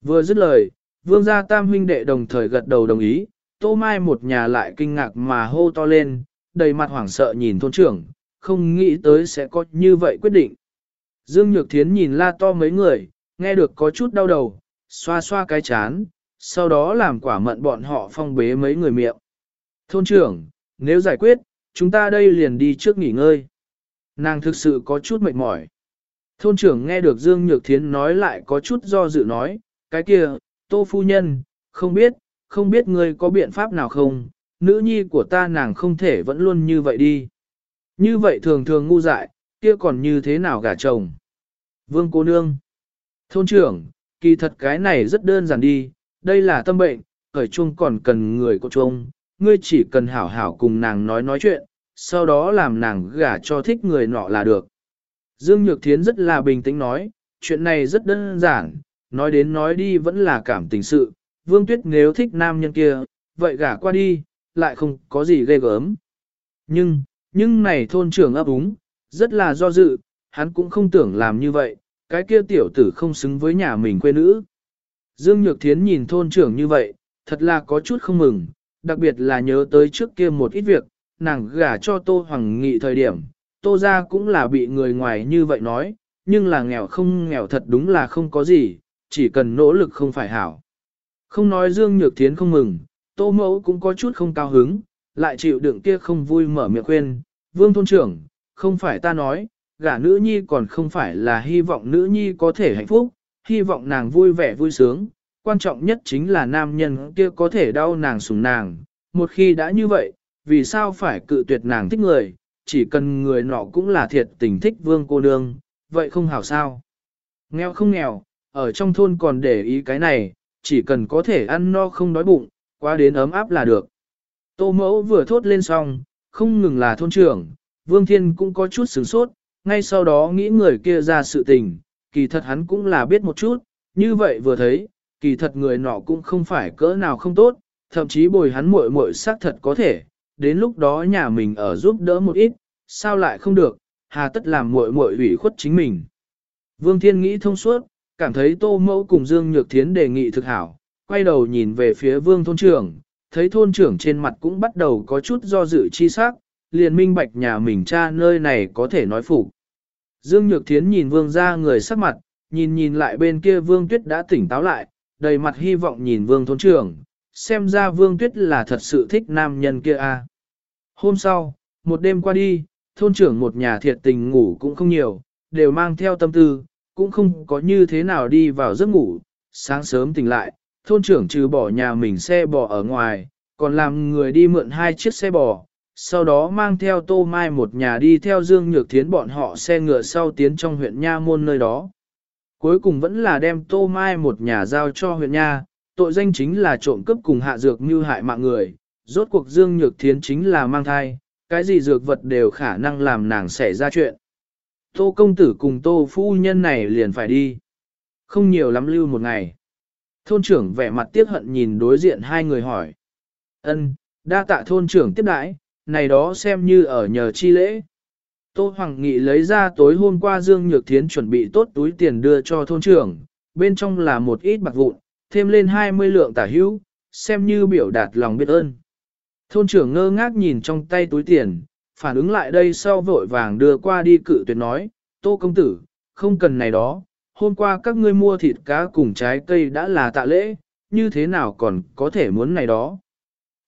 Vừa dứt lời, Vương gia tam huynh đệ đồng thời gật đầu đồng ý, Tô Mai một nhà lại kinh ngạc mà hô to lên, đầy mặt hoảng sợ nhìn thôn trưởng, không nghĩ tới sẽ có như vậy quyết định. Dương Nhược Thiến nhìn la to mấy người, nghe được có chút đau đầu, xoa xoa cái chán, sau đó làm quả mận bọn họ phong bế mấy người miệng. Thôn trưởng, nếu giải quyết, chúng ta đây liền đi trước nghỉ ngơi. Nàng thực sự có chút mệt mỏi. Thôn trưởng nghe được Dương Nhược Thiến nói lại có chút do dự nói, cái kia, tô phu nhân, không biết, không biết ngươi có biện pháp nào không, nữ nhi của ta nàng không thể vẫn luôn như vậy đi. Như vậy thường thường ngu dại, kia còn như thế nào gả chồng. Vương cô nương. Thôn trưởng, kỳ thật cái này rất đơn giản đi, đây là tâm bệnh, khởi chung còn cần người có chung, ngươi chỉ cần hảo hảo cùng nàng nói nói chuyện, sau đó làm nàng gả cho thích người nọ là được. Dương Nhược Thiến rất là bình tĩnh nói, chuyện này rất đơn giản, nói đến nói đi vẫn là cảm tình sự, Vương Tuyết nếu thích nam nhân kia, vậy gả qua đi, lại không có gì ghê gớm. Nhưng, nhưng này thôn trưởng ấp úng, rất là do dự, hắn cũng không tưởng làm như vậy, cái kia tiểu tử không xứng với nhà mình quê nữ. Dương Nhược Thiến nhìn thôn trưởng như vậy, thật là có chút không mừng, đặc biệt là nhớ tới trước kia một ít việc, nàng gả cho Tô Hoàng Nghị thời điểm, Tô ra cũng là bị người ngoài như vậy nói, nhưng là nghèo không nghèo thật đúng là không có gì, chỉ cần nỗ lực không phải hảo. Không nói Dương Nhược Thiến không mừng, Tô Mẫu cũng có chút không cao hứng, lại chịu đựng kia không vui mở miệng khuyên, Vương Thôn Trưởng, không phải ta nói, gả nữ nhi còn không phải là hy vọng nữ nhi có thể hạnh phúc, hy vọng nàng vui vẻ vui sướng, quan trọng nhất chính là nam nhân kia có thể đau nàng sủng nàng, một khi đã như vậy, vì sao phải cự tuyệt nàng thích người, chỉ cần người nọ cũng là thiệt tình thích vương cô nương, vậy không hảo sao. Nghèo không nghèo, ở trong thôn còn để ý cái này, chỉ cần có thể ăn no không đói bụng, qua đến ấm áp là được. Tô mẫu vừa thốt lên xong, không ngừng là thôn trưởng, Vương Thiên cũng có chút sửng sốt, ngay sau đó nghĩ người kia ra sự tình, kỳ thật hắn cũng là biết một chút, như vậy vừa thấy, kỳ thật người nọ cũng không phải cỡ nào không tốt, thậm chí bồi hắn muội muội xác thật có thể, đến lúc đó nhà mình ở giúp đỡ một ít, sao lại không được, hà tất làm muội muội ủy khuất chính mình. Vương Thiên nghĩ thông suốt, cảm thấy Tô Mẫu cùng Dương Nhược Thiến đề nghị thực hảo, quay đầu nhìn về phía Vương thôn trưởng, thấy thôn trưởng trên mặt cũng bắt đầu có chút do dự chi sắc, liền minh bạch nhà mình cha nơi này có thể nói phục. Dương Nhược Thiến nhìn Vương ra người sắc mặt, nhìn nhìn lại bên kia Vương Tuyết đã tỉnh táo lại, đầy mặt hy vọng nhìn Vương thôn trưởng, xem ra Vương Tuyết là thật sự thích nam nhân kia a. À. Hôm sau, một đêm qua đi, thôn trưởng một nhà thiệt tình ngủ cũng không nhiều, đều mang theo tâm tư, cũng không có như thế nào đi vào giấc ngủ, sáng sớm tỉnh lại, thôn trưởng trừ bỏ nhà mình xe bò ở ngoài, còn làm người đi mượn hai chiếc xe bò, sau đó mang theo Tô Mai một nhà đi theo Dương Nhược Thiến bọn họ xe ngựa sau tiến trong huyện Nha Môn nơi đó. Cuối cùng vẫn là đem Tô Mai một nhà giao cho huyện Nha, tội danh chính là trộm cướp cùng hạ dược như hại mạng người, rốt cuộc Dương Nhược Thiến chính là mang thai, cái gì dược vật đều khả năng làm nàng xảy ra chuyện. Tô công tử cùng tô phu nhân này liền phải đi. Không nhiều lắm lưu một ngày. Thôn trưởng vẻ mặt tiếc hận nhìn đối diện hai người hỏi. ân đa tạ thôn trưởng tiếp đãi, này đó xem như ở nhờ chi lễ. Tô Hoàng Nghị lấy ra tối hôm qua Dương Nhược Thiến chuẩn bị tốt túi tiền đưa cho thôn trưởng, bên trong là một ít bạc vụn, thêm lên 20 lượng tả hữu, xem như biểu đạt lòng biết ơn. Thôn trưởng ngơ ngác nhìn trong tay túi tiền, phản ứng lại đây sau vội vàng đưa qua đi cự tuyệt nói, Tô công tử, không cần này đó, hôm qua các ngươi mua thịt cá cùng trái cây đã là tạ lễ, như thế nào còn có thể muốn này đó.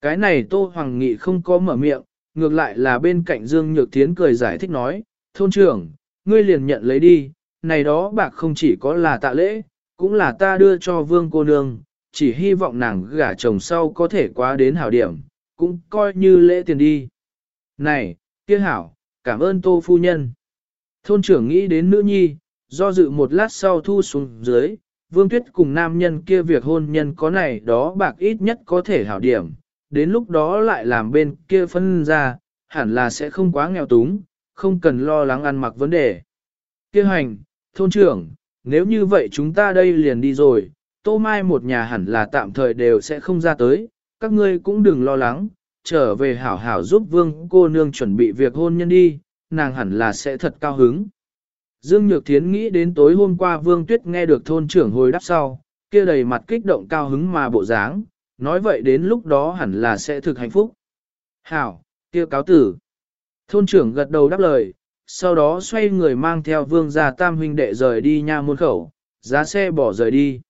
Cái này Tô Hoàng Nghị không có mở miệng, ngược lại là bên cạnh Dương Nhược Thiến cười giải thích nói, thôn trưởng, ngươi liền nhận lấy đi, này đó bạc không chỉ có là tạ lễ, cũng là ta đưa cho vương cô nương, chỉ hy vọng nàng gả chồng sau có thể quá đến hảo điểm, cũng coi như lễ tiền đi. Này, kia hảo, cảm ơn tô phu nhân. Thôn trưởng nghĩ đến nữ nhi, do dự một lát sau thu xuống dưới, vương tuyết cùng nam nhân kia việc hôn nhân có này đó bạc ít nhất có thể hảo điểm, đến lúc đó lại làm bên kia phân ra, hẳn là sẽ không quá nghèo túng, không cần lo lắng ăn mặc vấn đề. Kia hành, thôn trưởng, nếu như vậy chúng ta đây liền đi rồi, tô mai một nhà hẳn là tạm thời đều sẽ không ra tới, các ngươi cũng đừng lo lắng, trở về hảo hảo giúp vương cô nương chuẩn bị việc hôn nhân đi, nàng hẳn là sẽ thật cao hứng. Dương Nhược Thiến nghĩ đến tối hôm qua Vương Tuyết nghe được thôn trưởng hồi đáp sau, kia đầy mặt kích động cao hứng mà bộ dáng, nói vậy đến lúc đó hẳn là sẽ thực hạnh phúc. Hảo, kia cáo tử. Thôn trưởng gật đầu đáp lời, sau đó xoay người mang theo vương gia tam huynh đệ rời đi nha môn khẩu, giá xe bỏ rời đi.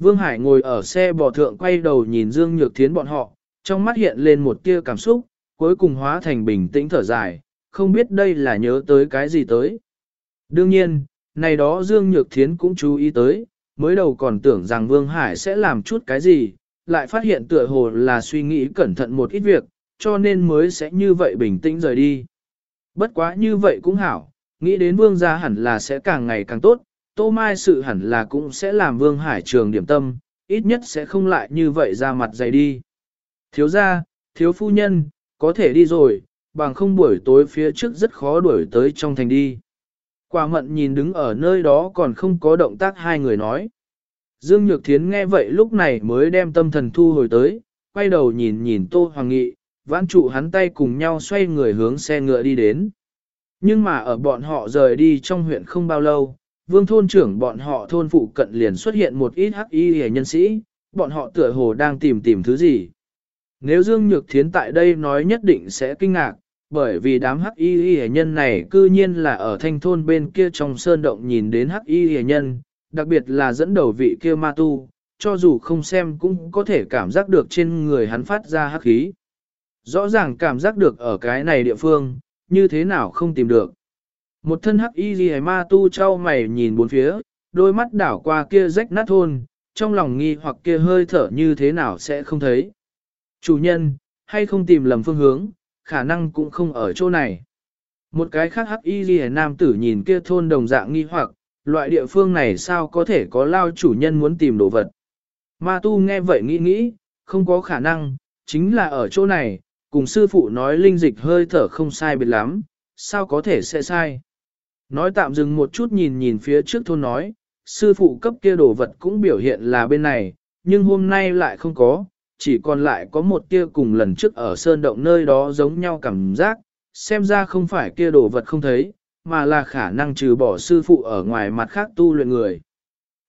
Vương Hải ngồi ở xe bò thượng quay đầu nhìn Dương Nhược Thiến bọn họ, trong mắt hiện lên một tia cảm xúc, cuối cùng hóa thành bình tĩnh thở dài, không biết đây là nhớ tới cái gì tới. Đương nhiên, này đó Dương Nhược Thiến cũng chú ý tới, mới đầu còn tưởng rằng Vương Hải sẽ làm chút cái gì, lại phát hiện tựa hồ là suy nghĩ cẩn thận một ít việc, cho nên mới sẽ như vậy bình tĩnh rời đi. Bất quá như vậy cũng hảo, nghĩ đến Vương gia hẳn là sẽ càng ngày càng tốt, Tô Mai sự hẳn là cũng sẽ làm Vương Hải trường điểm tâm, ít nhất sẽ không lại như vậy ra mặt dày đi. Thiếu gia, thiếu phu nhân, có thể đi rồi, bằng không buổi tối phía trước rất khó đuổi tới trong thành đi. Quả mận nhìn đứng ở nơi đó còn không có động tác hai người nói. Dương Nhược Thiến nghe vậy lúc này mới đem tâm thần thu hồi tới, quay đầu nhìn nhìn Tô Hoàng Nghị, vãn trụ hắn tay cùng nhau xoay người hướng xe ngựa đi đến. Nhưng mà ở bọn họ rời đi trong huyện không bao lâu, vương thôn trưởng bọn họ thôn phụ cận liền xuất hiện một ít hắc y hề nhân sĩ, bọn họ tựa hồ đang tìm tìm thứ gì. Nếu Dương Nhược Thiến tại đây nói nhất định sẽ kinh ngạc, bởi vì đám hắc y hề nhân này cư nhiên là ở thanh thôn bên kia trong sơn động nhìn đến hắc y hề nhân, đặc biệt là dẫn đầu vị kia ma tu, cho dù không xem cũng có thể cảm giác được trên người hắn phát ra hắc khí. Rõ ràng cảm giác được ở cái này địa phương, như thế nào không tìm được. Một thân hắc y gì ma tu trao mày nhìn bốn phía, đôi mắt đảo qua kia rách nát thôn, trong lòng nghi hoặc kia hơi thở như thế nào sẽ không thấy. Chủ nhân, hay không tìm lầm phương hướng, khả năng cũng không ở chỗ này. Một cái khác hắc y gì nam tử nhìn kia thôn đồng dạng nghi hoặc, loại địa phương này sao có thể có lao chủ nhân muốn tìm đồ vật. Ma tu nghe vậy nghĩ nghĩ, không có khả năng, chính là ở chỗ này, cùng sư phụ nói linh dịch hơi thở không sai biệt lắm, sao có thể sẽ sai. Nói tạm dừng một chút nhìn nhìn phía trước thôn nói, sư phụ cấp kia đồ vật cũng biểu hiện là bên này, nhưng hôm nay lại không có, chỉ còn lại có một kia cùng lần trước ở sơn động nơi đó giống nhau cảm giác, xem ra không phải kia đồ vật không thấy, mà là khả năng trừ bỏ sư phụ ở ngoài mặt khác tu luyện người.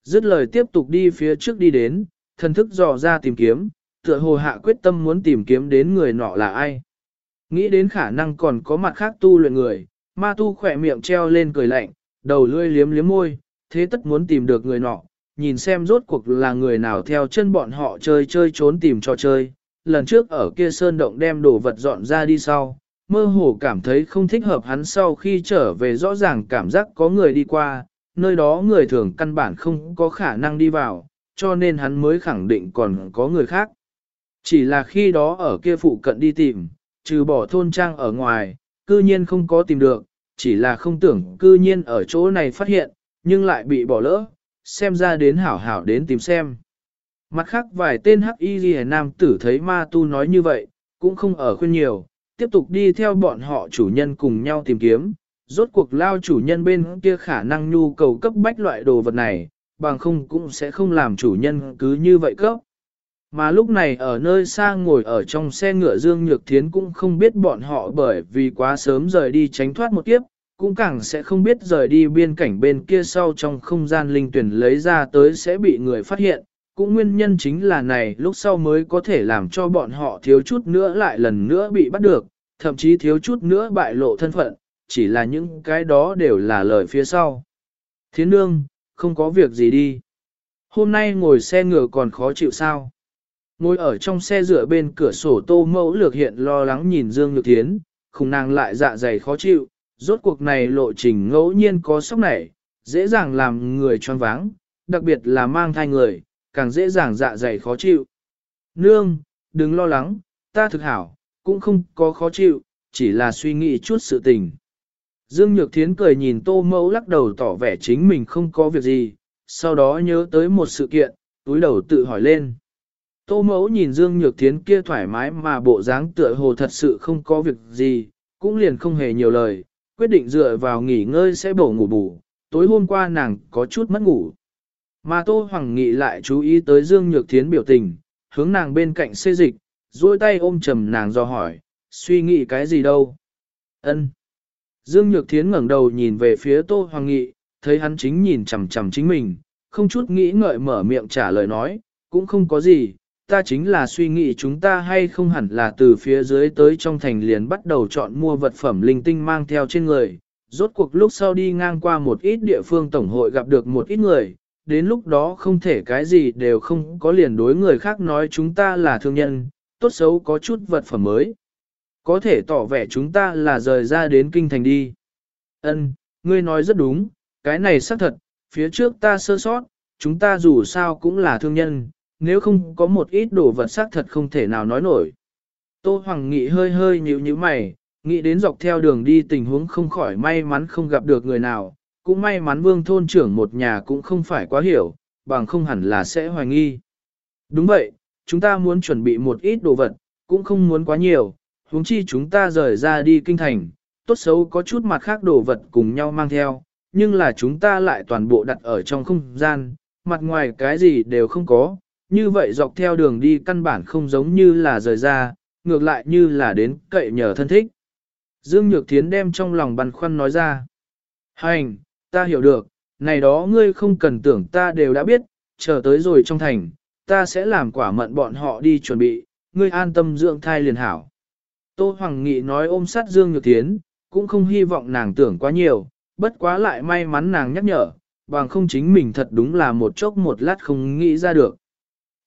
Dứt lời tiếp tục đi phía trước đi đến, thần thức dò ra tìm kiếm, tựa hồ hạ quyết tâm muốn tìm kiếm đến người nọ là ai. Nghĩ đến khả năng còn có mặt khác tu luyện người, ma tu khỏe miệng treo lên cười lạnh, đầu lươi liếm liếm môi, thế tất muốn tìm được người nọ, nhìn xem rốt cuộc là người nào theo chân bọn họ chơi chơi trốn tìm trò chơi. Lần trước ở kia sơn động đem đồ vật dọn ra đi sau, mơ hồ cảm thấy không thích hợp hắn sau khi trở về rõ ràng cảm giác có người đi qua, nơi đó người thường căn bản không có khả năng đi vào, cho nên hắn mới khẳng định còn có người khác. Chỉ là khi đó ở kia phụ cận đi tìm, trừ bỏ thôn trang ở ngoài, cư nhiên không có tìm được, chỉ là không tưởng cư nhiên ở chỗ này phát hiện, nhưng lại bị bỏ lỡ, xem ra đến hảo hảo đến tìm xem. Mặt khác vài tên hắc y ghi nam tử thấy ma tu nói như vậy, cũng không ở khuyên nhiều, tiếp tục đi theo bọn họ chủ nhân cùng nhau tìm kiếm, rốt cuộc lao chủ nhân bên kia khả năng nhu cầu cấp bách loại đồ vật này, bằng không cũng sẽ không làm chủ nhân cứ như vậy cấp. Mà lúc này ở nơi xa ngồi ở trong xe ngựa Dương Nhược Thiến cũng không biết bọn họ bởi vì quá sớm rời đi tránh thoát một kiếp, cũng càng sẽ không biết rời đi biên cảnh bên kia sau trong không gian linh tuyển lấy ra tới sẽ bị người phát hiện. Cũng nguyên nhân chính là này lúc sau mới có thể làm cho bọn họ thiếu chút nữa lại lần nữa bị bắt được, thậm chí thiếu chút nữa bại lộ thân phận, chỉ là những cái đó đều là lời phía sau. Thiến nương, không có việc gì đi. Hôm nay ngồi xe ngựa còn khó chịu sao? Ngồi ở trong xe dựa bên cửa sổ tô mẫu lược hiện lo lắng nhìn Dương Nhược Thiến, khùng nàng lại dạ dày khó chịu, rốt cuộc này lộ trình ngẫu nhiên có sốc nảy, dễ dàng làm người choáng váng, đặc biệt là mang thai người, càng dễ dàng dạ dày khó chịu. Nương, đừng lo lắng, ta thực hảo, cũng không có khó chịu, chỉ là suy nghĩ chút sự tình. Dương Nhược Thiến cười nhìn tô mẫu lắc đầu tỏ vẻ chính mình không có việc gì, sau đó nhớ tới một sự kiện, túi đầu tự hỏi lên. Tô mẫu nhìn Dương Nhược Thiến kia thoải mái mà bộ dáng tựa hồ thật sự không có việc gì, cũng liền không hề nhiều lời, quyết định dựa vào nghỉ ngơi sẽ bổ ngủ bù. Tối hôm qua nàng có chút mất ngủ. Mà Tô Hoàng Nghị lại chú ý tới Dương Nhược Thiến biểu tình, hướng nàng bên cạnh xê dịch, duỗi tay ôm trầm nàng do hỏi, suy nghĩ cái gì đâu. Ân. Dương Nhược Thiến ngẩng đầu nhìn về phía Tô Hoàng Nghị, thấy hắn chính nhìn chằm chằm chính mình, không chút nghĩ ngợi mở miệng trả lời nói, cũng không có gì, ta chính là suy nghĩ chúng ta hay không hẳn là từ phía dưới tới trong thành liền bắt đầu chọn mua vật phẩm linh tinh mang theo trên người. Rốt cuộc lúc sau đi ngang qua một ít địa phương tổng hội gặp được một ít người, đến lúc đó không thể cái gì đều không có liền đối người khác nói chúng ta là thương nhân, tốt xấu có chút vật phẩm mới. Có thể tỏ vẻ chúng ta là rời ra đến kinh thành đi. Ân, ngươi nói rất đúng, cái này xác thật, phía trước ta sơ sót, chúng ta dù sao cũng là thương nhân, nếu không có một ít đồ vật xác thật không thể nào nói nổi. Tô Hoàng Nghị hơi hơi nhíu nhíu mày, nghĩ đến dọc theo đường đi tình huống không khỏi may mắn không gặp được người nào, cũng may mắn vương thôn trưởng một nhà cũng không phải quá hiểu, bằng không hẳn là sẽ hoài nghi. Đúng vậy, chúng ta muốn chuẩn bị một ít đồ vật, cũng không muốn quá nhiều, huống chi chúng ta rời ra đi kinh thành, tốt xấu có chút mặt khác đồ vật cùng nhau mang theo, nhưng là chúng ta lại toàn bộ đặt ở trong không gian, mặt ngoài cái gì đều không có, như vậy dọc theo đường đi căn bản không giống như là rời ra, ngược lại như là đến cậy nhờ thân thích. Dương Nhược Thiến đem trong lòng băn khoăn nói ra. Hành, ta hiểu được, này đó ngươi không cần tưởng ta đều đã biết, chờ tới rồi trong thành, ta sẽ làm quả mận bọn họ đi chuẩn bị, ngươi an tâm dưỡng thai liền hảo. Tô Hoàng Nghị nói ôm sát Dương Nhược Thiến, cũng không hy vọng nàng tưởng quá nhiều, bất quá lại may mắn nàng nhắc nhở, bằng không chính mình thật đúng là một chốc một lát không nghĩ ra được.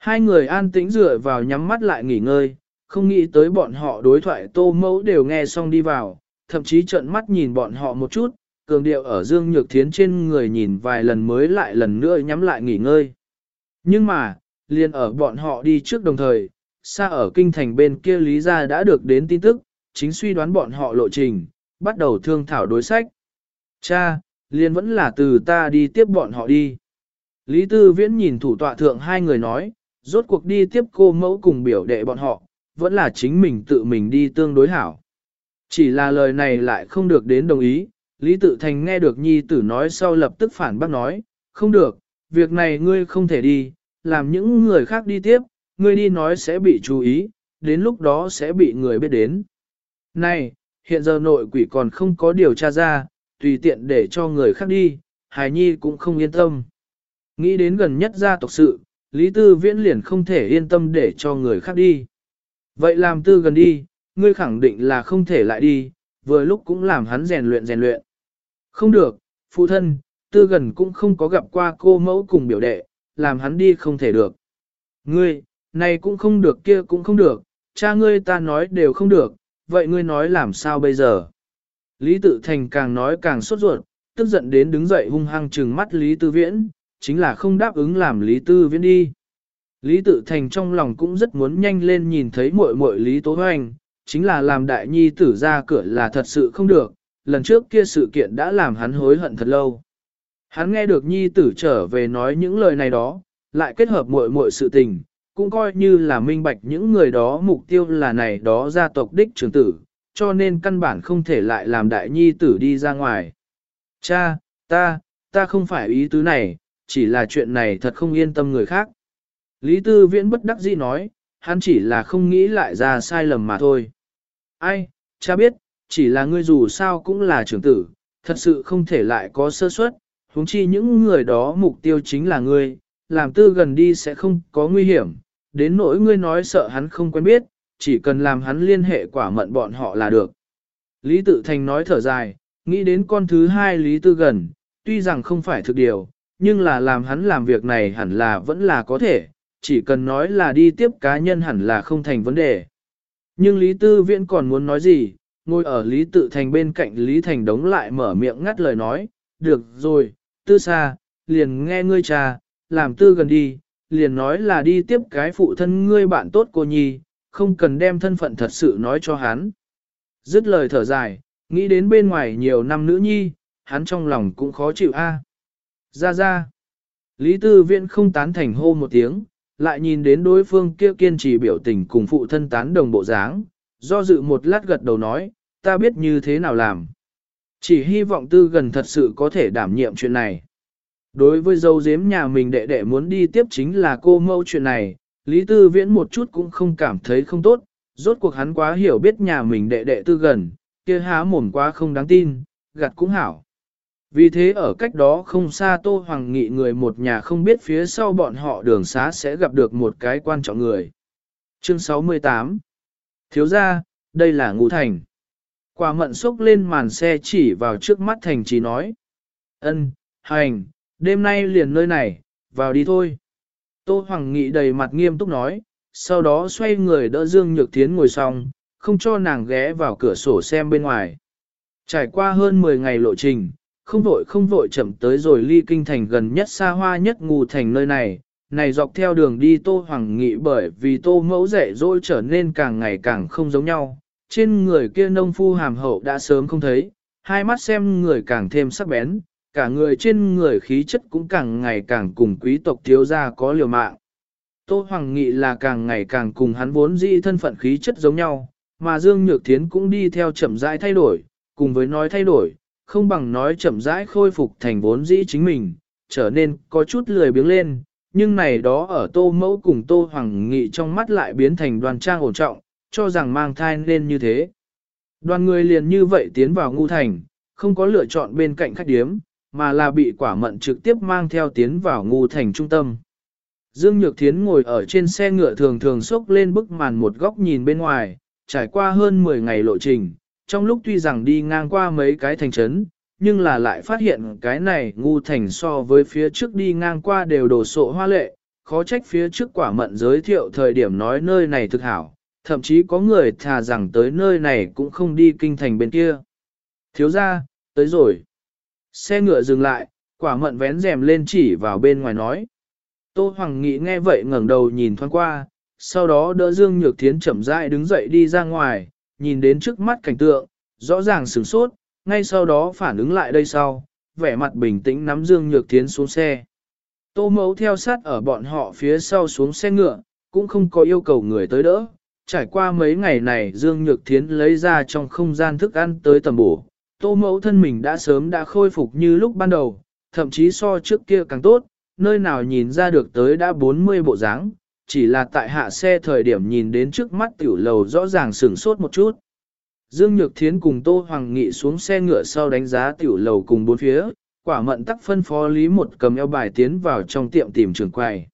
Hai người an tĩnh dựa vào nhắm mắt lại nghỉ ngơi, không nghĩ tới bọn họ đối thoại tô mẫu đều nghe xong đi vào, thậm chí trợn mắt nhìn bọn họ một chút, cường điệu ở Dương Nhược Thiến trên người nhìn vài lần mới lại lần nữa nhắm lại nghỉ ngơi. Nhưng mà, liền ở bọn họ đi trước đồng thời, xa ở kinh thành bên kia Lý Gia đã được đến tin tức, chính suy đoán bọn họ lộ trình, bắt đầu thương thảo đối sách. Cha, liền vẫn là từ ta đi tiếp bọn họ đi. Lý Tư Viễn nhìn thủ tọa thượng hai người nói, rốt cuộc đi tiếp cô mẫu cùng biểu đệ bọn họ, vẫn là chính mình tự mình đi tương đối hảo. Chỉ là lời này lại không được đến đồng ý, Lý Tự Thành nghe được nhi tử nói sau lập tức phản bác nói, không được, việc này ngươi không thể đi, làm những người khác đi tiếp, ngươi đi nói sẽ bị chú ý, đến lúc đó sẽ bị người biết đến. Này, hiện giờ nội quỷ còn không có điều tra ra, tùy tiện để cho người khác đi, Hải Nhi cũng không yên tâm. Nghĩ đến gần nhất gia tộc sự, Lý Tư Viễn liền không thể yên tâm để cho người khác đi. Vậy làm tư gần đi, ngươi khẳng định là không thể lại đi, vừa lúc cũng làm hắn rèn luyện rèn luyện. Không được, phụ thân, tư gần cũng không có gặp qua cô mẫu cùng biểu đệ, làm hắn đi không thể được. Ngươi, này cũng không được kia cũng không được, cha ngươi ta nói đều không được, vậy ngươi nói làm sao bây giờ? Lý Tự Thành càng nói càng sốt ruột, tức giận đến đứng dậy hung hăng trừng mắt Lý Tư Viễn, chính là không đáp ứng làm Lý Tư Viễn đi. Lý Tự Thành trong lòng cũng rất muốn nhanh lên nhìn thấy muội muội Lý Tố Hoành, chính là làm đại nhi tử ra cửa là thật sự không được, lần trước kia sự kiện đã làm hắn hối hận thật lâu. Hắn nghe được nhi tử trở về nói những lời này đó, lại kết hợp muội muội sự tình, cũng coi như là minh bạch những người đó mục tiêu là này đó gia tộc đích trưởng tử, cho nên căn bản không thể lại làm đại nhi tử đi ra ngoài. Cha, ta, ta không phải ý tứ này, chỉ là chuyện này thật không yên tâm người khác. Lý Tư Viễn bất đắc dĩ nói, hắn chỉ là không nghĩ lại ra sai lầm mà thôi. Ai, cha biết, chỉ là ngươi dù sao cũng là trưởng tử, thật sự không thể lại có sơ suất, huống chi những người đó mục tiêu chính là ngươi, làm tư gần đi sẽ không có nguy hiểm, đến nỗi ngươi nói sợ hắn không quen biết, chỉ cần làm hắn liên hệ quả mận bọn họ là được. Lý Tự Thành nói thở dài, nghĩ đến con thứ hai Lý Tư gần, tuy rằng không phải thực điều, nhưng là làm hắn làm việc này hẳn là vẫn là có thể, chỉ cần nói là đi tiếp cá nhân hẳn là không thành vấn đề. Nhưng Lý Tư Viễn còn muốn nói gì, ngồi ở Lý Tự Thành bên cạnh Lý Thành đống lại mở miệng ngắt lời nói, được rồi, tư xa, liền nghe ngươi cha, làm tư gần đi, liền nói là đi tiếp cái phụ thân ngươi bạn tốt cô nhi, không cần đem thân phận thật sự nói cho hắn. Dứt lời thở dài, nghĩ đến bên ngoài nhiều năm nữ nhi, hắn trong lòng cũng khó chịu a. Ra ra. Lý Tư Viễn không tán thành hô một tiếng, lại nhìn đến đối phương kia kiên trì biểu tình cùng phụ thân tán đồng bộ dáng, do dự một lát gật đầu nói, ta biết như thế nào làm. Chỉ hy vọng tư gần thật sự có thể đảm nhiệm chuyện này. Đối với dâu giếm nhà mình đệ đệ muốn đi tiếp chính là cô mâu chuyện này, Lý Tư Viễn một chút cũng không cảm thấy không tốt, rốt cuộc hắn quá hiểu biết nhà mình đệ đệ tư gần, kia há mồm quá không đáng tin, gặt cũng hảo. Vì thế ở cách đó không xa Tô Hoàng Nghị người một nhà không biết phía sau bọn họ đường xá sẽ gặp được một cái quan trọng người. Chương 68 Thiếu ra, đây là Ngũ Thành. Quả mận xúc lên màn xe chỉ vào trước mắt Thành chỉ nói. ân hành, đêm nay liền nơi này, vào đi thôi. Tô Hoàng Nghị đầy mặt nghiêm túc nói, sau đó xoay người đỡ Dương Nhược Thiến ngồi xong, không cho nàng ghé vào cửa sổ xem bên ngoài. Trải qua hơn 10 ngày lộ trình, không vội không vội chậm tới rồi ly kinh thành gần nhất xa hoa nhất ngù thành nơi này, này dọc theo đường đi Tô Hoàng Nghị bởi vì Tô mẫu dạy dỗ trở nên càng ngày càng không giống nhau, trên người kia nông phu hàm hậu đã sớm không thấy, hai mắt xem người càng thêm sắc bén, cả người trên người khí chất cũng càng ngày càng cùng quý tộc thiếu gia có liều mạng. Tô Hoàng Nghị là càng ngày càng cùng hắn vốn dĩ thân phận khí chất giống nhau, mà Dương Nhược Thiến cũng đi theo chậm rãi thay đổi, cùng với nói thay đổi, không bằng nói chậm rãi khôi phục thành vốn dĩ chính mình, trở nên có chút lười biếng lên, nhưng này đó ở Tô Mẫu cùng Tô Hoàng Nghị trong mắt lại biến thành đoàn trang ổn trọng, cho rằng mang thai nên như thế. Đoàn người liền như vậy tiến vào ngu thành, không có lựa chọn bên cạnh khách điếm, mà là bị quả mận trực tiếp mang theo tiến vào ngu thành trung tâm. Dương Nhược Thiến ngồi ở trên xe ngựa thường thường xốc lên bức màn một góc nhìn bên ngoài, trải qua hơn 10 ngày lộ trình, trong lúc tuy rằng đi ngang qua mấy cái thành trấn, nhưng là lại phát hiện cái này ngu thành so với phía trước đi ngang qua đều đổ sộ hoa lệ, khó trách phía trước quả mận giới thiệu thời điểm nói nơi này thực hảo, thậm chí có người thà rằng tới nơi này cũng không đi kinh thành bên kia. Thiếu ra, tới rồi. Xe ngựa dừng lại, quả mận vén rèm lên chỉ vào bên ngoài nói. Tô Hoàng Nghị nghe vậy ngẩng đầu nhìn thoáng qua, sau đó đỡ Dương Nhược Thiến chậm rãi đứng dậy đi ra ngoài, nhìn đến trước mắt cảnh tượng, rõ ràng sửng sốt, ngay sau đó phản ứng lại đây sau, vẻ mặt bình tĩnh nắm Dương Nhược Thiến xuống xe. Tô mẫu theo sát ở bọn họ phía sau xuống xe ngựa, cũng không có yêu cầu người tới đỡ. Trải qua mấy ngày này Dương Nhược Thiến lấy ra trong không gian thức ăn tới tầm bổ. Tô mẫu thân mình đã sớm đã khôi phục như lúc ban đầu, thậm chí so trước kia càng tốt, nơi nào nhìn ra được tới đã 40 bộ dáng, chỉ là tại hạ xe thời điểm nhìn đến trước mắt tiểu lầu rõ ràng sửng sốt một chút. Dương Nhược Thiến cùng Tô Hoàng Nghị xuống xe ngựa sau đánh giá tiểu lầu cùng bốn phía, quả mận tắc phân phó lý một cầm eo bài tiến vào trong tiệm tìm trưởng quầy.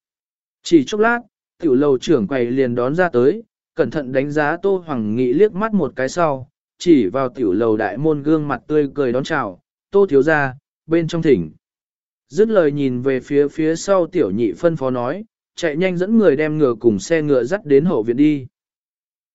Chỉ chốc lát, tiểu lầu trưởng quầy liền đón ra tới, cẩn thận đánh giá Tô Hoàng Nghị liếc mắt một cái sau, chỉ vào tiểu lầu đại môn gương mặt tươi cười đón chào, Tô thiếu gia bên trong thỉnh. Dứt lời nhìn về phía phía sau tiểu nhị phân phó nói, chạy nhanh dẫn người đem ngựa cùng xe ngựa dắt đến hậu viện đi.